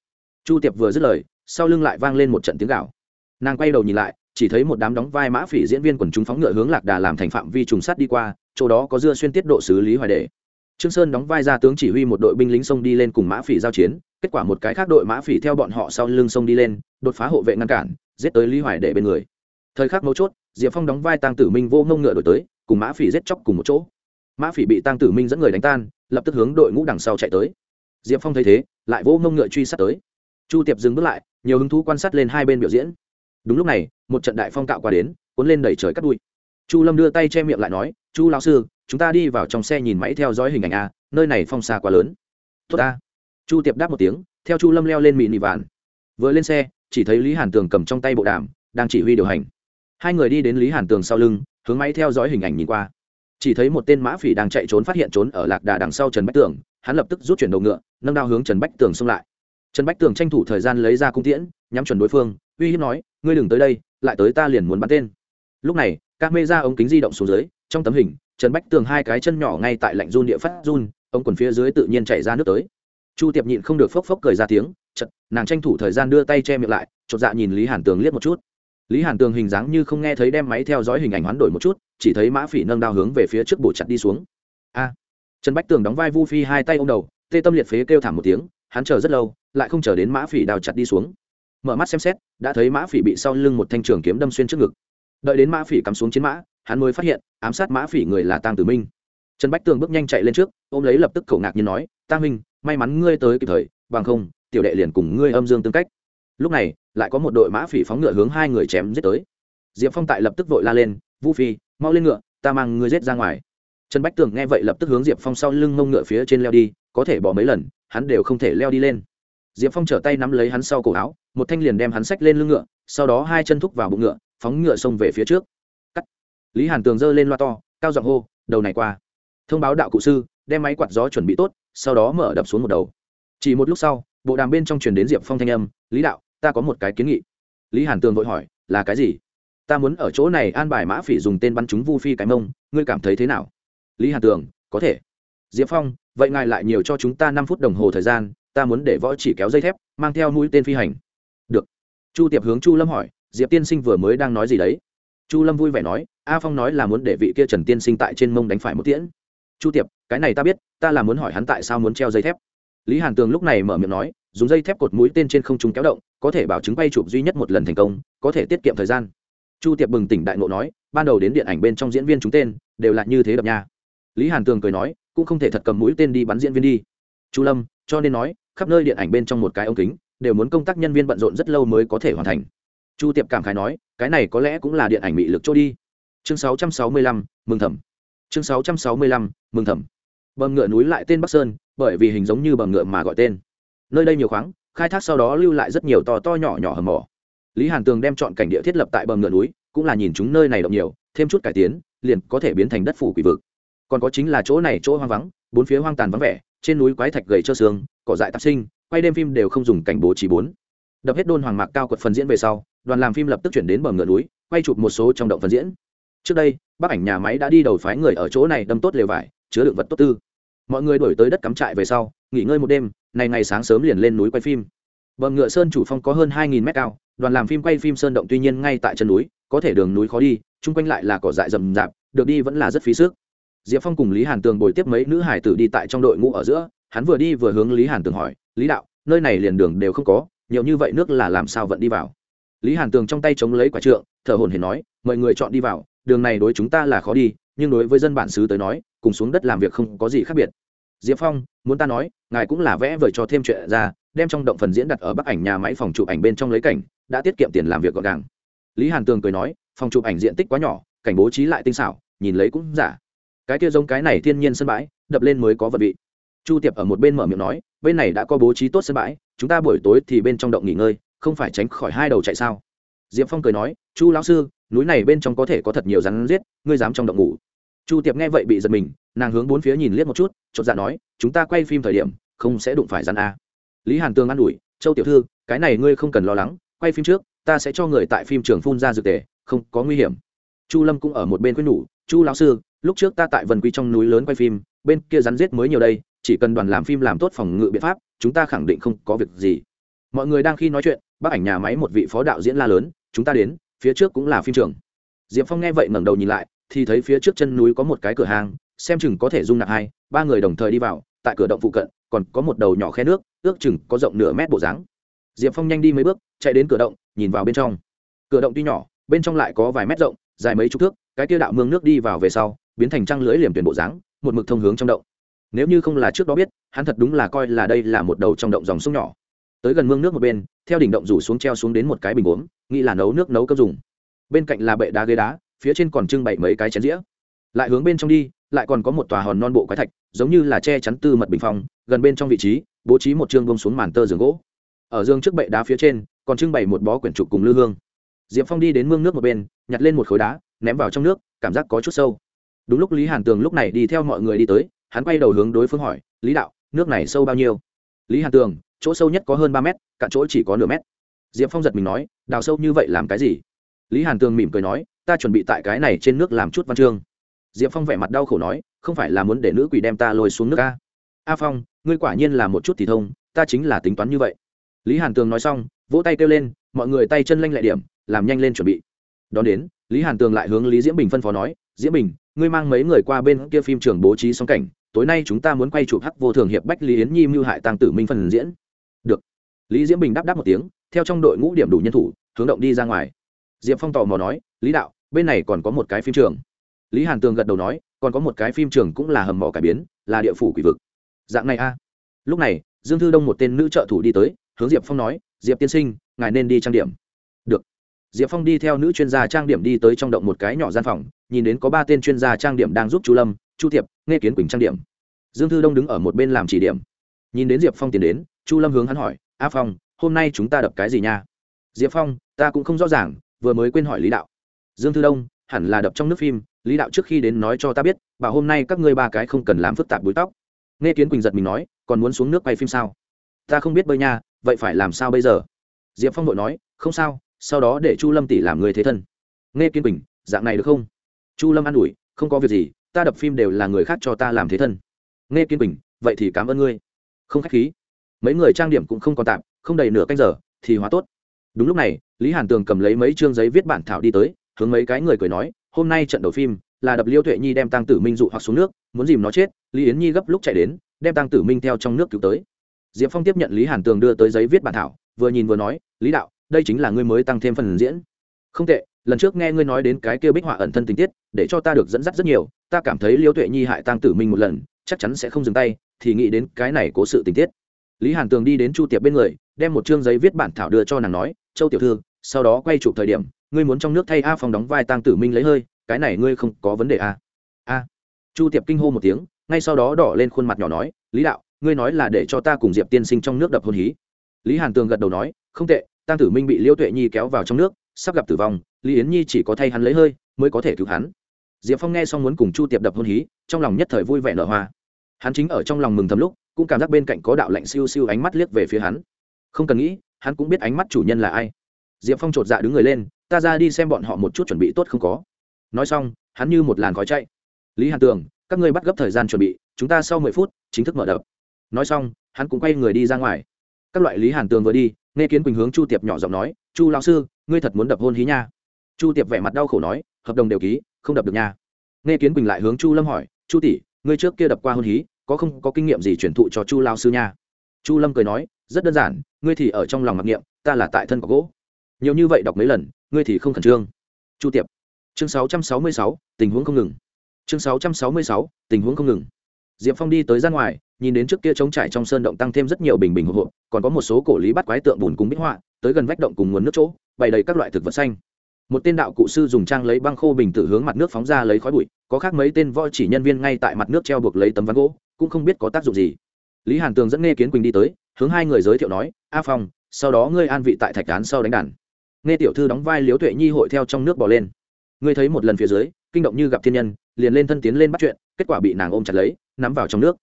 Chu tiệp vừa dứt lời, sau lưng lại vang lên một trận tiếng gạo nàng quay đầu nhìn lại, chỉ thấy một đám đóng vai mã phỉ diễn viên quần chúng phóng ngựa hướng lạc đà làm thành phạm vi trùng sát đi qua, chỗ đó có dưa xuyên tiết độ xử lý hoài đề trương sơn đóng vai ra tướng chỉ huy một đội binh lính xông đi lên cùng mã phỉ giao chiến, kết quả một cái khác đội mã phỉ theo bọn họ sau lưng xông đi lên, đột phá hộ vệ ngăn cản, giết tới lý hoài để bên người. Thời khắc mấu chốt, diệp phong đóng vai tăng tử minh vô ngông ngựa đổi tới, cùng mã phỉ giết chóc cùng một chỗ. Mã phỉ bị tăng tử minh dẫn người đánh tan, lập tức hướng đội ngũ đằng sau chạy tới. Diệp phong thấy thế, lại vô ngông ngựa truy sát tới. Chu tiệp dừng bước lại, nhiều hứng thú quan sát lên hai bên biểu diễn. Đúng lúc này, một trận đại phong cạo qua đến, cuốn lên đẩy trời cắt đuôi chu lâm đưa tay che miệng lại nói, chu lão sư chúng ta đi vào trong xe nhìn máy theo dõi hình ảnh a, nơi này phong xa quá lớn. Tốt ta. Chu tiệp đáp một tiếng, theo chu lâm leo lên mịn nị vạn vừa lên xe, chỉ thấy lý hàn tường cầm trong tay bộ đàm, đang chỉ huy điều hành. Hai người đi đến lý hàn tường sau lưng, hướng máy theo dõi hình ảnh nhìn qua. Chỉ thấy một tên mã phỉ đang chạy trốn phát hiện trốn ở lạc đà đằng sau trần bách tường, hắn lập tức rút chuyển đầu ngựa, nâng đao hướng trần bách tường xông lại. Trần bách tường tranh thủ thời gian lấy ra cung tiễn, nhắm chuẩn đối phương, uy hiếp nói, ngươi đừng tới đây, lại tới ta liền muốn bắn tên. Lúc này, các mê ra ống kính di động xuống dưới, trong tấm hình trần bách tường hai cái chân nhỏ ngay tại lạnh run địa phát run, ông quần phía dưới tự nhiên chảy ra nước tới. Chu tiệp nhịn không được phốc phốc cười ra tiếng, chật, nàng tranh thủ thời gian đưa tay che miệng lại, chột dạ nhìn lý hàn tường liếc một chút. Lý hàn tường hình dáng như không nghe thấy đem máy theo dõi hình ảnh hoán đổi một chút, chỉ thấy mã phỉ nâng đao hướng về phía trước bổ chặt đi xuống. A. Trần bách tường đóng vai vu phi hai tay ô m đầu, tê tâm liệt phế kêu thảm một tiếng, hắn chờ rất lâu, lại không chờ đến mã phỉ đào chặt đi xuống. Mở mắt xem xét, đã thấy mã phỉ bị sau lưng một thanh trường kiếm đâm xuyên trước ngực. Đợi đến mã phỉ cắm xuống chiến mã hắn mới phát hiện, ám sát mã phỉ người là tang tử minh. Trần bách tường bước nhanh chạy lên trước, ôm lấy lập tức khẩu ngạc như nói, tang minh may mắn ngươi tới kịp thời, bằng không, tiểu đệ liền cùng ngươi âm dương tương cách. Lúc này, lại có một đội mã phỉ phóng ngựa hướng hai người chém giết tới. Diệp phong tại lập tức vội la lên vu phi, mau lên ngựa, ta mang ngươi giết ra ngoài. Trần bách tường nghe vậy lập tức hướng diệp phong sau lưng mông ngựa phía trên leo đi, có thể bỏ mấy lần, hắn đều không thể leo đi lên. Diệp phong trở tay nắm lấy hắn sau cổ áo, một thanh liền đem hắn sách lên lưng ngựa, sau đó hai chân thúc vào bụng ngựa, phóng ngựa xông về phía trước lý hàn tường giơ lên loa to, cao giọng hô, đầu này qua. Thông báo đạo cụ sư, đem máy quạt gió chuẩn bị tốt, sau đó mở đập xuống một đầu. Chỉ một lúc sau, bộ đàm bên trong truyền đến diệp phong thanh âm, lý đạo, ta có một cái kiến nghị. Lý hàn tường vội hỏi, là cái gì? Ta muốn ở chỗ này an bài mã phỉ dùng tên bắn chúng vu phi cái mông, ngươi cảm thấy thế nào? Lý hàn tường, có thể. Diệp phong, vậy ngài lại nhiều cho chúng ta năm phút đồng hồ thời gian, ta muốn để võ chỉ kéo dây thép, mang theo mũi tên phi hành. Được. Chu tiệp hướng chu lâm hỏi, diệp tiên sinh vừa mới đang nói gì đấy? Chu lâm vui vẻ nói a phong nói là muốn để vị kia trần tiên sinh tại trên mông đánh phải một tiễn. Chu tiệp, cái này ta biết, ta là muốn hỏi hắn tại sao muốn treo dây thép. Lý hàn tường lúc này mở miệng nói, dùng dây thép cột mũi tên trên không trung kéo động, có thể bảo chứng bay chụp duy nhất một lần thành công, có thể tiết kiệm thời gian. Chu tiệp bừng tỉnh đại ngộ nói, ban đầu đến điện ảnh bên trong diễn viên chúng tên, đều là như thế đập nha. Lý hàn tường cười nói, cũng không thể thật cầm mũi tên đi bắn diễn viên đi. Chu lâm, cho nên nói, khắp nơi điện ảnh bên trong một cái ống kính, đều muốn công tác nhân viên bận rộn rất lâu mới có thể hoàn thành. Chu tiệp cảm khái nói, cái này có lẽ cũng là điện ảnh bị lực trôi đi chương 665, mừng thầm. Chương 665, mừng thầm. Bầm ngựa núi lại tên bắc sơn bởi vì hình giống như bầm ngựa mà gọi tên. Nơi đây nhiều khoáng khai thác sau đó lưu lại rất nhiều to to nhỏ nhỏ hầm mỏ. Lý hàn tường đem chọn cảnh địa thiết lập tại bầm ngựa núi cũng là nhìn chúng nơi này động nhiều thêm chút cải tiến liền có thể biến thành đất phủ quỷ vực. Còn có chính là chỗ này chỗ hoang vắng bốn phía hoang tàn vắng vẻ trên núi quái thạch gầy cho xương cỏ dại tạp sinh quay đêm phim đều không dùng cảnh bố trí bốn. Đập hết đôn hoàng mạc cao quật phần diễn về sau đoàn làm phim lập tức chuyển đến bờ ngựa núi quay chụp một số trong động phần diễn trước đây, bác ảnh nhà máy đã đi đầu phái người ở chỗ này đâm tốt lều vải, chứa đựng vật tốt tư. Mọi người đổi tới đất cắm trại về sau, nghỉ ngơi một đêm, này ngày sáng sớm liền lên núi quay phim. Bờ ngựa sơn chủ phong có hơn hai nghìn mét cao, đoàn làm phim quay phim sơn động tuy nhiên ngay tại chân núi, có thể đường núi khó đi, chung quanh lại là cỏ dại rậm rạp, được đi vẫn là rất phí sức. Diệp phong cùng lý hàn tường bồi tiếp mấy nữ hải tử đi tại trong đội ngũ ở giữa, hắn vừa đi vừa hướng lý hàn tường hỏi, lý đạo, nơi này liền đường đều không có, nhiều như vậy nước là làm sao vẫn đi vào? Lý hàn tường trong tay chống lấy quả trượng, thở hồn hển nói, mọi người chọn đi vào đường này đối chúng ta là khó đi, nhưng đối với dân bản xứ tới nói, cùng xuống đất làm việc không có gì khác biệt. Diệp phong, muốn ta nói, ngài cũng là vẽ vời cho thêm chuyện ra, đem trong động phần diễn đặt ở bắc ảnh nhà máy phòng chụp ảnh bên trong lấy cảnh, đã tiết kiệm tiền làm việc gọn gàng. Lý hàn tường cười nói, phòng chụp ảnh diện tích quá nhỏ, cảnh bố trí lại tinh xảo, nhìn lấy cũng giả. Cái kia giống cái này thiên nhiên sân bãi, đập lên mới có vật vị. Chu tiệp ở một bên mở miệng nói, bên này đã có bố trí tốt sân bãi, chúng ta buổi tối thì bên trong động nghỉ ngơi, không phải tránh khỏi hai đầu chạy sao? Diệp phong cười nói, chu lão sư núi này bên trong có thể có thật nhiều rắn giết, ngươi dám trong động ngủ. Chu tiệp nghe vậy bị giật mình, nàng hướng bốn phía nhìn liếc một chút, chột dạ nói, chúng ta quay phim thời điểm, không sẽ đụng phải rắn a. Lý hàn tương an ủi, châu tiểu thư, cái này ngươi không cần lo lắng, quay phim trước, ta sẽ cho người tại phim trường phun ra dược tề, không có nguy hiểm. Chu lâm cũng ở một bên khuyên nhủ, chu lão sư, lúc trước ta tại vần quy trong núi lớn quay phim, bên kia rắn giết mới nhiều đây, chỉ cần đoàn làm phim làm tốt phòng ngự biện pháp, chúng ta khẳng định không có việc gì. Mọi người đang khi nói chuyện, bác ảnh nhà máy một vị phó đạo diễn la lớn, chúng ta đến phía trước cũng là phim trường. Diệp phong nghe vậy ngẩng đầu nhìn lại, thì thấy phía trước chân núi có một cái cửa hàng, xem chừng có thể dung nạp hai, ba người đồng thời đi vào, tại cửa động phụ cận, còn có một đầu nhỏ khe nước, ước chừng có rộng nửa mét bộ dáng. Diệp phong nhanh đi mấy bước, chạy đến cửa động, nhìn vào bên trong. Cửa động tuy nhỏ, bên trong lại có vài mét rộng, dài mấy chục thước, cái kia đạo mương nước đi vào về sau, biến thành trăng lưới liềm tuyển bộ dáng, một mực thông hướng trong động. Nếu như không là trước đó biết, hắn thật đúng là coi là đây là một đầu trong động dòng sông nhỏ. Tới gần mương nước một bên theo đỉnh động rủ xuống treo xuống đến một cái bình uống nghĩ là nấu nước nấu cấp dùng. Bên cạnh là bệ đá ghế đá, phía trên còn trưng bày mấy cái chén dĩa. Lại hướng bên trong đi, lại còn có một tòa hòn non bộ quái thạch, giống như là che chắn tư mật bình phong, gần bên trong vị trí, bố trí một chương bông xuống màn tơ giường gỗ. Ở dương trước bệ đá phía trên, còn trưng bày một bó quyển trục cùng lư hương. Diệp phong đi đến mương nước một bên, nhặt lên một khối đá, ném vào trong nước, cảm giác có chút sâu. Đúng lúc lý hàn tường lúc này đi theo mọi người đi tới, hắn quay đầu hướng đối phương hỏi, lý đạo, nước này sâu bao nhiêu? Lý hàn tường chỗ sâu nhất có hơn ba mét, cạn chỗ chỉ có nửa mét. Diệp phong giật mình nói, đào sâu như vậy làm cái gì? Lý hàn tường mỉm cười nói, ta chuẩn bị tại cái này trên nước làm chút văn chương. Diệp phong vẻ mặt đau khổ nói, không phải là muốn để nữ quỷ đem ta lôi xuống nước a? A phong, ngươi quả nhiên là một chút thì thông, ta chính là tính toán như vậy. Lý hàn tường nói xong, vỗ tay kêu lên, mọi người tay chân lanh lẹ điểm, làm nhanh lên chuẩn bị. Đón đến, lý hàn tường lại hướng lý diễm bình phân phó nói, diễm bình, ngươi mang mấy người qua bên kia phim trường bố trí sóng cảnh, tối nay chúng ta muốn quay chụp hắc vô thường hiệp bách lý yến nhi, mưu hại tăng tử minh phần diễn lý diễm bình đáp đáp một tiếng, theo trong đội ngũ điểm đủ nhân thủ, hướng động đi ra ngoài. Diệp phong tò mò nói, lý đạo, bên này còn có một cái phim trường. Lý hàn tường gật đầu nói, còn có một cái phim trường cũng là hầm mỏ cải biến, là địa phủ quỷ vực. Dạng này a. Lúc này, dương thư đông một tên nữ trợ thủ đi tới, hướng diệp phong nói, diệp tiên sinh, ngài nên đi trang điểm. Được. Diệp phong đi theo nữ chuyên gia trang điểm đi tới trong động một cái nhỏ gian phòng, nhìn đến có ba tên chuyên gia trang điểm đang giúp chu lâm, chu thiệp nghe kiến quỳnh trang điểm. Dương thư đông đứng ở một bên làm chỉ điểm. Nhìn đến diệp phong tiến đến, chu lâm hướng hắn hỏi a phong, hôm nay chúng ta đập cái gì nha? Diệp phong, ta cũng không rõ ràng, vừa mới quên hỏi lý đạo. Dương thư đông, hẳn là đập trong nước phim, lý đạo trước khi đến nói cho ta biết và hôm nay các ngươi ba cái không cần làm phức tạp búi tóc. Nghe kiến quỳnh giật mình nói, còn muốn xuống nước quay phim sao? Ta không biết bơi nha, vậy phải làm sao bây giờ? Diệp phong vội nói, không sao, sau đó để chu lâm tỷ làm người thế thân. Nghe Kiến bình dạng này được không? Chu lâm an ủi, không có việc gì, ta đập phim đều là người khác cho ta làm thế thân. Nghe kiên bình vậy thì cảm ơn ngươi. Không khách khí mấy người trang điểm cũng không còn tạm, không đầy nửa canh giờ, thì hóa tốt. Đúng lúc này, lý hàn tường cầm lấy mấy chương giấy viết bản thảo đi tới, hướng mấy cái người cười nói, hôm nay trận đầu phim là đập liêu tuệ nhi đem tăng tử minh dụ hoặc xuống nước, muốn dìm nó chết. Lý yến nhi gấp lúc chạy đến, đem tăng tử minh theo trong nước cứu tới. Diệp phong tiếp nhận lý hàn tường đưa tới giấy viết bản thảo, vừa nhìn vừa nói, lý đạo, đây chính là ngươi mới tăng thêm phần diễn. Không tệ, lần trước nghe ngươi nói đến cái kia bích họa ẩn thân tình tiết, để cho ta được dẫn dắt rất nhiều, ta cảm thấy liêu tuệ nhi hại tăng tử minh một lần, chắc chắn sẽ không dừng tay, thì nghĩ đến cái này cố sự tình tiết lý hàn tường đi đến chu tiệp bên người, đem một chương giấy viết bản thảo đưa cho nàng nói, châu tiểu thư, sau đó quay chụp thời điểm, ngươi muốn trong nước thay a phong đóng vai tăng tử minh lấy hơi, cái này ngươi không có vấn đề a a. Chu tiệp kinh hô một tiếng, ngay sau đó đỏ lên khuôn mặt nhỏ nói, lý đạo, ngươi nói là để cho ta cùng diệp tiên sinh trong nước đập hôn hí. Lý hàn tường gật đầu nói, không tệ tăng tử minh bị liêu tuệ nhi kéo vào trong nước, sắp gặp tử vong, lý yến nhi chỉ có thay hắn lấy hơi, mới có thể cứu hắn. Diệp phong nghe xong muốn cùng chu tiệp đập hôn hí, trong lòng nhất thời vui vẻ nở hoa. Hắn chính ở trong lòng mừng thầm lúc cũng cảm giác bên cạnh có đạo lạnh siêu siêu ánh mắt liếc về phía hắn. Không cần nghĩ, hắn cũng biết ánh mắt chủ nhân là ai. Diệp phong chột dạ đứng người lên, ta ra đi xem bọn họ một chút chuẩn bị tốt không có. Nói xong, hắn như một làn khói chạy. Lý hàn tường, các ngươi bắt gấp thời gian chuẩn bị, chúng ta sau mười phút chính thức mở đập. Nói xong, hắn cũng quay người đi ra ngoài. Các loại lý hàn tường vừa đi, nghe kiến quỳnh hướng chu tiệp nhỏ giọng nói, chu lao sư, ngươi thật muốn đập hôn hí nha? Chu tiệp vẻ mặt đau khổ nói, hợp đồng đều ký, không đập được nha. Nghe kiến quỳnh lại hướng chu lâm hỏi, chu tỷ, ngươi trước kia đập qua hôn hí có không có kinh nghiệm gì truyền thụ cho chu lao sư nha? Chu lâm cười nói rất đơn giản ngươi thì ở trong lòng mặc niệm ta là tại thân có gỗ. Nhiều như vậy đọc mấy lần ngươi thì không khẩn trương. Chu tiệp chương 666, tình huống không ngừng. Chương 666, tình huống không ngừng. Diệp phong đi tới ra ngoài nhìn đến trước kia trống trải trong sơn động tăng thêm rất nhiều bình bình hộp hộp còn có một số cổ lý bắt quái tượng bùn cùng bích họa tới gần vách động cùng nguồn nước chỗ bày đầy các loại thực vật xanh. Một tên đạo cụ sư dùng trang lấy băng khô bình tử hướng mặt nước phóng ra lấy khói bụi có khác mấy tên voi chỉ nhân viên ngay tại mặt nước treo buộc lấy tấm ván gỗ cũng không biết có tác dụng gì. Lý hàn tường dẫn nghe kiến quỳnh đi tới, hướng hai người giới thiệu nói, a phong, sau đó ngươi an vị tại thạch án sau đánh đàn. Nghe tiểu thư đóng vai liếu tuệ nhi hội theo trong nước bỏ lên. Ngươi thấy một lần phía dưới, kinh động như gặp thiên nhân, liền lên thân tiến lên bắt chuyện, kết quả bị nàng ôm chặt lấy, nắm vào trong nước.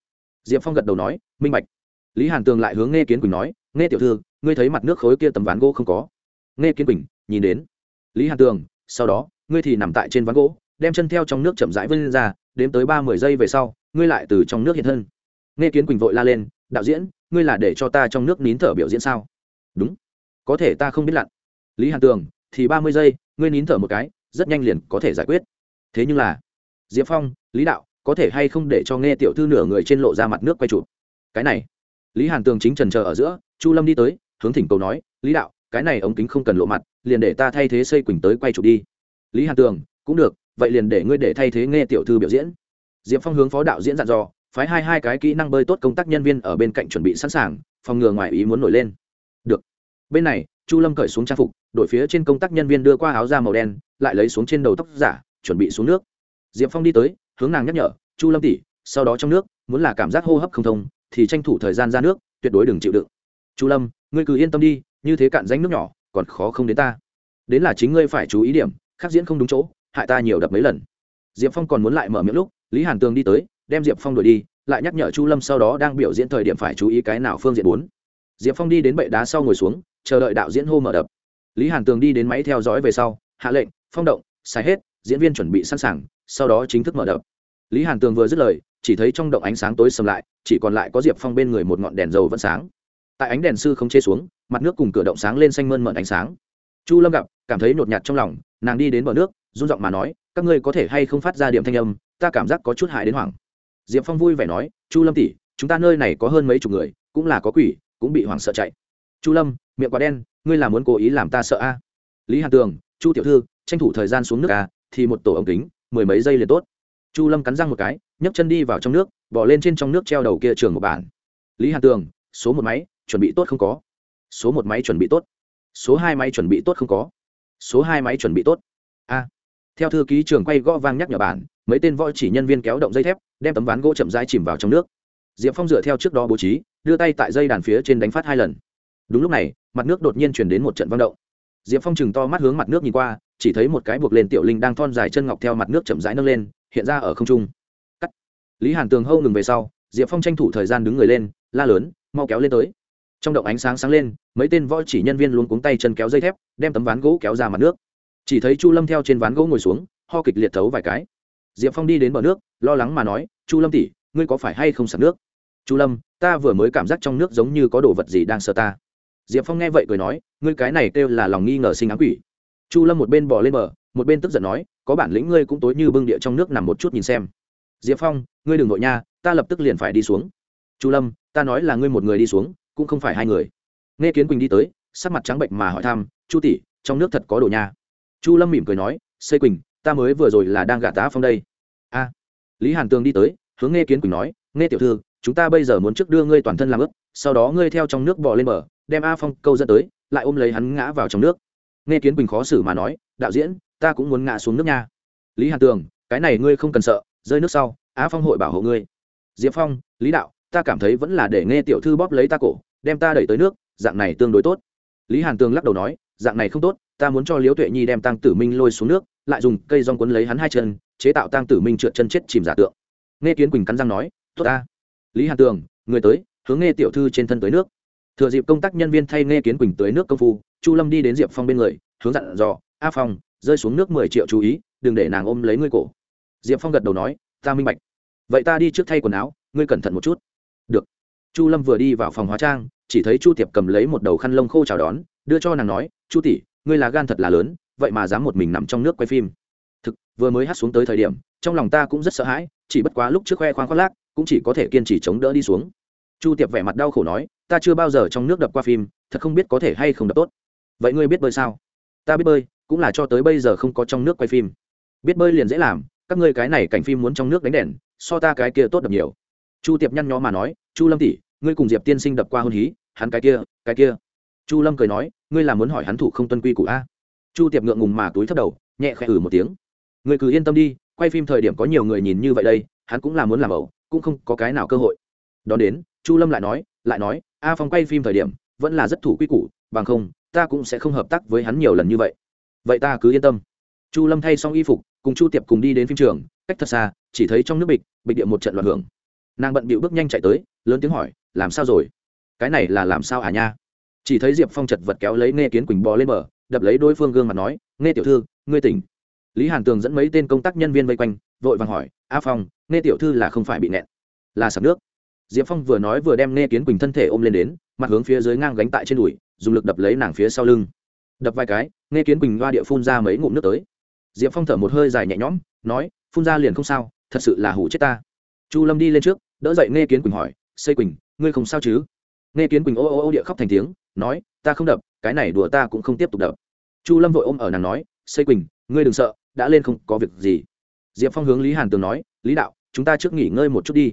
Diệp phong gật đầu nói, minh bạch. Lý hàn tường lại hướng nghe kiến quỳnh nói nghe tiểu thư, ngươi thấy mặt nước khối kia tấm ván gỗ không có? Nghe kiến quỳnh, nhìn đến. Lý hàn tường, sau đó, ngươi thì nằm tại trên ván gỗ đem chân theo trong nước chậm rãi vươn ra, đếm tới ba mươi giây về sau, ngươi lại từ trong nước hiện thân. Nghe kiến quỳnh vội la lên, đạo diễn, ngươi là để cho ta trong nước nín thở biểu diễn sao? Đúng, có thể ta không biết lặn. Lý hàn tường, thì ba mươi giây, ngươi nín thở một cái, rất nhanh liền có thể giải quyết. Thế nhưng là, diệp phong, lý đạo, có thể hay không để cho nghe tiểu thư nửa người trên lộ ra mặt nước quay chụp? Cái này, lý hàn tường chính trần chờ ở giữa, chu lâm đi tới, hướng thỉnh cầu nói, lý đạo, cái này ống kính không cần lộ mặt, liền để ta thay thế xây quỳnh tới quay chụp đi. Lý hàn tường, cũng được vậy liền để ngươi để thay thế nghe tiểu thư biểu diễn. Diệp phong hướng phó đạo diễn dặn dò, phái hai hai cái kỹ năng bơi tốt công tác nhân viên ở bên cạnh chuẩn bị sẵn sàng, phòng ngừa ngoài ý muốn nổi lên. Được. Bên này, chu lâm cởi xuống trang phục đổi phía trên công tác nhân viên đưa qua áo da màu đen, lại lấy xuống trên đầu tóc giả, chuẩn bị xuống nước. Diệp phong đi tới, hướng nàng nhắc nhở, chu lâm tỉ sau đó trong nước, muốn là cảm giác hô hấp không thông, thì tranh thủ thời gian ra nước, tuyệt đối đừng chịu đựng. Chu lâm, ngươi cứ yên tâm đi, như thế cạn danh nước nhỏ, còn khó không đến ta. Đến là chính ngươi phải chú ý điểm khắc diễn không đúng chỗ hại ta nhiều đập mấy lần. Diệp phong còn muốn lại mở miệng lúc, lý hàn tường đi tới, đem diệp phong đuổi đi, lại nhắc nhở chu lâm sau đó đang biểu diễn thời điểm phải chú ý cái nào phương diện bốn. Diệp phong đi đến bệ đá sau ngồi xuống, chờ đợi đạo diễn hô mở đập. Lý hàn tường đi đến máy theo dõi về sau, hạ lệnh, phong động sai hết, diễn viên chuẩn bị sẵn sàng, sau đó chính thức mở đập. Lý hàn tường vừa dứt lời, chỉ thấy trong động ánh sáng tối sầm lại, chỉ còn lại có diệp phong bên người một ngọn đèn dầu vẫn sáng. Tại ánh đèn sư không chê xuống, mặt nước cùng cửa động sáng lên xanh mơn mận ánh sáng. Chu lâm gặp, cảm thấy nhột nhạt trong lòng, nàng đi đến bờ nước run giọng mà nói các ngươi có thể hay không phát ra điểm thanh âm ta cảm giác có chút hại đến hoảng. Diệp phong vui vẻ nói chu lâm tỷ, chúng ta nơi này có hơn mấy chục người cũng là có quỷ cũng bị hoảng sợ chạy. Chu lâm miệng quá đen ngươi là muốn cố ý làm ta sợ a? Lý hàn tường chu tiểu thư tranh thủ thời gian xuống nước a thì một tổ ống kính mười mấy giây liền tốt. Chu lâm cắn răng một cái nhấc chân đi vào trong nước bỏ lên trên trong nước treo đầu kia trường một bản. Lý hàn tường số một máy chuẩn bị tốt không có? Số một máy chuẩn bị tốt. Số hai máy chuẩn bị tốt không có? Số hai máy chuẩn bị tốt. A theo thư ký trường quay gõ vang nhắc nhở bản, mấy tên voi chỉ nhân viên kéo động dây thép, đem tấm ván gỗ chậm rãi chìm vào trong nước. Diệp phong dựa theo trước đó bố trí, đưa tay tại dây đàn phía trên đánh phát hai lần. Đúng lúc này, mặt nước đột nhiên chuyển đến một trận vang động. Diệp phong chừng to mắt hướng mặt nước nhìn qua, chỉ thấy một cái buộc lên tiểu linh đang thon dài chân ngọc theo mặt nước chậm rãi nâng lên, hiện ra ở không trung. Cắt. Lý hàn tường hâu ngừng về sau, diệp phong tranh thủ thời gian đứng người lên, la lớn, mau kéo lên tới. Trong động ánh sáng sáng lên, mấy tên võ chỉ nhân viên luôn cuống tay chân kéo dây thép, đem tấm ván gỗ kéo ra mặt nước chỉ thấy chu lâm theo trên ván gỗ ngồi xuống, ho kịch liệt thấu vài cái. Diệp phong đi đến bờ nước, lo lắng mà nói, chu lâm tỉ ngươi có phải hay không sạc nước? Chu lâm, ta vừa mới cảm giác trong nước giống như có đồ vật gì đang sợ ta. Diệp phong nghe vậy cười nói, ngươi cái này kêu là lòng nghi ngờ sinh ám quỷ. Chu lâm một bên bỏ lên bờ, một bên tức giận nói, có bản lĩnh ngươi cũng tối như bưng địa trong nước nằm một chút nhìn xem. Diệp phong, ngươi đừng vội nha, ta lập tức liền phải đi xuống. Chu lâm, ta nói là ngươi một người đi xuống, cũng không phải hai người. Nghe kiến quỳnh đi tới, sắc mặt trắng bệnh mà hỏi thăm, chu tỷ, trong nước thật có đồ nha? Chu lâm mỉm cười nói xây quỳnh ta mới vừa rồi là đang gả tá phong đây. A. Lý hàn tường đi tới hướng nghe kiến quỳnh nói nghe tiểu thư chúng ta bây giờ muốn trước đưa ngươi toàn thân làm ướt, sau đó ngươi theo trong nước bò lên bờ đem a phong câu dẫn tới lại ôm lấy hắn ngã vào trong nước. Nghe kiến quỳnh khó xử mà nói đạo diễn ta cũng muốn ngã xuống nước nha. Lý hàn tường cái này ngươi không cần sợ rơi nước sau a phong hội bảo hộ ngươi. Diệp phong lý đạo ta cảm thấy vẫn là để nghe tiểu thư bóp lấy ta cổ đem ta đẩy tới nước dạng này tương đối tốt. Lý hàn tường lắc đầu nói dạng này không tốt ta muốn cho liễu tuệ nhi đem tăng tử minh lôi xuống nước, lại dùng cây rong quấn lấy hắn hai chân, chế tạo tăng tử minh trượt chân chết chìm giả tượng. Nghe kiến quỳnh cắn răng nói, tốt ta. Lý hàn tường, người tới, hướng nghe tiểu thư trên thân tới nước. Thừa dịp công tác nhân viên thay nghe kiến quỳnh tới nước công phu, chu lâm đi đến diệp phong bên người, hướng dặn dò, a phong, rơi xuống nước mười triệu chú ý, đừng để nàng ôm lấy ngươi cổ. Diệp phong gật đầu nói, ta minh bạch. Vậy ta đi trước thay quần áo, ngươi cẩn thận một chút. Được. Chu lâm vừa đi vào phòng hóa trang, chỉ thấy chu tiệp cầm lấy một đầu khăn lông khô chào đón, đưa cho nàng nói, chu tỷ ngươi là gan thật là lớn, vậy mà dám một mình nằm trong nước quay phim. Thực, vừa mới hát xuống tới thời điểm, trong lòng ta cũng rất sợ hãi, chỉ bất quá lúc trước khoe khoang khoác lác, cũng chỉ có thể kiên trì chống đỡ đi xuống. Chu tiệp vẻ mặt đau khổ nói, ta chưa bao giờ trong nước đập qua phim, thật không biết có thể hay không đập tốt. Vậy ngươi biết bơi sao? Ta biết bơi, cũng là cho tới bây giờ không có trong nước quay phim. Biết bơi liền dễ làm, các ngươi cái này cảnh phim muốn trong nước đánh đèn, so ta cái kia tốt đập nhiều. Chu tiệp nhăn nhó mà nói, chu lâm tỷ, ngươi cùng diệp tiên sinh đập qua hôn hí, hắn cái kia cái kia chu lâm cười nói, ngươi là muốn hỏi hắn thủ không tuân quy củ a? Chu tiệp ngượng ngùng mà túi thấp đầu, nhẹ khẽ ử một tiếng. Ngươi cứ yên tâm đi, quay phim thời điểm có nhiều người nhìn như vậy đây, hắn cũng là muốn làm ẩu, cũng không có cái nào cơ hội. Đón đến, chu lâm lại nói lại nói, a phong quay phim thời điểm, vẫn là rất thủ quy củ, bằng không, ta cũng sẽ không hợp tác với hắn nhiều lần như vậy. Vậy ta cứ yên tâm. Chu lâm thay xong y phục, cùng chu tiệp cùng đi đến phim trường, cách thật xa, chỉ thấy trong nước bịch bịch điện một trận loạn hưởng. Nàng bận bịu bước nhanh chạy tới, lớn tiếng hỏi, làm sao rồi? Cái này là làm sao à nha? Chỉ thấy diệp phong chật vật kéo lấy nghe kiến quỳnh bò lên bờ, đập lấy đối phương gương mặt nói nghe tiểu thư, ngươi tỉnh. Lý hàn tường dẫn mấy tên công tác nhân viên vây quanh, vội vàng hỏi, a phong nghe tiểu thư là không phải bị nẹn, là sập nước. Diệp phong vừa nói vừa đem nghe kiến quỳnh thân thể ôm lên đến, mặt hướng phía dưới ngang gánh tại trên đùi, dùng lực đập lấy nàng phía sau lưng. Đập vài cái nghe kiến quỳnh loa địa phun ra mấy ngụm nước tới. Diệp phong thở một hơi dài nhẹ nhõm, nói, phun ra liền không sao, thật sự là hủ chết ta. Chu lâm đi lên trước, đỡ dậy nghe kiến quỳnh hỏi, xây quỳnh, ngươi không sao chứ? Nghe kiến quỳnh ô ô ô địa khóc thành tiếng nói, ta không đập, cái này đùa ta cũng không tiếp tục đập. Chu lâm vội ôm ở nàng nói, xây quỳnh, ngươi đừng sợ, đã lên không có việc gì. Diệp phong hướng lý hàn tường nói, lý đạo, chúng ta trước nghỉ ngơi một chút đi.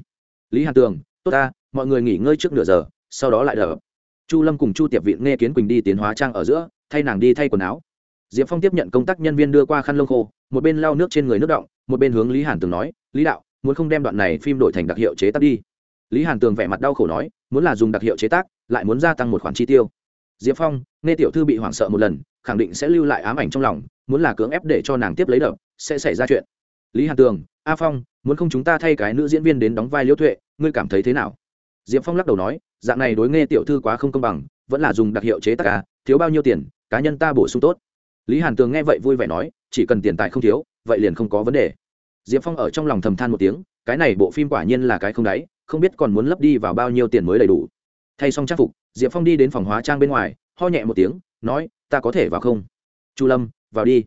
Lý hàn tường, tốt ta, mọi người nghỉ ngơi trước nửa giờ, sau đó lại đỡ. Chu lâm cùng chu tiệp vịn nghe kiến quỳnh đi tiến hóa trang ở giữa, thay nàng đi thay quần áo. Diệp phong tiếp nhận công tác nhân viên đưa qua khăn lông khô, một bên lau nước trên người nước động, một bên hướng lý hàn tường nói, lý đạo, muốn không đem đoạn này phim đổi thành đặc hiệu chế tác đi? Lý hàn tường vẻ mặt đau khổ nói muốn là dùng đặc hiệu chế tác, lại muốn gia tăng một khoản chi tiêu. Diệp phong, nghe tiểu thư bị hoảng sợ một lần, khẳng định sẽ lưu lại ám ảnh trong lòng, muốn là cưỡng ép để cho nàng tiếp lấy đập, sẽ xảy ra chuyện. Lý hàn tường, a phong, muốn không chúng ta thay cái nữ diễn viên đến đóng vai liễu tuệ, ngươi cảm thấy thế nào? Diệp phong lắc đầu nói, dạng này đối nghe tiểu thư quá không công bằng, vẫn là dùng đặc hiệu chế tác ca thiếu bao nhiêu tiền, cá nhân ta bổ sung tốt. Lý hàn tường nghe vậy vui vẻ nói, chỉ cần tiền tài không thiếu, vậy liền không có vấn đề. Diệp phong ở trong lòng thầm than một tiếng, cái này bộ phim quả nhiên là cái không đáy không biết còn muốn lấp đi vào bao nhiêu tiền mới đầy đủ. Thay xong trang phục, diệp phong đi đến phòng hóa trang bên ngoài, ho nhẹ một tiếng, nói, ta có thể vào không? Chu lâm, vào đi.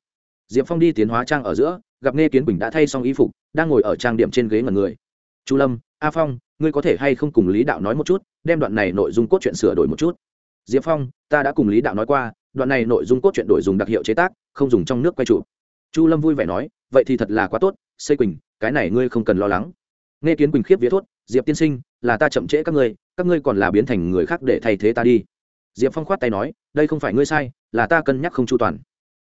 Diệp phong đi tiến hóa trang ở giữa, gặp nghe kiến quỳnh đã thay xong y phục, đang ngồi ở trang điểm trên ghế ngần người. Chu lâm, a phong, ngươi có thể hay không cùng lý đạo nói một chút, đem đoạn này nội dung cốt truyện sửa đổi một chút? Diệp phong, ta đã cùng lý đạo nói qua, đoạn này nội dung cốt truyện đổi dùng đặc hiệu chế tác, không dùng trong nước quay trụ. Chu lâm vui vẻ nói, vậy thì thật là quá tốt xây quỳnh, cái này ngươi không cần lo lắng. Nghe kiến quỳnh khiếp vía thốt diệp tiên sinh, là ta chậm trễ các ngươi các ngươi còn là biến thành người khác để thay thế ta đi. Diệp phong khoát tay nói, đây không phải ngươi sai, là ta cân nhắc không chu toàn.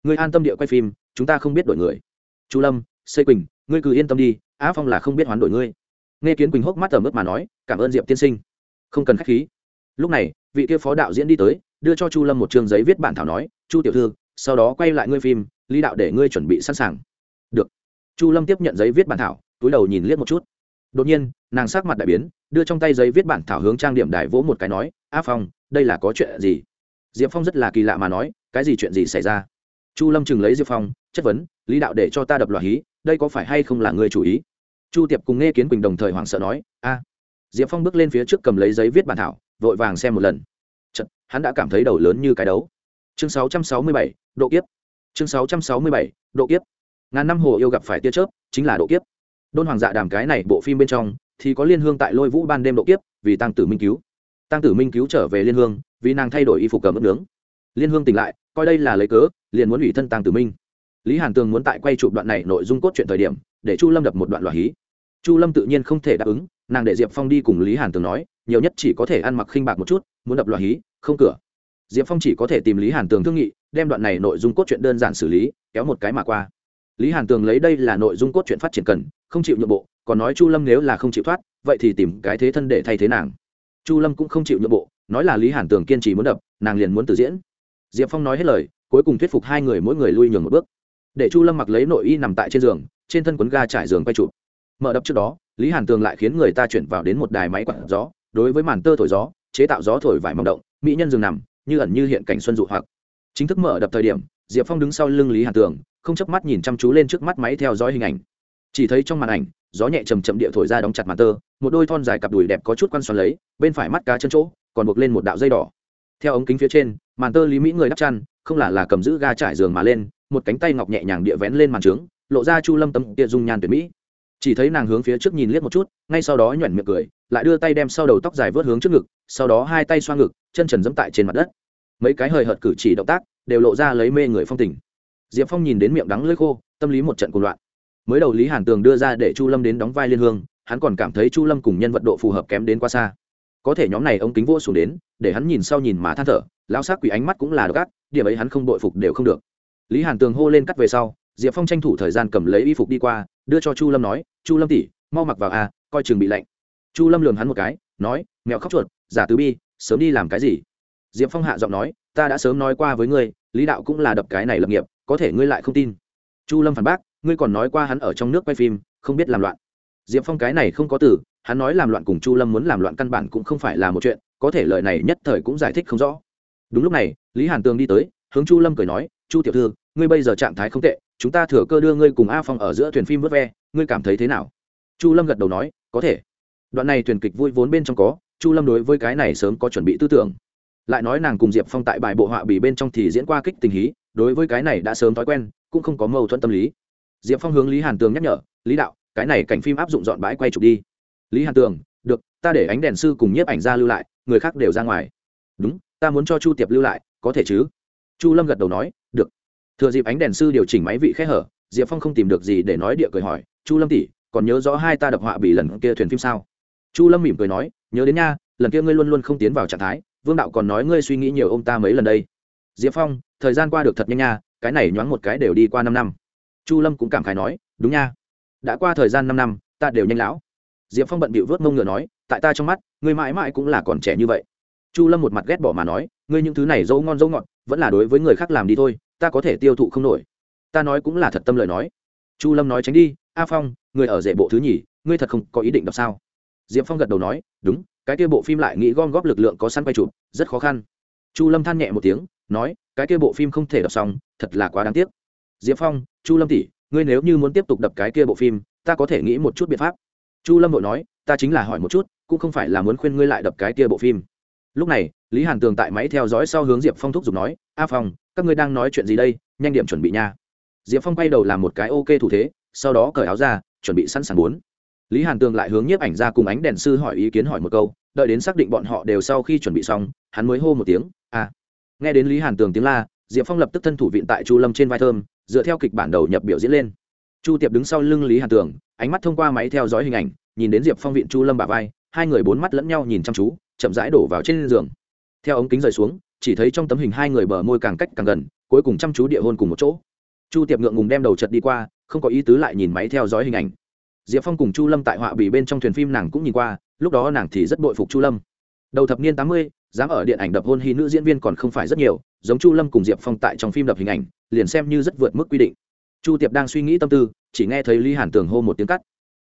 Ngươi an tâm địa quay phim, chúng ta không biết đổi người. Chu lâm xây quỳnh, ngươi cứ yên tâm đi, á phong là không biết hoán đổi ngươi. Nghe kiến quỳnh hốc mắt ở mức mà nói, cảm ơn diệp tiên sinh. Không cần k h á c h khí. Lúc này, vị kia phó đạo diễn đi tới, đưa cho chu lâm một chương giấy viết bản thảo nói, chu tiểu thư, sau đó quay lại ngươi phim, lý đạo để ngươi chuẩn bị sẵn sàng. Được. Chu lâm tiếp nhận giấy viết bản thảo, túi đầu nhìn liếc một chút. Đột nhiên nàng sắc mặt đại biến đưa trong tay giấy viết bản thảo hướng trang điểm đài vỗ một cái nói a phong đây là có chuyện gì? Diệp phong rất là kỳ lạ mà nói cái gì chuyện gì xảy ra? Chu lâm chừng lấy diệp phong chất vấn lý đạo để cho ta đập loại hí đây có phải hay không là người chủ ý? Chu tiệp cùng nghe kiến quỳnh đồng thời hoảng sợ nói a. Diệp phong bước lên phía trước cầm lấy giấy viết bản thảo vội vàng xem một lần. Chật, hắn đã cảm thấy đầu lớn như cái đấu. Chương 667, độ kiếp. Chương 667, độ kiếp. Ngàn năm hồ yêu gặp phải tia chớp chính là độ kiếp. Đôn hoàng dạ đàm cái này bộ phim bên trong thì có liên hương tại lôi vũ ban đêm độ kiếp, vì tăng tử minh cứu. Tăng tử minh cứu trở về liên hương, vì nàng thay đổi y phục cầm ướp nướng. Liên hương tỉnh lại, coi đây là lấy cớ, liền muốn ủy thân tăng tử minh. Lý hàn tường muốn tại quay chụp đoạn này nội dung cốt truyện thời điểm, để chu lâm đập một đoạn loạt hí. Chu lâm tự nhiên không thể đáp ứng, nàng để diệp phong đi cùng lý hàn tường nói, nhiều nhất chỉ có thể ăn mặc khinh bạc một chút, muốn đập loạt hí, không cửa. Diệp phong chỉ có thể tìm lý hàn tường thương nghị, đem đoạn này nội dung cốt truyện đơn giản xử lý, kéo một cái mà qua. Lý hàn tường lấy đây là nội dung cốt truyện phát triển cần không chịu nhượng bộ, còn nói chu lâm nếu là không chịu thoát, vậy thì tìm cái thế thân để thay thế nàng. Chu lâm cũng không chịu nhượng bộ, nói là lý hàn tường kiên trì muốn đập, nàng liền muốn từ diễn. Diệp phong nói hết lời, cuối cùng thuyết phục hai người mỗi người lui nhường một bước. Để chu lâm mặc lấy nội y nằm tại trên giường, trên thân quấn ga trải giường quay chụp. Mở đập trước đó, lý hàn tường lại khiến người ta chuyển vào đến một đài máy quặn gió, đối với màn tơ thổi gió, chế tạo gió thổi vải mỏng động, mỹ nhân giường nằm, như ẩn như hiện cảnh xuân dụ hoặc. Chính thức mở đập thời điểm, diệp phong đứng sau lưng lý hàn tường, không chớp mắt nhìn chăm chú lên trước mắt máy theo dõi hình ảnh chỉ thấy trong màn ảnh, gió nhẹ chầm chậm địa thổi ra đóng chặt màn tơ, một đôi thon dài cặp đùi đẹp có chút quan xoắn lấy, bên phải mắt cá chân chỗ, còn buộc lên một đạo dây đỏ. Theo ống kính phía trên, màn tơ lý mỹ người đắp chăn, không là là cầm giữ ga trải giường mà lên, một cánh tay ngọc nhẹ nhàng địa vén lên màn trướng, lộ ra chu lâm tâm địa dung nhan tuyệt mỹ. Chỉ thấy nàng hướng phía trước nhìn liếc một chút, ngay sau đó nhoẻn miệng cười, lại đưa tay đem sau đầu tóc dài vớt hướng trước ngực, sau đó hai tay xoa ngực, chân trần dẫm tại trên mặt đất. Mấy cái hời hợt cử chỉ động tác, đều lộ ra lấy mê người phong tình. Diệp phong nhìn đến miệng đắng lưỡi khô, tâm lý một trận cuồng loạn mới đầu lý hàn tường đưa ra để chu lâm đến đóng vai liên hương, hắn còn cảm thấy chu lâm cùng nhân vật độ phù hợp kém đến quá xa. Có thể nhóm này ông kính vô xuống đến, để hắn nhìn sau nhìn mà than thở, lão s quỷ ánh mắt cũng là đ ộ điểm ấy hắn không đội phục đều không được. Lý hàn tường hô lên cắt về sau, diệp phong tranh thủ thời gian cầm lấy y phục đi qua, đưa cho chu lâm nói, chu lâm tỉ mau mặc vào a, coi chừng bị lạnh. Chu lâm lường hắn một cái, nói mẹo khóc chuột, giả tứ bi, sớm đi làm cái gì? Diệp phong hạ giọng nói, ta đã sớm nói qua với ngươi, lý đạo cũng là đập cái này lập nghiệp, có thể ngươi lại không tin. Chu lâm phản bác ngươi còn nói qua hắn ở trong nước quay phim, không biết làm loạn. Diệp phong cái này không có từ, hắn nói làm loạn cùng chu lâm muốn làm loạn căn bản cũng không phải là một chuyện, có thể lời này nhất thời cũng giải thích không rõ. Đúng lúc này, lý hàn tường đi tới, hướng chu lâm cười nói, chu tiểu thư, ngươi bây giờ trạng thái không tệ, chúng ta thừa cơ đưa ngươi cùng a phong ở giữa thuyền phim vớt ve, ngươi cảm thấy thế nào? Chu lâm gật đầu nói, có thể. Đoạn này thuyền kịch vui vốn bên trong có, chu lâm đối với cái này sớm có chuẩn bị tư tưởng. Lại nói nàng cùng diệp phong tại bài bộ họa bỉ bên trong thì diễn qua kích tình hí, đối với cái này đã sớm thói quen, cũng không có mâu thuẫn tâm lý diệp phong hướng lý hàn tường nhắc nhở, lý đạo, cái này cảnh phim áp dụng dọn bãi quay chụp đi. Lý hàn tường, được, ta để ánh đèn sư cùng nhiếp ảnh ra lưu lại, người khác đều ra ngoài. Đúng, ta muốn cho chu tiệp lưu lại, có thể chứ? Chu lâm gật đầu nói, được. Thừa dịp ánh đèn sư điều chỉnh máy vị khẽ hở, diệp phong không tìm được gì để nói địa cười hỏi, chu lâm tỷ, còn nhớ rõ hai ta đập họa bị lần kia thuyền phim sao? Chu lâm mỉm cười nói, nhớ đến nha, lần kia ngươi luôn luôn không tiến vào trạng thái, vương đạo còn nói ngươi suy nghĩ nhiều ô m ta mấy lần đây. Diệp phong, thời gian qua được thật nhanh nha, cái này nhoáng một cái đều đi qua năm năm chu lâm cũng cảm khái nói, đúng nha. Đã qua thời gian năm năm, ta đều nhanh lão. Diệp phong bận bịu vớt mông ngựa nói, tại ta trong mắt ngươi mãi mãi cũng là còn trẻ như vậy. Chu lâm một mặt ghét bỏ mà nói, ngươi những thứ này dấu ngon dấu ngọt, vẫn là đối với người khác làm đi thôi, ta có thể tiêu thụ không nổi. Ta nói cũng là thật tâm lời nói. Chu lâm nói tránh đi, a phong, người ở rể bộ thứ nhì, ngươi thật không có ý định đọc sao? Diệp phong gật đầu nói, đúng, cái kia bộ phim lại nghĩ gom góp lực lượng có săn quay chụp, rất khó khăn. Chu lâm than nhẹ một tiếng, nói, cái kia bộ phim không thể đọc xong, thật là quá đáng tiếc diệp phong, chu lâm tỷ, ngươi nếu như muốn tiếp tục đập cái kia bộ phim, ta có thể nghĩ một chút biện pháp. Chu lâm vội nói, ta chính là hỏi một chút, cũng không phải là muốn khuyên ngươi lại đập cái kia bộ phim. Lúc này, lý hàn tường tại máy theo dõi sau hướng diệp phong thúc giục nói, a phong, các ngươi đang nói chuyện gì đây? Nhanh điểm chuẩn bị nha. Diệp phong quay đầu làm một cái ok thủ thế, sau đó cởi áo ra, chuẩn bị sẵn sàng bốn lý hàn tường lại hướng nhiếp ảnh ra cùng ánh đèn sư hỏi ý kiến hỏi một câu, đợi đến xác định bọn họ đều sau khi chuẩn bị xong, hắn mới hô một tiếng a nghe đến lý hàn tường tiếng la, diệp phong lập tức thân thủ viện tại chu lâm trên vai thơm dựa theo kịch bản đầu nhập biểu diễn lên. Chu tiệp đứng sau lưng lý hàn tường, ánh mắt thông qua máy theo dõi hình ảnh, nhìn đến diệp phong viện chu lâm bà vai, hai người bốn mắt lẫn nhau nhìn chăm chú, chậm rãi đổ vào trên giường. Theo ống kính rời xuống, chỉ thấy trong tấm hình hai người bờ môi càng cách càng gần, cuối cùng chăm chú địa hôn cùng một chỗ. Chu tiệp ngượng ngùng đem đầu chật đi qua, không có ý tứ lại nhìn máy theo dõi hình ảnh. Diệp phong cùng chu lâm tại họa bị bên trong thuyền phim nàng cũng nhìn qua, lúc đó nàng thì rất bội phục chu lâm. Đầu thập niên tám mươi, dám ở điện ảnh đập hôn hy nữ diễn viên còn không phải rất nhiều, giống chu lâm cùng diệp phong tại trong phim đập hình ảnh liền xem như rất vượt mức quy định. Chu tiệp đang suy nghĩ tâm tư, chỉ nghe thấy lý hàn tường hô một tiếng cắt.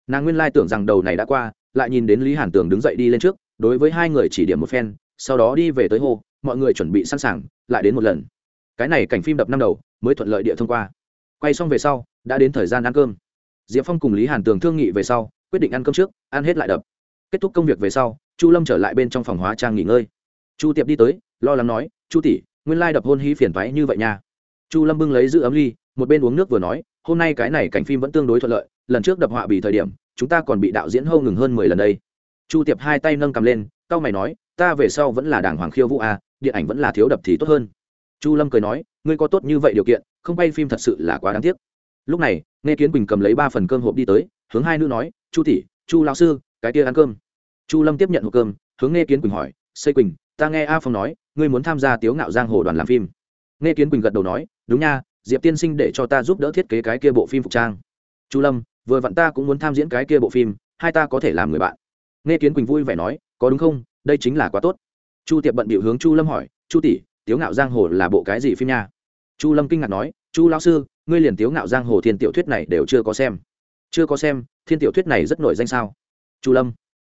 Nàng nguyên lai tưởng rằng đầu này đã qua, lại nhìn đến lý hàn tường đứng dậy đi lên trước, đối với hai người chỉ điểm một phen, sau đó đi về tới hồ mọi người chuẩn bị sẵn sàng, lại đến một lần. Cái này cảnh phim đập năm đầu, mới thuận lợi địa thông qua. Quay xong về sau, đã đến thời gian ăn cơm. Diệp phong cùng lý hàn tường thương nghị về sau, quyết định ăn cơm trước, ăn hết lại đập. Kết thúc công việc về sau, chu lâm trở lại bên trong phòng hóa trang nghỉ ngơi. Chu tiệp đi tới, lo lắng nói, chu tỷ, nguyên lai đập hôn hí phiền thoái như vậy nha chu lâm bưng lấy giữ ấm ly một bên uống nước vừa nói hôm nay cái này cảnh phim vẫn tương đối thuận lợi lần trước đập họa bị thời điểm chúng ta còn bị đạo diễn hâu ngừng hơn mười lần đây. Chu tiệp hai tay nâng cầm lên c mày nói ta về sau vẫn là đảng hoàng khiêu vũ à, điện ảnh vẫn là thiếu đập thì tốt hơn. Chu lâm cười nói ngươi có tốt như vậy điều kiện không bay phim thật sự là quá đáng tiếc. Lúc này nghe kiến bình cầm lấy ba phần cơm hộp đi tới hướng hai nữ nói chu tỷ chu lao sư cái kia ăn cơm. Chu lâm tiếp nhận hộp cơm hướng nghe kiến quỳnh hỏi xây quỳnh ta nghe a phong nói ngươi muốn tham gia tiếu ngạo giang hồ đoàn làm phim. Nghe kiến quỳnh gật đầu nói đúng nha diệp tiên sinh để cho ta giúp đỡ thiết kế cái kia bộ phim phục trang. Chu lâm vừa vặn ta cũng muốn tham diễn cái kia bộ phim hai ta có thể làm người bạn. Nghe kiến quỳnh vui vẻ nói có đúng không? Đây chính là quá tốt. Chu tiệp bận bịu hướng chu lâm hỏi chu tỷ tiếu ngạo giang hồ là bộ cái gì phim nha? Chu lâm kinh ngạc nói chu lão sư ngươi liền tiếu ngạo giang hồ thiên tiểu thuyết này đều chưa có xem. Chưa có xem thiên tiểu thuyết này rất nổi danh sao? Chu lâm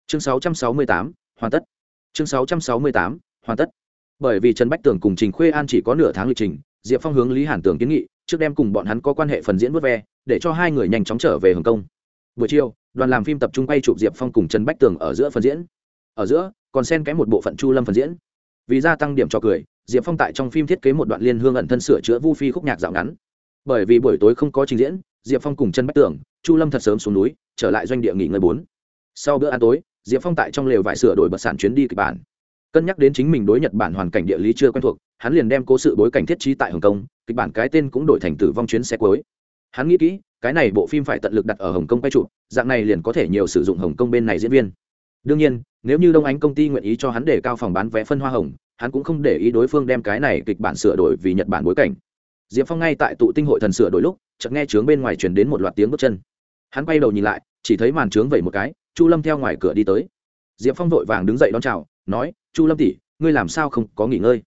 chương 668, hoàn tất. Chương 668, hoàn tất. Bởi vì trần bách tường cùng trình khuê an chỉ có nửa tháng lịch trình diệp phong hướng lý hàn tường kiến nghị, trước đem cùng bọn hắn có quan hệ phần diễn vớt ve, để cho hai người nhanh chóng trở về hồng kông. Buổi chiều, đoàn làm phim tập trung quay chụp diệp phong cùng trần bách tường ở giữa phần diễn. Ở giữa, còn xen kẽ một bộ phận chu lâm phần diễn. Vì gia tăng điểm cho cười, diệp phong tại trong phim thiết kế một đoạn liên hương ẩn thân sửa chữa vu phi khúc nhạc dạo ngắn. Bởi vì buổi tối không có trình diễn, diệp phong cùng chân bách tưởng chu lâm thật sớm xuống núi, trở lại doanh địa nghỉ ngơi bốn. Sau bữa ăn tối, diệp phong tại trong lều vải sửa đổi bật sản chuyến đi kịch bản cân nhắc đến chính mình đối nhật bản hoàn cảnh địa lý chưa quen thuộc, hắn liền đem cố sự bối cảnh thiết trí tại hồng kông, kịch bản cái tên cũng đổi thành tử vong chuyến xe cuối. Hắn nghĩ kỹ, cái này bộ phim phải tận lực đặt ở hồng kông quay chụp, dạng này liền có thể nhiều sử dụng hồng kông bên này diễn viên. Đương nhiên, nếu như đông ánh công ty nguyện ý cho hắn để cao phòng bán vé phân hoa hồng, hắn cũng không để ý đối phương đem cái này kịch bản sửa đổi vì nhật bản bối cảnh. Diệp phong ngay tại tụ tinh hội thần sửa đổi lúc, chợt nghe trướng bên ngoài truyền đến một loạt tiếng bước chân. Hắn quay đầu nhìn lại, chỉ thấy màn trướng vẩy một cái, chu lâm theo ngoài cửa đi tới. Diệp phong vội vàng đứng dậy đón chào, nói chu lâm tỉ ngươi làm sao không có nghỉ ngơi?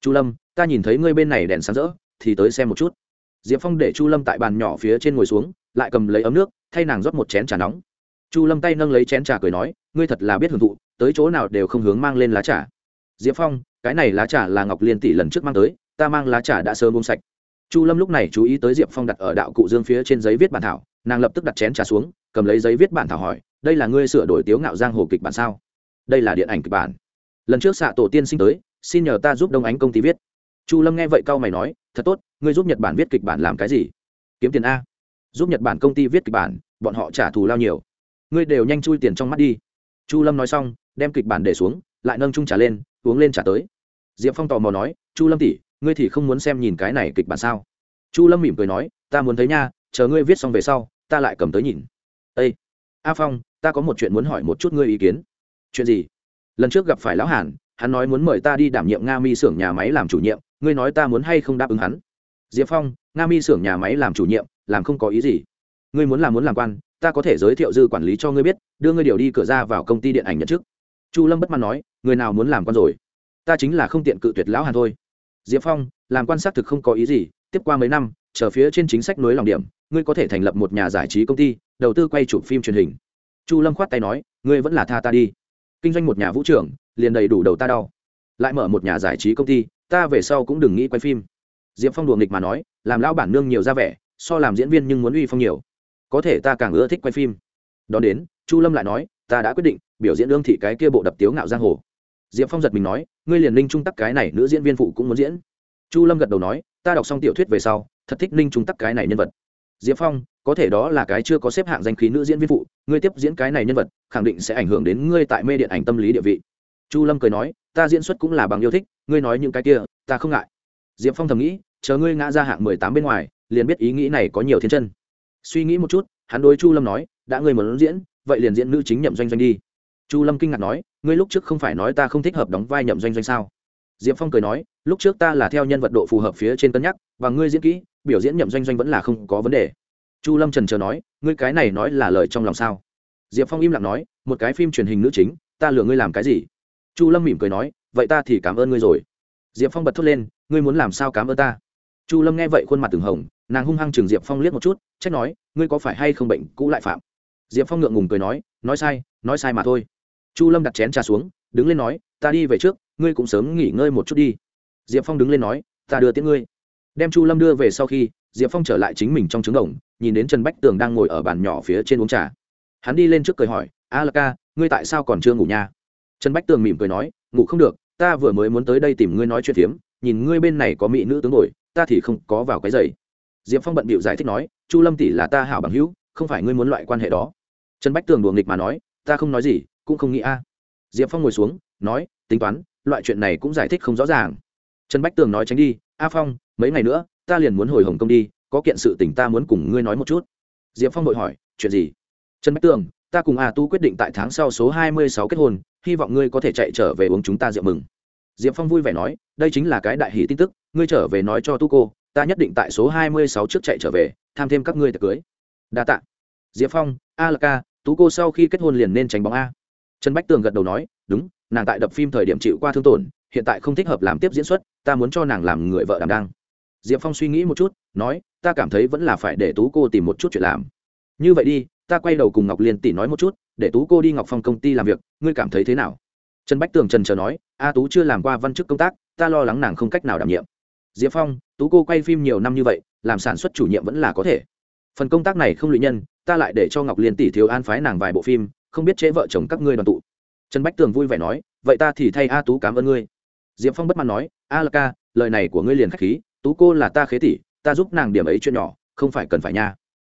Chu lâm, ta nhìn thấy ngươi bên này đèn sáng rỡ, thì tới xem một chút. Diệp phong để chu lâm tại bàn nhỏ phía trên ngồi xuống, lại cầm lấy ấm nước, thay nàng rót một chén trà nóng. Chu lâm tay nâng lấy chén trà cười nói, ngươi thật là biết hưởng thụ, tới chỗ nào đều không hướng mang lên lá trà. Diệp phong, cái này lá trà là ngọc liên tỷ lần trước mang tới, ta mang lá trà đã sớm uống sạch. Chu lâm lúc này chú ý tới diệp phong đặt ở đạo cụ dương phía trên giấy viết bản thảo, nàng lập tức đặt chén trà xuống, cầm lấy giấy viết bản thảo hỏi, đây là ngươi sửa đổi tiếu ngạo giang hồ kịch bản sao? Đây là điện ảnh kịch bản lần trước xạ tổ tiên sinh tới, xin nhờ ta giúp đông ánh công ty viết. Chu lâm nghe vậy cau mày nói, thật tốt, ngươi giúp nhật bản viết kịch bản làm cái gì? Kiếm tiền a. Giúp nhật bản công ty viết kịch bản, bọn họ trả thù lao nhiều. Ngươi đều nhanh chui tiền trong mắt đi. Chu lâm nói xong, đem kịch bản để xuống, lại nâng trung trả lên, uống lên trả tới. Diệp phong tò mò nói, chu lâm tỷ, ngươi thì không muốn xem nhìn cái này kịch bản sao? Chu lâm mỉm cười nói, ta muốn thấy nha, chờ ngươi viết xong về sau, ta lại cầm tới nhìn. Ây a phong, ta có một chuyện muốn hỏi một chút ngươi ý kiến. Chuyện gì? Lần trước gặp phải lão hàn, hắn nói muốn mời ta đi đảm nhiệm nga mi xưởng nhà máy làm chủ nhiệm, ngươi nói ta muốn hay không đáp ứng hắn? Diệp phong, nga mi xưởng nhà máy làm chủ nhiệm, làm không có ý gì. Ngươi muốn làm muốn làm quan, ta có thể giới thiệu dư quản lý cho ngươi biết, đưa ngươi điều đi cửa ra vào công ty điện ảnh nhận chức. Chu lâm bất mãn nói, người nào muốn làm quan rồi? Ta chính là không tiện cự tuyệt lão hàn thôi. Diệp phong, làm quan xác thực không có ý gì, tiếp qua mấy năm, chờ phía trên chính sách nối lòng điểm, ngươi có thể thành lập một nhà giải trí công ty, đầu tư quay chụp phim truyền hình. Chu lâm khoát tay nói, ngươi vẫn là tha ta đi kinh doanh một nhà vũ trưởng liền đầy đủ đầu ta đau. Lại mở một nhà giải trí công ty, ta về sau cũng đừng nghĩ quay phim. Diệp phong đùa nghịch mà nói, làm lão bản nương nhiều ra vẻ, so làm diễn viên nhưng muốn uy phong nhiều. Có thể ta càng ưa thích quay phim. Đón đến, chu lâm lại nói, ta đã quyết định, biểu diễn lương thị cái kia bộ đập tiếu ngạo giang hồ. Diệp phong giật mình nói, ngươi liền ninh trung tắc cái này nữ diễn viên phụ cũng muốn diễn. Chu lâm gật đầu nói, ta đọc xong tiểu thuyết về sau, thật thích ninh trung tắc cái này nhân vật. Diệp phong có thể đó là cái chưa có xếp hạng danh khí nữ diễn viên phụ, ngươi tiếp diễn cái này nhân vật, khẳng định sẽ ảnh hưởng đến ngươi tại mê điện ảnh tâm lý địa vị. Chu lâm cười nói, ta diễn xuất cũng là bằng yêu thích, ngươi nói những cái kia, ta không ngại. Diệp phong thầm nghĩ, chờ ngươi ngã ra hạng mười tám bên ngoài, liền biết ý nghĩ này có nhiều thiên chân. Suy nghĩ một chút, hắn đối chu lâm nói, đã ngươi muốn diễn, vậy liền diễn nữ chính nhậm doanh doanh đi. Chu lâm kinh ngạc nói, ngươi lúc trước không phải nói ta không thích hợp đóng vai nhậm doanh doanh sao? Diệp phong cười nói, lúc trước ta là theo nhân vật độ phù hợp phía trên cân nhắc, và ngươi diễn kỹ, biểu diễn nhậm doanh doanh vẫn là không có vấn đề chu lâm trần chờ nói, ngươi cái này nói là lời trong lòng sao? Diệp phong im lặng nói, một cái phim truyền hình nữ chính, ta lừa ngươi làm cái gì? Chu lâm mỉm cười nói, vậy ta thì cảm ơn ngươi rồi. Diệp phong bật thốt lên, ngươi muốn làm sao cảm ơn ta? Chu lâm nghe vậy khuôn mặt từng hồng, nàng hung hăng chừng diệp phong liếc một chút, trách nói, ngươi có phải hay không bệnh cũ lại phạm? Diệp phong ngượng ngùng cười nói nói sai nói sai mà thôi. Chu lâm đặt chén trà xuống, đứng lên nói, ta đi về trước, ngươi cũng sớm nghỉ ngơi một chút đi. Diệp phong đứng lên nói, ta đưa tiễn ngươi. Đem chu lâm đưa về sau khi diệp phong trở lại chính mình trong trứng đồng, nhìn đến trần bách tường đang ngồi ở bàn nhỏ phía trên uống trà. Hắn đi lên trước cười hỏi, a la ca, ngươi tại sao còn chưa ngủ nha? Trần bách tường mỉm cười nói, ngủ không được, ta vừa mới muốn tới đây tìm ngươi nói chuyện phiếm, nhìn ngươi bên này có mỹ nữ tướng ngồi, ta thì không có vào cái giày. Diệp phong bận bịu giải thích nói, chu lâm tỷ là ta hảo bằng hữu, không phải ngươi muốn loại quan hệ đó. Trần bách tường đùa nghịch mà nói, ta không nói gì, cũng không nghĩ a. Diệp phong ngồi xuống, nói, tính toán, loại chuyện này cũng giải thích không rõ ràng. Trần bách tường nói tránh đi, a phong, mấy ngày nữa ta liền muốn hồi hồng Công đi, có kiện sự tình ta muốn cùng ngươi nói một chút. Diệp phong vội hỏi, chuyện gì? Trần bách tường, ta cùng a tu quyết định tại tháng sau số hai mươi sáu kết hôn, hy vọng ngươi có thể chạy trở về uống chúng ta rượu mừng. Diệp phong vui vẻ nói, đây chính là cái đại hỷ tin tức, ngươi trở về nói cho tu cô, ta nhất định tại số hai mươi sáu trước chạy trở về, tham thêm các ngươi tiệc cưới. Đa t ạ diệp phong, a là ca tú cô sau khi kết hôn liền nên tránh bóng a. Trần bách tường gật đầu nói, đúng, nàng tại đập phim thời điểm chịu qua thương tổn, hiện tại không thích hợp làm tiếp diễn xuất, ta muốn cho nàng làm người vợ đảm đang diệp phong suy nghĩ một chút, nói, ta cảm thấy vẫn là phải để tú cô tìm một chút chuyện làm. Như vậy đi, ta quay đầu cùng ngọc liên tỷ nói một chút, để tú cô đi ngọc phong công ty làm việc, ngươi cảm thấy thế nào? Trần bách tường trần chờ nói, a tú chưa làm qua văn chức công tác, ta lo lắng nàng không cách nào đảm nhiệm. Diệp phong, tú cô quay phim nhiều năm như vậy, làm sản xuất chủ nhiệm vẫn là có thể. Phần công tác này không lụy nhân, ta lại để cho ngọc liên tỷ thiếu an phái nàng vài bộ phim, không biết chế vợ chồng các ngươi đoàn tụ. Trần bách tường vui vẻ nói, vậy ta thì thay a tú cảm ơn ngươi. Diệp phong bất mãn nói, a là ca, lời này của ngươi liền k h á c h khí tú cô là ta khế tỷ, ta giúp nàng điểm ấy chuyện nhỏ, không phải cần phải nha.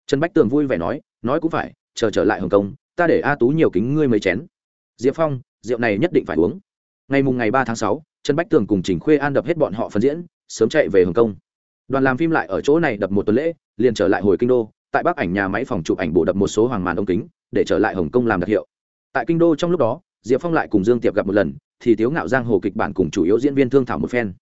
Trần bách tường vui vẻ nói nói cũng phải, chờ trở lại hồng kông, ta để a tú nhiều kính ngươi mấy chén. Diệp phong, rượu này nhất định phải uống. Ngày mùng ngày ba tháng sáu, trần bách tường cùng trình khuê an đập hết bọn họ phần diễn, sớm chạy về hồng kông. Đoàn làm phim lại ở chỗ này đập một tuần lễ, liền trở lại hồi kinh đô, tại bắc ảnh nhà máy phòng chụp ảnh bộ đập một số hoàng màn ống kính, để trở lại hồng kông làm đặc hiệu. Tại kinh đô trong lúc đó, diệp phong lại cùng dương tiệp gặp một lần, thì tiếu ngạo giang hồ kịch bản cùng chủ yếu diễn viên thương thảo một phen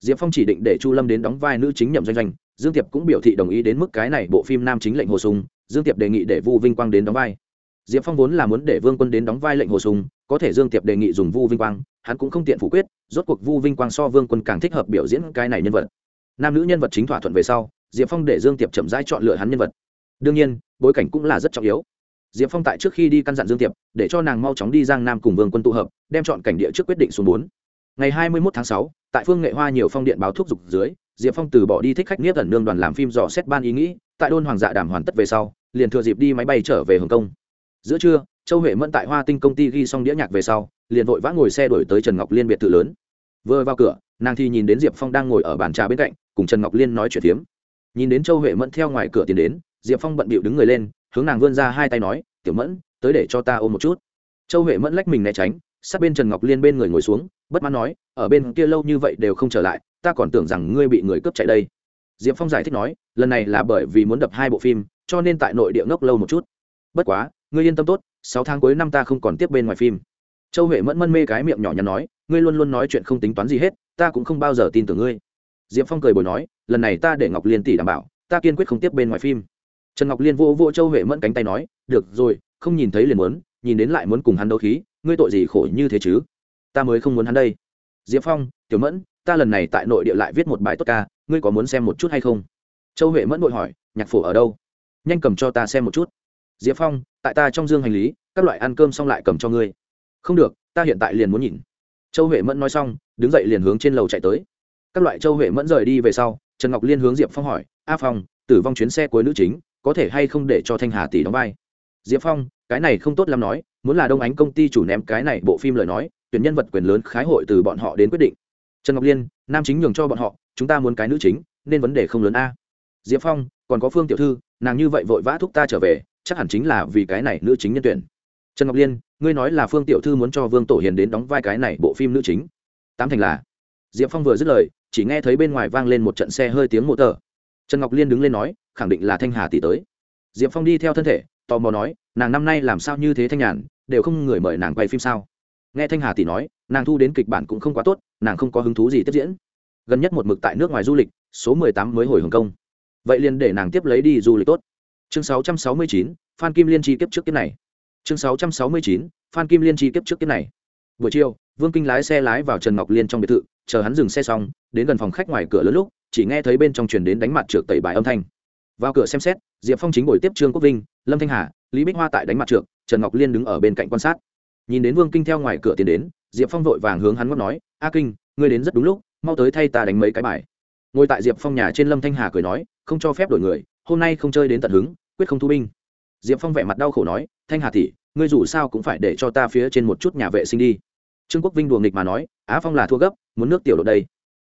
diệp phong chỉ định để chu lâm đến đóng vai nữ chính nhậm doanh doanh, dương tiệp cũng biểu thị đồng ý đến mức cái này bộ phim nam chính lệnh hồ sung, dương tiệp đề nghị để vu vinh quang đến đóng vai. Diệp phong vốn là muốn để vương quân đến đóng vai lệnh hồ sung, có thể dương tiệp đề nghị dùng vu vinh quang, hắn cũng không tiện phủ quyết, rốt cuộc vu vinh quang so vương quân càng thích hợp biểu diễn cái này nhân vật. Nam nữ nhân vật chính thỏa thuận về sau, diệp phong để dương tiệp chậm rãi chọn lựa hắn nhân vật. Đương nhiên, bối cảnh cũng là rất trọng yếu. Diệp phong tại trước khi đi căn dặn dương tiệp, để cho nàng mau chóng đi giang nam cùng vương quân tụ hợp, đem chọn cảnh địa trước quyết định xuống bốn ngày hai mươi một tháng sáu, tại phương nghệ hoa nhiều phong điện báo thuốc dục dưới, diệp phong từ bỏ đi thích khách Niếp ẩn nương đoàn làm phim dò xét ban ý nghĩ, tại đôn hoàng dạ đàm hoàn tất về sau, liền thừa dịp đi máy bay trở về hồng kông. Giữa trưa, châu huệ mẫn tại hoa tinh công ty ghi xong đĩa nhạc về sau, liền vội vã ngồi xe đổi tới trần ngọc liên biệt thự lớn. Vừa vào cửa, nàng thì nhìn đến diệp phong đang ngồi ở bàn trà bên cạnh, cùng trần ngọc liên nói chuyện phiếm. Nhìn đến châu huệ mẫn theo ngoài cửa tiến đến, diệp phong bận bịu đứng người lên, hướng nàng vươn ra hai tay nói, tiểu mẫn, tới để cho ta ôm một chút. Châu huệ mẫn lách mình né tránh sát bên trần ngọc liên bên người ngồi xuống, bất mãn nói, ở bên kia lâu như vậy đều không trở lại, ta còn tưởng rằng ngươi bị người cướp chạy đây. Diệp phong giải thích nói, lần này là bởi vì muốn đập hai bộ phim, cho nên tại nội địa ngốc lâu một chút. Bất quá, ngươi yên tâm tốt, sáu tháng cuối năm ta không còn tiếp bên ngoài phim. Châu huệ mẫn mân mê cái miệng nhỏ nhắn nói, ngươi luôn luôn nói chuyện không tính toán gì hết, ta cũng không bao giờ tin tưởng ngươi. Diệp phong cười bồi nói, lần này ta để ngọc liên tỷ đảm bảo, ta kiên quyết không tiếp bên ngoài phim. Trần ngọc liên vô vô châu huệ mẫn cánh tay nói, được rồi, không nhìn thấy liền muốn, nhìn đến lại muốn cùng hắn đấu khí ngươi tội gì khổ như thế chứ? Ta mới không muốn hắn đây. Diệp phong, tiểu mẫn, ta lần này tại nội địa lại viết một bài tốt ca, ngươi có muốn xem một chút hay không? Châu huệ mẫn vội hỏi, nhạc phổ ở đâu? Nhanh cầm cho ta xem một chút. Diệp phong, tại ta trong dương hành lý, các loại ăn cơm xong lại cầm cho ngươi. Không được, ta hiện tại liền muốn nhìn. Châu huệ mẫn nói xong, đứng dậy liền hướng trên lầu chạy tới. Các loại châu huệ mẫn rời đi về sau, trần ngọc liên hướng diệp phong hỏi, a phong, tử vong chuyến xe cuối nữ chính, có thể hay không để cho thanh hà tỷ đóng vai? Diệp phong, cái này không tốt lắm nói muốn là đông ánh công ty chủ ném cái này bộ phim lời nói, tuyển nhân vật quyền lớn khái hội từ bọn họ đến quyết định. Trần ngọc liên, nam chính nhường cho bọn họ, chúng ta muốn cái nữ chính, nên vấn đề không lớn a. Diệp phong, còn có phương tiểu thư, nàng như vậy vội vã thúc ta trở về, chắc hẳn chính là vì cái này nữ chính nhân tuyển. Trần ngọc liên, ngươi nói là phương tiểu thư muốn cho vương tổ hiền đến đóng vai cái này bộ phim nữ chính. Tám thành là. Diệp phong vừa dứt lời, chỉ nghe thấy bên ngoài vang lên một trận xe hơi tiếng mô tờ. Trần ngọc liên đứng lên nói, khẳng định là thanh hà tỷ tới. Diệp phong đi theo thân thể, tò mò nói nàng năm nay làm sao như thế thanh nhàn, đều không người mời nàng quay phim sao? Nghe thanh hà tỷ nói, nàng thu đến kịch bản cũng không quá tốt, nàng không có hứng thú gì tiếp diễn. Gần nhất một mực tại nước ngoài du lịch, số mười tám mới hồi hồng kông vậy liền để nàng tiếp lấy đi du lịch tốt. Chương sáu trăm sáu mươi chín, phan kim liên chi kiếp trước kiếp này. Chương sáu trăm sáu mươi chín, phan kim liên chi kiếp trước kiếp này. Buổi chiều, vương kinh lái xe lái vào trần ngọc liên trong biệt thự, chờ hắn dừng xe xong, đến gần phòng khách ngoài cửa lớn lúc, chỉ nghe thấy bên trong truyền đến đánh mặt trượt tẩy bài âm thanh. Vào cửa xem xét, diệp phong chính buổi tiếp trương quốc vinh, lâm thanh hà lý bích hoa tại đánh mặt trượt trần ngọc liên đứng ở bên cạnh quan sát. Nhìn đến vương kinh theo ngoài cửa tiến đến, diệp phong vội vàng hướng hắn ngót nói, a kinh, ngươi đến rất đúng lúc, mau tới thay ta đánh mấy cái bài. Ngồi tại diệp phong nhà trên lâm thanh hà cười nói, không cho phép đổi người, hôm nay không chơi đến tận hứng, quyết không thu binh. Diệp phong vẻ mặt đau khổ nói, thanh hà tỷ, ngươi dù sao cũng phải để cho ta phía trên một chút nhà vệ sinh đi. Trương quốc vinh đùa nghịch mà nói, á phong là thua gấp, muốn nước tiểu độ đây.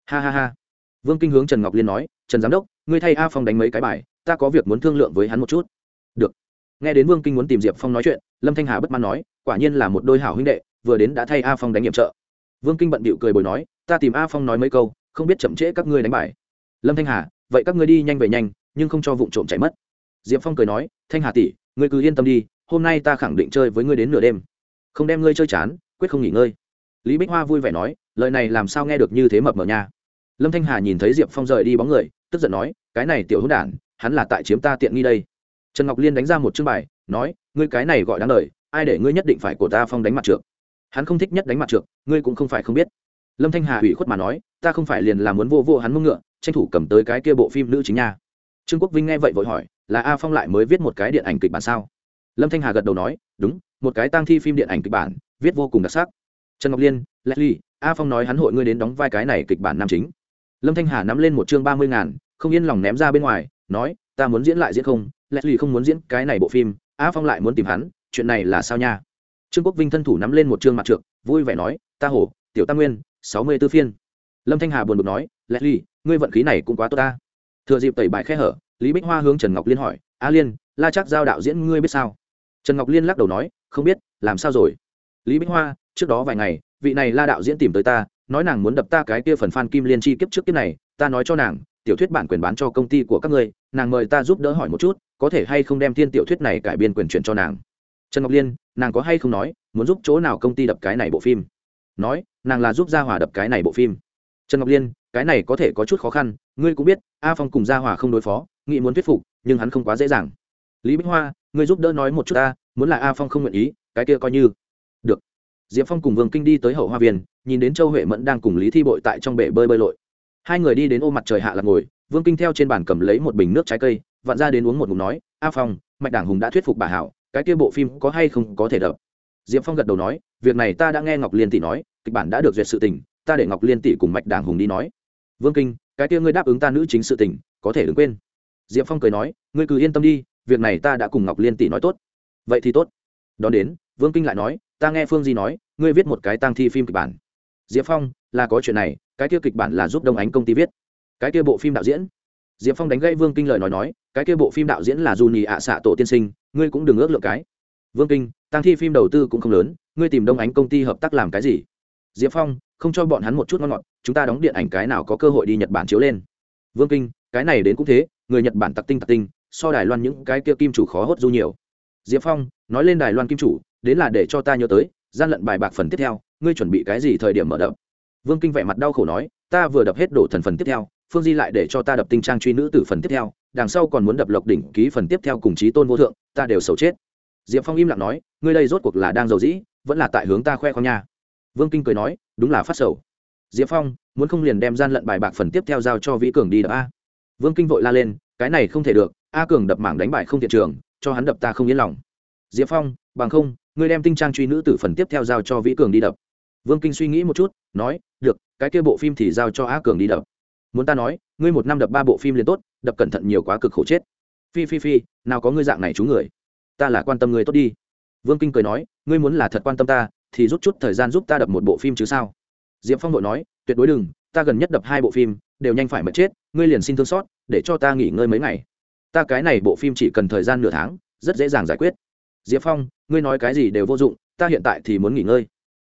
Ha ha ha. Vương kinh hướng trần ngọc liên nói, trần giám đốc, ngươi thay a phong đánh mấy cái bài, ta có việc muốn thương lượng với hắn một chút. Được nghe đến vương kinh muốn tìm diệp phong nói chuyện, lâm thanh hà bất mãn nói, quả nhiên là một đôi hảo huynh đệ, vừa đến đã thay a phong đánh nhiệm trợ. Vương kinh bận bịu cười bồi nói, ta tìm a phong nói mấy câu, không biết chậm trễ các ngươi đánh bài. Lâm thanh hà, vậy các ngươi đi nhanh về nhanh, nhưng không cho vụ trộm chạy mất. Diệp phong cười nói, thanh hà tỷ, ngươi cứ yên tâm đi, hôm nay ta khẳng định chơi với ngươi đến nửa đêm. Không đem ngươi chơi chán, quyết không nghỉ ngơi. Lý bích hoa vui vẻ nói, lời này làm sao nghe được như thế mập mờ nha? Lâm thanh hà nhìn thấy diệp phong rời đi bóng người, tức giận nói, cái này tiểu hữu đản, hắn là tại chiếm ta tiện nghi đây trần ngọc liên đánh ra một chương bài nói ngươi cái này gọi đáng lời ai để ngươi nhất định phải của ta phong đánh mặt trượng. hắn không thích nhất đánh mặt trượng, ngươi cũng không phải không biết. Lâm thanh hà ủy khuất mà nói ta không phải liền là muốn vô vô hắn mông ngựa tranh thủ cầm tới cái kia bộ phim nữ chính nha. Trương quốc vinh nghe vậy vội hỏi là a phong lại mới viết một cái điện ảnh kịch bản sao? Lâm thanh hà gật đầu nói đúng một cái tang thi phim điện ảnh kịch bản viết vô cùng đặc sắc. Trần ngọc liên leslie a phong nói hắn hội ngươi đến đóng vai cái này kịch bản nam chính. Lâm thanh hà nắm lên một chương ba mươi ngàn không yên lòng ném ra bên ngoài nói ta muốn diễn lại diễn không leslie không muốn diễn cái này bộ phim, a phong lại muốn tìm hắn, chuyện này là sao nha? Trương quốc vinh thân thủ nắm lên một chương mặt trượt vui vẻ nói, ta hổ, tiểu tam nguyên, sáu mươi b ố phiên. Lâm thanh hà buồn bực nói leslie ngươi vận khí này cũng quá tốt ta. Thừa dịp tẩy bài khe hở, lý bích hoa hướng trần ngọc liên hỏi, a liên, la chắc giao đạo diễn ngươi biết sao? Trần ngọc liên lắc đầu nói, không biết, làm sao rồi? Lý bích hoa, trước đó vài ngày, vị này la đạo diễn tìm tới ta, nói nàng muốn đập ta cái kia phần phan kim liên chi kiếp trước kiếp này, ta nói cho nàng tiểu thuyết bản quyền bán cho công ty của các ngươi, nàng mời ta giúp đỡ hỏi một chút, có thể hay không đem thiên tiểu thuyết này cải biên quyền chuyển cho nàng. Trần ngọc liên, nàng có hay không nói, muốn giúp chỗ nào công ty đập cái này bộ phim? Nói, nàng là giúp gia hòa đập cái này bộ phim. Trần ngọc liên, cái này có thể có chút khó khăn, ngươi cũng biết, a phong cùng gia hòa không đối phó nghị muốn thuyết phục, nhưng hắn không quá dễ dàng. Lý bích hoa, ngươi giúp đỡ nói một chút ta, muốn là a phong không nguyện ý, cái kia coi như. Được. Diệp phong cùng vương kinh đi tới hậu hoa viên, nhìn đến châu huệ mẫn đang cùng lý thi bội tại trong bể bơi bơi lội hai người đi đến ô mặt trời hạ lạc ngồi, vương kinh theo trên bàn cầm lấy một bình nước trái cây, vặn ra đến uống một ngụm nói, a phong, mạch đảng hùng đã thuyết phục bà hảo cái kia bộ phim có hay không có thể đập? Diệp phong gật đầu nói, việc này ta đã nghe ngọc liên tỷ nói, kịch bản đã được duyệt sự tình, ta để ngọc liên tỷ cùng mạch đảng hùng đi nói. Vương kinh, cái kia ngươi đáp ứng ta nữ chính sự tình, có thể đừng quên. Diệp phong cười nói, ngươi cứ yên tâm đi, việc này ta đã cùng ngọc liên tỷ nói tốt. Vậy thì tốt. Đón đến, vương kinh lại nói, ta nghe phương di nói, ngươi viết một cái tăng thi phim kịch bản. Diệp phong là có chuyện này, cái kia kịch bản là giúp đông ánh công ty viết. Cái kia bộ phim đạo diễn. Diệp phong đánh gây vương kinh lời nói nói, cái kia bộ phim đạo diễn là dù nhì ạ xạ tổ tiên sinh, ngươi cũng đừng ước lượng cái. Vương kinh tăng thi phim đầu tư cũng không lớn, ngươi tìm đông ánh công ty hợp tác làm cái gì? Diệp phong, không cho bọn hắn một chút ngon ngọt, chúng ta đóng điện ảnh cái nào có cơ hội đi nhật bản chiếu lên. Vương kinh, cái này đến cũng thế, người nhật bản tặc tinh tặc tinh, so đài loan những cái kia kim chủ khó hốt du nhiều. Diệp phong, nói lên đài loan kim chủ, đến là để cho ta nhớ tới, gian lận bài bạc phần tiếp theo, ngươi chuẩn bị cái gì thời điểm mở đập? Vương kinh vẻ mặt đau khổ nói, ta vừa đập hết đổ thần phần tiếp theo, phương di lại để cho ta đập tinh trang truy nữ tử phần tiếp theo, đằng sau còn muốn đập lộc đỉnh ký phần tiếp theo cùng chí tôn vô thượng, ta đều xấu chết. Diệp phong im lặng nói, ngươi đây rốt cuộc là đang giàu dĩ, vẫn là tại hướng ta khoe khoang nha. Vương kinh cười nói, đúng là phát sầu. Diệp phong, muốn không liền đem gian lận bài bạc phần tiếp theo giao cho vĩ cường đi đập a. Vương kinh vội la lên, cái này không thể được, a cường đập mảng đánh bại không thiện trường, cho hắn đập ta không yên lòng. Diệp phong, bằng không, ngươi đem tinh trang truy nữ tử phần tiếp theo giao cho vĩ cường đi đập vương kinh suy nghĩ một chút, nói, được, cái kia bộ phim thì giao cho a cường đi đập. Muốn ta nói, ngươi một năm đập ba bộ phim liền tốt, đập cẩn thận nhiều quá cực khổ chết. Phi phi phi, nào có ngươi dạng này chú người. Ta là quan tâm ngươi tốt đi. Vương kinh cười nói, ngươi muốn là thật quan tâm ta, thì rút chút thời gian giúp ta đập một bộ phim chứ sao? Diệp phong đội nói, tuyệt đối đừng, ta gần nhất đập hai bộ phim, đều nhanh phải mất chết, ngươi liền xin thương xót, để cho ta nghỉ ngơi mấy ngày. Ta cái này bộ phim chỉ cần thời gian nửa tháng, rất dễ dàng giải quyết. Diệp phong, ngươi nói cái gì đều vô dụng, ta hiện tại thì muốn nghỉ ngơi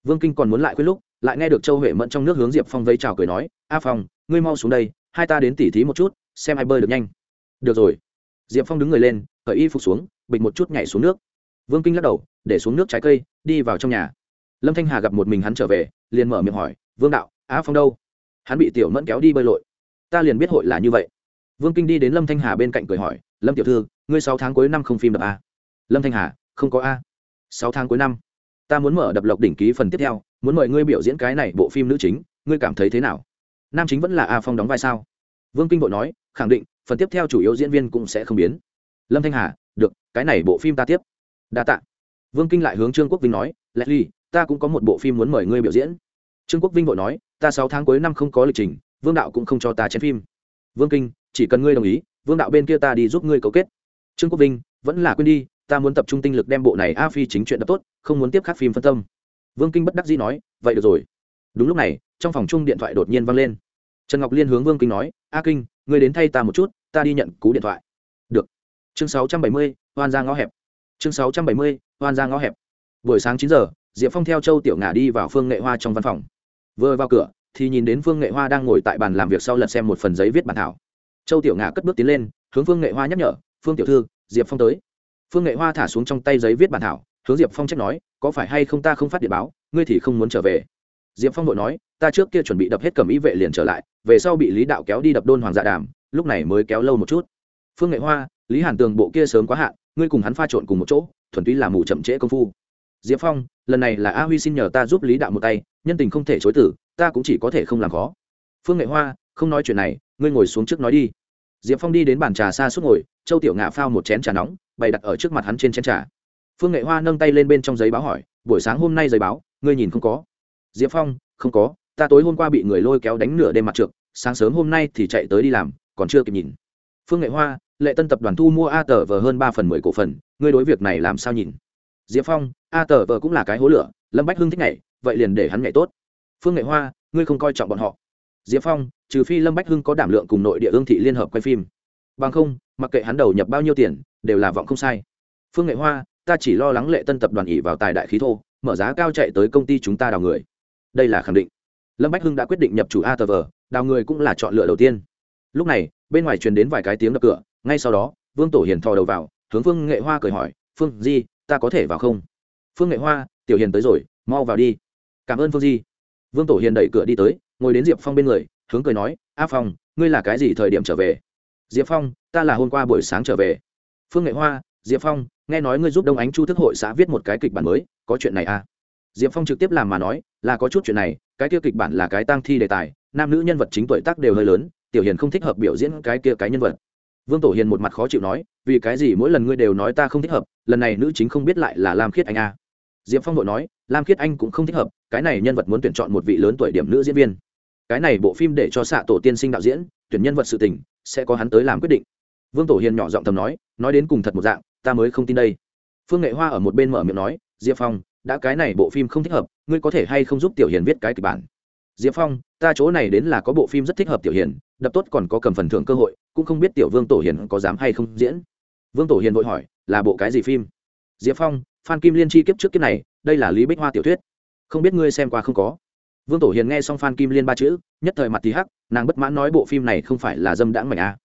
vương kinh còn muốn lại khuyên lúc, lại nghe được châu huệ mẫn trong nước hướng diệp phong vây chào cười nói, a phong, ngươi mau xuống đây, hai ta đến tỉ thí một chút, xem ai bơi được nhanh. Được rồi. Diệp phong đứng người lên, cởi y phục xuống, bịch một chút nhảy xuống nước. Vương kinh lắc đầu, để xuống nước trái cây, đi vào trong nhà. Lâm thanh hà gặp một mình hắn trở về, liền mở miệng hỏi, vương đạo, a phong đâu? Hắn bị tiểu mẫn kéo đi bơi lội. Ta liền biết hội là như vậy. Vương kinh đi đến lâm thanh hà bên cạnh cười hỏi, lâm tiểu thư, ngươi sáu tháng cuối năm không phim đập a à? lâm thanh hà, không có a. Sáu tháng cuối năm ta muốn mở đập lộc đỉnh ký phần tiếp theo, muốn mời ngươi biểu diễn cái này bộ phim nữ chính, ngươi cảm thấy thế nào? Nam chính vẫn là a phong đóng vai sao? Vương kinh bộ nói, khẳng định, phần tiếp theo chủ yếu diễn viên cũng sẽ không biến. Lâm thanh hà, được, cái này bộ phim ta tiếp. Đa t ạ vương kinh lại hướng trương quốc vinh nói, leslie, ta cũng có một bộ phim muốn mời ngươi biểu diễn. Trương quốc vinh vội nói, ta sáu tháng cuối năm không có lịch trình, vương đạo cũng không cho ta chén phim. Vương kinh, chỉ cần ngươi đồng ý, vương đạo bên kia ta đi giúp ngươi cấu kết. Trương quốc vinh, vẫn là quên đi ta muốn tập trung tinh lực đem bộ này a phi chính chuyện đập tốt, không muốn tiếp khắc phim phân tâm. Vương kinh bất đắc dĩ nói, vậy được rồi. Đúng lúc này, trong phòng chung điện thoại đột nhiên vang lên. Trần ngọc liên hướng vương kinh nói, a kinh người đến thay ta một chút, ta đi nhận cú điện thoại. Được. Chương sáu trăm bảy mươi, hoan ra ngõ hẹp. Chương sáu trăm bảy mươi, hoan ra ngõ hẹp. Buổi sáng chín giờ, diệp phong theo châu tiểu ngà đi vào phương nghệ hoa trong văn phòng. Vừa vào cửa, thì nhìn đến phương nghệ hoa đang ngồi tại bàn làm việc sau lật xem một phần giấy viết bản thảo. Châu tiểu ngà cất bước tiến lên, hướng phương nghệ hoa nhắc nhở, phương tiểu thư, diệp phong tới phương nghệ hoa thả xuống trong tay giấy viết bản thảo, hướng diệp phong trách nói, có phải hay không ta không phát điện báo, ngươi thì không muốn trở về? Diệp phong vội nói, ta trước kia chuẩn bị đập hết cầm ý vệ liền trở lại, về sau bị lý đạo kéo đi đập đôn hoàng dạ đàm, lúc này mới kéo lâu một chút. Phương nghệ hoa, lý hàn tường bộ kia sớm quá hạn, ngươi cùng hắn pha trộn cùng một chỗ, thuần túy là mù chậm trễ công phu. Diệp phong, lần này là a huy xin nhờ ta giúp lý đạo một tay, nhân tình không thể chối tử ta cũng chỉ có thể không làm khó. Phương nghệ hoa, không nói chuyện này, ngươi ngồi xuống trước nói đi. Diệp phong đi đến bàn trà xa suốt ngồi, châu tiểu ngạ phao một chén trà nóng bày đặt ở trước mặt hắn trên chén trà. Phương nghệ hoa nâng tay lên bên trong giấy báo hỏi, buổi sáng hôm nay giấy báo, ngươi nhìn không có? Diệp phong, không có, ta tối hôm qua bị người lôi kéo đánh nửa đêm mặt trượt, sáng sớm hôm nay thì chạy tới đi làm, còn chưa kịp nhìn. Phương nghệ hoa, lệ tân tập đoàn thu mua a tờ vờ hơn ba phần mười cổ phần, ngươi đối việc này làm sao nhìn? Diệp phong, a tờ vờ cũng là cái hố lửa, lâm bách hưng thích nhảy, vậy liền để hắn nhảy tốt. Phương nghệ hoa, ngươi không coi trọng bọn họ. Diệp phong, trừ phi lâm bách hưng có đảm lượng cùng nội địa ương thị liên hợp quay phim. Bằng không, mặc kệ hắn đầu nhập bao nhiêu tiền đều là vọng không sai. Phương nghệ hoa, ta chỉ lo lắng lệ tân tập đoàn ỉ vào tài đại khí thô, mở giá cao chạy tới công ty chúng ta đào người. Đây là khẳng định. Lâm bách hưng đã quyết định nhập chủ atv đào người cũng là chọn lựa đầu tiên. Lúc này, bên ngoài truyền đến vài cái tiếng đập cửa, ngay sau đó, vương tổ hiền thò đầu vào, hướng phương nghệ hoa cười hỏi, phương di, ta có thể vào không? Phương nghệ hoa, tiểu hiền tới rồi, mau vào đi. Cảm ơn phương di. Vương tổ hiền đẩy cửa đi tới, ngồi đến diệp phong bên người, hướng cười nói, a phong, ngươi là cái gì thời điểm trở về? Diệp phong, ta là hôm qua buổi sáng trở về phương nghệ hoa, diệp phong, nghe nói ngươi giúp đông ánh chu thức hội xã viết một cái kịch bản mới, có chuyện này à? Diệp phong trực tiếp làm mà nói, là có chút chuyện này, cái kia kịch bản là cái tăng thi đề tài, nam nữ nhân vật chính tuổi tác đều hơi lớn, tiểu hiền không thích hợp biểu diễn cái kia cái nhân vật. Vương tổ hiền một mặt khó chịu nói, vì cái gì mỗi lần ngươi đều nói ta không thích hợp, lần này nữ chính không biết lại là lam khiết anh à. diệp phong đội nói, lam khiết anh cũng không thích hợp, cái này nhân vật muốn tuyển chọn một vị lớn tuổi điểm nữ diễn viên. Cái này bộ phim để cho xạ tổ tiên sinh đạo diễn, tuyển nhân vật sự tình, sẽ có hắn tới làm quyết định vương tổ hiền nhỏ giọng thầm nói nói đến cùng thật một dạng, ta mới không tin đây. Phương nghệ hoa ở một bên mở miệng nói, diệp phong, đã cái này bộ phim không thích hợp, ngươi có thể hay không giúp tiểu hiền viết cái kịch bản? Diệp phong, ta chỗ này đến là có bộ phim rất thích hợp tiểu hiền, đập tốt còn có cầm phần thưởng cơ hội, cũng không biết tiểu vương tổ hiền có dám hay không diễn. Vương tổ hiền vội hỏi, là bộ cái gì phim? Diệp phong, phan kim liên chi kiếp trước kiếp này, đây là lý bích hoa tiểu thuyết. Không biết ngươi xem qua không có? Vương tổ hiền nghe xong phan kim liên ba chữ, nhất thời mặt thì hắc, nàng bất mãn nói bộ phim này không phải là dâm đãng mảnh a.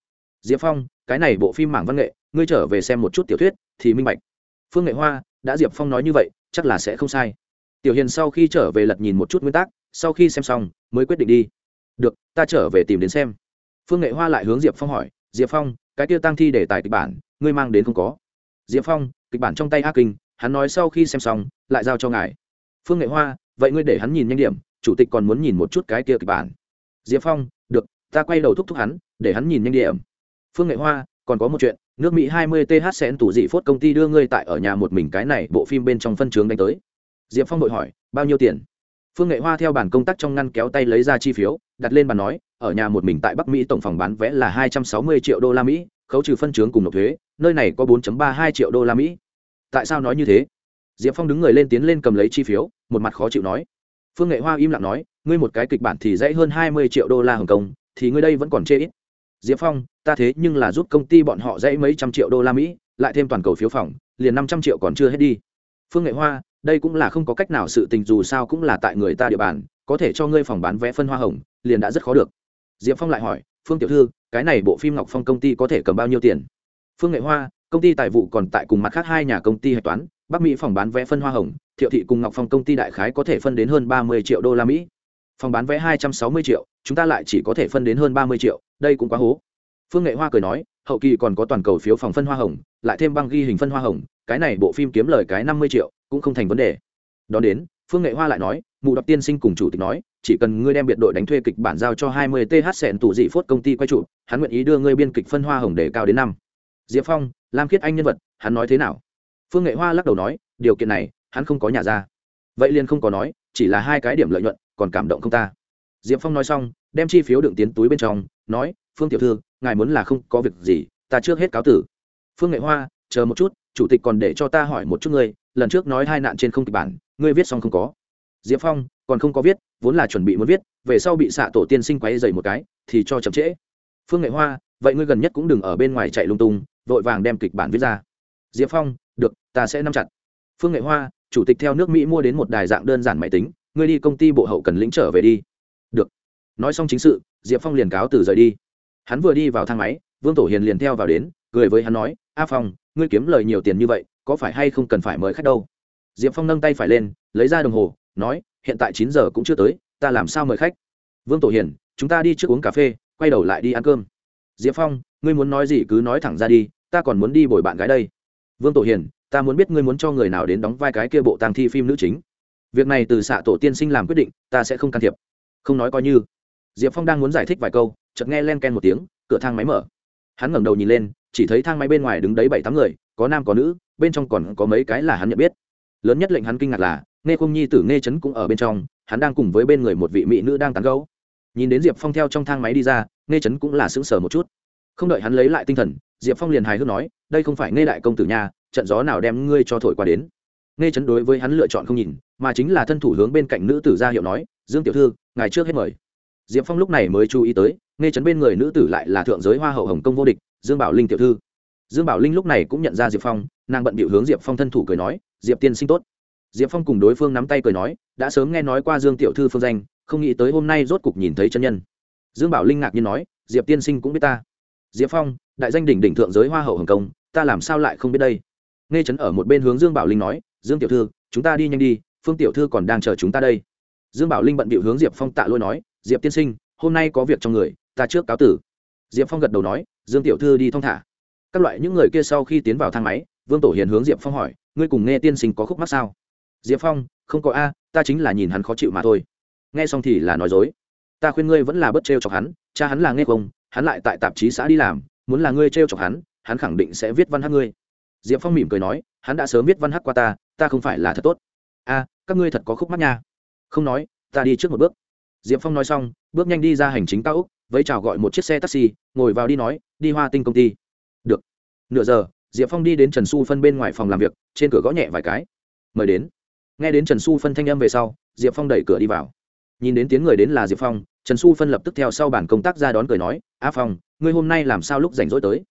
Diệp phong cái này bộ phim mảng văn nghệ, ngươi trở về xem một chút tiểu thuyết, thì minh bạch. Phương nghệ hoa, đã diệp phong nói như vậy, chắc là sẽ không sai. Tiểu hiền sau khi trở về lật nhìn một chút nguyên tắc sau khi xem xong, mới quyết định đi. Được, ta trở về tìm đến xem. Phương nghệ hoa lại hướng diệp phong hỏi, diệp phong, cái tiêu tăng thi để tài kịch bản, ngươi mang đến không có? Diệp phong, kịch bản trong tay a kinh, hắn nói sau khi xem xong, lại giao cho ngài. Phương nghệ hoa, vậy ngươi để hắn nhìn nhanh điểm, chủ tịch còn muốn nhìn một chút cái kia kịch bản. Diệp phong, được, ta quay đầu thúc thúc hắn, để hắn nhìn nhanh điểm phương nghệ hoa, còn có một chuyện, nước mỹ 20 th sẽ tủ dị phốt công ty đưa ngươi tại ở nhà một mình cái này bộ phim bên trong phân chướng đánh tới. Diệp phong đội hỏi, bao nhiêu tiền? Phương nghệ hoa theo bản công tác trong ngăn kéo tay lấy ra chi phiếu, đặt lên bàn nói, ở nhà một mình tại bắc mỹ tổng phòng bán vé là 260 triệu đô la mỹ, khấu trừ phân chướng cùng nộp thuế, nơi này có 4.32 triệu đô la mỹ. Tại sao nói như thế? Diệp phong đứng người lên tiến lên cầm lấy chi phiếu, một mặt khó chịu nói. Phương nghệ hoa im lặng nói, ngươi một cái kịch bản thì dãy hơn 20 triệu đô la hồng kông, thì ngươi đây vẫn còn chê ít. Diệp phong ta thế nhưng là giúp công ty bọn họ dãy mấy trăm triệu đô la mỹ, lại thêm toàn cầu phiếu phòng, liền năm trăm triệu còn chưa hết đi. Phương nghệ hoa, đây cũng là không có cách nào sự tình, dù sao cũng là tại người ta địa bàn, có thể cho ngươi phòng bán vé phân hoa hồng, liền đã rất khó được. Diệp phong lại hỏi, phương tiểu thư, cái này bộ phim ngọc phong công ty có thể cầm bao nhiêu tiền? Phương nghệ hoa, công ty tài vụ còn tại cùng mặt khác hai nhà công ty hạch toán, bắc mỹ phòng bán vé phân hoa hồng, thiệu thị cùng ngọc phong công ty đại khái có thể phân đến hơn ba mươi triệu đô la mỹ. Phòng bán vé hai trăm sáu mươi triệu, chúng ta lại chỉ có thể phân đến hơn ba mươi triệu, đây cũng quá hố phương nghệ hoa cười nói, hậu kỳ còn có toàn cầu phiếu phòng phân hoa hồng, lại thêm băng ghi hình phân hoa hồng, cái này bộ phim kiếm lời cái năm mươi triệu, cũng không thành vấn đề. Đón đến, phương nghệ hoa lại nói, mụ đọc tiên sinh cùng chủ tịch nói, chỉ cần ngươi đem biệt đội đánh thuê kịch bản giao cho hai mươi th sẹn tủ dị phốt công ty quay trụ hắn nguyện ý đưa ngươi biên kịch phân hoa hồng để cao đến năm. Diệp phong, lam khiết anh nhân vật, hắn nói thế nào? Phương nghệ hoa lắc đầu nói, điều kiện này, hắn không có nhà ra. Vậy liền không có nói, chỉ là hai cái điểm lợi nhuận, còn cảm động không ta. Diệp phong nói xong, đem chi phiếu đựng tiến túi bên trong, nói phương tiểu thư, ngài muốn là không có việc gì, ta trước hết cáo tử. Phương nghệ hoa, chờ một chút, chủ tịch còn để cho ta hỏi một chút ngươi, lần trước nói hai nạn trên không kịch bản, ngươi viết xong không có? Diệp phong, còn không có viết, vốn là chuẩn bị muốn viết, về sau bị xạ tổ tiên sinh quay dày một cái, thì cho chậm trễ. Phương nghệ hoa, vậy ngươi gần nhất cũng đừng ở bên ngoài chạy lung tung, vội vàng đem kịch bản viết ra. Diệp phong, được, ta sẽ nắm chặt. Phương nghệ hoa, chủ tịch theo nước mỹ mua đến một đài dạng đơn giản máy tính, ngươi đi công ty bộ hậu cần lĩnh trở về đi. Được. Nói xong chính sự, diệp phong liền cáo từ rời đi hắn vừa đi vào thang máy, vương tổ hiền liền theo vào đến, cười với hắn nói, a phong, ngươi kiếm lời nhiều tiền như vậy, có phải hay không cần phải mời khách đâu? Diệp phong nâng tay phải lên, lấy ra đồng hồ, nói, hiện tại chín giờ cũng chưa tới, ta làm sao mời khách? Vương tổ hiền, chúng ta đi trước uống cà phê, quay đầu lại đi ăn cơm. Diệp phong, ngươi muốn nói gì cứ nói thẳng ra đi, ta còn muốn đi bồi bạn gái đây. Vương tổ hiền, ta muốn biết ngươi muốn cho người nào đến đóng vai cái kia bộ tàng thi phim nữ chính. Việc này từ xạ tổ tiên sinh làm quyết định, ta sẽ không can thiệp. Không nói coi như. Diệp phong đang muốn giải thích vài câu chợt nghe len ken một tiếng, cửa thang máy mở. Hắn ngẩng đầu nhìn lên, chỉ thấy thang máy bên ngoài đứng đấy bảy tám người, có nam có nữ, bên trong còn có mấy cái là hắn nhận biết. Lớn nhất lệnh hắn kinh ngạc là, nghe không nhi tử nghe trấn cũng ở bên trong, hắn đang cùng với bên người một vị mỹ nữ đang tán gấu nhìn đến diệp phong theo trong thang máy đi ra, nghe Trấn cũng là sững sờ một chút. Không đợi hắn lấy lại tinh thần, diệp phong liền hài hước nói, đây không phải nghe đại công tử nhà trận gió nào đem ngươi cho thổi qua đến? Nghe Trấn đối với hắn lựa chọn không nhìn, mà chính là thân thủ hướng bên cạnh nữ tử ra hiệu nói, dương tiểu thư, ngài trước hết mời. Diệp phong lúc này mới chú ý tới nghe chấn bên người nữ tử lại là thượng giới hoa hậu hồng công vô địch, dương bảo linh tiểu thư. Dương bảo linh lúc này cũng nhận ra diệp phong, nàng bận bịu hướng diệp phong thân thủ cười nói, diệp tiên sinh tốt. Diệp phong cùng đối phương nắm tay cười nói, đã sớm nghe nói qua dương tiểu thư phương danh, không nghĩ tới hôm nay rốt cục nhìn thấy chân nhân. Dương bảo linh ngạc nhiên nói, diệp tiên sinh cũng biết ta. Diệp phong, đại danh đỉnh đỉnh thượng giới hoa hậu hồng công, ta làm sao lại không biết đây? Nghe chấn ở một bên hướng dương bảo linh nói, dương tiểu thư, chúng ta đi nhanh đi, phương tiểu thư còn đang chờ chúng ta đây. Dương bảo linh bận bịu hướng diệp phong tạ lôi nói, diệp tiên sinh, hôm nay có việc trong người ta trước cáo tử. Diệp phong gật đầu nói, dương tiểu thư đi thong thả. Các loại những người kia sau khi tiến vào thang máy, vương tổ hiền hướng diệp phong hỏi, ngươi cùng nghe tiên sinh có khúc mắc sao? Diệp phong, không có a, ta chính là nhìn hắn khó chịu mà thôi. Nghe xong thì là nói dối. Ta khuyên ngươi vẫn là bất trêu chọc hắn, cha hắn là nghe không, hắn lại tại tạp chí xã đi làm, muốn là ngươi trêu chọc hắn hắn khẳng định sẽ viết văn hát ngươi. Diệp phong mỉm cười nói, hắn đã sớm viết văn hát qua ta ta không phải là thật tốt. A, các ngươi thật có khúc mắc nha. Không nói, ta đi trước một bước. Diệp phong nói xong, bước nhanh đi ra hành chính cao úc với chào gọi một chiếc xe taxi, ngồi vào đi nói, đi hoa tinh công ty. Được. Nửa giờ, diệp phong đi đến trần xu phân bên ngoài phòng làm việc, trên cửa gõ nhẹ vài cái. Mời đến. Nghe đến trần xu phân thanh âm về sau, diệp phong đẩy cửa đi vào. Nhìn đến tiếng người đến là diệp phong, trần xu phân lập tức theo sau bản công tác ra đón cười nói, a phong, ngươi hôm nay làm sao lúc rảnh rỗi tới?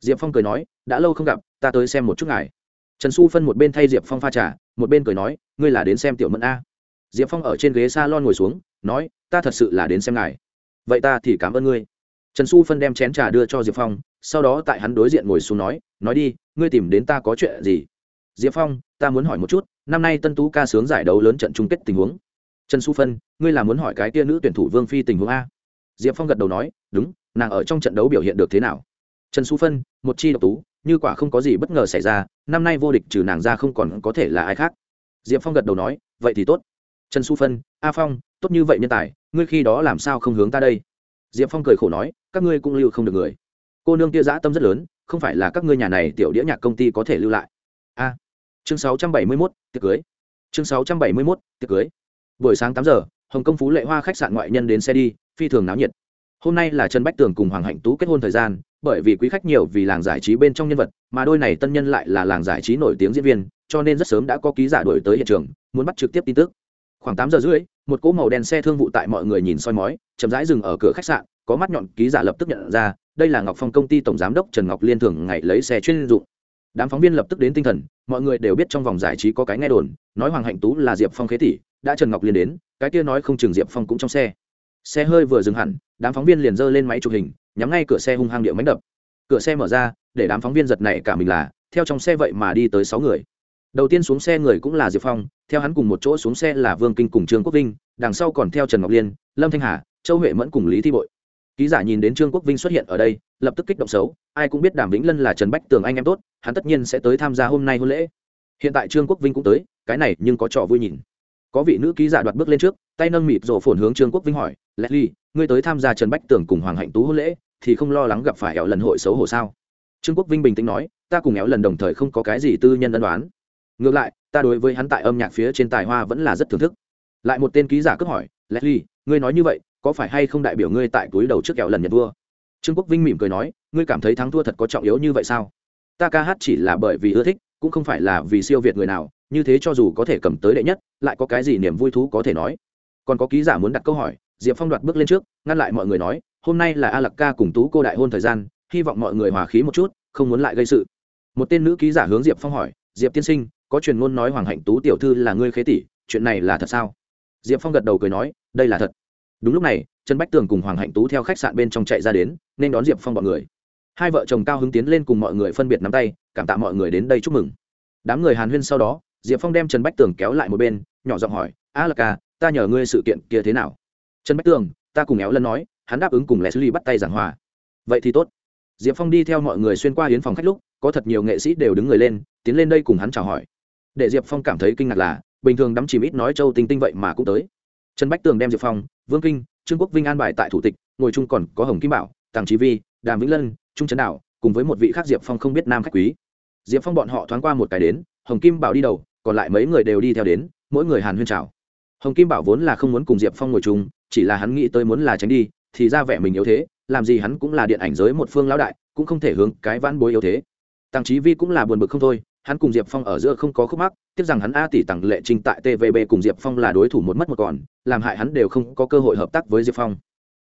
Diệp phong cười nói, đã lâu không gặp, ta tới xem một chút ngài. Trần xu phân một bên thay diệp phong pha t một bên cười nói, ngươi là đến xem tiểu mẫn a. Diệp phong ở trên ghế s a lon ngồi xuống, nói, ta thật sự là đến xem ngài vậy ta thì cảm ơn ngươi. Trần xu phân đem chén trà đưa cho diệp phong, sau đó tại hắn đối diện ngồi xuống nói nói đi, ngươi tìm đến ta có chuyện gì? Diệp phong, ta muốn hỏi một chút, năm nay tân tú ca sướng giải đấu lớn trận chung kết tình huống. Trần xu phân, ngươi là muốn hỏi cái tia nữ tuyển thủ vương phi tình huống a? Diệp phong gật đầu nói, đúng, nàng ở trong trận đấu biểu hiện được thế nào? Trần xu phân, một chi độc tú, như quả không có gì bất ngờ xảy ra, năm nay vô địch trừ nàng ra không còn có thể là ai khác. Diệp phong gật đầu nói, vậy thì tốt. Trần xu phân, a phong, tốt như vậy nhân tài ngươi khi đó làm sao không hướng ta đây? Diệp phong cười khổ nói, các ngươi cũng lưu không được người. Cô nương kia dã tâm rất lớn, không phải là các ngươi nhà này tiểu đĩa nhạc công ty có thể lưu lại. A. Chương sáu trăm bảy mươi mốt, tiệc cưới. Chương sáu trăm bảy mươi mốt, tiệc cưới. Buổi sáng tám giờ, hồng công phú lệ hoa khách sạn ngoại nhân đến xe đi, phi thường náo nhiệt. Hôm nay là trần bách tường cùng hoàng hạnh tú kết hôn thời gian, bởi vì quý khách nhiều vì làng giải trí bên trong nhân vật, mà đôi này tân nhân lại là làng giải trí nổi tiếng diễn viên, cho nên rất sớm đã có ký giả đổi tới hiện trường, muốn bắt trực tiếp tin tức. Khoảng tám giờ rưỡi một cỗ màu đen xe thương vụ tại mọi người nhìn soi mói, chậm rãi dừng ở cửa khách sạn, có mắt nhọn ký giả lập tức nhận ra, đây là ngọc phong công ty tổng giám đốc trần ngọc liên thường ngày lấy xe chuyên dụng. Đám phóng viên lập tức đến tinh thần, mọi người đều biết trong vòng giải trí có cái nghe đồn, nói hoàng hạnh tú là diệp phong khế tỷ, đã trần ngọc liên đến, cái kia nói không chừng diệp phong cũng trong xe. Xe hơi vừa dừng hẳn, đám phóng viên liền giơ lên máy chụp hình, nhắm ngay cửa xe hung hăng địa mánh đập. Cửa xe mở ra, để đám phóng viên giật này cả mình là, theo trong xe vậy mà đi tới sáu người đầu tiên xuống xe người cũng là diệp phong, theo hắn cùng một chỗ xuống xe là vương kinh cùng trương quốc vinh, đằng sau còn theo trần ngọc liên, lâm thanh hà, châu huệ mẫn cùng lý thi bội. Ký giả nhìn đến trương quốc vinh xuất hiện ở đây, lập tức kích động xấu, ai cũng biết đàm vĩnh lân là trần bách tường anh em tốt, hắn tất nhiên sẽ tới tham gia hôm nay hôn lễ. Hiện tại trương quốc vinh cũng tới, cái này nhưng có trò vui nhìn. Có vị nữ ký giả đoạt bước lên trước, tay nâng mịt rổ phồn hướng trương quốc vinh hỏi leslie ngươi tới tham gia trần bách tường cùng hoàng hạnh tú hôn lễ, thì không lo lắng gặp phải éo lần hội xấu hổ sao? Trương quốc vinh bình tĩnh nói, ta cùng éo lần đồng thời không có cái gì tư nhân ân đoán ngược lại, ta đối với hắn tại âm nhạc phía trên tài hoa vẫn là rất thưởng thức. Lại một tên ký giả cướp hỏi, leslie, ngươi nói như vậy, có phải hay không đại biểu ngươi tại túi đầu trước kẹo lần nhận vua? Trương quốc vinh mỉm cười nói, ngươi cảm thấy thắng thua thật có trọng yếu như vậy sao? Ta ca hát chỉ là bởi vì ưa thích, cũng không phải là vì siêu việt người nào, như thế cho dù có thể cầm tới đệ nhất, lại có cái gì niềm vui thú có thể nói? Còn có ký giả muốn đặt câu hỏi, diệp phong đoạt bước lên trước, ngăn lại mọi người nói, hôm nay là a Lạc ca cùng tú cô đại hôn thời gian, hy vọng mọi người hòa khí một chút, không muốn lại gây sự. Một tên nữ ký giả hướng diệp phong hỏi, diệp tiên sinh có truyền ngôn nói hoàng hạnh tú tiểu thư là ngươi khế tỷ, chuyện này là thật sao? Diệp phong gật đầu cười nói, đây là thật. Đúng lúc này, trần bách tường cùng hoàng hạnh tú theo khách sạn bên trong chạy ra đến, nên đón diệp phong b ọ n người. Hai vợ chồng cao hứng tiến lên cùng mọi người phân biệt nắm tay, cảm tạ mọi người đến đây chúc mừng. Đám người hàn huyên sau đó, diệp phong đem trần bách tường kéo lại một bên, nhỏ giọng hỏi, a là ca, ta nhờ ngươi sự kiện kia thế nào? Trần bách tường, ta cùng éo lân nói, hắn đáp ứng cùng leslie bắt tay giảng hòa. Vậy thì tốt. Diệp phong đi theo mọi người xuyên qua hiến phòng khách lúc, có thật nhiều nghệ sĩ đều đứng người lên, tiến lên đây cùng hắn chào hỏi để diệp phong cảm thấy kinh ngạc là bình thường đắm chìm ít nói châu tinh tinh vậy mà cũng tới trần bách tường đem diệp phong vương kinh trương quốc vinh an bài tại thủ tịch ngồi chung còn có hồng kim bảo tàng trí vi đàm vĩnh lân trung trấn đạo cùng với một vị khác diệp phong không biết nam khách quý diệp phong bọn họ thoáng qua một cái đến hồng kim bảo đi đầu còn lại mấy người đều đi theo đến mỗi người hàn huyên chào hồng kim bảo vốn là không muốn cùng diệp phong ngồi chung chỉ là hắn nghĩ tới muốn là tránh đi thì ra vẻ mình yếu thế làm gì hắn cũng là điện ảnh giới một phương lão đại cũng không thể hướng cái vãn bối yếu thế tăng trí vi cũng là buồn bực không thôi hắn cùng diệp phong ở giữa không có khúc mắc tiếc rằng hắn a tỷ tặng lệ trình tại tvb cùng diệp phong là đối thủ một mất một còn, làm hại hắn đều không có cơ hội hợp tác với diệp phong.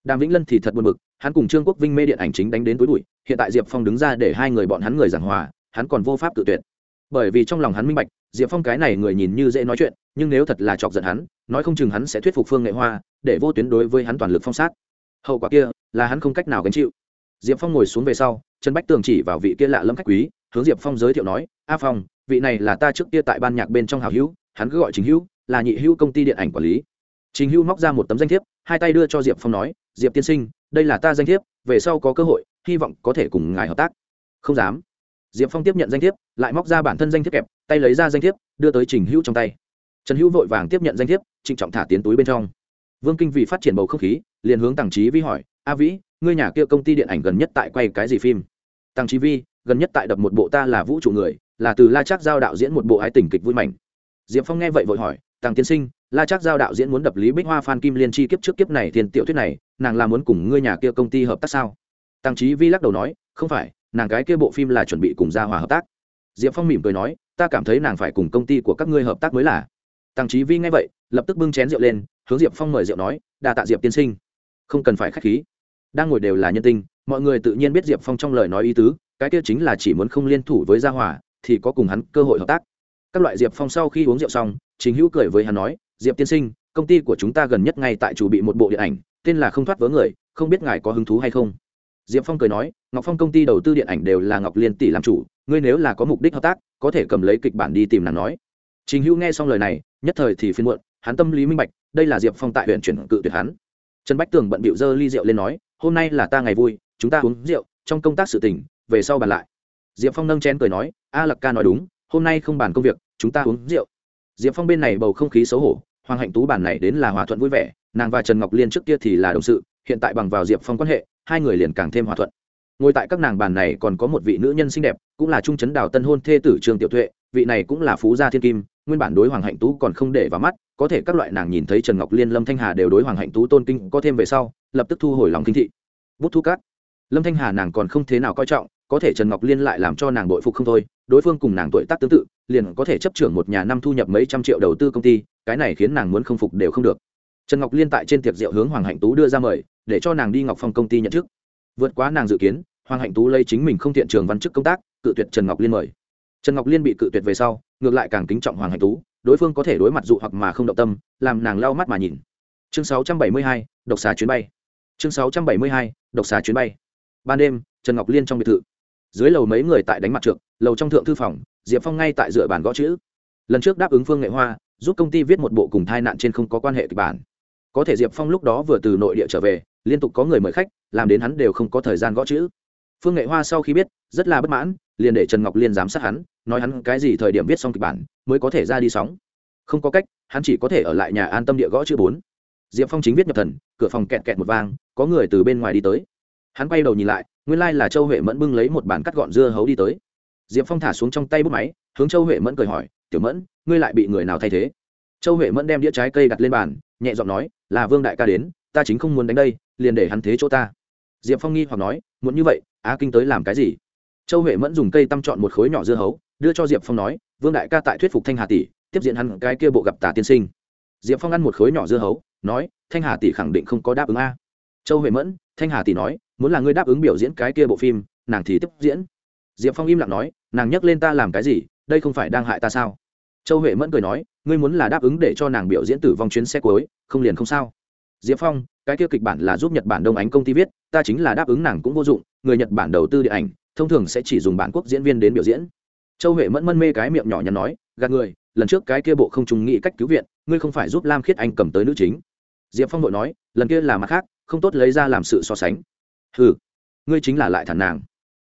Đàm vĩnh lân thì thật buồn bực, hắn cùng trương quốc vinh mê điện ảnh chính đánh đến tối bụi, hiện tại diệp phong đứng ra để hai người bọn hắn người giảng hòa, hắn còn vô pháp tự tuyệt. Bởi vì trong lòng hắn minh bạch, diệp phong cái này người nhìn như dễ nói chuyện, nhưng nếu thật là chọc giận hắn, nói không chừng hắn sẽ thuyết phục phương nghệ hoa, để vô tuyến đối với hắn toàn lực phong sát. Hậu quả kia là hắn không cách nào gánh chịu. Diệp phong ngồi xuống về sau, trần bách tường chỉ vào vị kia lạ lâm khách quý hướng diệp phong giới thiệu nói, a phong, vị này là ta trước kia tại ban nhạc bên trong hào hữu, hắn cứ gọi chính hữu, là nhị hữu công ty điện ảnh quản lý. Chính hữu móc ra một tấm danh thiếp, hai tay đưa cho diệp phong nói, diệp tiên sinh, đây là ta danh thiếp, về sau có cơ hội, hy vọng có thể cùng ngài hợp tác. Không dám. Diệp phong tiếp nhận danh thiếp, lại móc ra bản thân danh thiếp kẹp, tay lấy ra danh thiếp, đưa tới trình hữu trong tay. Trần hữu vội vàng tiếp nhận danh thiếp, trịnh trọng thả tiến túi bên trong. Vương kinh vì phát triển bầu không khí, liền hướng tàng trí vi hỏi, a vĩ, ngươi nhà kia công ty điện ảnh gần nhất tại quay cái gì phim? Tàng trí vi gần nhất tại đập một bộ ta là vũ trụ người, là từ la trác giao đạo diễn một bộ ái tình kịch vui mảnh. Diệp phong nghe vậy vội hỏi, tàng tiên sinh, la trác giao đạo diễn muốn đập lý bích hoa phan kim liên chi kiếp trước kiếp này thiên tiểu thuyết này, nàng là muốn cùng ngươi nhà kia công ty hợp tác sao? Tàng trí vi lắc đầu nói, không phải, nàng cái kia bộ phim là chuẩn bị cùng gia hòa hợp tác. Diệp phong mỉm cười nói, ta cảm thấy nàng phải cùng công ty của các ngươi hợp tác mới là. Tàng trí vi nghe vậy, lập tức bưng chén rượu lên, hướng diệp phong mời rượu nói đà tạ diệp tiên sinh. Không cần phải k h á c h khí. Đang ngồi đều là nhân tinh mọi người tự nhiên biết diệp phong trong lời nói ý tứ cái kia chính là chỉ muốn không liên thủ với gia hỏa, thì có cùng hắn cơ hội hợp tác. Các loại diệp phong sau khi uống rượu xong chính hữu cười với hắn nói diệp tiên sinh công ty của chúng ta gần nhất ngay tại chủ bị một bộ điện ảnh tên là không thoát vớ người không biết ngài có hứng thú hay không? Diệp phong cười nói ngọc phong công ty đầu tư điện ảnh đều là ngọc liên tỷ làm chủ ngươi nếu là có mục đích hợp tác có thể cầm lấy kịch bản đi tìm nàng nói. Trình hữu nghe xong lời này nhất thời thì phiên muộn hắn tâm lý minh bạch đây là diệp phong tại huyện chuyển cự tuyệt hắn. Trần bách tường bận bịu dơ ly rượu lên nói hôm nay là ta ngày vui chúng ta uống rượu trong công tác sự tình về sau bàn lại. Diệp phong nâng chén cười nói, a lặc ca nói đúng, hôm nay không bàn công việc, chúng ta uống rượu. Diệp phong bên này bầu không khí xấu hổ, hoàng hạnh tú bản này đến là hòa thuận vui vẻ, nàng và trần ngọc liên trước kia thì là đồng sự, hiện tại bằng vào diệp phong quan hệ, hai người liền càng thêm hòa thuận. Ngồi tại các nàng bàn này còn có một vị nữ nhân xinh đẹp, cũng là trung chấn đào tân hôn thê tử trương tiểu tuệ, vị này cũng là phú gia thiên kim, nguyên bản đối hoàng hạnh tú còn không để vào mắt, có thể các loại nàng nhìn thấy trần ngọc liên, lâm thanh hà đều đối hoàng hạnh tú tôn kinh có thêm về sau, lập tức thu hồi lòng kinh thị. Bút thu cát. Lâm thanh hà nàng còn không thế nào coi trọng có thể trần ngọc liên lại làm cho nàng bội phục không thôi đối phương cùng nàng tuổi tác tương tự liền có thể chấp trưởng một nhà năm thu nhập mấy trăm triệu đầu tư công ty cái này khiến nàng muốn không phục đều không được. Trần ngọc liên tại trên tiệc rượu hướng hoàng hạnh tú đưa ra mời để cho nàng đi ngọc phong công ty nhận chức. Vượt quá nàng dự kiến hoàng hạnh tú lấy chính mình không thiện trường văn chức công tác cự tuyệt trần ngọc liên mời. Trần ngọc liên bị cự tuyệt về sau ngược lại càng kính trọng hoàng hạnh tú đối phương có thể đối mặt dụ hoặc mà không động tâm làm nàng lau mắt mà nhìn. Chương 672, độc xá chuyến bay. Chương 672, độc xá chuyến bay. Ban đêm trần ngọc liên trong biệt thự dưới lầu mấy người tại đánh mặt trượt lầu trong thượng thư phòng, diệp phong ngay tại dựa bàn gõ chữ. Lần trước đáp ứng phương nghệ hoa, giúp công ty viết một bộ cùng tai nạn trên không có quan hệ kịch bản. Có thể diệp phong lúc đó vừa từ nội địa trở về, liên tục có người mời khách, làm đến hắn đều không có thời gian gõ chữ. Phương nghệ hoa sau khi biết, rất là bất mãn, liền để trần ngọc liên giám sát hắn, nói hắn cái gì thời điểm viết xong kịch bản, mới có thể ra đi sóng. Không có cách, hắn chỉ có thể ở lại nhà an tâm địa gõ chữ bốn. Diệp phong chính viết nhập thần, cửa phòng kẹt kẹt một vang, có người từ bên ngoài đi tới. Hắn quay đầu nhìn lại nguyên lai là châu huệ mẫn bưng lấy một bản cắt gọn dưa hấu đi tới. Diệp phong thả xuống trong tay bút máy, hướng châu huệ mẫn cười hỏi, tiểu mẫn, ngươi lại bị người nào thay thế? Châu huệ mẫn đem đĩa trái cây đặt lên bàn, nhẹ giọng nói, là vương đại ca đến, ta chính không muốn đánh đây, liền để hắn thế chỗ ta. Diệp phong nghi hoặc nói, muốn như vậy, á kinh tới làm cái gì? Châu huệ mẫn dùng cây tăm chọn một khối nhỏ dưa hấu, đưa cho diệp phong nói, vương đại ca tại thuyết phục thanh hà tỷ, tiếp diện hắn cái kia bộ gặp tà tiên sinh. Diệp phong ăn một khối nhỏ dưa hấu, nói, thanh hà tỷ khẳng định không có đáp ứng a. Châu huệ mẫn thanh hà tỷ nói, muốn là ngươi đáp ứng biểu diễn cái kia bộ phim, nàng thì tiếp diễn. Diệp phong im lặng nói, nàng nhắc lên ta làm cái gì, đây không phải đang hại ta sao? Châu huệ mẫn cười nói, ngươi muốn là đáp ứng để cho nàng biểu diễn tử vong chuyến xe cuối, không liền không sao? Diệp phong, cái kia kịch bản là giúp nhật bản đông ánh công ty viết, ta chính là đáp ứng nàng cũng vô dụng, người nhật bản đầu tư điện ảnh, thông thường sẽ chỉ dùng bản quốc diễn viên đến biểu diễn. Châu huệ mẫn mân mê cái miệng nhỏ nhắn nói, gạt người, lần trước cái kia bộ không trùng nghĩ cách cứu viện, ngươi không phải giúp lam khiết anh cầm tới nữ chính. Diệp phong vội nói, lần kia là mặt khác không tốt lấy ra làm sự so sánh. Ừ ngươi chính là lại thản nàng.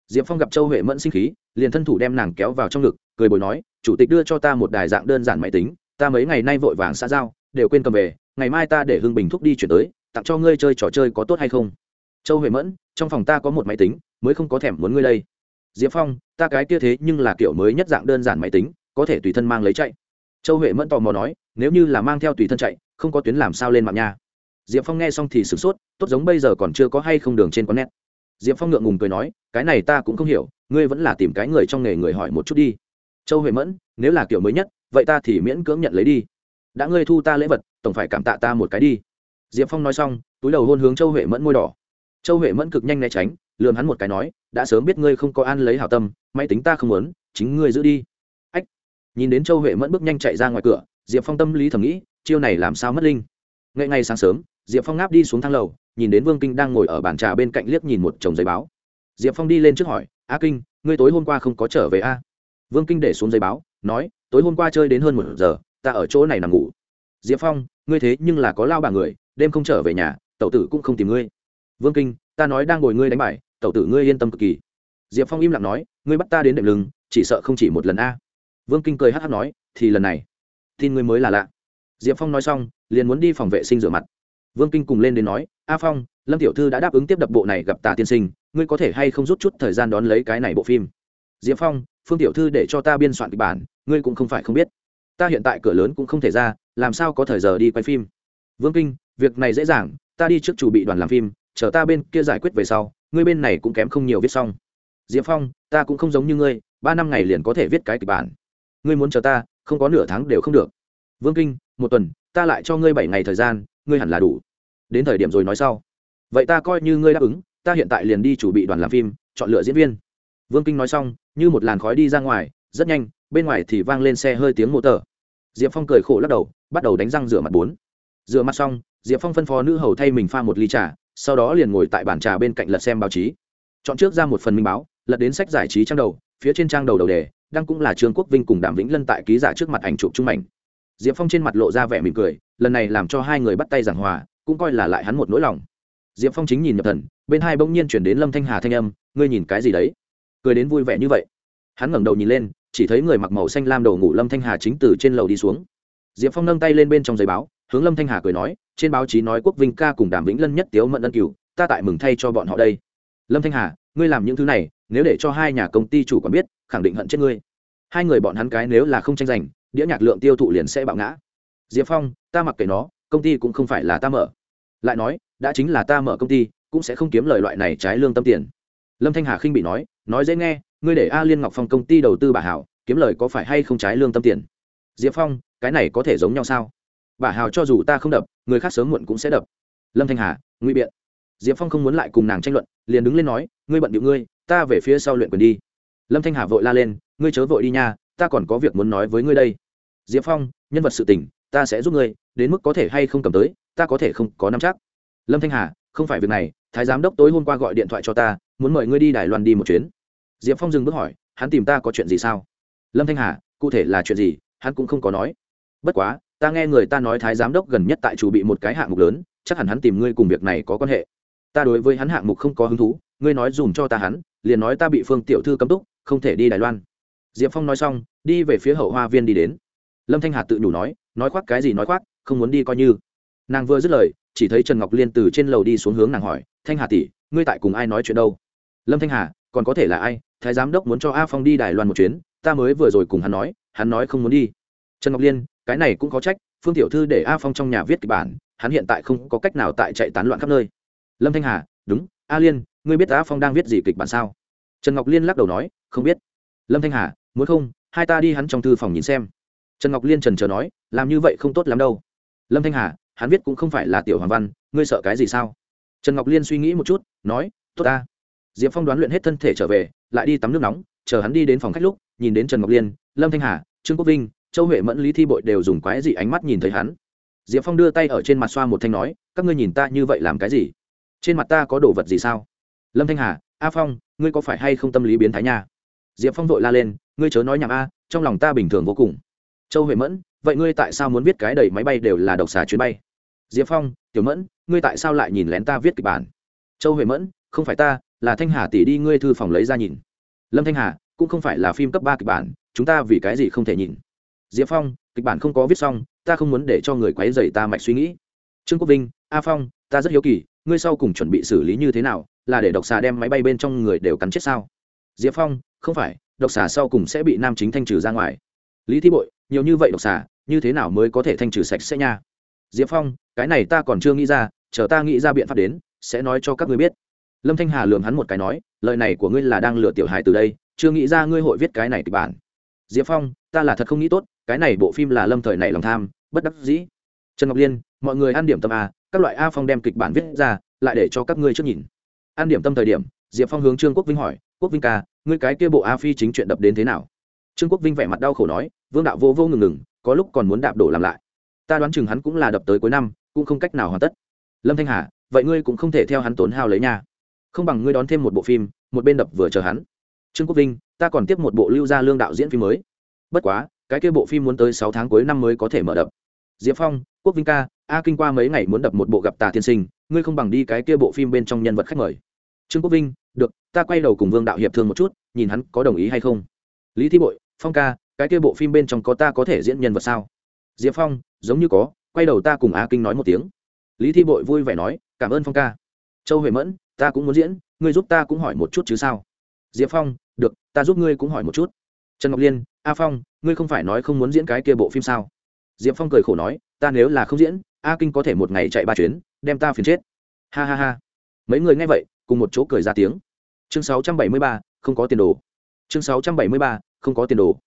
Diệp phong gặp châu huệ mẫn sinh khí, liền thân thủ đem nàng kéo vào trong ngực, cười bồi nói, chủ tịch đưa cho ta một đài dạng đơn giản máy tính, ta mấy ngày nay vội vàng xã giao, đều quên cầm về, ngày mai ta để hưng bình thúc đi chuyển tới, tặng cho ngươi chơi trò chơi có tốt hay không? Châu huệ mẫn, trong phòng ta có một máy tính, mới không có thèm muốn ngươi đây. Diệp phong, ta cái kia thế nhưng là kiểu mới nhất dạng đơn giản máy tính, có thể tùy thân mang lấy chạy. Châu huệ mẫn tò mò nói, nếu như là mang theo tùy thân chạy, không có tuyến làm sao lên mạng nha? Diệp phong nghe xong thì sửng sốt, tốt giống bây giờ còn chưa có hay không đường trên con nét. Diệp phong ngượng ngùng cười nói, cái này ta cũng không hiểu, ngươi vẫn là tìm cái người trong nghề người hỏi một chút đi. Châu huệ mẫn, nếu là kiểu mới nhất, vậy ta thì miễn cưỡng nhận lấy đi. Đã ngươi thu ta lễ vật, tổng phải cảm tạ ta một cái đi. Diệp phong nói xong, túi đầu hôn hướng châu huệ mẫn môi đỏ. Châu huệ mẫn cực nhanh né tránh, lườm hắn một cái nói, đã sớm biết ngươi không có an lấy hảo tâm, máy tính ta không muốn, chính ngươi giữ đi. Ách. Nhìn đến châu huệ mẫn bước nhanh chạy ra ngoài cửa, diệp phong tâm lý thầm nghĩ, chiêu này làm sao mất linh? Ngay ngay sáng sớm diệp phong ngáp đi xuống thang lầu, nhìn đến vương kinh đang ngồi ở bàn trà bên cạnh liếc nhìn một chồng giấy báo. Diệp phong đi lên trước hỏi, a kinh, ngươi tối hôm qua không có trở về a? Vương kinh để xuống giấy báo, nói, tối hôm qua chơi đến hơn một giờ, ta ở chỗ này nằm ngủ. Diệp phong, ngươi thế nhưng là có lao bà người, đêm không trở về nhà, tẩu tử cũng không tìm ngươi. Vương kinh, ta nói đang ngồi ngươi đánh bài, tẩu tử ngươi yên tâm cực kỳ. Diệp phong im lặng nói, ngươi bắt ta đến đệm lưng, chỉ sợ không chỉ một lần a. Vương kinh cười hát hát nói, thì lần này, tin ngươi mới là lạ. Diệp phong nói xong, liền muốn đi phòng vệ sinh rửa mặt vương kinh cùng lên đến nói, a phong, lâm tiểu thư đã đáp ứng tiếp đập bộ này gặp tà tiên sinh, ngươi có thể hay không rút chút thời gian đón lấy cái này bộ phim? Diệp phong, phương tiểu thư để cho ta biên soạn kịch bản, ngươi cũng không phải không biết. Ta hiện tại cửa lớn cũng không thể ra, làm sao có thời giờ đi quay phim? Vương kinh, việc này dễ dàng, ta đi trước chủ bị đoàn làm phim, chờ ta bên kia giải quyết về sau, ngươi bên này cũng kém không nhiều viết xong. Diệp phong, ta cũng không giống như ngươi, ba năm ngày liền có thể viết cái kịch bản. Ngươi muốn chờ ta, không có nửa tháng đều không được. Vương kinh, một tuần, ta lại cho ngươi bảy ngày thời gian ngươi hẳn là đủ. Đến thời điểm rồi nói sau. Vậy ta coi như ngươi đáp ứng, ta hiện tại liền đi chủ bị đoàn làm phim, chọn lựa diễn viên. Vương kinh nói xong, như một làn khói đi ra ngoài, rất nhanh, bên ngoài thì vang lên xe hơi tiếng mô tờ. Diệp phong cười khổ lắc đầu, bắt đầu đánh răng rửa mặt bốn. Rửa mặt xong, diệp phong phân phó nữ hầu thay mình pha một ly trà, sau đó liền ngồi tại bàn trà bên cạnh lật xem báo chí. Chọn trước ra một phần minh báo, lật đến sách giải trí trang đầu, phía trên trang đầu đầu đề, đăng cũng là trương quốc vinh cùng đàm vĩnh lân tại ký giả trước mặt ảnh chụp trung ảnh diệp phong trên mặt lộ ra vẻ mỉm cười lần này làm cho hai người bắt tay giảng hòa, cũng coi là lại hắn một nỗi lòng. Diệp phong chính nhìn nhập thần, bên hai bỗng nhiên chuyển đến lâm thanh hà thanh âm, ngươi nhìn cái gì đấy? Cười đến vui vẻ như vậy. Hắn ngẩng đầu nhìn lên, chỉ thấy người mặc màu xanh lam đầu ngủ lâm thanh hà chính từ trên lầu đi xuống. Diệp phong nâng tay lên bên trong giấy báo, hướng lâm thanh hà cười nói, trên báo chí nói quốc vinh ca cùng đàm vĩnh lân nhất tiếu mận ân cửu, ta tại mừng thay cho bọn họ đây. Lâm thanh hà, ngươi làm những thứ này, nếu để cho hai nhà công ty chủ còn biết, khẳng định hận chết ngươi. Hai người bọn hắn cái nếu là không tranh giành, đĩa nhạc lượng tiêu thụ liền sẽ bạo ngã diệp phong, ta mặc kệ nó, công ty cũng không phải là ta mở. Lại nói, đã chính là ta mở công ty, cũng sẽ không kiếm lời loại này trái lương tâm tiền. Lâm thanh hà khinh bị nói nói dễ nghe, ngươi để a liên ngọc phong công ty đầu tư bà hảo, kiếm lời có phải hay không trái lương tâm tiền? Diệp phong, cái này có thể giống nhau sao? Bà hào cho dù ta không đập, người khác sớm muộn cũng sẽ đập. Lâm thanh hà nguy biện. Diệp phong không muốn lại cùng nàng tranh luận, liền đứng lên nói, ngươi bận điệu ngươi, ta về phía sau luyện quyền đi. Lâm thanh hà vội la lên, ngươi chớ vội đi nha, ta còn có việc muốn nói với ngươi đây. Diệp phong, nhân vật sự tình ta sẽ giúp ngươi, đến mức có thể hay không cầm tới, ta có thể không có nắm chắc. Lâm thanh hà, không phải việc này, thái giám đốc tối hôm qua gọi điện thoại cho ta, muốn mời ngươi đi đài loan đi một chuyến. Diệp phong dừng bước hỏi, hắn tìm ta có chuyện gì sao? Lâm thanh hà, cụ thể là chuyện gì, hắn cũng không có nói. Bất quá, ta nghe người ta nói thái giám đốc gần nhất tại chủ bị một cái hạng mục lớn, chắc hẳn hắn tìm ngươi cùng việc này có quan hệ. Ta đối với hắn hạng mục không có hứng thú, ngươi nói dùm cho ta hắn, liền nói ta bị phương tiểu thư cấm túc, không thể đi đài loan. Diệp phong nói xong, đi về phía hậu hoa viên đi đến. Lâm thanh hà tự nhủ nói nói khoác cái gì nói khoác, không muốn đi coi như. Nàng vừa dứt lời, chỉ thấy trần ngọc liên từ trên lầu đi xuống hướng nàng hỏi, thanh hà tỷ, ngươi tại cùng ai nói chuyện đâu? Lâm thanh hà, còn có thể là ai? Thái giám đốc muốn cho a phong đi đài loan một chuyến, ta mới vừa rồi cùng hắn nói hắn nói không muốn đi. Trần ngọc liên, cái này cũng có trách, phương tiểu thư để a phong trong nhà viết kịch bản, hắn hiện tại không có cách nào tại chạy tán loạn khắp nơi. Lâm thanh hà, đúng, a liên, ngươi biết a phong đang viết gì kịch bản sao? Trần ngọc liên lắc đầu nói, không biết. Lâm thanh hà, muốn không, hai ta đi hắn trong thư phòng nhìn xem trần ngọc liên trần trờ nói, làm như vậy không tốt lắm đâu. Lâm thanh hà, hắn viết cũng không phải là tiểu hoàng văn, ngươi sợ cái gì sao? Trần ngọc liên suy nghĩ một chút, nói, tốt ta. Diệp phong đoán luyện hết thân thể trở về, lại đi tắm nước nóng, chờ hắn đi đến phòng khách lúc, nhìn đến trần ngọc liên, lâm thanh hà, trương quốc vinh, châu huệ mẫn lý thi bội đều dùng quái dị ánh mắt nhìn thấy hắn. Diệp phong đưa tay ở trên mặt xoa một thanh nói, các ngươi nhìn ta như vậy làm cái gì? Trên mặt ta có đồ vật gì sao? Lâm thanh hà, a phong, ngươi có phải hay không tâm lý biến thái nha? Diệp phong vội la lên, ngươi chớ nói nhảm a, trong lòng ta bình thường vô cùng châu huệ mẫn, vậy ngươi tại sao muốn viết cái đầy máy bay đều là độc xà chuyến bay? Diệp phong, tiểu mẫn, ngươi tại sao lại nhìn lén ta viết kịch bản? Châu huệ mẫn, không phải ta, là thanh hà tỷ đi ngươi thư phòng lấy ra nhìn. Lâm thanh hà, cũng không phải là phim cấp ba kịch bản, chúng ta vì cái gì không thể nhìn? Diệp phong, kịch bản không có viết xong, ta không muốn để cho người quấy dày ta mạch suy nghĩ. Trương quốc vinh, a phong, ta rất hiếu kỳ, ngươi sau cùng chuẩn bị xử lý như thế nào, là để độc xà đem máy bay bên trong người đều cắn chết sao? Diệp phong, không phải, độc xà sau cùng sẽ bị nam chính thanh trừ ra ngoài. Lý thi bội nhiều như vậy độc xà, như thế nào mới có thể thanh trừ sạch sẽ nha? Diệp phong, cái này ta còn chưa nghĩ ra, chờ ta nghĩ ra biện pháp đến, sẽ nói cho các ngươi biết. Lâm thanh hà lường hắn một cái nói, lời này của ngươi là đang lừa tiểu hài từ đây, chưa nghĩ ra ngươi hội viết cái này kịch bản. Diệp phong, ta là thật không nghĩ tốt, cái này bộ phim là lâm thời này lòng tham, bất đắc dĩ. Trần ngọc liên, mọi người ăn điểm tâm a, các loại a phong đem kịch bản viết ra, lại để cho các ngươi trước nhìn. Ăn điểm tâm thời điểm, diệp phong hướng trương quốc vinh hỏi, quốc vinh ca, ngươi cái kia bộ a phi chính chuyện đập đến thế nào? Trương quốc vinh vẻ mặt đau khổ nói vương đạo vô vô ngừng ngừng, có lúc còn muốn đạp đổ làm lại. Ta đoán chừng hắn cũng là đập tới cuối năm, cũng không cách nào hoàn tất. Lâm thanh hà, vậy ngươi cũng không thể theo hắn tốn hao lấy nha. Không bằng ngươi đón thêm một bộ phim, một bên đập vừa chờ hắn. Trương quốc vinh, ta còn tiếp một bộ lưu gia lương đạo diễn phim mới. Bất quá, cái kia bộ phim muốn tới sáu tháng cuối năm mới có thể mở đập. Diệp phong, quốc vinh ca, a kinh qua mấy ngày muốn đập một bộ gặp tà tiên sinh, ngươi không bằng đi cái kia bộ phim bên trong nhân vật khách mời. Trương quốc vinh, được, ta quay đầu cùng vương đạo hiệp thương một chút, nhìn hắn có đồng ý hay không. Lý thi bội, phong ca cái kia bộ phim bên trong có ta có thể diễn nhân vật sao? Diệp phong, giống như có, quay đầu ta cùng a kinh nói một tiếng. Lý thi bội vui vẻ nói, cảm ơn phong ca. Châu huệ mẫn, ta cũng muốn diễn, ngươi giúp ta cũng hỏi một chút chứ sao? Diệp phong, được, ta giúp ngươi cũng hỏi một chút. Trần ngọc liên, a phong, ngươi không phải nói không muốn diễn cái kia bộ phim sao? Diệp phong cười khổ nói, ta nếu là không diễn, a kinh có thể một ngày chạy ba chuyến, đem ta phiền chết. Ha ha ha. Mấy người nghe vậy, cùng một chỗ cười ra tiếng. Chương sáu trăm bảy mươi ba, không có tiền đồ. Chương sáu trăm bảy mươi ba, không có tiền đồ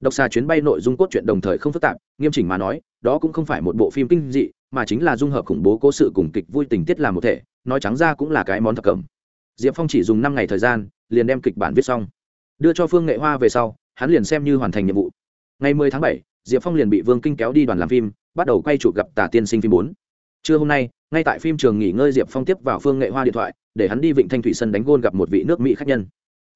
độc xà chuyến bay nội dung cốt truyện đồng thời không phức tạp nghiêm chỉnh mà nói đó cũng không phải một bộ phim kinh dị mà chính là dung hợp khủng bố cố sự cùng kịch vui tình tiết làm một thể nói trắng ra cũng là cái món thập cẩm diệp phong chỉ dùng năm ngày thời gian liền đem kịch bản viết xong. Đưa cho phương nghệ hoa về sau hắn liền xem như hoàn thành nhiệm vụ. Ngày 10 tháng 7, diệp phong liền bị vương kinh kéo đi đoàn làm phim bắt đầu quay chụp gặp tả tiên sinh phim bốn. Trưa hôm nay ngay tại phim trường nghỉ ngơi diệp phong tiếp vào phương nghệ hoa điện thoại để hắn đi vịnh thanh thủy sân đánh gôn gặp một vị nước mỹ khách nhân.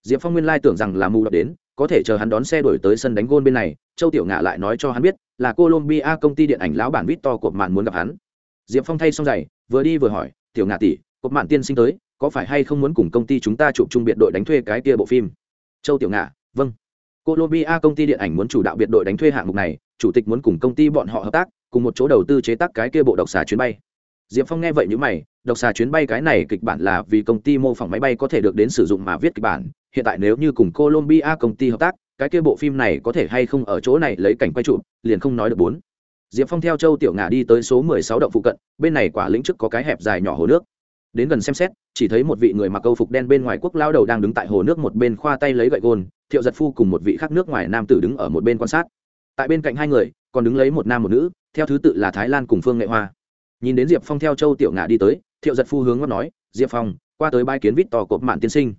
Diệp phong nguyên lai tưởng rằng là mù đọc đến có thể chờ hắn đón xe đổi tới sân đánh gôn bên này, châu tiểu ngạ lại nói cho hắn biết là colombia công ty điện ảnh lão bản vít to cột mạn muốn gặp hắn. Diệp phong thay xong giày, vừa đi vừa hỏi, tiểu ngạ tỷ cột mạn tiên sinh tới, có phải hay không muốn cùng công ty chúng ta chụp chung biệt đội đánh thuê cái kia bộ phim? Châu tiểu ngạ vâng. Colombia công ty điện ảnh muốn chủ đạo biệt đội đánh thuê hạng mục này, chủ tịch muốn cùng công ty bọn họ hợp tác, cùng một chỗ đầu tư chế tác cái kia bộ độc xà chuyến bay diệp phong nghe vậy như mày độc xà chuyến bay cái này kịch bản là vì công ty mô phỏng máy bay có thể được đến sử dụng mà viết kịch bản hiện tại nếu như cùng colombia công ty hợp tác cái kia bộ phim này có thể hay không ở chỗ này lấy cảnh quay chụp, liền không nói được bốn. Diệp phong theo châu tiểu ngà đi tới số mười sáu động phụ cận bên này quả lĩnh trước có cái hẹp dài nhỏ hồ nước. Đến gần xem xét chỉ thấy một vị người mặc câu phục đen bên ngoài quốc lao đầu đang đứng tại hồ nước một bên khoa tay lấy gậy gôn thiệu giật phu cùng một vị khác nước ngoài nam tử đứng ở một bên quan sát. Tại bên cạnh hai người còn đứng lấy một nam một nữ theo thứ tự là thái lan cùng phương nghệ hoa nhìn đến diệp phong theo châu tiểu ngạ đi tới, thiệu giật phu hướng ngót nói, diệp phong, qua tới bãi kiến vít to cột mạn tiên sinh.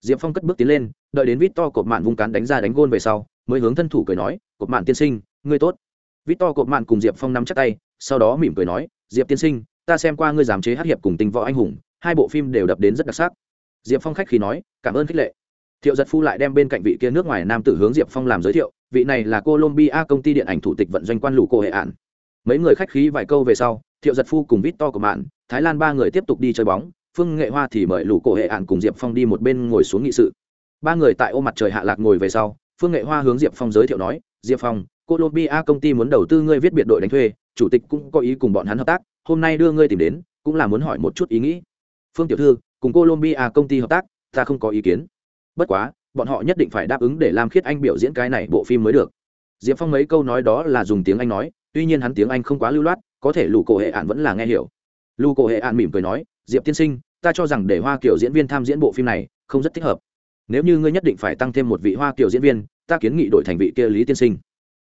Diệp phong cất bước tiến lên, đợi đến vít to cột mạn vung cán đánh ra đánh gôn về sau, mới hướng thân thủ cười nói, cột mạn tiên sinh, ngươi tốt. Vít to cột mạn cùng diệp phong nắm chắc tay, sau đó mỉm cười nói, diệp tiên sinh, ta xem qua ngươi giảm chế hát hiệp cùng tình võ anh hùng, hai bộ phim đều đập đến rất đặc sắc. Diệp phong khách khí nói, cảm ơn khích lệ. Thiệu giật phu lại đem bên cạnh vị kia nước ngoài nam tử hướng diệp phong làm giới thiệu, vị này là colombia công ty điện ảnh thủ tịch vận doanh quan lũ cô hệ ạn mấy người khách khí vài câu về sau thiệu giật phu cùng vít to của mạn, thái lan ba người tiếp tục đi chơi bóng, phương nghệ hoa thì mời lũ cổ hệ ạn cùng diệp phong đi một bên ngồi xuống nghị sự. Ba người tại ô mặt trời hạ lạc ngồi về sau, phương nghệ hoa hướng diệp phong giới thiệu nói, diệp phong, colombia công ty muốn đầu tư ngươi viết biệt đội đánh thuê, chủ tịch cũng có ý cùng bọn hắn hợp tác, hôm nay đưa ngươi tìm đến, cũng là muốn hỏi một chút ý nghĩ. Phương tiểu thư, cùng colombia công ty hợp tác, ta không có ý kiến. Bất quá, bọn họ nhất định phải đáp ứng để làm khiết anh biểu diễn cái này bộ phim mới được. Diệp phong mấy câu nói đó là dùng tiếng anh nói, tuy nhiên hắn tiếng anh không quá lưu loát có thể lù cổ hệ ạn vẫn là nghe hiểu. Lù cổ hệ ạn mỉm cười nói, diệp tiên sinh, ta cho rằng để hoa kiểu diễn viên tham diễn bộ phim này không rất thích hợp. Nếu như ngươi nhất định phải tăng thêm một vị hoa kiểu diễn viên, ta kiến nghị đổi thành vị kia lý tiên sinh.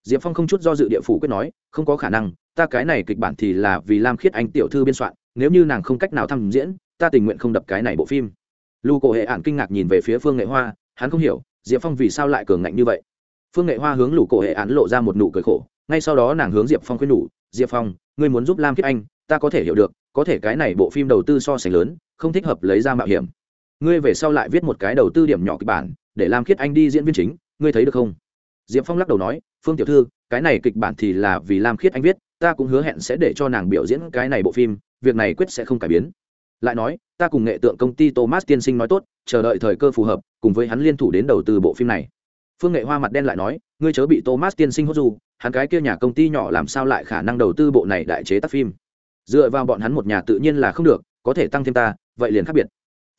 Diệp phong không chút do dự địa phủ quyết nói, không có khả năng, ta cái này kịch bản thì là vì lam khiết anh tiểu thư biên soạn, nếu như nàng không cách nào tham diễn, ta tình nguyện không đập cái này bộ phim. Lưu cổ hệ ạn kinh ngạc nhìn về phía phương nghệ hoa, hắn không hiểu, diệp phong vì sao lại cường ngạnh như vậy? Phương nghệ hoa hướng lù cổ hệ ạn lộ ra một nụ cười khổ, ngay sau đó nàng hướng diệp phong khuyên nhủ diệp phong, ngươi muốn giúp lam kiếp anh, ta có thể hiểu được, có thể cái này bộ phim đầu tư so sánh lớn, không thích hợp lấy ra mạo hiểm. Ngươi về sau lại viết một cái đầu tư điểm nhỏ kịch bản, để lam khiết anh đi diễn viên chính, ngươi thấy được không? Diệp phong lắc đầu nói, phương tiểu thư, cái này kịch bản thì là vì lam khiết anh viết, ta cũng hứa hẹn sẽ để cho nàng biểu diễn cái này bộ phim, việc này quyết sẽ không cải biến. Lại nói, ta cùng nghệ tượng công ty thomas tiên sinh nói tốt, chờ đợi thời cơ phù hợp, cùng với hắn liên thủ đến đầu tư bộ phim này phương nghệ hoa mặt đen lại nói, ngươi chớ bị thomas tiên sinh hốt du hắn cái kia nhà công ty nhỏ làm sao lại khả năng đầu tư bộ này đại chế tác phim? Dựa vào bọn hắn một nhà tự nhiên là không được, có thể tăng thêm ta, vậy liền khác biệt.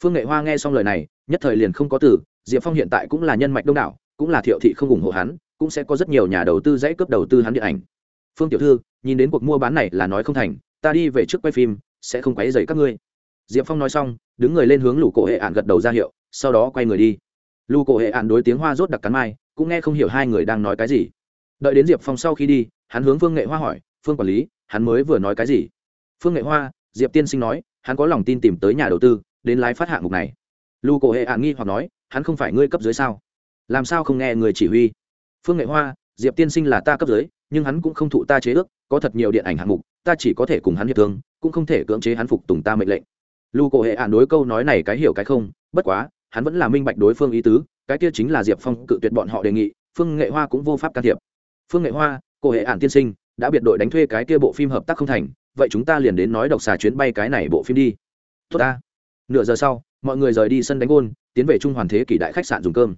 Phương nghệ hoa nghe xong lời này, nhất thời liền không có từ, diệp phong hiện tại cũng là nhân mạch đông đảo, cũng là thiệu thị không ủng hộ hắn, cũng sẽ có rất nhiều nhà đầu tư dãy cướp đầu tư hắn điện ảnh. Phương tiểu thư, nhìn đến cuộc mua bán này là nói không thành, ta đi về trước quay phim, sẽ không quấy dày các ngươi. Diệp phong nói xong, đứng người lên hướng lũ cổ hệ ạn gật đầu ra hiệu, sau đó quay người đi. Lu cổ hệ ạn đối tiếng hoa rốt đặc cắn mai, cũng nghe không hiểu hai người đang nói cái gì. Đợi đến diệp phong sau khi đi, hắn hướng phương nghệ hoa hỏi, phương quản lý, hắn mới vừa nói cái gì? Phương nghệ hoa, diệp tiên sinh nói, hắn có lòng tin tìm tới nhà đầu tư, đến lái phát hạng mục này. Lu cổ hệ ạn nghi hoặc nói, hắn không phải ngươi cấp dưới sao? Làm sao không nghe người chỉ huy? Phương nghệ hoa, diệp tiên sinh là ta cấp dưới, nhưng hắn cũng không thụ ta chế ước, có thật nhiều điện ảnh hạng mục, ta chỉ có thể cùng hắn hiệp thương, cũng không thể cưỡng chế hắn phục tùng ta mệnh lệnh. Lu cổ hệ ạn đối câu nói này cái hiểu cái không, bất quá hắn vẫn là minh bạch đối phương ý tứ cái kia chính là diệp phong cự tuyệt bọn họ đề nghị phương nghệ hoa cũng vô pháp can thiệp. Phương nghệ hoa cổ hệ ản tiên sinh đã biệt đội đánh thuê cái kia bộ phim hợp tác không thành vậy chúng ta liền đến nói độc xà chuyến bay cái này bộ phim đi. Tốt ta. Nửa giờ sau mọi người rời đi sân đánh ôn, tiến về trung hoàn thế kỷ đại khách sạn dùng cơm.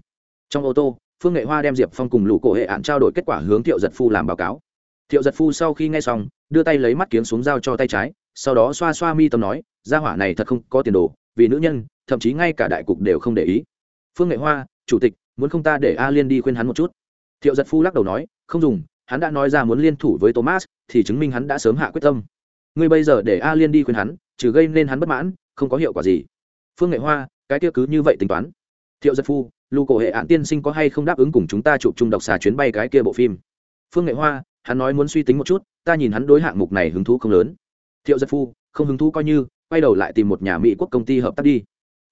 Trong ô tô phương nghệ hoa đem diệp phong cùng lũ cổ hệ ạn trao đổi kết quả hướng thiệu giật phu làm báo cáo. Thiệu giật phu sau khi nghe xong đưa tay lấy mắt kiếm xuống dao cho tay trái sau đó xoa xoa mi tâm nói gia hỏa này thật không có tiền đồ vì nữ nhân, thậm chí ngay cả đại cục đều không để ý. Phương nghệ hoa, chủ tịch, muốn không ta để a liên đi khuyên hắn một chút. Thiệu giật phu lắc đầu nói, không dùng, hắn đã nói ra muốn liên thủ với thomas, thì chứng minh hắn đã sớm hạ quyết tâm. Ngươi bây giờ để a liên đi khuyên hắn, trừ gây nên hắn bất mãn, không có hiệu quả gì. Phương nghệ hoa, cái kia cứ như vậy tính toán. Thiệu giật phu lưu cổ hệ án tiên sinh có hay không đáp ứng cùng chúng ta chụp chung độc xà chuyến bay cái kia bộ phim? Phương nghệ hoa, hắn nói muốn suy tính một chút, ta nhìn hắn đối hạng mục này hứng thú không lớn. Thiệu giật phu, không hứng thú coi như quay đầu lại tìm một nhà mỹ quốc công ty hợp tác đi.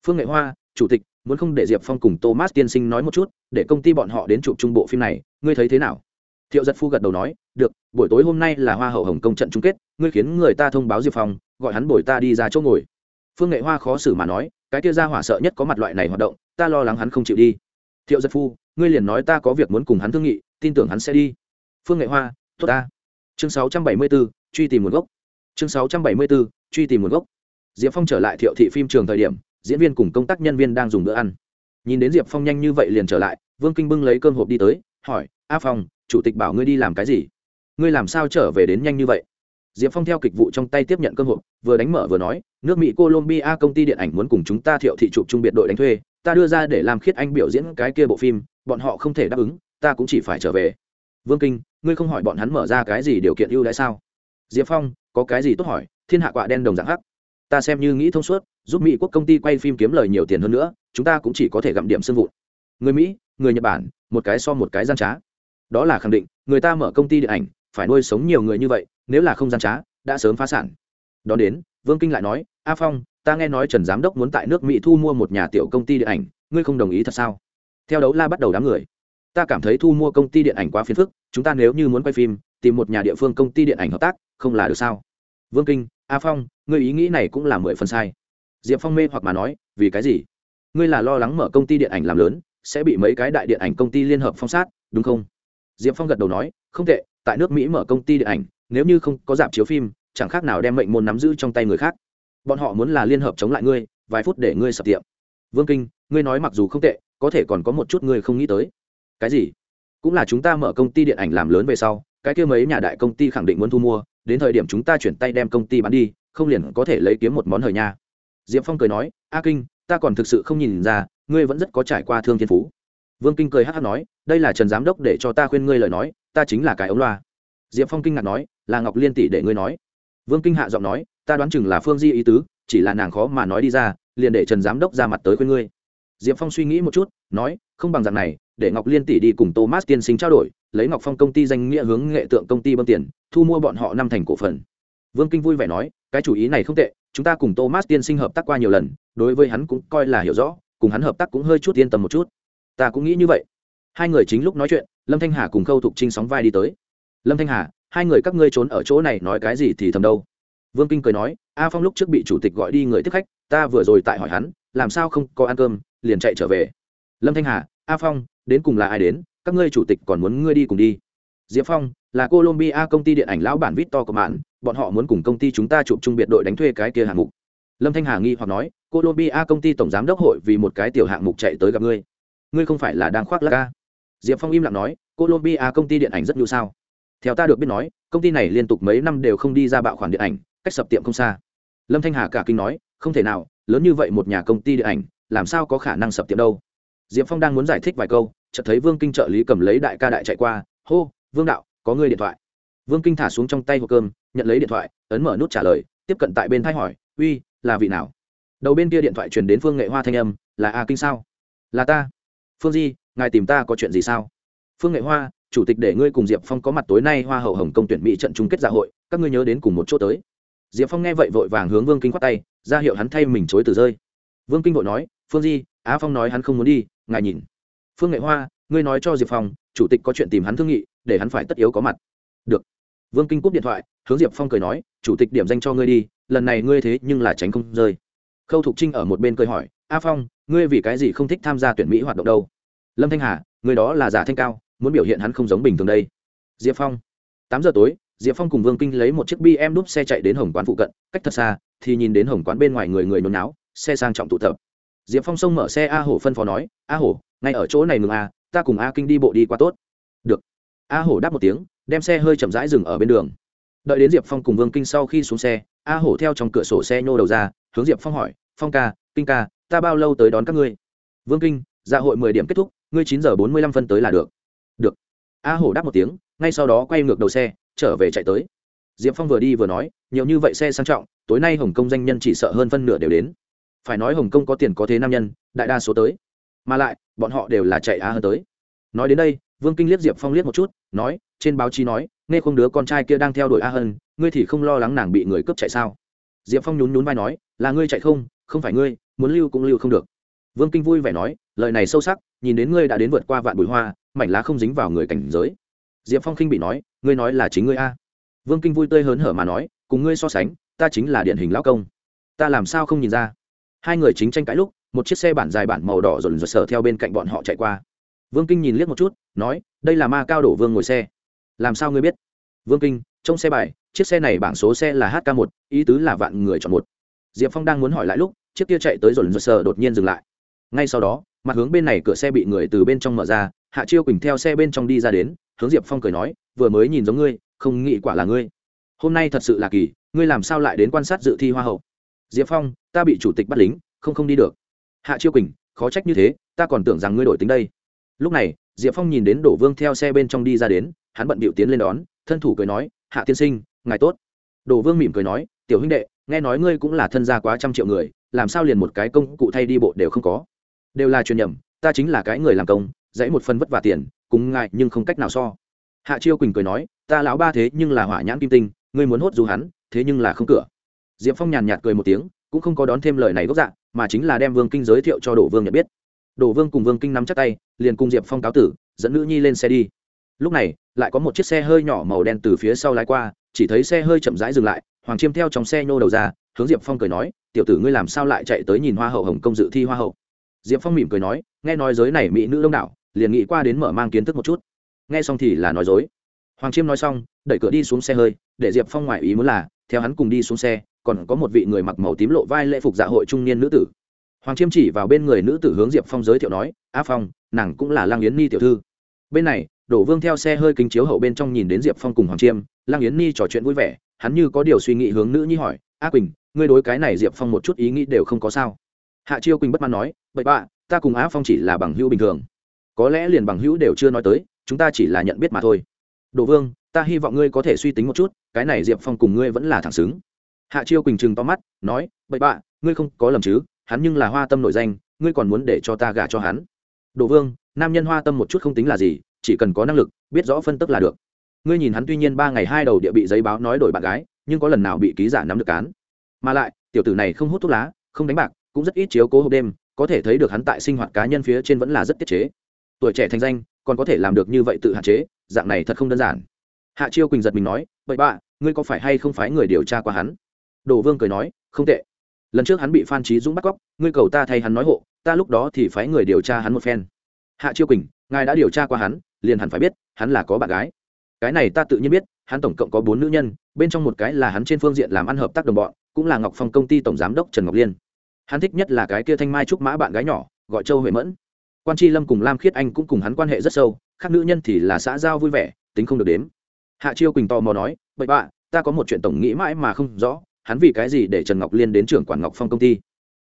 Phương nghệ hoa chủ tịch muốn không để diệp phong cùng thomas tiên sinh nói một chút để công ty bọn họ đến chụp trung bộ phim này ngươi thấy thế nào? Thiệu giật phu gật đầu nói được buổi tối hôm nay là hoa hậu hồng công trận chung kết ngươi khiến người ta thông báo diệp phong gọi hắn bồi ta đi ra chỗ ngồi. Phương nghệ hoa khó xử mà nói cái kia ra hỏa sợ nhất có mặt loại này hoạt động ta lo lắng hắn không chịu đi. Thiệu giật phu ngươi liền nói ta có việc muốn cùng hắn thương nghị tin tưởng hắn sẽ đi. Phương nghệ hoa tốt ta. Chương 674, truy tìm nguồn gốc. Chương 674, truy tìm nguồn gốc diệp phong trở lại thiệu thị phim trường thời điểm, diễn viên cùng công tác nhân viên đang dùng bữa ăn. Nhìn đến diệp phong nhanh như vậy liền trở lại, vương kinh bưng lấy cơm hộp đi tới, hỏi, a phong, chủ tịch bảo ngươi đi làm cái gì? Ngươi làm sao trở về đến nhanh như vậy? Diệp phong theo kịch vụ trong tay tiếp nhận cơm hộp, vừa đánh mở vừa nói, nước mỹ colombia công ty điện ảnh muốn cùng chúng ta thiệu thị chụp chung biệt đội đánh thuê, ta đưa ra để làm khiết anh biểu diễn cái kia bộ phim, bọn họ không thể đáp ứng, ta cũng chỉ phải trở về. Vương kinh, ngươi không hỏi bọn hắn mở ra cái gì điều kiện ưu đãi sao? Diệp phong, có cái gì tốt hỏi, thiên hạ quạ đen đồng dạng hắc ta xem như nghĩ thông suốt, giúp mỹ quốc công ty quay phim kiếm lời nhiều tiền hơn nữa, chúng ta cũng chỉ có thể gặm điểm sưng vụn. Người mỹ, người nhật bản, một cái so một cái gian trá. Đó là khẳng định, người ta mở công ty điện ảnh, phải nuôi sống nhiều người như vậy, nếu là không gian trá, đã sớm phá sản. Đó đến, vương kinh lại nói, a phong, ta nghe nói trần giám đốc muốn tại nước mỹ thu mua một nhà tiểu công ty điện ảnh, ngươi không đồng ý thật sao? Theo đấu la bắt đầu đám người. Ta cảm thấy thu mua công ty điện ảnh quá phiền phức, chúng ta nếu như muốn quay phim, tìm một nhà địa phương công ty điện ảnh hợp tác, không là được sao? Vương kinh, a phong ngươi ý nghĩ này cũng là mười phần sai. Diệp phong mê hoặc mà nói, vì cái gì? Ngươi là lo lắng mở công ty điện ảnh làm lớn, sẽ bị mấy cái đại điện ảnh công ty liên hợp phong sát, đúng không? Diệp phong gật đầu nói, không tệ, tại nước mỹ mở công ty điện ảnh, nếu như không có dạp chiếu phim, chẳng khác nào đem mệnh môn nắm giữ trong tay người khác. Bọn họ muốn là liên hợp chống lại ngươi, vài phút để ngươi sập tiệm. Vương kinh, ngươi nói mặc dù không tệ, có thể còn có một chút ngươi không nghĩ tới. Cái gì? Cũng là chúng ta mở công ty điện ảnh làm lớn về sau, cái kia mấy nhà đại công ty khẳng định muốn thu mua, đến thời điểm chúng ta chuyển tay đem công ty bán đi không liền có thể lấy kiếm một món hời nha. Diệp phong cười nói, a kinh, ta còn thực sự không nhìn ra, ngươi vẫn rất có trải qua thương thiên phú. Vương kinh cười hát hát nói, đây là trần giám đốc để cho ta khuyên ngươi lời nói, ta chính là cái ống loa. Diệp phong kinh ngạc nói, là ngọc liên tỷ để ngươi nói. Vương kinh hạ giọng nói, ta đoán chừng là phương di ý tứ, chỉ là nàng khó mà nói đi ra, liền để trần giám đốc ra mặt tới khuyên ngươi. Diệp phong suy nghĩ một chút, nói, không bằng dạng này, để ngọc liên tỷ đi cùng thomas tiên sinh trao đổi, lấy ngọc phong công ty danh nghĩa hướng nghệ tượng công ty bơm tiền, thu mua bọn họ năm thành cổ phần vương kinh vui vẻ nói, cái chủ ý này không tệ, chúng ta cùng thomas tiên sinh hợp tác qua nhiều lần, đối với hắn cũng coi là hiểu rõ, cùng hắn hợp tác cũng hơi chút yên tâm một chút. Ta cũng nghĩ như vậy. Hai người chính lúc nói chuyện, lâm thanh hà cùng khâu thục trinh sóng vai đi tới. Lâm thanh hà, hai người các ngươi trốn ở chỗ này nói cái gì thì thầm đâu? Vương kinh cười nói, a phong lúc trước bị chủ tịch gọi đi người tiếp khách, ta vừa rồi tại hỏi hắn, làm sao không có ăn cơm, liền chạy trở về. Lâm thanh hà, a phong, đến cùng là ai đến? Các ngươi chủ tịch còn muốn ngươi đi cùng đi. Diệp phong, là colombia công ty điện ảnh lão bản vít to của mạn bọn họ muốn cùng công ty chúng ta chụp chung biệt đội đánh thuê cái kia hạng mục. Lâm thanh hà nghi hoặc nói, colombia, công ty tổng giám đốc hội vì một cái tiểu hạng mục chạy tới gặp ngươi. Ngươi không phải là đang khoác lác ca? Diệp phong im lặng nói, colombia, công ty điện ảnh rất nhu sao? Theo ta được biết nói, công ty này liên tục mấy năm đều không đi ra bạo khoản điện ảnh, cách sập tiệm không xa. Lâm thanh hà cả kinh nói, không thể nào, lớn như vậy một nhà công ty điện ảnh, làm sao có khả năng sập tiệm đâu? Diệp phong đang muốn giải thích vài câu, chợt thấy vương kinh trợ lý cầm lấy đại ca đại chạy qua, hô, vương đạo, có người điện thoại. Vương kinh thả xuống trong tay hộp cơm nhận lấy điện thoại, ấn mở nút trả lời, tiếp cận tại bên thái hỏi, uy, là vị nào? Đầu bên kia điện thoại truyền đến phương nghệ hoa thanh âm, là a kinh sao? Là ta. Phương di, ngài tìm ta có chuyện gì sao? Phương nghệ hoa, chủ tịch để ngươi cùng diệp phong có mặt tối nay hoa hậu hồng công tuyển mỹ trận chung kết dạ hội, các ngươi nhớ đến cùng một chỗ tới. Diệp phong nghe vậy vội vàng hướng vương kinh khoát tay, ra hiệu hắn thay mình chối từ rơi. Vương kinh vội nói, phương di, á phong nói hắn không muốn đi, ngài nhìn. Phương nghệ hoa, ngươi nói cho diệp phong, chủ tịch có chuyện tìm hắn thương nghị, để hắn phải tất yếu có mặt. Được vương kinh cúp điện thoại, hướng diệp phong cười nói, chủ tịch điểm danh cho ngươi đi, lần này ngươi thế nhưng là tránh không rơi. Khâu thục trinh ở một bên cười hỏi, a phong, ngươi vì cái gì không thích tham gia tuyển mỹ hoạt động đâu? Lâm thanh hà người đó là giả thanh cao, muốn biểu hiện hắn không giống bình thường đây. Diệp phong, tám giờ tối, diệp phong cùng vương kinh lấy một chiếc bm đúp xe chạy đến hồng quán phụ cận, cách thật xa, thì nhìn đến hồng quán bên ngoài người người nôn náo, xe sang trọng tụ tập. Diệp phong xông mở xe a hổ phân phó nói, a hổ, ngay ở chỗ này ngừng a, ta cùng a kinh đi bộ đi qua tốt. Được. A hổ đáp một tiếng đem xe hơi chậm rãi dừng ở bên đường. Đợi đến diệp phong cùng vương kinh sau khi xuống xe, a hổ theo trong cửa sổ xe nhô đầu ra, hướng diệp phong hỏi, phong ca, kinh ca, ta bao lâu tới đón các ngươi? Vương kinh dạ hội mười điểm kết thúc, ngươi chín giờ bốn mươi lăm phân tới là được. Được. A hổ đáp một tiếng, ngay sau đó quay ngược đầu xe, trở về chạy tới. Diệp phong vừa đi vừa nói, nhiều như vậy xe sang trọng, tối nay hồng kông danh nhân chỉ sợ hơn phân nửa đều đến. Phải nói hồng kông có tiền có thế nam nhân, đại đa số tới. Mà lại, bọn họ đều là chạy a hơn tới. Nói đến đây vương kinh liếc diệp phong liếc một chút, nói, trên báo chí nói, nghe không đứa con trai kia đang theo đuổi a hân, ngươi thì không lo lắng nàng bị người cướp chạy sao? Diệp phong nhún nhún vai nói, là ngươi chạy không không phải ngươi, muốn lưu cũng lưu không được. Vương kinh vui vẻ nói, lời này sâu sắc, nhìn đến ngươi đã đến vượt qua vạn bụi hoa, mảnh lá không dính vào người cảnh giới. Diệp phong khinh bị nói, ngươi nói là chính ngươi a. Vương kinh vui tươi hớn hở mà nói, cùng ngươi so sánh, ta chính là điển hình lão công. Ta làm sao không nhìn ra? Hai người chính tranh cãi lúc, một chiếc xe bản dài bản màu đỏ rộn rộn sở theo bên cạnh bọn họ chạy qua vương kinh nhìn liếc một chút, nói, đây là ma cao đổ vương ngồi xe. Làm sao ngươi biết? Vương kinh trong xe bài, chiếc xe này bảng số xe là hk một, ý tứ là vạn người chọn một. Diệp phong đang muốn hỏi lại lúc, chiếc kia chạy tới rồi rộn sờ đột nhiên dừng lại. Ngay sau đó, mặt hướng bên này cửa xe bị người từ bên trong mở ra, hạ chiêu quỳnh theo xe bên trong đi ra đến, hướng diệp phong cười nói, vừa mới nhìn giống ngươi, không nghĩ quả là ngươi. Hôm nay thật sự là kỳ, ngươi làm sao lại đến quan sát dự thi hoa hậu? Diệp phong, ta bị chủ tịch bắt lính, không không đi được. Hạ chiêu quỳnh, khó trách như thế, ta còn tưởng rằng ngươi đổi tính đây lúc này, diệp phong nhìn đến đổ vương theo xe bên trong đi ra đến, hắn bận bịu tiến lên đón, thân thủ cười nói, hạ tiên sinh, ngài tốt. Đổ vương mỉm cười nói, tiểu huynh đệ, nghe nói ngươi cũng là thân gia quá trăm triệu người, làm sao liền một cái công cụ thay đi bộ đều không có? Đều là truyền nhầm, ta chính là cái người làm công dãy một phần vất vả tiền, cùng ngại nhưng không cách nào so. Hạ chiêu quỳnh cười nói, ta lão ba thế nhưng là hỏa nhãn kim tinh, ngươi muốn hốt dù hắn, thế nhưng là không cửa. Diệp phong nhàn nhạt cười một tiếng, cũng không có đón thêm lời này gốc dạ mà chính là đem vương kinh giới thiệu cho đổ vương nhận biết đổ vương cùng vương kinh nắm chắc tay, liền cùng diệp phong cáo tử, dẫn nữ nhi lên xe đi. Lúc này, lại có một chiếc xe hơi nhỏ màu đen từ phía sau lái qua, chỉ thấy xe hơi chậm rãi dừng lại, hoàng chiêm theo trong xe nhô đầu ra, hướng diệp phong cười nói, tiểu tử ngươi làm sao lại chạy tới nhìn hoa hậu hồng công dự thi hoa hậu? Diệp phong mỉm cười nói, nghe nói giới này mỹ nữ đông đảo, liền nghĩ qua đến mở mang kiến thức một chút. Nghe xong thì là nói dối. Hoàng chiêm nói xong, đẩy cửa đi xuống xe hơi, để diệp phong ngoại ý muốn là, theo hắn cùng đi xuống xe, còn có một vị người mặc màu tím lộ vai lễ phục dạ hội trung niên nữ tử hoàng chiêm chỉ vào bên người nữ tử hướng diệp phong giới thiệu nói á phong, nàng cũng là lang yến ni tiểu thư. Bên này, đổ vương theo xe hơi kính chiếu hậu bên trong nhìn đến diệp phong cùng hoàng chiêm lang yến ni trò chuyện vui vẻ, hắn như có điều suy nghĩ hướng nữ nhi hỏi, a quỳnh, ngươi đối cái này diệp phong một chút ý nghĩ đều không có sao? Hạ chiêu quỳnh bất mãn nói vậy bạ, ta cùng á phong chỉ là bằng hữu bình thường. Có lẽ liền bằng hữu đều chưa nói tới, chúng ta chỉ là nhận biết mà thôi. Đồ vương, ta hy vọng ngươi có thể suy tính một chút, cái này diệp phong cùng ngươi vẫn là thẳng xứng. Hạ chiêu quỳnh trừng to mắt, nói, bậy bạ, ngươi không có lầm chứ hắn nhưng là hoa tâm nội danh, ngươi còn muốn để cho ta gả cho hắn? Đồ vương, nam nhân hoa tâm một chút không tính là gì, chỉ cần có năng lực, biết rõ phân tức là được. Ngươi nhìn hắn tuy nhiên ba ngày hai đầu địa bị giấy báo nói đổi bạn gái, nhưng có lần nào bị ký giả nắm được cán. Mà lại, tiểu tử này không hút thuốc lá, không đánh bạc, cũng rất ít chiếu cố hộp đêm, có thể thấy được hắn tại sinh hoạt cá nhân phía trên vẫn là rất tiết chế. Tuổi trẻ thành danh, còn có thể làm được như vậy tự hạn chế, dạng này thật không đơn giản. Hạ chiêu quỳnh giật mình nói vậy bạ, ngươi có phải hay không phải người điều tra qua hắn? Đồ vương cười nói, không tệ lần trước hắn bị phan trí dũng bắt cóc, ngươi cầu ta thay hắn nói hộ, ta lúc đó thì phái người điều tra hắn một phen. Hạ chiêu quỳnh, ngài đã điều tra qua hắn, liền hẳn phải biết, hắn là có bạn gái. Cái này ta tự nhiên biết, hắn tổng cộng có bốn nữ nhân, bên trong một cái là hắn trên phương diện làm ăn hợp tác đồng bọn, cũng là ngọc phong công ty tổng giám đốc trần ngọc liên. Hắn thích nhất là cái kia thanh mai trúc mã bạn gái nhỏ, gọi châu huệ mẫn. Quan tri lâm cùng lam khiết anh cũng cùng hắn quan hệ rất sâu, khác nữ nhân thì là xã giao vui vẻ, tính không được đếm. Hạ chiêu quỳnh tò mò nói, bậy bạ, ta có một chuyện tổng nghĩ mãi mà không rõ hắn vì cái gì để trần ngọc liên đến trưởng quản ngọc phong công ty?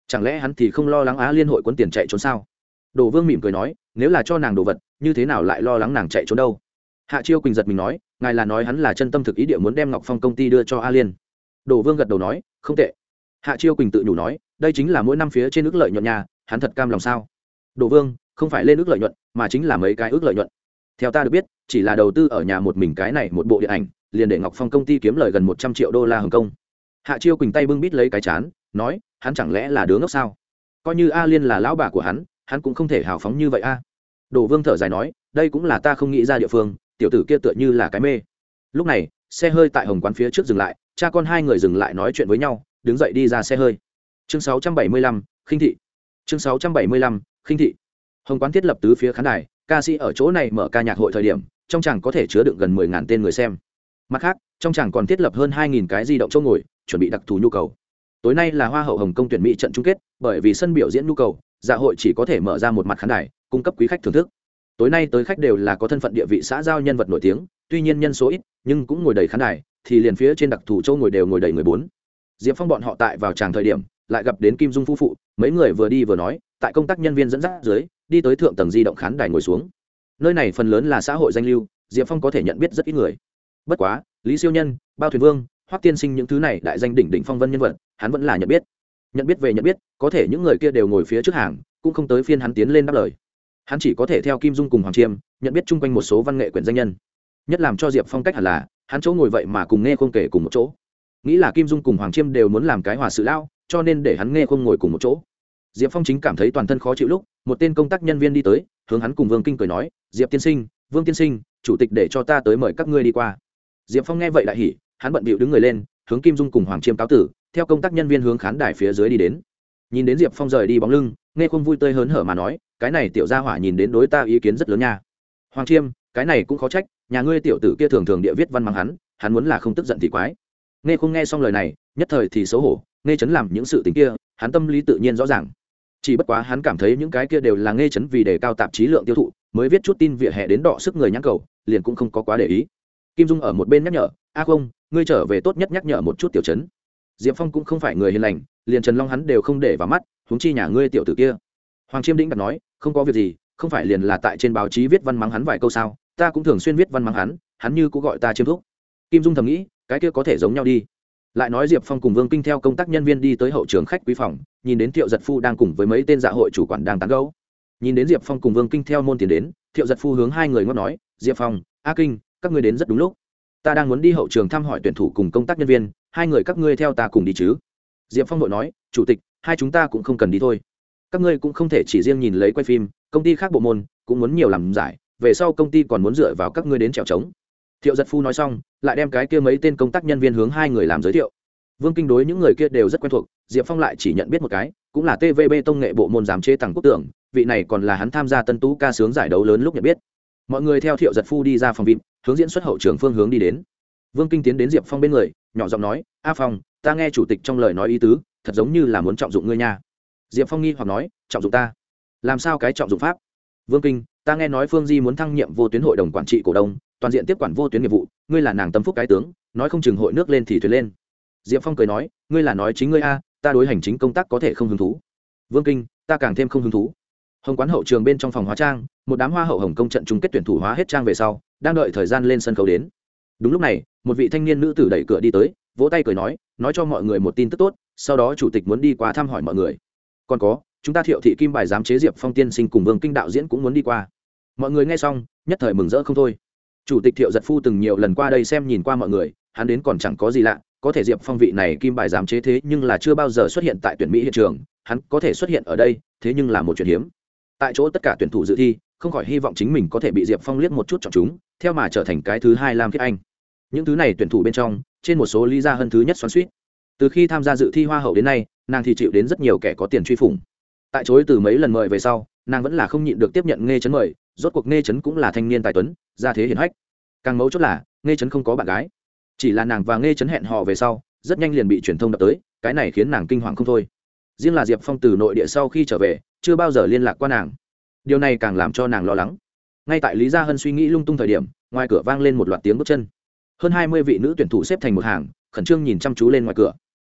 Chẳng lẽ hắn thì không lo lắng á liên hội quấn tiền chạy trốn sao? Đồ vương mỉm cười nói, nếu là cho nàng đồ vật, như thế nào lại lo lắng nàng chạy trốn đâu? Hạ chiêu quỳnh giật mình nói, ngài là nói hắn là chân tâm thực ý địa muốn đem ngọc phong công ty đưa cho a liên. Đồ vương gật đầu nói, không tệ. Hạ chiêu quỳnh tự nhủ nói, đây chính là mỗi năm phía trên ước lợi nhuận nhà, hắn thật cam lòng sao? Đồ vương, không phải lên ước lợi nhuận, mà chính là mấy cái ước lợi nhuận. Theo ta được biết, chỉ là đầu tư ở nhà một mình cái này một bộ điện ảnh, liền để ngọc phong công ty kiếm lời gần một trăm triệu đô la hồng kông hạ chiêu quỳnh tay bưng bít lấy cái chán nói hắn chẳng lẽ là đứa ngốc sao? Coi như a liên là lão bà của hắn hắn cũng không thể hào phóng như vậy a. Đồ vương thở dài nói đây cũng là ta không nghĩ ra địa phương tiểu tử kia tựa như là cái mê. Lúc này xe hơi tại hồng quán phía trước dừng lại cha con hai người dừng lại nói chuyện với nhau đứng dậy đi ra xe hơi. Chương 675, khinh thị. Chương 675, khinh thị. Hồng quán thiết lập tứ phía khán đài ca sĩ ở chỗ này mở ca nhạc hội thời điểm trong chàng có thể chứa đựng gần mười ngàn tên người xem. Mặt khác trong chàng còn thiết lập hơn hai nghìn cái di động chỗ ngồi chuẩn bị đặc thù nhu cầu. Tối nay là hoa hậu hồng công tuyển mỹ trận chung kết, bởi vì sân biểu diễn nhu cầu dạ hội chỉ có thể mở ra một mặt khán đài, cung cấp quý khách thưởng thức. Tối nay tới khách đều là có thân phận địa vị xã giao nhân vật nổi tiếng, tuy nhiên nhân số ít, nhưng cũng ngồi đầy khán đài, thì liền phía trên đặc thù châu ngồi đều ngồi đầy người bốn. Diệp phong bọn họ tại vào tràng thời điểm, lại gặp đến kim dung phu phụ, mấy người vừa đi vừa nói, tại công tác nhân viên dẫn dắt dưới, đi tới thượng tầng di động khán đài ngồi xuống. Nơi này phần lớn là xã hội danh lưu, diệp phong có thể nhận biết rất ít người. Bất quá, lý siêu nhân, bao thuyền vương hoắc tiên sinh những thứ này đại danh đỉnh đỉnh phong vân nhân vật, hắn vẫn là nhận biết. Nhận biết về nhận biết, có thể những người kia đều ngồi phía trước hàng, cũng không tới phiên hắn tiến lên đáp lời. Hắn chỉ có thể theo kim dung cùng hoàng chiêm, nhận biết chung quanh một số văn nghệ quyển danh nhân. Nhất làm cho diệp phong cách hẳn là, hắn chỗ ngồi vậy mà cùng nghe không kể cùng một chỗ. Nghĩ là kim dung cùng hoàng chiêm đều muốn làm cái hòa sự lão cho nên để hắn nghe không ngồi cùng một chỗ. Diệp phong chính cảm thấy toàn thân khó chịu lúc, một tên công tác nhân viên đi tới, hướng hắn cùng vương kinh cười nói, diệp tiên sinh, vương tiên sinh, chủ tịch để cho ta tới mời các ngươi đi qua. Diệp phong nghe vậy đại hỉ hắn bận bịu đứng người lên, hướng kim dung cùng hoàng chiêm cáo tử, theo công tác nhân viên hướng khán đài phía dưới đi đến. Nhìn đến diệp phong rời đi bóng lưng, nghe không vui tươi hớn hở mà nói, cái này tiểu gia hỏa nhìn đến đối ta ý kiến rất lớn nha. Hoàng chiêm, cái này cũng khó trách, nhà ngươi tiểu tử kia thường thường địa viết văn mắng hắn hắn muốn là không tức giận thì quái. Nghe không nghe xong lời này, nhất thời thì xấu hổ, nghe chấn làm những sự tình kia, hắn tâm lý tự nhiên rõ ràng. Chỉ bất quá hắn cảm thấy những cái kia đều là nghe chấn vì đề cao tạp chí lượng tiêu thụ, mới viết chút tin vỉa hè đến đọ sức người nhãn cầu, liền cũng không có quá để ý kim dung ở một bên nhắc nhở, a không ngươi trở về tốt nhất nhắc nhở một chút tiểu chấn diệp phong cũng không phải người hiền lành, liền trần long hắn đều không để vào mắt, huống chi nhà ngươi tiểu tử kia. Hoàng chiêm đĩnh đặt nói, không có việc gì, không phải liền là tại trên báo chí viết văn mắng hắn vài câu sao? Ta cũng thường xuyên viết văn mắng hắn hắn như cũng gọi ta chiêm thuốc kim dung thầm nghĩ, cái kia có thể giống nhau đi. Lại nói diệp phong cùng vương kinh theo công tác nhân viên đi tới hậu trường khách quý phòng, nhìn đến thiệu giật phu đang cùng với mấy tên dạ hội chủ quản đang tán gấu nhìn đến diệp phong cùng vương kinh theo môn tiền đến, thiệu giật phu hướng hai người ngót nói, diệp phong, a kinh các ngươi đến rất đúng lúc. Ta đang muốn đi hậu trường thăm hỏi tuyển thủ cùng công tác nhân viên, hai người các ngươi theo ta cùng đi chứ? Diệp phong đội nói, chủ tịch, hai chúng ta cũng không cần đi thôi. Các ngươi cũng không thể chỉ riêng nhìn lấy quay phim, công ty khác bộ môn cũng muốn nhiều làm giải, về sau công ty còn muốn dựa vào các ngươi đến trèo trống. Thiệu giật phu nói xong, lại đem cái kia mấy tên công tác nhân viên hướng hai người làm giới thiệu. Vương kinh đối những người kia đều rất quen thuộc, diệp phong lại chỉ nhận biết một cái, cũng là tvb tông nghệ bộ môn giám chế tặng quốc tưởng, vị này còn là hắn tham gia tân tú ca sướng giải đấu lớn lúc nhận biết mọi người theo thiệu giật phu đi ra phòng vịm hướng diễn xuất hậu trường phương hướng đi đến. Vương kinh tiến đến diệp phong bên người, nhỏ giọng nói, a phong, ta nghe chủ tịch trong lời nói ý tứ, thật giống như là muốn trọng dụng ngươi nha. Diệp phong nghi hoặc nói, trọng dụng ta? Làm sao cái trọng dụng pháp? Vương kinh, ta nghe nói phương di muốn thăng nhiệm vô tuyến hội đồng quản trị cổ đông, toàn diện tiếp quản vô tuyến nghiệp vụ, ngươi là nàng tâm phúc cái tướng, nói không chừng hội nước lên thì thuyền lên. Diệp phong cười nói, ngươi là nói chính ngươi a, ta đối hành chính công tác có thể không hứng thú. Vương kinh, ta càng thêm không hứng thú hồng quán hậu trường bên trong phòng hóa trang, một đám hoa hậu hồng công trận chung kết tuyển thủ hóa hết trang về sau, đang đợi thời gian lên sân khấu đến. Đúng lúc này, một vị thanh niên nữ tử đẩy cửa đi tới, vỗ tay cười nói nói cho mọi người một tin tức tốt, sau đó chủ tịch muốn đi qua thăm hỏi mọi người. Còn có, chúng ta thiệu thị kim bài giám chế diệp phong tiên sinh cùng vương kinh đạo diễn cũng muốn đi qua. Mọi người nghe xong, nhất thời mừng rỡ không thôi. Chủ tịch thiệu giật phu từng nhiều lần qua đây xem nhìn qua mọi người, hắn đến còn chẳng có gì lạ, có thể diệp phong vị này kim bài giám chế thế nhưng là chưa bao giờ xuất hiện tại tuyển mỹ hiện trường, hắn có thể xuất hiện ở đây, thế nhưng là một chuyện hiếm tại chỗ tất cả tuyển thủ dự thi, không khỏi hy vọng chính mình có thể bị diệp phong liếc một chút chọn chúng, theo mà trở thành cái thứ hai lam kiếp anh. Những thứ này tuyển thủ bên trong, trên một số lý ra hơn thứ nhất xoắn suýt từ khi tham gia dự thi hoa hậu đến nay, nàng thì chịu đến rất nhiều kẻ có tiền truy phủng. Tại chối từ mấy lần mời về sau, nàng vẫn là không nhịn được tiếp nhận nghe chấn mời, rốt cuộc nghe chấn cũng là thanh niên tài tuấn ra thế hiển hách. Càng mấu chốt là nghe chấn không có bạn gái. Chỉ là nàng và nghe chấn hẹn họ về sau, rất nhanh liền bị truyền thông đập tới, cái này khiến nàng kinh hoàng không thôi riêng là diệp phong từ nội địa sau khi trở về, chưa bao giờ liên lạc qua nàng. Điều này càng làm cho nàng lo lắng. Ngay tại lý gia hân suy nghĩ lung tung thời điểm, ngoài cửa vang lên một loạt tiếng bước chân. Hơn hai mươi vị nữ tuyển thủ xếp thành một hàng, khẩn trương nhìn chăm chú lên ngoài cửa.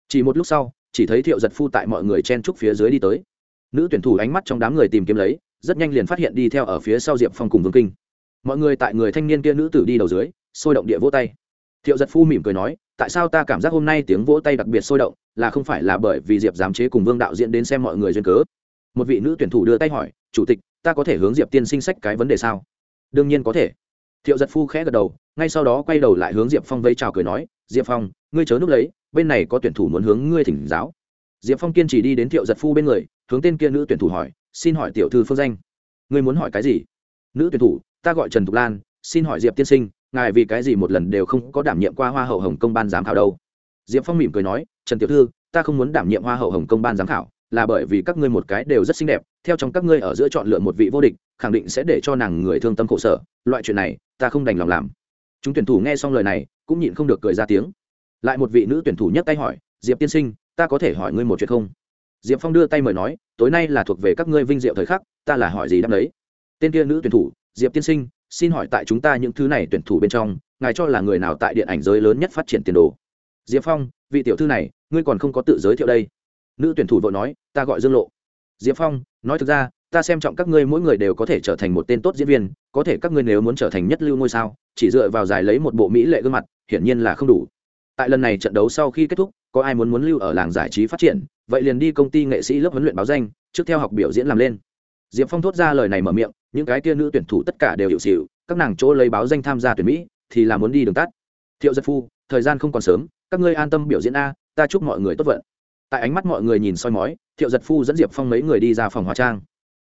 Chỉ một lúc sau, chỉ thấy thiệu giật phu tại mọi người chen trúc phía dưới đi tới. Nữ tuyển thủ ánh mắt trong đám người tìm kiếm lấy, rất nhanh liền phát hiện đi theo ở phía sau diệp phong cùng vương kinh. Mọi người tại người thanh niên kia nữ tử đi đầu dưới, sôi động địa vô tay. Thiệu giật phu mỉm cười nói tại sao ta cảm giác hôm nay tiếng vỗ tay đặc biệt sôi động, là không phải là bởi vì diệp giám chế cùng vương đạo diễn đến xem mọi người duyên cớ? Một vị nữ tuyển thủ đưa tay hỏi, chủ tịch, ta có thể hướng diệp tiên sinh sách cái vấn đề sao? Đương nhiên có thể. Thiệu giật phu khẽ gật đầu, ngay sau đó quay đầu lại hướng diệp phong vây chào cười nói, diệp phong, ngươi chớ núp lấy, bên này có tuyển thủ muốn hướng ngươi thỉnh giáo. Diệp phong kiên trì đi đến thiệu giật phu bên người, hướng tên kia nữ tuyển thủ hỏi, xin hỏi tiểu thư phương danh. Ngươi muốn hỏi cái gì? Nữ tuyển thủ, ta gọi trần thục lan, xin hỏi diệp tiên sinh ngài vì cái gì một lần đều không có đảm nhiệm qua hoa hậu hồng công ban giám khảo đâu? Diệp phong mỉm cười nói, trần tiểu thư, ta không muốn đảm nhiệm hoa hậu hồng công ban giám khảo, là bởi vì các ngươi một cái đều rất xinh đẹp, theo trong các ngươi ở giữa chọn lựa một vị vô địch, khẳng định sẽ để cho nàng người thương tâm khổ sở, loại chuyện này, ta không đành lòng làm. Chúng tuyển thủ nghe xong lời này, cũng nhịn không được cười ra tiếng. Lại một vị nữ tuyển thủ nhấc tay hỏi, diệp tiên sinh, ta có thể hỏi ngươi một chuyện không? Diệp phong đưa tay mời nói, tối nay là thuộc về các ngươi vinh diệu thời khắc, ta là hỏi gì đáp đấy? Tên kia nữ tuyển thủ, diệp tiên sinh xin hỏi tại chúng ta những thứ này tuyển thủ bên trong, ngài cho là người nào tại điện ảnh giới lớn nhất phát triển tiền đồ? Diệp phong, vị tiểu thư này, ngươi còn không có tự giới thiệu đây. Nữ tuyển thủ vội nói, ta gọi dương lộ. Diệp phong, nói thực ra, ta xem trọng các ngươi mỗi người đều có thể trở thành một tên tốt diễn viên, có thể các ngươi nếu muốn trở thành nhất lưu ngôi sao, chỉ dựa vào giải lấy một bộ mỹ lệ gương mặt, hiển nhiên là không đủ. Tại lần này trận đấu sau khi kết thúc, có ai muốn muốn lưu ở làng giải trí phát triển, vậy liền đi công ty nghệ sĩ lớp huấn luyện báo danh, trước theo học biểu diễn làm lên. Diệp phong thốt ra lời này mở miệng những cái kia nữ tuyển thủ tất cả đều hiệu xịu các nàng chỗ lấy báo danh tham gia tuyển mỹ thì là muốn đi đường tắt. Thiệu giật phu thời gian không còn sớm các ngươi an tâm biểu diễn a ta chúc mọi người tốt vận. Tại ánh mắt mọi người nhìn soi mói thiệu giật phu dẫn diệp phong mấy người đi ra phòng hóa trang.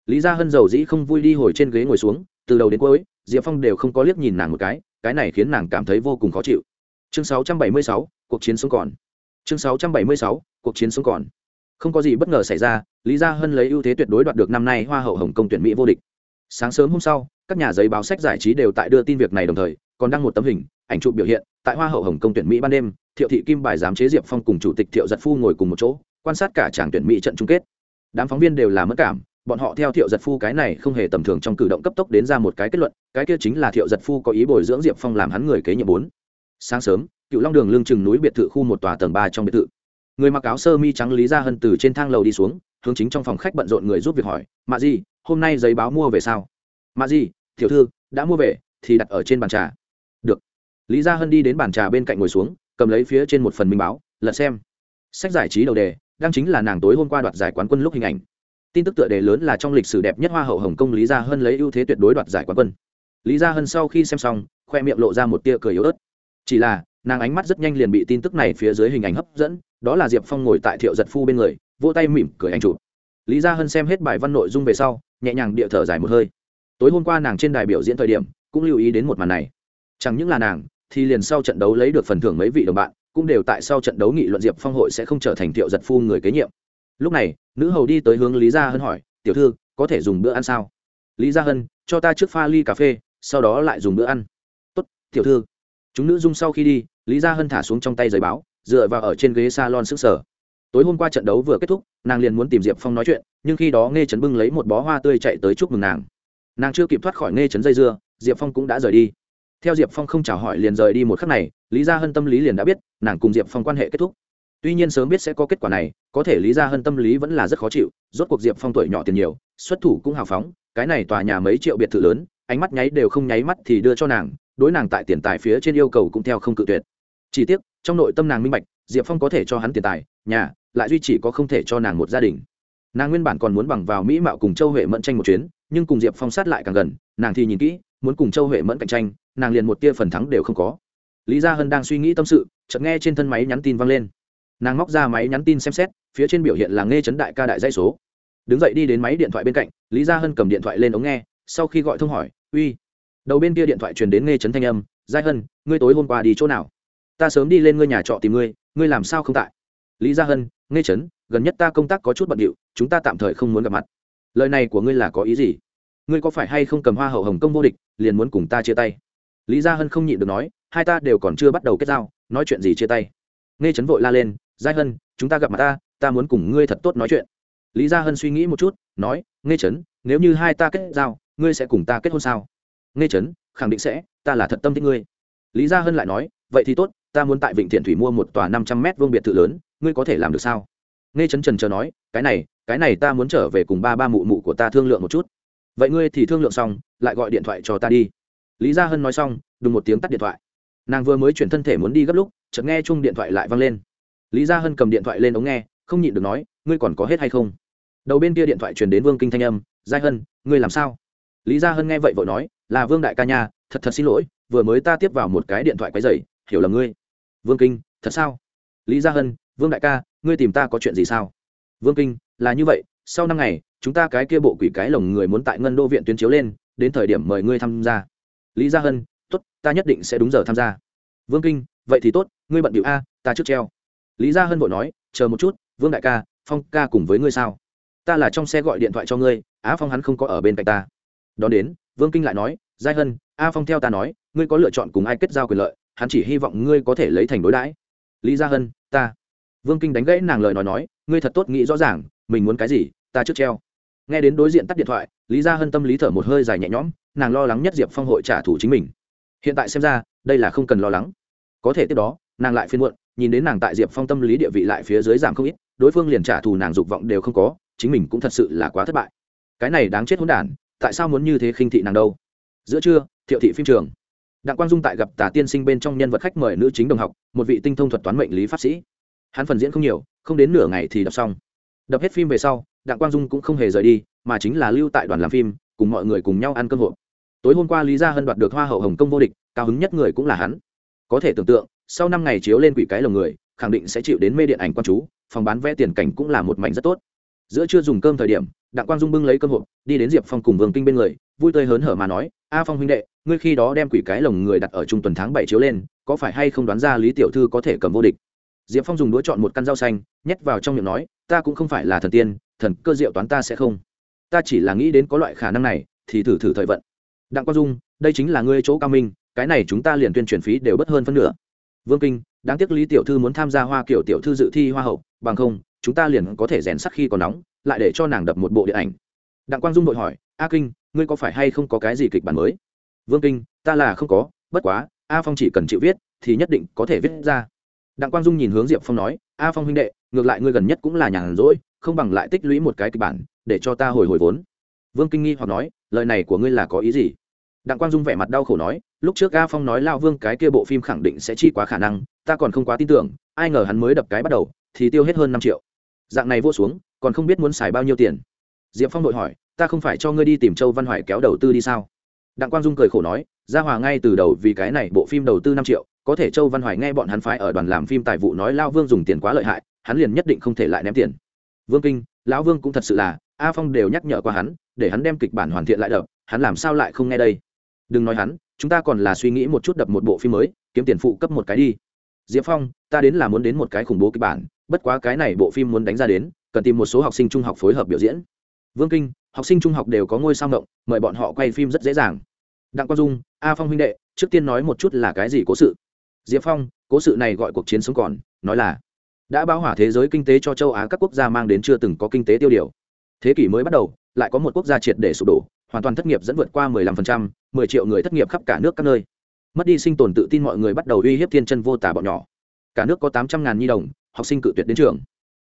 Lý gia hân dầu dĩ không vui đi hồi trên ghế ngồi xuống từ đầu đến cuối diệp phong đều không có liếc nhìn nàng một cái cái này khiến nàng cảm thấy vô cùng khó chịu. Chương 676, cuộc chiến sống còn. Chương 676, cuộc chiến sống còn. Không có gì bất ngờ xảy ra lý gia hân lấy ưu thế tuyệt đối đoạt được năm nay hoa hậu hồng công tuyển mỹ vô địch sáng sớm hôm sau, các nhà giấy báo sách giải trí đều tại đưa tin việc này đồng thời, còn đăng một tấm hình, ảnh chụp biểu hiện, tại hoa hậu hồng công tuyển mỹ ban đêm, thiệu thị kim bài giám chế diệp phong cùng chủ tịch thiệu giật phu ngồi cùng một chỗ, quan sát cả tràng tuyển mỹ trận chung kết. Đám phóng viên đều là mất cảm, bọn họ theo thiệu giật phu cái này không hề tầm thường trong cử động cấp tốc đến ra một cái kết luận, cái kia chính là thiệu giật phu có ý bồi dưỡng diệp phong làm hắn người kế nhiệm bốn. Sáng sớm, cựu long đường lương chừng núi biệt thự khu một tòa tầng ba trong biệt thự. Người mặc áo sơ mi trắng lý ra hân từ trên thang lầu đi xuống, hướng chính trong phòng khách bận rộn người giúp việc hỏi, mạ gì hôm nay giấy báo mua về sao? Mà gì tiểu thư, đã mua về, thì đặt ở trên bàn trà. Được. Lý gia hân đi đến bàn trà bên cạnh ngồi xuống, cầm lấy phía trên một phần minh báo, lật xem. Sách giải trí đầu đề, đang chính là nàng tối hôm qua đoạt giải quán quân lúc hình ảnh. Tin tức tựa đề lớn là trong lịch sử đẹp nhất hoa hậu hồng kông lý gia hân lấy ưu thế tuyệt đối đoạt giải quán quân. Lý gia hân sau khi xem xong, khoe miệng lộ ra một tia cười yếu ớt. Chỉ là, nàng ánh mắt rất nhanh liền bị tin tức này phía dưới hình ảnh hấp dẫn, đó là diệp phong ngồi tại thiệu giật phu bên người, vỗ tay mỉm cười anh chủ. lý gia hân xem hết bài văn nội dung về sau nhẹ nhàng địa thở dài một hơi. Tối hôm qua nàng trên đài biểu diễn thời điểm, cũng lưu ý đến một màn này. Chẳng những là nàng, thì liền sau trận đấu lấy được phần thưởng mấy vị đồng bạn, cũng đều tại sau trận đấu nghị luận diệp phong hội sẽ không trở thành thiệu giật phu người kế nhiệm. Lúc này, nữ hầu đi tới hướng lý gia hân hỏi, tiểu thư, có thể dùng bữa ăn sao? Lý gia hân, cho ta trước pha ly cà phê, sau đó lại dùng bữa ăn. Tốt, tiểu thư. Chúng nữ dung sau khi đi, lý gia hân thả xuống trong tay giấy báo, dựa vào ở trên ghế s a lon sức sở tối hôm qua trận đấu vừa kết thúc, nàng liền muốn tìm diệp phong nói chuyện, nhưng khi đó nghe trấn bưng lấy một bó hoa tươi chạy tới chúc mừng nàng. Nàng chưa kịp thoát khỏi nghe trấn dây dưa, diệp phong cũng đã rời đi. Theo diệp phong không chào hỏi liền rời đi một khắc này, lý gia hân tâm lý liền đã biết, nàng cùng diệp phong quan hệ kết thúc. Tuy nhiên sớm biết sẽ có kết quả này, có thể lý gia hân tâm lý vẫn là rất khó chịu, rốt cuộc diệp phong tuổi nhỏ tiền nhiều, xuất thủ cũng hào phóng, cái này tòa nhà mấy triệu biệt thự lớn, ánh mắt nháy đều không nháy mắt thì đưa cho nàng, đối nàng tại tiền tài phía trên yêu cầu cũng theo không cự tuyệt. Chỉ tiếc, trong nội tâm nàng minh bạch, diệp phong có thể cho hắn tiền tài, nhà lại duy chỉ có không thể cho nàng một gia đình. Nàng nguyên bản còn muốn bằng vào mỹ mạo cùng châu huệ mẫn tranh một chuyến, nhưng cùng diệp phong sát lại càng gần, nàng thì nhìn kỹ, muốn cùng châu huệ mẫn cạnh tranh, nàng liền một tia phần thắng đều không có. Lý gia hân đang suy nghĩ tâm sự, chợt nghe trên thân máy nhắn tin vang lên. Nàng móc ra máy nhắn tin xem xét, phía trên biểu hiện là nghe chấn đại ca đại dây số. Đứng dậy đi đến máy điện thoại bên cạnh, lý gia hân cầm điện thoại lên ống nghe, sau khi gọi thông hỏi, uy. Đầu bên kia điện thoại truyền đến nghe chấn thanh âm giai hân, ngươi tối hôm qua đi chỗ nào? Ta sớm đi lên ngươi nhà trọ tìm ngươi ngươi làm sao không tại? Lý gia hân nghe Trấn, gần nhất ta công tác có chút bận điệu chúng ta tạm thời không muốn gặp mặt. Lời này của ngươi là có ý gì? Ngươi có phải hay không cầm hoa hậu hồng công vô địch liền muốn cùng ta chia tay? Lý gia hân không nhịn được nói hai ta đều còn chưa bắt đầu kết giao nói chuyện gì chia tay? Nghe Trấn vội la lên giai hân chúng ta gặp mặt ta ta muốn cùng ngươi thật tốt nói chuyện. Lý gia hân suy nghĩ một chút nói nghe Trấn, nếu như hai ta kết giao ngươi sẽ cùng ta kết hôn sao? Nghe Trấn khẳng định sẽ ta là thật tâm thích ngươi. Lý gia hân lại nói vậy thì tốt ta muốn tại vịnh thiện thủy mua một tòa năm trăm mét vuông biệt thự lớn ngươi có thể làm được sao? Nghe chấn trần chờ nói cái này cái này ta muốn trở về cùng ba ba mụ mụ của ta thương lượng một chút. Vậy ngươi thì thương lượng xong lại gọi điện thoại cho ta đi. Lý gia hân nói xong đùng một tiếng tắt điện thoại. Nàng vừa mới chuyển thân thể muốn đi gấp lúc chợt nghe chung điện thoại lại văng lên. Lý gia hân cầm điện thoại lên ống nghe không nhịn được nói ngươi còn có hết hay không? Đầu bên kia điện thoại truyền đến vương kinh thanh âm giai hân ngươi làm sao? Lý gia hân nghe vậy vội nói là vương đại ca nhà, thật thật xin lỗi vừa mới ta tiếp vào một cái điện thoại quấy dày hiểu là ngươi. Vương kinh thật sao? Lý gia hân vương đại ca, ngươi tìm ta có chuyện gì sao? Vương kinh, là như vậy, sau năm ngày, chúng ta cái kia bộ quỷ cái lồng người muốn tại ngân đô viện tuyến chiếu lên, đến thời điểm mời ngươi tham gia. Lý gia hân t ố t ta nhất định sẽ đúng giờ tham gia. Vương kinh, vậy thì tốt, ngươi bận điệu a, ta trước treo. Lý gia hân vội nói, chờ một chút, vương đại ca, phong ca cùng với ngươi sao? Ta là trong xe gọi điện thoại cho ngươi, á phong hắn không có ở bên cạnh ta. Đón đến, vương kinh lại nói giai hân a phong theo ta nói, ngươi có lựa chọn cùng ai kết giao quyền lợi, hắn chỉ hy vọng ngươi có thể lấy thành đối đãi. Lý gia hân, ta vương kinh đánh gãy nàng lời nói nói, ngươi thật tốt nghĩ rõ ràng, mình muốn cái gì, ta trước treo. Nghe đến đối diện tắt điện thoại, lý gia hân tâm lý thở một hơi dài nhẹ nhõm, nàng lo lắng nhất diệp phong hội trả thù chính mình. Hiện tại xem ra, đây là không cần lo lắng. Có thể tiếp đó, nàng lại phiên muộn, nhìn đến nàng tại diệp phong tâm lý địa vị lại phía dưới giảm không ít, đối phương liền trả thù nàng dục vọng đều không có, chính mình cũng thật sự là quá thất bại. Cái này đáng chết hỗn đản, tại sao muốn như thế khinh thị nàng đâu? Giữa trưa, thiệu thị phim trường. Đặng quang dung tại gặp tà tiên sinh bên trong nhân vật khách mời nữ chính đồng học, một vị tinh thông thuật toán mệnh lý pháp sĩ hắn phần diễn không nhiều, không đến nửa ngày thì đọc xong. Đập hết phim về sau, đặng quang dung cũng không hề rời đi, mà chính là lưu tại đoàn làm phim, cùng mọi người cùng nhau ăn cơm hộp. Tối hôm qua lý gia hân đoạt được hoa hậu hồng Kông vô địch, cao hứng nhất người cũng là hắn. Có thể tưởng tượng, sau năm ngày chiếu lên quỷ cái lồng người, khẳng định sẽ chịu đến mê điện ảnh quan chú, phòng bán vé tiền cảnh cũng là một mảnh rất tốt. Giữa chưa dùng cơm thời điểm, đặng quang dung bưng lấy cơm hộp, đi đến diệp phong cùng vương kinh bên người, vui tươi hớn hở mà nói, a phong huynh đệ, ngươi khi đó đem quỷ cái lồng người đặt ở trung tuần tháng bảy chiếu lên, có phải hay không đoán ra lý tiểu thư có thể cầm vô địch? Diệp phong dùng đũa chọn một căn rau xanh, nhét vào trong miệng nói, ta cũng không phải là thần tiên, thần cơ diệu toán ta sẽ không. Ta chỉ là nghĩ đến có loại khả năng này, thì thử thử thời vận. Đặng quang dung, đây chính là ngươi chỗ cao minh, cái này chúng ta liền tuyên truyền phí đều bất hơn phân nửa. Vương kinh, đáng tiếc lý tiểu thư muốn tham gia hoa kiểu tiểu thư dự thi hoa hậu, bằng không, chúng ta liền có thể rèn sắc khi còn nóng, lại để cho nàng đập một bộ điện ảnh. Đặng quang dung đội hỏi, a kinh, ngươi có phải hay không có cái gì kịch bản mới? Vương kinh, ta là không có, bất quá, a phong chỉ cần chịu viết, thì nhất định có thể viết ra đặng quang dung nhìn hướng diệp phong nói, a phong huynh đệ, ngược lại ngươi gần nhất cũng là nhàn rỗi, không bằng lại tích lũy một cái kịch bản, để cho ta hồi hồi vốn. Vương kinh nghi hoặc nói, lời này của ngươi là có ý gì? Đặng quang dung vẻ mặt đau khổ nói, lúc trước a phong nói lao vương cái kia bộ phim khẳng định sẽ chi quá khả năng, ta còn không quá tin tưởng, ai ngờ hắn mới đập cái bắt đầu, thì tiêu hết hơn năm triệu. Dạng này vô xuống, còn không biết muốn xài bao nhiêu tiền. Diệp phong đội hỏi, ta không phải cho ngươi đi tìm châu văn hoài kéo đầu tư đi sao? Đặng quang dung cười khổ nói, gia hòa ngay từ đầu vì cái này bộ phim đầu tư năm triệu có thể châu văn hoài nghe bọn hắn phái ở đoàn làm phim tài vụ nói lao vương dùng tiền quá lợi hại, hắn liền nhất định không thể lại ném tiền. Vương kinh, lão vương cũng thật sự là, a phong đều nhắc nhở qua hắn, để hắn đem kịch bản hoàn thiện lại đập, hắn làm sao lại không nghe đây? Đừng nói hắn, chúng ta còn là suy nghĩ một chút đập một bộ phim mới, kiếm tiền phụ cấp một cái đi. Diệp phong, ta đến là muốn đến một cái khủng bố kịch bản, bất quá cái này bộ phim muốn đánh ra đến, cần tìm một số học sinh trung học phối hợp biểu diễn. Vương kinh, học sinh trung học đều có ngôi sao ngộng, mời bọn họ quay phim rất dễ dàng. Đặng quang dung, a phong huynh đệ, trước tiên nói một chút là cái gì cố sự diệp phong cố sự này gọi cuộc chiến sống còn nói là đã báo hỏa thế giới kinh tế cho châu á các quốc gia mang đến chưa từng có kinh tế tiêu điều. Thế kỷ mới bắt đầu lại có một quốc gia triệt để sụp đổ hoàn toàn thất nghiệp dẫn vượt qua 15%, 10 triệu người thất nghiệp khắp cả nước các nơi. Mất đi sinh tồn tự tin mọi người bắt đầu uy hiếp thiên chân vô tả bọn nhỏ. Cả nước có 800 ngàn nhi đồng học sinh cự tuyệt đến trường.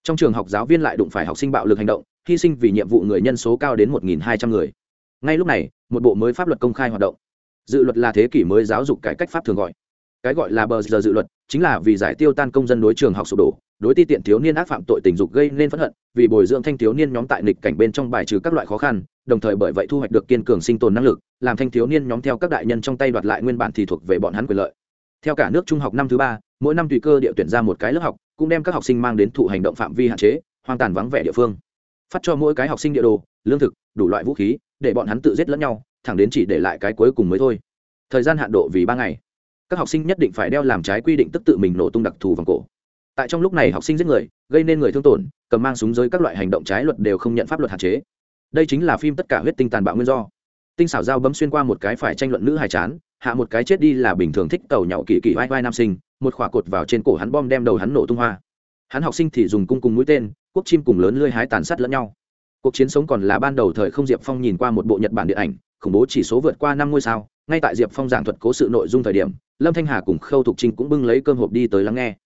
Trong trường học giáo viên lại đụng phải học sinh bạo lực hành động hy sinh vì nhiệm vụ người nhân số cao đến một hai trăm người. Ngay lúc này một bộ mới pháp luật công khai hoạt động. Dự luật là thế kỷ mới giáo dục cải cách pháp thường gọi cái gọi là bờ giờ dự luật, chính là vì giải tiêu tan công dân đối trường học sụp đổ, đối ti tiện thiếu niên ác phạm tội tình dục gây nên phẫn hận, vì bồi dưỡng thanh thiếu niên nhóm tại nghịch cảnh bên trong bài trừ các loại khó khăn, đồng thời bởi vậy thu hoạch được kiên cường sinh tồn năng lực, làm thanh thiếu niên nhóm theo các đại nhân trong tay đoạt lại nguyên bản thì thuộc về bọn hắn quyền lợi. Theo cả nước trung học năm thứ ba, mỗi năm tùy cơ địa tuyển ra một cái lớp học, cũng đem các học sinh mang đến thụ hành động phạm vi hạn chế, hoang tàn vắng vẻ địa phương. Phát cho mỗi cái học sinh địa đồ, lương thực, đủ loại vũ khí, để bọn hắn tự giết lẫn nhau, thẳng đến chỉ để lại cái cuối cùng mới thôi. Thời gian hạn độ vì ba ngày các học sinh nhất định phải đeo làm trái quy định tức tự mình nổ tung đặc thù vòng cổ. Tại trong lúc này học sinh giết người, gây nên người thương tổn, cầm mang súng giới các loại hành động trái luật đều không nhận pháp luật hạn chế. Đây chính là phim tất cả huyết tinh tàn bạo nguyên do. Tinh xảo dao bấm xuyên qua một cái phải tranh luận nữ hài chán, hạ một cái chết đi là bình thường thích tàu nhậu kỳ kỳ vai vai nam sinh, một khỏa cột vào trên cổ hắn bom đem đầu hắn nổ tung hoa. Hắn học sinh thì dùng cung cùng mũi tên, quốc chim cùng lớn lưới hái tàn sát lẫn nhau. Cuộc chiến sống còn là ban đầu thời không diệp phong nhìn qua một bộ nhật bản điện ảnh, khủng bố chỉ số vượt qua năm ngôi sao. Ngay tại diệp phong giảng thuật cố sự nội dung thời điểm lâm thanh hà cùng khâu thục trinh cũng bưng lấy cơm hộp đi tới lắng nghe.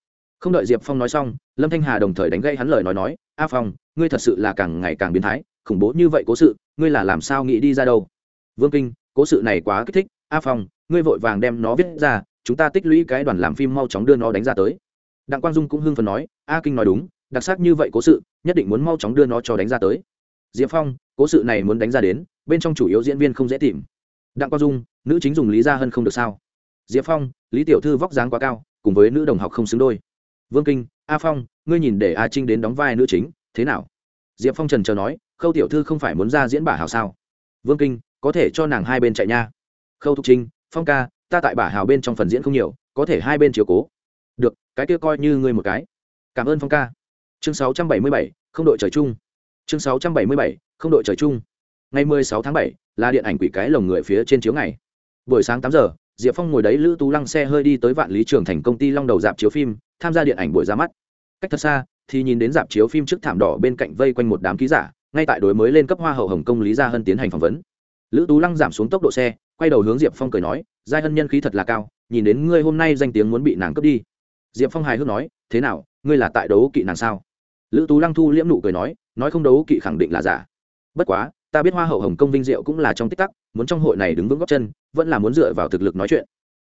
Không đợi diệp phong nói xong, lâm thanh hà đồng thời đánh gây hắn lời nói nói, a phong, ngươi thật sự là càng ngày càng biến thái, khủng bố như vậy cố sự, ngươi là làm sao nghĩ đi ra đâu? Vương kinh, cố sự này quá kích thích, a phong, ngươi vội vàng đem nó viết ra, chúng ta tích lũy cái đoàn làm phim mau chóng đưa nó đánh ra tới. Đặng quang dung cũng hưng phần nói, a kinh nói đúng, đặc sắc như vậy cố sự, nhất định muốn mau chóng đưa nó cho đánh ra tới. Diệp phong, cố sự này muốn đánh ra đến, bên trong chủ yếu diễn viên không dễ tìm. Đặng quang dung, nữ chính dùng lý gia hân không được sao? Diệp phong, lý tiểu thư vóc dáng quá cao, cùng với nữ đồng học không xứng đôi. Vương kinh, a phong, ngươi nhìn để a trinh đến đóng vai nữ chính, thế nào? Diệp phong trần chờ nói, khâu tiểu thư không phải muốn ra diễn bả hào sao? Vương kinh, có thể cho nàng hai bên chạy nha. Khâu thục trinh, phong ca, ta tại bả hào bên trong phần diễn không nhiều, có thể hai bên chiều cố. Được, cái kia coi như ngươi một cái. Cảm ơn phong ca. Chương sáu trăm bảy mươi bảy, không đội trời chung. Chương sáu trăm bảy mươi bảy, không đội trời chung. Ngày mười sáu tháng bảy, là điện ảnh quỷ cái lồng người phía trên chiếu ngày. Buổi sáng tám giờ diệp phong ngồi đấy lữ tú lăng xe hơi đi tới vạn lý trường thành công ty long đầu dạp chiếu phim, tham gia điện ảnh buổi ra mắt. Cách thật xa, thì nhìn đến dạp chiếu phim trước thảm đỏ bên cạnh vây quanh một đám ký giả, ngay tại đối mới lên cấp hoa hậu hồng công lý gia hân tiến hành phỏng vấn. Lữ tú lăng giảm xuống tốc độ xe, quay đầu hướng diệp phong cười nói giai hân nhân khí thật là cao, nhìn đến ngươi hôm nay danh tiếng muốn bị nàng cướp đi. Diệp phong hài hước nói, thế nào, ngươi là tại đấu kỵ nàng sao? Lữ tú lăng thu liễm nụ cười nói nói không đấu kỵ khẳng định là giả. Bất quá, ta biết hoa hậu hồng công vinh diệu cũng là trong tích tắc muốn trong hội này đứng vững góc chân, vẫn là muốn dựa vào thực lực nói chuyện.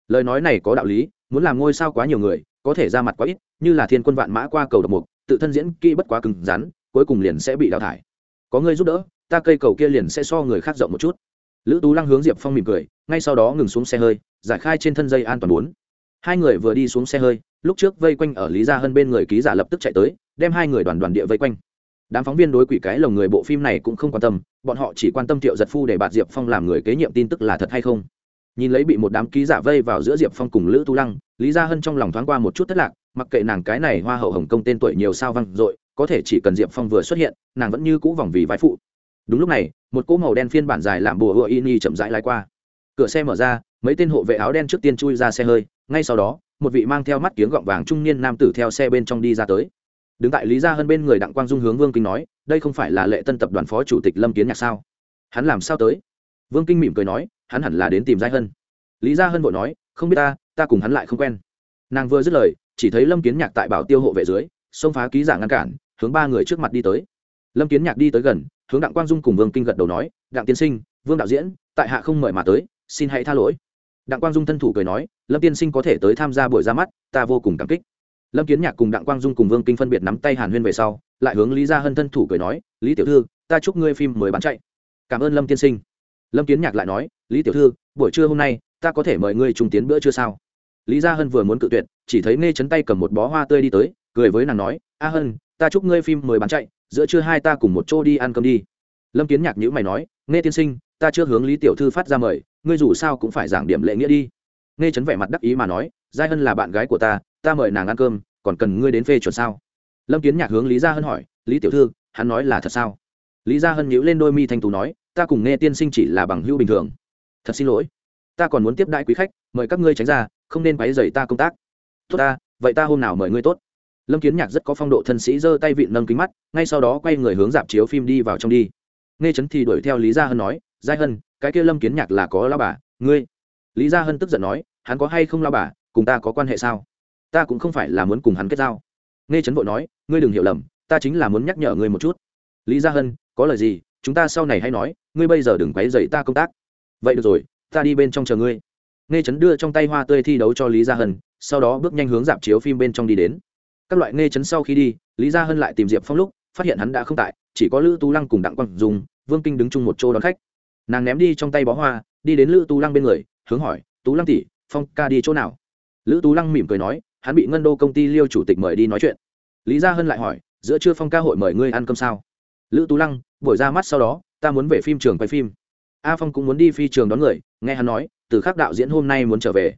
Lời nói này có đạo lý, muốn làm ngôi sao quá nhiều người, có thể ra mặt quá ít, như là thiên quân vạn mã qua cầu độc mục, tự thân diễn kỹ bất quá cứng rắn, cuối cùng liền sẽ bị đào thải. Có người giúp đỡ, ta cây cầu kia liền sẽ so người khác rộng một chút. Lữ tú lăng hướng diệp phong mỉm cười, ngay sau đó ngừng xuống xe hơi, giải khai trên thân dây an toàn bốn. Hai người vừa đi xuống xe hơi, lúc trước vây quanh ở lý gia hơn bên người ký giả lập tức chạy tới, đem hai người đoàn đoàn địa vây quanh đám phóng viên đối quỷ cái lồng người bộ phim này cũng không quan tâm, bọn họ chỉ quan tâm triệu giật phu để bạt diệp phong làm người kế nhiệm tin tức là thật hay không. Nhìn lấy bị một đám ký giả vây vào giữa diệp phong cùng lữ tu lăng, lý gia hân trong lòng thoáng qua một chút thất lạc, mặc kệ nàng cái này hoa hậu hồng công tên tuổi nhiều sao văng r có thể chỉ cần diệp phong vừa xuất hiện, nàng vẫn như cũ vòng vì vai phụ. Đúng lúc này, một cỗ màu đen phiên bản dài làm bùa hựa in y chậm rãi lái qua. Cửa xe mở ra, mấy tên hộ vệ áo đen trước tiên chui ra xe hơi, ngay sau đó, một vị mang theo mắt kiếng gọng vàng trung niên nam tử theo xe bên trong đi ra tới đứng tại lý gia hơn bên người đặng quang dung hướng vương kinh nói, đây không phải là lệ tân tập đoàn phó chủ tịch lâm kiến nhạc sao? Hắn làm sao tới? Vương kinh mỉm cười nói, hắn hẳn là đến tìm giai hân. Lý gia hân vội nói, không biết ta ta cùng hắn lại không quen. Nàng vừa dứt lời, chỉ thấy lâm kiến nhạc tại bảo tiêu hộ vệ dưới, xông phá ký giả ngăn cản, hướng ba người trước mặt đi tới. Lâm kiến nhạc đi tới gần, hướng đặng quang dung cùng vương kinh gật đầu nói, đặng tiên sinh, vương đạo diễn, tại hạ không mời mà tới, xin hãy tha lỗi. Đặng quang dung thân thủ cười nói, lâm tiên sinh có thể tới tham gia buổi ra mắt, ta vô cùng cảm kích lâm kiến nhạc cùng đặng quang dung cùng vương kinh phân biệt nắm tay hàn huyên về sau, lại hướng lý gia hân thân thủ cười nói, lý tiểu thư, ta chúc ngươi phim mới bán chạy. Cảm ơn lâm tiên sinh. Lâm kiến nhạc lại nói, lý tiểu thư, buổi trưa hôm nay, ta có thể mời ngươi trùng tiến bữa trưa sao? Lý gia hân vừa muốn cự tuyệt, chỉ thấy nghe chấn tay cầm một bó hoa tươi đi tới, cười với nàng nói, a hân, ta chúc ngươi phim mười bán chạy, giữa trưa hai ta cùng một chỗ đi ăn cơm đi. Lâm kiến nhạc nhữ mày nói nghe tiên sinh, ta chưa hướng lý tiểu thư phát ra mời, ngươi dù sao cũng phải giảng điểm lệ nghĩa đi. Nghe chấn vẻ mặt đắc ý mà nói giai hân là bạn gái của ta ta mời nàng ăn cơm, còn cần ngươi đến phê chuẩn sao? Lâm kiến nhạc hướng lý gia hân hỏi, lý tiểu thư, hắn nói là thật sao? Lý gia hân nhíu lên đôi mi thanh tú nói, ta cùng nghe tiên sinh chỉ là bằng hữu bình thường. Thật xin lỗi. Ta còn muốn tiếp đại quý khách, mời các ngươi tránh ra, không nên quấy rầy ta công tác. Tốt ta, vậy ta hôm nào mời ngươi tốt? Lâm kiến nhạc rất có phong độ thân sĩ giơ tay vịn nâng kính mắt, ngay sau đó quay người hướng dạp chiếu phim đi vào trong đi. Nghe Trấn thì đuổi theo lý gia hân nói, giai hân, cái kia lâm kiến nhạc là có lao bà, ngươi? Lý gia hân tức giận nói, hắn có hay không lao bà cùng ta có quan hệ sao? Ta cũng không phải là muốn cùng hắn kết giao. Nghe chấn vội nói, ngươi đừng hiểu lầm, ta chính là muốn nhắc nhở ngươi một chút. Lý gia hân, có lời gì, chúng ta sau này hay nói, ngươi bây giờ đừng quấy dậy ta công tác. Vậy được rồi, ta đi bên trong chờ ngươi. Nghe chấn đưa trong tay hoa tươi thi đấu cho lý gia hân, sau đó bước nhanh hướng dạp chiếu phim bên trong đi đến. Các loại nghe chấn sau khi đi, lý gia hân lại tìm diệp phong lúc, phát hiện hắn đã không tại, chỉ có lữ tú lăng cùng đặng quang dùng vương kinh đứng chung một chỗ đón khách. Nàng ném đi trong tay bó hoa, đi đến lữ tú lăng bên người, hướng hỏi, tú lăng tỷ, phong ca đi chỗ nào? Lữ tú lăng mỉm cười nói, hắn bị ngân đô công ty liêu chủ tịch mời đi nói chuyện. Lý gia hân lại hỏi, giữa trưa phong ca hội mời ngươi ăn cơm sao? Lữ tú lăng, buổi ra mắt sau đó, ta muốn về phim trường quay phim. A phong cũng muốn đi phi trường đón người, nghe hắn nói, từ khắc đạo diễn hôm nay muốn trở về.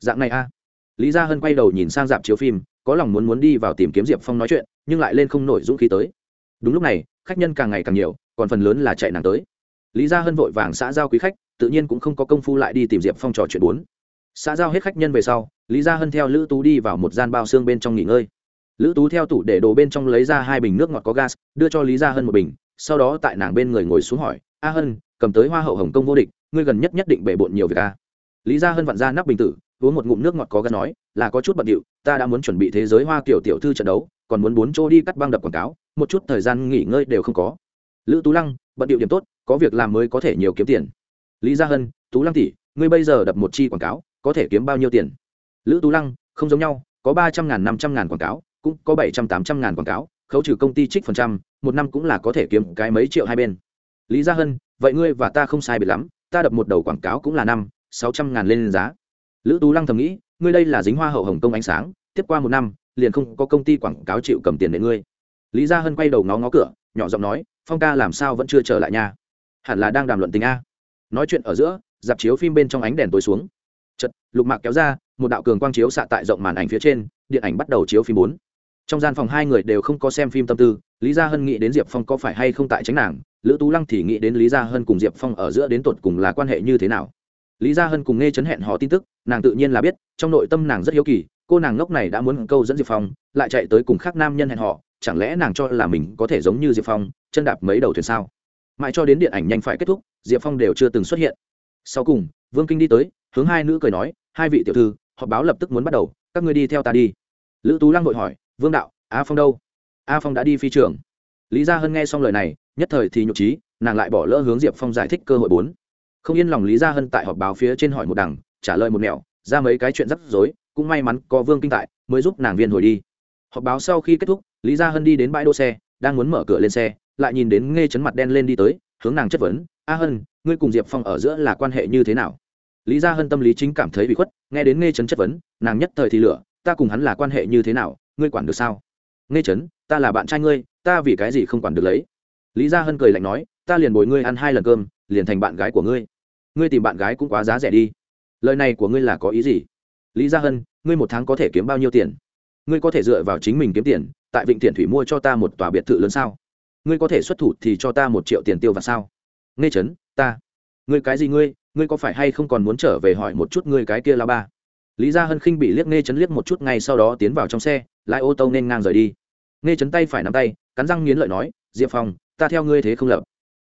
Dạng này a. Lý gia hân quay đầu nhìn sang dạp chiếu phim, có lòng muốn muốn đi vào tìm kiếm diệp phong nói chuyện, nhưng lại lên không nổi dũng khí tới. Đúng lúc này, khách nhân càng ngày càng nhiều, còn phần lớn là chạy nàng tới. Lý gia hân vội vàng xã giao quý khách, tự nhiên cũng không có công phu lại đi tìm diệp phong trò chuyện bốn xã giao hết khách nhân về sau, lý gia hân theo lữ tú đi vào một gian bao xương bên trong nghỉ ngơi. Lữ tú theo tủ để đồ bên trong lấy ra hai bình nước ngọt có gas, đưa cho lý gia hân một bình, sau đó tại nàng bên người ngồi xuống hỏi, a hân, cầm tới hoa hậu hồng kông vô địch, ngươi gần nhất nhất định bể bộn nhiều việc a lý gia hân vặn ra nắp bình tử, uống một ngụm nước ngọt có gas nói, là có chút bận điệu, ta đã muốn chuẩn bị thế giới hoa kiểu tiểu thư trận đấu, còn muốn bốn chỗ đi cắt băng đập quảng cáo, một chút thời gian nghỉ ngơi đều không có. Lữ tú lăng, bận điệu điểm tốt, có việc làm mới có thể nhiều kiếm tiền. Lý gia hân, tú lăng tỷ, ngươi bây giờ đập một chi quảng cáo có thể kiếm bao nhiêu tiền? Lữ tú lăng, không giống nhau, có ba trăm ngàn, năm trăm ngàn quảng cáo, cũng có bảy trăm, tám trăm ngàn quảng cáo, khấu trừ công ty trích phần trăm, một năm cũng là có thể kiếm cái mấy triệu hai bên. Lý gia hân, vậy ngươi và ta không sai biệt lắm, ta đập một đầu quảng cáo cũng là năm, sáu trăm ngàn lên giá. Lữ tú lăng thầm nghĩ, ngươi đây là dính hoa hậu hồng công ánh sáng, tiếp qua một năm, liền không có công ty quảng cáo chịu cầm tiền để ngươi. Lý gia hân quay đầu ngó ngó cửa, nhỏ giọng nói, phong ca làm sao vẫn chưa trở lại nhà hẳn là đang đàm luận tình a. Nói chuyện ở giữa, dạp chiếu phim bên trong ánh đèn tối xuống chật lục mạc kéo ra, một đạo cường quang chiếu xạ tại rộng màn ảnh phía trên, điện ảnh bắt đầu chiếu phim bốn. Trong gian phòng hai người đều không có xem phim tâm tư, lý gia hân nghĩ đến diệp phong có phải hay không tại tránh nàng, lữ tú lăng thì nghĩ đến lý gia hân cùng diệp phong ở giữa đến tột cùng là quan hệ như thế nào. Lý gia hân cùng nghe chấn hẹn họ tin tức, nàng tự nhiên là biết, trong nội tâm nàng rất hiếu kỳ, cô nàng ngốc này đã muốn câu dẫn diệp phong, lại chạy tới cùng khác nam nhân hẹn họ chẳng lẽ nàng cho là mình có thể giống như diệp phong, chân đạp mấy đầu thuyền sao? Mãi cho đến điện ảnh nhanh phải kết thúc, diệp phong đều chưa từng xuất hiện. Sau cùng vương kinh đi tới, hướng hai nữ cười nói, hai vị tiểu thư, họp báo lập tức muốn bắt đầu, các ngươi đi theo ta đi. Lữ tú lăng vội hỏi, vương đạo, a phong đâu? A phong đã đi phi trường. Lý gia hân nghe xong lời này, nhất thời thì nhục trí nàng lại bỏ lỡ hướng diệp phong giải thích cơ hội bốn. Không yên lòng lý gia hân tại họp báo phía trên hỏi một đằng, trả lời một mẹo ra mấy cái chuyện rắc rối, cũng may mắn có vương kinh tại, mới giúp nàng viên hồi đi. Họp báo sau khi kết thúc, lý gia hân đi đến bãi đỗ xe, đang muốn mở cửa lên xe, lại nhìn đến nghe chấn mặt đen lên đi tới, hướng nàng chất vấn, a hân, ngươi cùng diệp phong ở giữa là quan hệ như thế nào? Lý gia hân tâm lý chính cảm thấy bị khuất, nghe đến nghe chấn chất vấn, nàng nhất thời thì lửa, ta cùng hắn là quan hệ như thế nào? Ngươi quản được sao? Nghe chấn ta là bạn trai ngươi, ta vì cái gì không quản được lấy? Lý gia hân cười lạnh nói, ta liền bồi ngươi ăn hai lần cơm, liền thành bạn gái của ngươi. Ngươi tìm bạn gái cũng quá giá rẻ đi. Lời này của ngươi là có ý gì? Lý gia hân, ngươi một tháng có thể kiếm bao nhiêu tiền? Ngươi có thể dựa vào chính mình kiếm tiền, tại vịnh thiện thủy mua cho ta một tòa biệt thự lớn sao? Ngươi có thể xuất thủ thì cho ta một triệu tiền tiêu và sao? Nghe chấn ta. Ngươi cái gì ngươi? Ngươi có phải hay không còn muốn trở về hỏi một chút ngươi cái kia là ba? Lý gia hân khinh bị liếc nghe chấn liếc một chút ngay sau đó tiến vào trong xe lại ô tô nên ngang rời đi. Nghe chấn tay phải nắm tay cắn răng nghiến lợi nói diệp phong ta theo ngươi thế không lập.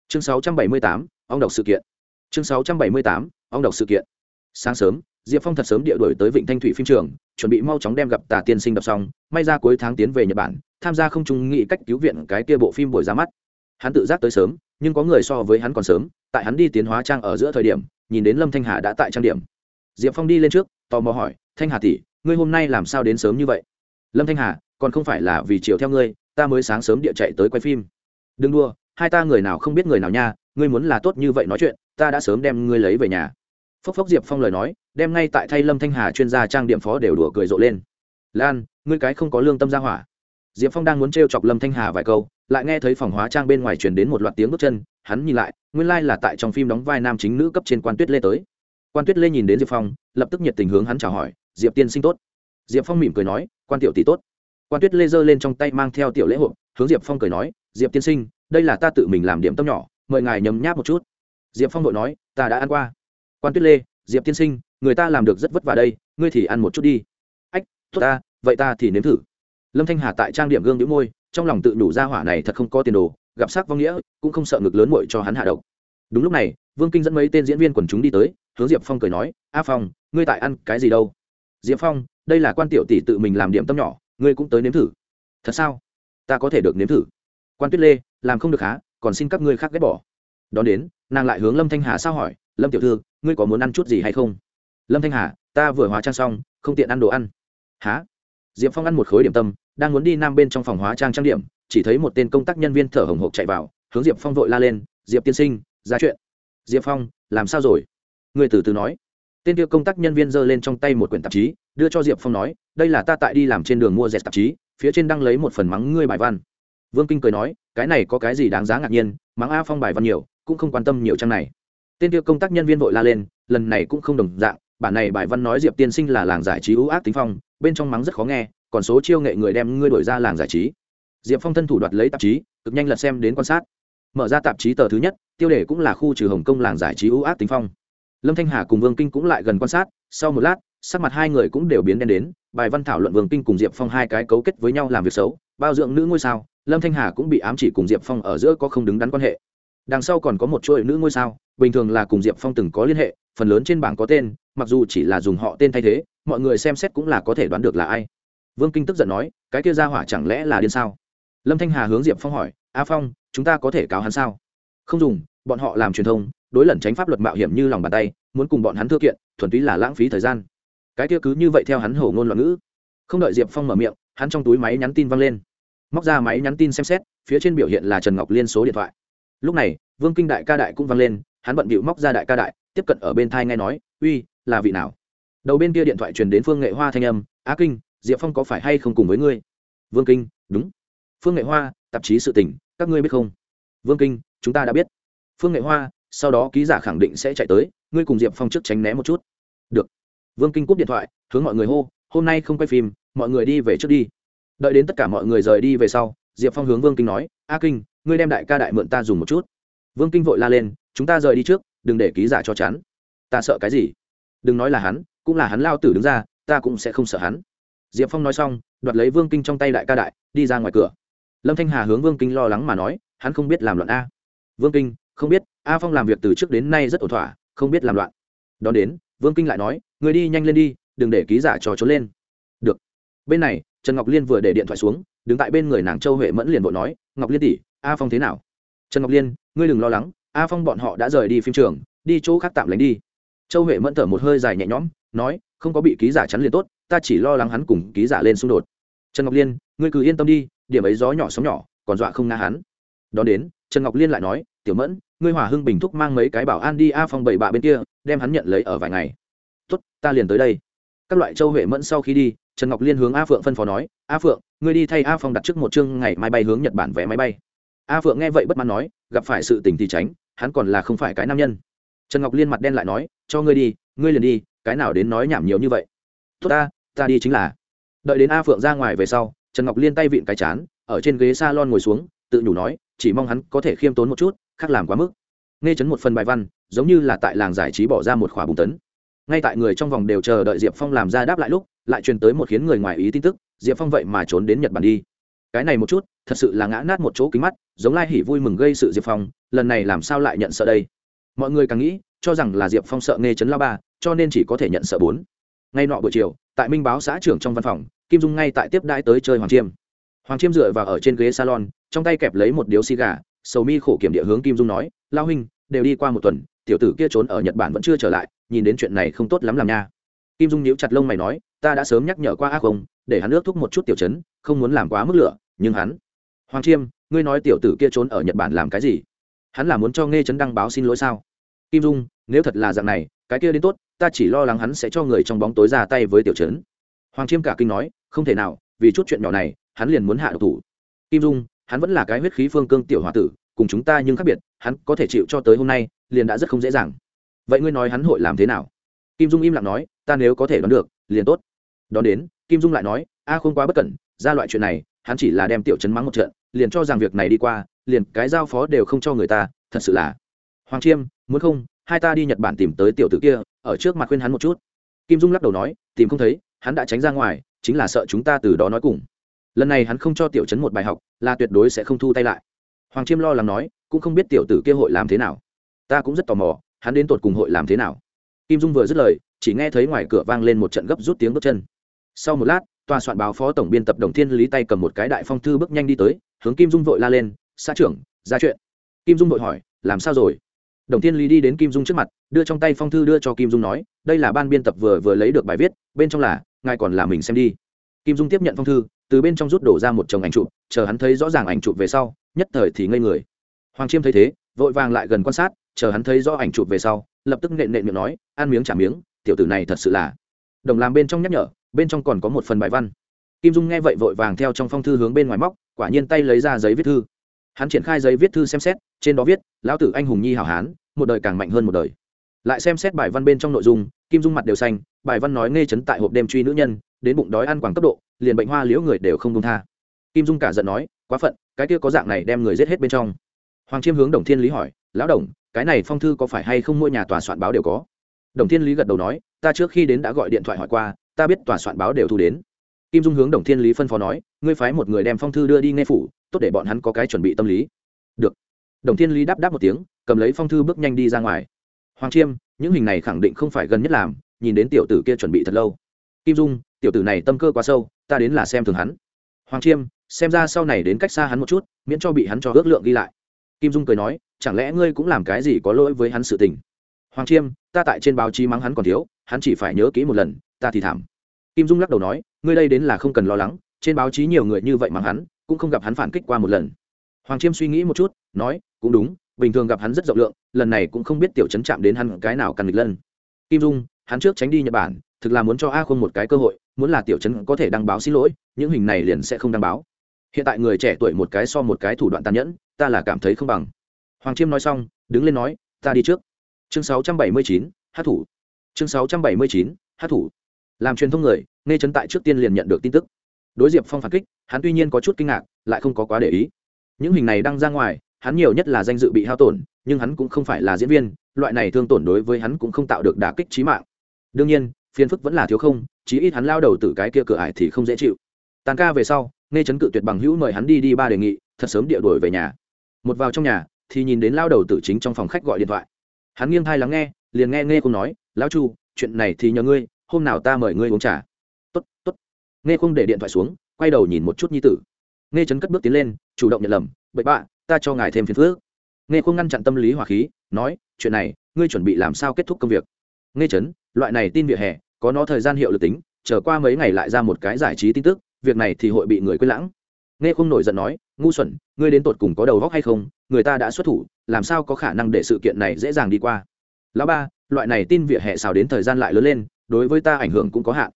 Chương 678, ông đọc sự kiện. Chương 678, ông đọc sự kiện. Sáng sớm diệp phong thật sớm địa đổi tới vịnh thanh thủy phim trường chuẩn bị mau chóng đem gặp tà tiên sinh đọc xong may ra cuối tháng tiến về nhật bản tham gia không trung nghị cách cứu viện cái kia bộ phim buổi ra mắt. Hắn tự giác tới sớm nhưng có người so với hắn còn sớm tại hắn đi tiến hóa trang ở giữa thời điểm nhìn đến lâm thanh hà đã tại trang điểm. Diệp phong đi lên trước, tò mò hỏi, thanh hà tỷ, ngươi hôm nay làm sao đến sớm như vậy? Lâm thanh hà, còn không phải là vì chiều theo ngươi, ta mới sáng sớm địa chạy tới quay phim. Đừng đua hai ta người nào không biết người nào nha, ngươi muốn là tốt như vậy nói chuyện, ta đã sớm đem ngươi lấy về nhà. Phốc phốc diệp phong lời nói, đem ngay tại thay lâm thanh hà chuyên gia trang điểm phó đều đùa cười rộ lên. Lan, ngươi cái không có lương tâm ra hỏa. Diệp phong đang muốn t chọc lâm thanh hà vài câu, lại nghe thấy phòng hóa trang bên ngoài truyền đến một loạt tiếng bước chân, hắn nhìn lại nguyên lai là tại trong phim đóng vai nam chính nữ cấp trên quan tuyết lê tới. Quan tuyết lê nhìn đến diệp phong, lập tức nhiệt tình hướng hắn chào hỏi, diệp tiên sinh tốt. Diệp phong mỉm cười nói, quan tiểu tỷ tốt. Quan tuyết lê giơ lên trong tay mang theo tiểu lễ hộp hướng diệp phong cười nói, diệp tiên sinh, đây là ta tự mình làm điểm tâm nhỏ, mời ngài nhấm nháp một chút. Diệp phong vội nói, ta đã ăn qua. Quan tuyết lê, diệp tiên sinh, người ta làm được rất vất vả đây, ngươi thì ăn một chút đi. Ách, tốt ta, vậy ta thì nếm thử. Lâm thanh hà tại trang điểm gương đĩu môi, trong lòng tự đủ ra hỏa này thật không có tiền đồ gặp sắc vong nghĩa, cũng không sợ ngực lớn muội cho hắn hạ độc. Đúng lúc này, vương kinh dẫn mấy tên diễn viên quần chúng đi tới, hướng diệp phong cười nói, a phong, ngươi tại ăn cái gì đâu? Diệp phong, đây là quan tiểu tỷ tự mình làm điểm tâm nhỏ, ngươi cũng tới nếm thử. Thật sao? Ta có thể được nếm thử. Quan tuyết lê, làm không được há còn xin các ngươi khác ghét bỏ. Đón đến, nàng lại hướng lâm thanh hà sao hỏi, lâm tiểu thư, ngươi có muốn ăn chút gì hay không? Lâm thanh hà, ta vừa hóa trang xong, không tiện ăn đồ ăn. Há diệp phong ăn một khối điểm tâm, đang muốn đi nam bên trong phòng hóa trang trang điểm, chỉ thấy một tên công tác nhân viên thở hồng hộc chạy vào, hướng diệp phong vội la lên, diệp tiên sinh, ra chuyện. Diệp phong, làm sao rồi? Người từ từ nói. Tên kia công tác nhân viên giơ lên trong tay một quyển tạp chí, đưa cho diệp phong nói, đây là ta tại đi làm trên đường mua dẹt tạp chí, phía trên đăng lấy một phần mắng ngươi bài văn. Vương kinh cười nói, cái này có cái gì đáng giá ngạc nhiên, mắng a phong bài văn nhiều, cũng không quan tâm nhiều trang này. Tên kia công tác nhân viên vội la lên, lần này cũng không đồng dạng bản này bài văn nói diệp tiên sinh là làng giải trí ưu ác tính phong, bên trong mắng rất khó nghe, còn số chiêu nghệ người đem ngươi đổi ra làng giải trí. Diệp phong thân thủ đoạt lấy tạp chí, cực nhanh lật xem đến quan sát. Mở ra tạp chí tờ thứ nhất, tiêu đề cũng là khu trừ hồng kông làng giải trí ưu ác tính phong. Lâm thanh hà cùng vương kinh cũng lại gần quan sát, sau một lát, sắc mặt hai người cũng đều biến đen đến, bài văn thảo luận vương kinh cùng diệp phong hai cái cấu kết với nhau làm việc xấu, bao dưỡng nữ ngôi sao, lâm thanh hà cũng bị ám chỉ cùng diệp phong ở giữa có không đứng đắn quan hệ đằng sau còn có một chuỗi nữ ngôi sao, bình thường là cùng diệp phong từng có liên hệ, phần lớn trên bảng có tên, mặc dù chỉ là dùng họ tên thay thế, mọi người xem xét cũng là có thể đoán được là ai. Vương kinh tức giận nói, cái kia ra hỏa chẳng lẽ là điên sao? Lâm thanh hà hướng diệp phong hỏi, a phong, chúng ta có thể cáo hắn sao? Không dùng, bọn họ làm truyền thông, đối lẩn tránh pháp luật mạo hiểm như lòng bàn tay, muốn cùng bọn hắn thư kiện, thuần túy là lãng phí thời gian. Cái kia cứ như vậy theo hắn hổ ngôn loạn ngữ. Không đợi diệp phong mở miệng, hắn trong túi máy nhắn tin văng lên. Móc ra máy nhắn tin xem xét, phía trên biểu hiện là trần ngọc liên số điện thoại lúc này, vương kinh đại ca đại cũng vang lên, hắn bận bịu móc ra đại ca đại, tiếp cận ở bên thai nghe nói, uy, là vị nào? Đầu bên kia điện thoại truyền đến phương nghệ hoa thanh âm, á kinh, diệp phong có phải hay không cùng với ngươi? Vương kinh, đúng. Phương nghệ hoa, tạp chí sự tỉnh, các ngươi biết không? Vương kinh, chúng ta đã biết. Phương nghệ hoa, sau đó ký giả khẳng định sẽ chạy tới, ngươi cùng diệp phong trước tránh né một chút. Được. Vương kinh cúp điện thoại, hướng mọi người hô, hôm nay không quay phim, mọi người đi về trước đi. Đợi đến tất cả mọi người rời đi về sau, diệp phong hướng vương kinh nói a kinh ngươi đem đại ca đại mượn ta dùng một chút. Vương kinh vội la lên, chúng ta rời đi trước, đừng để ký giả cho chắn. Ta sợ cái gì? Đừng nói là hắn, cũng là hắn lao tử đứng ra, ta cũng sẽ không sợ hắn. Diệp phong nói xong, đoạt lấy vương kinh trong tay đại ca đại, đi ra ngoài cửa. Lâm thanh hà hướng vương kinh lo lắng mà nói, hắn không biết làm loạn a. Vương kinh, không biết, a phong làm việc từ trước đến nay rất ổn thỏa, không biết làm loạn. Đón đến, vương kinh lại nói người đi nhanh lên đi, đừng để ký giả trò trốn lên. Được. Bên này, trần ngọc liên vừa để điện thoại xuống, đứng tại bên người nàng châu huệ mẫn liền vội nói, ngọc liên tỷ a phong thế nào? Trần ngọc liên, ngươi đừng lo lắng, a phong bọn họ đã rời đi phim trường, đi chỗ khác tạm lánh đi. Châu huệ mẫn thở một hơi dài nhẹ nhõm, nói, không có bị ký giả chắn liền tốt, ta chỉ lo lắng hắn cùng ký giả lên xung đột. Trần ngọc liên, ngươi cứ yên tâm đi, điểm ấy gió nhỏ sóng nhỏ, còn dọa không nga hắn. Đón đến, trần ngọc liên lại nói, tiểu mẫn, ngươi hòa hưng bình thúc mang mấy cái bảo an đi a phong bảy bạ bên kia, đem hắn nhận lấy ở vài ngày. Tốt, ta liền tới đây. Các loại châu huệ mẫn sau khi đi, trần ngọc liên hướng a phượng phân phó nói, a phượng, ngươi đi thay a phong đặt trước một chương ngày mai bay hướng nhật bản vé máy bay a phượng nghe vậy bất mãn nói, gặp phải sự tình thì tránh, hắn còn là không phải cái nam nhân. Trần ngọc liên mặt đen lại nói, cho ngươi đi, ngươi liền đi, cái nào đến nói nhảm nhiều như vậy. Tốt ta ta đi chính là. Đợi đến a phượng ra ngoài về sau, trần ngọc liên tay vịn cái chán, ở trên ghế s a lon ngồi xuống, tự nhủ nói, chỉ mong hắn có thể khiêm tốn một chút, khác làm quá mức. Nghe chấn một phần bài văn, giống như là tại làng giải trí bỏ ra một khỏa bùng tấn. Ngay tại người trong vòng đều chờ đợi diệp phong làm ra đáp lại lúc, lại truyền tới một khiến người ngoài ý tin tức, diệp phong vậy mà trốn đến nhật bản đi cái này một chút, thật sự là ngã nát một chỗ kính mắt, giống lai hỉ vui mừng gây sự diệp phong, lần này làm sao lại nhận sợ đây? Mọi người càng nghĩ, cho rằng là diệp phong sợ nghe chấn lao ba, cho nên chỉ có thể nhận sợ bốn. Ngay nọ buổi chiều, tại minh báo xã trưởng trong văn phòng, kim dung ngay tại tiếp đãi tới chơi hoàng chiêm. Hoàng chiêm dựa vào ở trên ghế salon, trong tay kẹp lấy một điếu xì gà, sầu mi khổ kiểm địa hướng kim dung nói, lao huynh, đều đi qua một tuần, tiểu tử kia trốn ở nhật bản vẫn chưa trở lại, nhìn đến chuyện này không tốt lắm làm nha. Kim dung nhíu chặt lông mày nói ta đã sớm nhắc nhở qua ác không, để hắn ước thúc một chút tiểu chấn không muốn làm quá mức lửa, nhưng hắn, hoàng chiêm, ngươi nói tiểu tử kia trốn ở nhật bản làm cái gì? Hắn là muốn cho nghe chấn đăng báo xin lỗi sao? Kim dung, nếu thật là dạng này, cái kia đến tốt, ta chỉ lo lắng hắn sẽ cho người trong bóng tối ra tay với tiểu chấn hoàng chiêm cả kinh nói, không thể nào, vì chút chuyện nhỏ này, hắn liền muốn hạ độc thủ. Kim dung, hắn vẫn là cái huyết khí phương cương tiểu h tử, cùng chúng ta nhưng khác biệt, hắn có thể chịu cho tới hôm nay, liền đã rất không dễ dàng. Vậy ngươi nói hắn hội làm thế nào? Kim dung im lặng nói, ta nếu có thể đoán được, liền tốt đón đến, kim dung lại nói, a, không quá bất cẩn, ra loại chuyện này, hắn chỉ là đem tiểu chấn mắng một trận, liền cho rằng việc này đi qua, liền cái giao phó đều không cho người ta, thật sự là hoàng chiêm, muốn không, hai ta đi nhật bản tìm tới tiểu tử kia, ở trước mặt khuyên hắn một chút. Kim dung lắc đầu nói, tìm không thấy, hắn đã tránh ra ngoài, chính là sợ chúng ta từ đó nói cùng. Lần này hắn không cho tiểu chấn một bài học, là tuyệt đối sẽ không thu tay lại. Hoàng chiêm lo lắng nói, cũng không biết tiểu tử kia hội làm thế nào. Ta cũng rất tò mò, hắn đến tột cùng hội làm thế nào? Kim dung vừa dứt lời, chỉ nghe thấy ngoài cửa vang lên một trận gấp rút tiếng bước chân sau một lát, tòa soạn báo phó tổng biên tập đồng thiên lý tay cầm một cái đại phong thư bước nhanh đi tới, hướng kim dung vội la lên, xã trưởng, ra chuyện. Kim dung vội hỏi, làm sao rồi? Đồng thiên lý đi đến kim dung trước mặt, đưa trong tay phong thư đưa cho kim dung nói, đây là ban biên tập vừa vừa lấy được bài viết, bên trong là, ngài còn là mình xem đi. Kim dung tiếp nhận phong thư, từ bên trong rút đổ ra một chồng ảnh chụp, chờ hắn thấy rõ ràng ảnh chụp về sau, nhất thời thì ngây người. Hoàng chiêm thấy thế, vội vàng lại gần quan sát, chờ hắn thấy rõ ảnh chụp về sau, lập tức nện nện miệng nói, ăn miếng trả miếng, tiểu tử này thật sự là. Đồng làm bên trong nhắc nhở bên trong còn có một phần bài văn. Kim dung nghe vậy vội vàng theo trong phong thư hướng bên ngoài móc, quả nhiên tay lấy ra giấy viết thư. Hắn triển khai giấy viết thư xem xét, trên đó viết, lão tử anh hùng nhi hảo hán, một đời càng mạnh hơn một đời. Lại xem xét bài văn bên trong nội dung, kim dung mặt đều xanh, bài văn nói nghe chấn tại hộp đêm truy nữ nhân, đến bụng đói ăn quảng cấp độ, liền bệnh hoa liễu người đều không công tha. Kim dung cả giận nói, quá phận, cái kia có dạng này đem người giết hết bên trong. Hoàng chiêm hướng đồng thiên lý hỏi, lão đồng, cái này phong thư có phải hay không mỗi nhà tòa soạn báo đều có? Đồng thiên lý gật đầu nói, ta trước khi đến đã gọi điện thoại hỏi qua ta biết tòa soạn báo đều thu đến. Kim dung hướng đồng thiên lý phân phó nói, ngươi phái một người đem phong thư đưa đi nghe phủ, tốt để bọn hắn có cái chuẩn bị tâm lý. Được. Đồng thiên lý đáp đáp một tiếng, cầm lấy phong thư bước nhanh đi ra ngoài. Hoàng chiêm, những hình này khẳng định không phải gần nhất làm, nhìn đến tiểu tử kia chuẩn bị thật lâu. Kim dung, tiểu tử này tâm cơ quá sâu, ta đến là xem thường hắn. Hoàng chiêm, xem ra sau này đến cách xa hắn một chút, miễn cho bị hắn cho ước lượng ghi lại. Kim dung cười nói, chẳng lẽ ngươi cũng làm cái gì có lỗi với hắn sự tình? Hoàng chiêm, ta tại trên báo chí mắng hắn còn thiếu, hắn chỉ phải nhớ kỹ một lần ta thì thảm. Kim dung lắc đầu nói ngươi đây đến là không cần lo lắng trên báo chí nhiều người như vậy mắng hắn cũng không gặp hắn phản kích qua một lần. Hoàng chiêm suy nghĩ một chút nói cũng đúng bình thường gặp hắn rất rộng lượng lần này cũng không biết tiểu chấn chạm đến hắn cái nào cần nghịch lân. Kim dung hắn trước tránh đi nhật bản thực là muốn cho a không một cái cơ hội muốn là tiểu chấn có thể đăng báo xin lỗi những hình này liền sẽ không đăng báo. Hiện tại người trẻ tuổi một cái so một cái thủ đoạn tàn nhẫn ta là cảm thấy không bằng. Hoàng chiêm nói xong đứng lên nói ta đi trước. Chương 679, hát thủ. Chương 679, hát thủ làm truyền thông người nghe trấn tại trước tiên liền nhận được tin tức. Đối diệp phong phản kích, hắn tuy nhiên có chút kinh ngạc, lại không có quá để ý. Những hình này đăng ra ngoài, hắn nhiều nhất là danh dự bị hao tổn, nhưng hắn cũng không phải là diễn viên, loại này thương tổn đối với hắn cũng không tạo được đả kích trí mạng. Đương nhiên, phiền phức vẫn là thiếu không, chí ít hắn lao đầu từ cái kia cửa ải thì không dễ chịu. Tàn ca về sau nghe chấn cự tuyệt bằng hữu mời hắn đi đi ba đề nghị, thật sớm địa đuổi về nhà. Một vào trong nhà, thì nhìn đến lao đầu tử chính trong phòng khách gọi điện thoại. Hắn nghiêng thai lắng nghe, liền nghe nghe cũng nói, lão chu, chuyện này thì nhờ ngươi hôm nào ta mời ngươi uống trà. Tốt tốt. Nghe không để điện thoại xuống, quay đầu nhìn một chút nhi tử. Nghe chấn cất bước tiến lên, chủ động nhận lầm, bậy bạ, ta cho ngài thêm phiền phước nghe không ngăn chặn tâm lý hỏa khí, nói, chuyện này, ngươi chuẩn bị làm sao kết thúc công việc? Nghe chấn loại này tin vỉa hè, có nó thời gian hiệu lực tính trở qua mấy ngày lại ra một cái giải trí tin tức, việc này thì hội bị người quên lãng. Nghe không nổi giận nói, ngu xuẩn, ngươi đến tột cùng có đầu góc hay không? Người ta đã xuất thủ, làm sao có khả năng để sự kiện này dễ dàng đi qua? Lão ba, loại này tin vỉa hè xào đến thời gian lại lớn lên đối với ta ảnh hưởng cũng có hạn.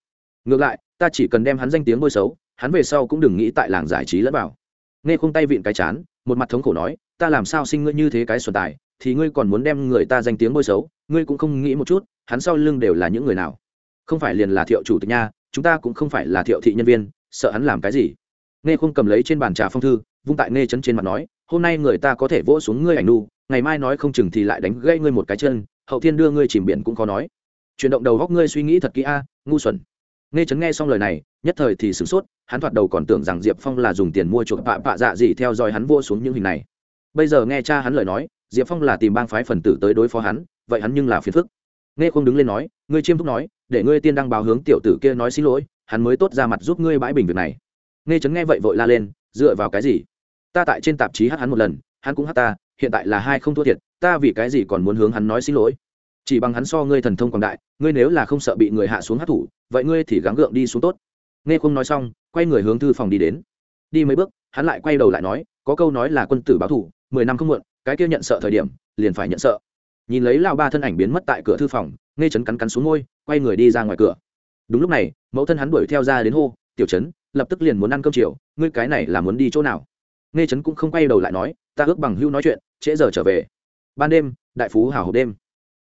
Ngược lại, ta chỉ cần đem hắn danh tiếng ngôi xấu, hắn về sau cũng đừng nghĩ tại làng giải trí lẫn vào. Nghe không tay vịn cái chán, một mặt thống khổ nói, ta làm sao sinh ngươi như thế cái xuân tài, thì ngươi còn muốn đem người ta danh tiếng ngôi xấu? Ngươi cũng không nghĩ một chút, hắn sau lưng đều là những người nào? Không phải liền là thiệu chủ tịch nha, chúng ta cũng không phải là thiệu thị nhân viên, sợ hắn làm cái gì? Nghe không cầm lấy trên bàn trà phong thư, vung tại nghe chấn trên mặt nói, hôm nay người ta có thể vỗ xuống ngươi ảnh nu, ngày mai nói không chừng thì lại đánh gây ngươi một cái chân, hậu thiên đưa ngươi chìm biển cũng khó nói chuyển động đầu góc ngươi suy nghĩ thật kỹ a, ngu xuẩn. Nghe chấn nghe xong lời này, nhất thời thì sửng sốt, hắn thoạt đầu còn tưởng rằng diệp phong là dùng tiền mua chuộc bạ bạ dạ gì theo dõi hắn vô xuống những hình này. Bây giờ nghe cha hắn lời nói, diệp phong là tìm bang phái phần tử tới đối phó hắn, vậy hắn nhưng là phiền phức. Nghe không đứng lên nói, ngươi chiêm thúc nói, để ngươi tiên đăng báo hướng tiểu tử kia nói xin lỗi, hắn mới tốt ra mặt giúp ngươi bãi bình việc này. Nghe chấn nghe vậy vội la lên, dựa vào cái gì? Ta tại trên tạp chí hát hắn một lần, hắn cũng hát ta, hiện tại là hai không thua thiệt, ta vì cái gì còn muốn hướng hắn nói xin lỗi? Chỉ bằng hắn so ngươi thần thông quảng đại, ngươi nếu là không sợ bị người hạ xuống hát thủ vậy ngươi thì gắng gượng đi xuống tốt. Nghe không nói xong, quay người hướng thư phòng đi đến. Đi mấy bước, hắn lại quay đầu lại nói, có câu nói là quân tử báo thủ, mười năm không muộn, cái kia nhận sợ thời điểm, liền phải nhận sợ. Nhìn lấy lao ba thân ảnh biến mất tại cửa thư phòng nghe chấn cắn cắn xuống ngôi quay người đi ra ngoài cửa. Đúng lúc này, mẫu thân hắn đuổi theo ra đến hô, tiểu chấn lập tức liền muốn ăn cơm chiều, ngươi cái này là muốn đi chỗ nào? Nghe chấn cũng không quay đầu lại nói, ta ước bằng hưu nói chuyện, trễ giờ trở về. Ban đêm, đại phú hào hộp đêm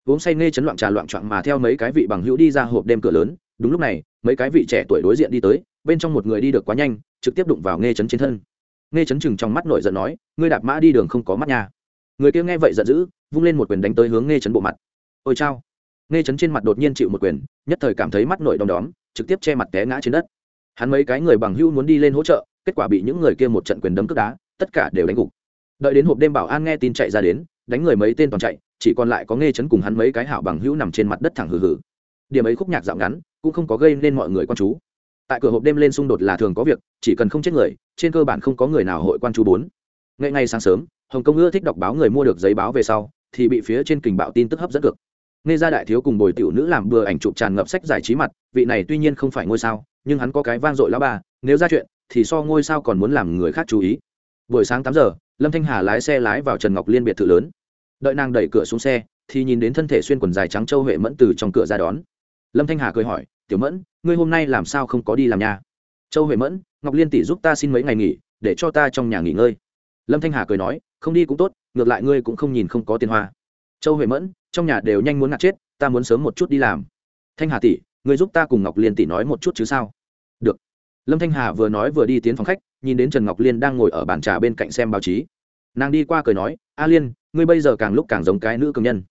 uống say nghe chấn loạn trà loạn choạng mà theo mấy cái vị bằng hữu đi ra hộp đêm cửa lớn. Đúng lúc này, mấy cái vị trẻ tuổi đối diện đi tới, bên trong một người đi được quá nhanh, trực tiếp đụng vào nghe chấn trên thân. Nghe chấn chừng trong mắt nổi giận nói, ngươi đạp mã đi đường không có mắt nhà người kia nghe vậy giận dữ, vung lên một quyền đánh tới hướng nghe chấn bộ mặt. Ôi chao. Nghe chấn trên mặt đột nhiên chịu một quyền, nhất thời cảm thấy mắt nổi đom đóm, trực tiếp che mặt té ngã trên đất. Hắn mấy cái người bằng hữu muốn đi lên hỗ trợ, kết quả bị những người kia một trận quyền đấm cướp đá, tất cả đều đánh gục. Đợi đến hộp đêm bảo an nghe tin chạy ra đến, đánh người mấy tên toàn chạy chỉ còn lại có nghe chấn cùng hắn mấy cái hảo bằng hữu nằm trên mặt đất thẳng hừ hừ. Điểm ấy khúc nhạc dạo ngắn, cũng không có gây nên mọi người quan chú. Tại cửa hộp đêm lên xung đột là thường có việc, chỉ cần không chết người, trên cơ bản không có người nào hội quan chú bốn. Ngay ngay sáng sớm, hồng kông ưa thích đọc báo người mua được giấy báo về sau, thì bị phía trên kình bạo tin tức hấp dẫn cực. Nghe ra đại thiếu cùng bồi tiểu nữ làm bừa ảnh chụp tràn ngập sách giải trí mặt, vị này tuy nhiên không phải ngôi sao, nhưng hắn có cái vang dội lão ba nếu ra chuyện, thì so ngôi sao còn muốn làm người khác chú ý. Buổi sáng tám giờ, lâm thanh hà lái xe lái vào trần ngọc liên biệt thự lớn đợi nàng đẩy cửa xuống xe, thì nhìn đến thân thể xuyên quần dài trắng châu huệ mẫn từ trong cửa ra đón. Lâm thanh hà cười hỏi, tiểu mẫn, ngươi hôm nay làm sao không có đi làm nhà? Châu huệ mẫn, ngọc liên tỷ giúp ta xin mấy ngày nghỉ, để cho ta trong nhà nghỉ ngơi. Lâm thanh hà cười nói, không đi cũng tốt, ngược lại ngươi cũng không nhìn không có tiền hoa. Châu huệ mẫn, trong nhà đều nhanh muốn ngạt chết, ta muốn sớm một chút đi làm. Thanh hà tỷ, ngươi giúp ta cùng ngọc liên tỷ nói một chút chứ sao? Được. Lâm thanh hà vừa nói vừa đi tiến phòng khách, nhìn đến trần ngọc liên đang ngồi ở bàn trà bên cạnh xem báo chí. Nàng đi qua cười nói a liên ngươi bây giờ càng lúc càng giống cái nữ cường nhân.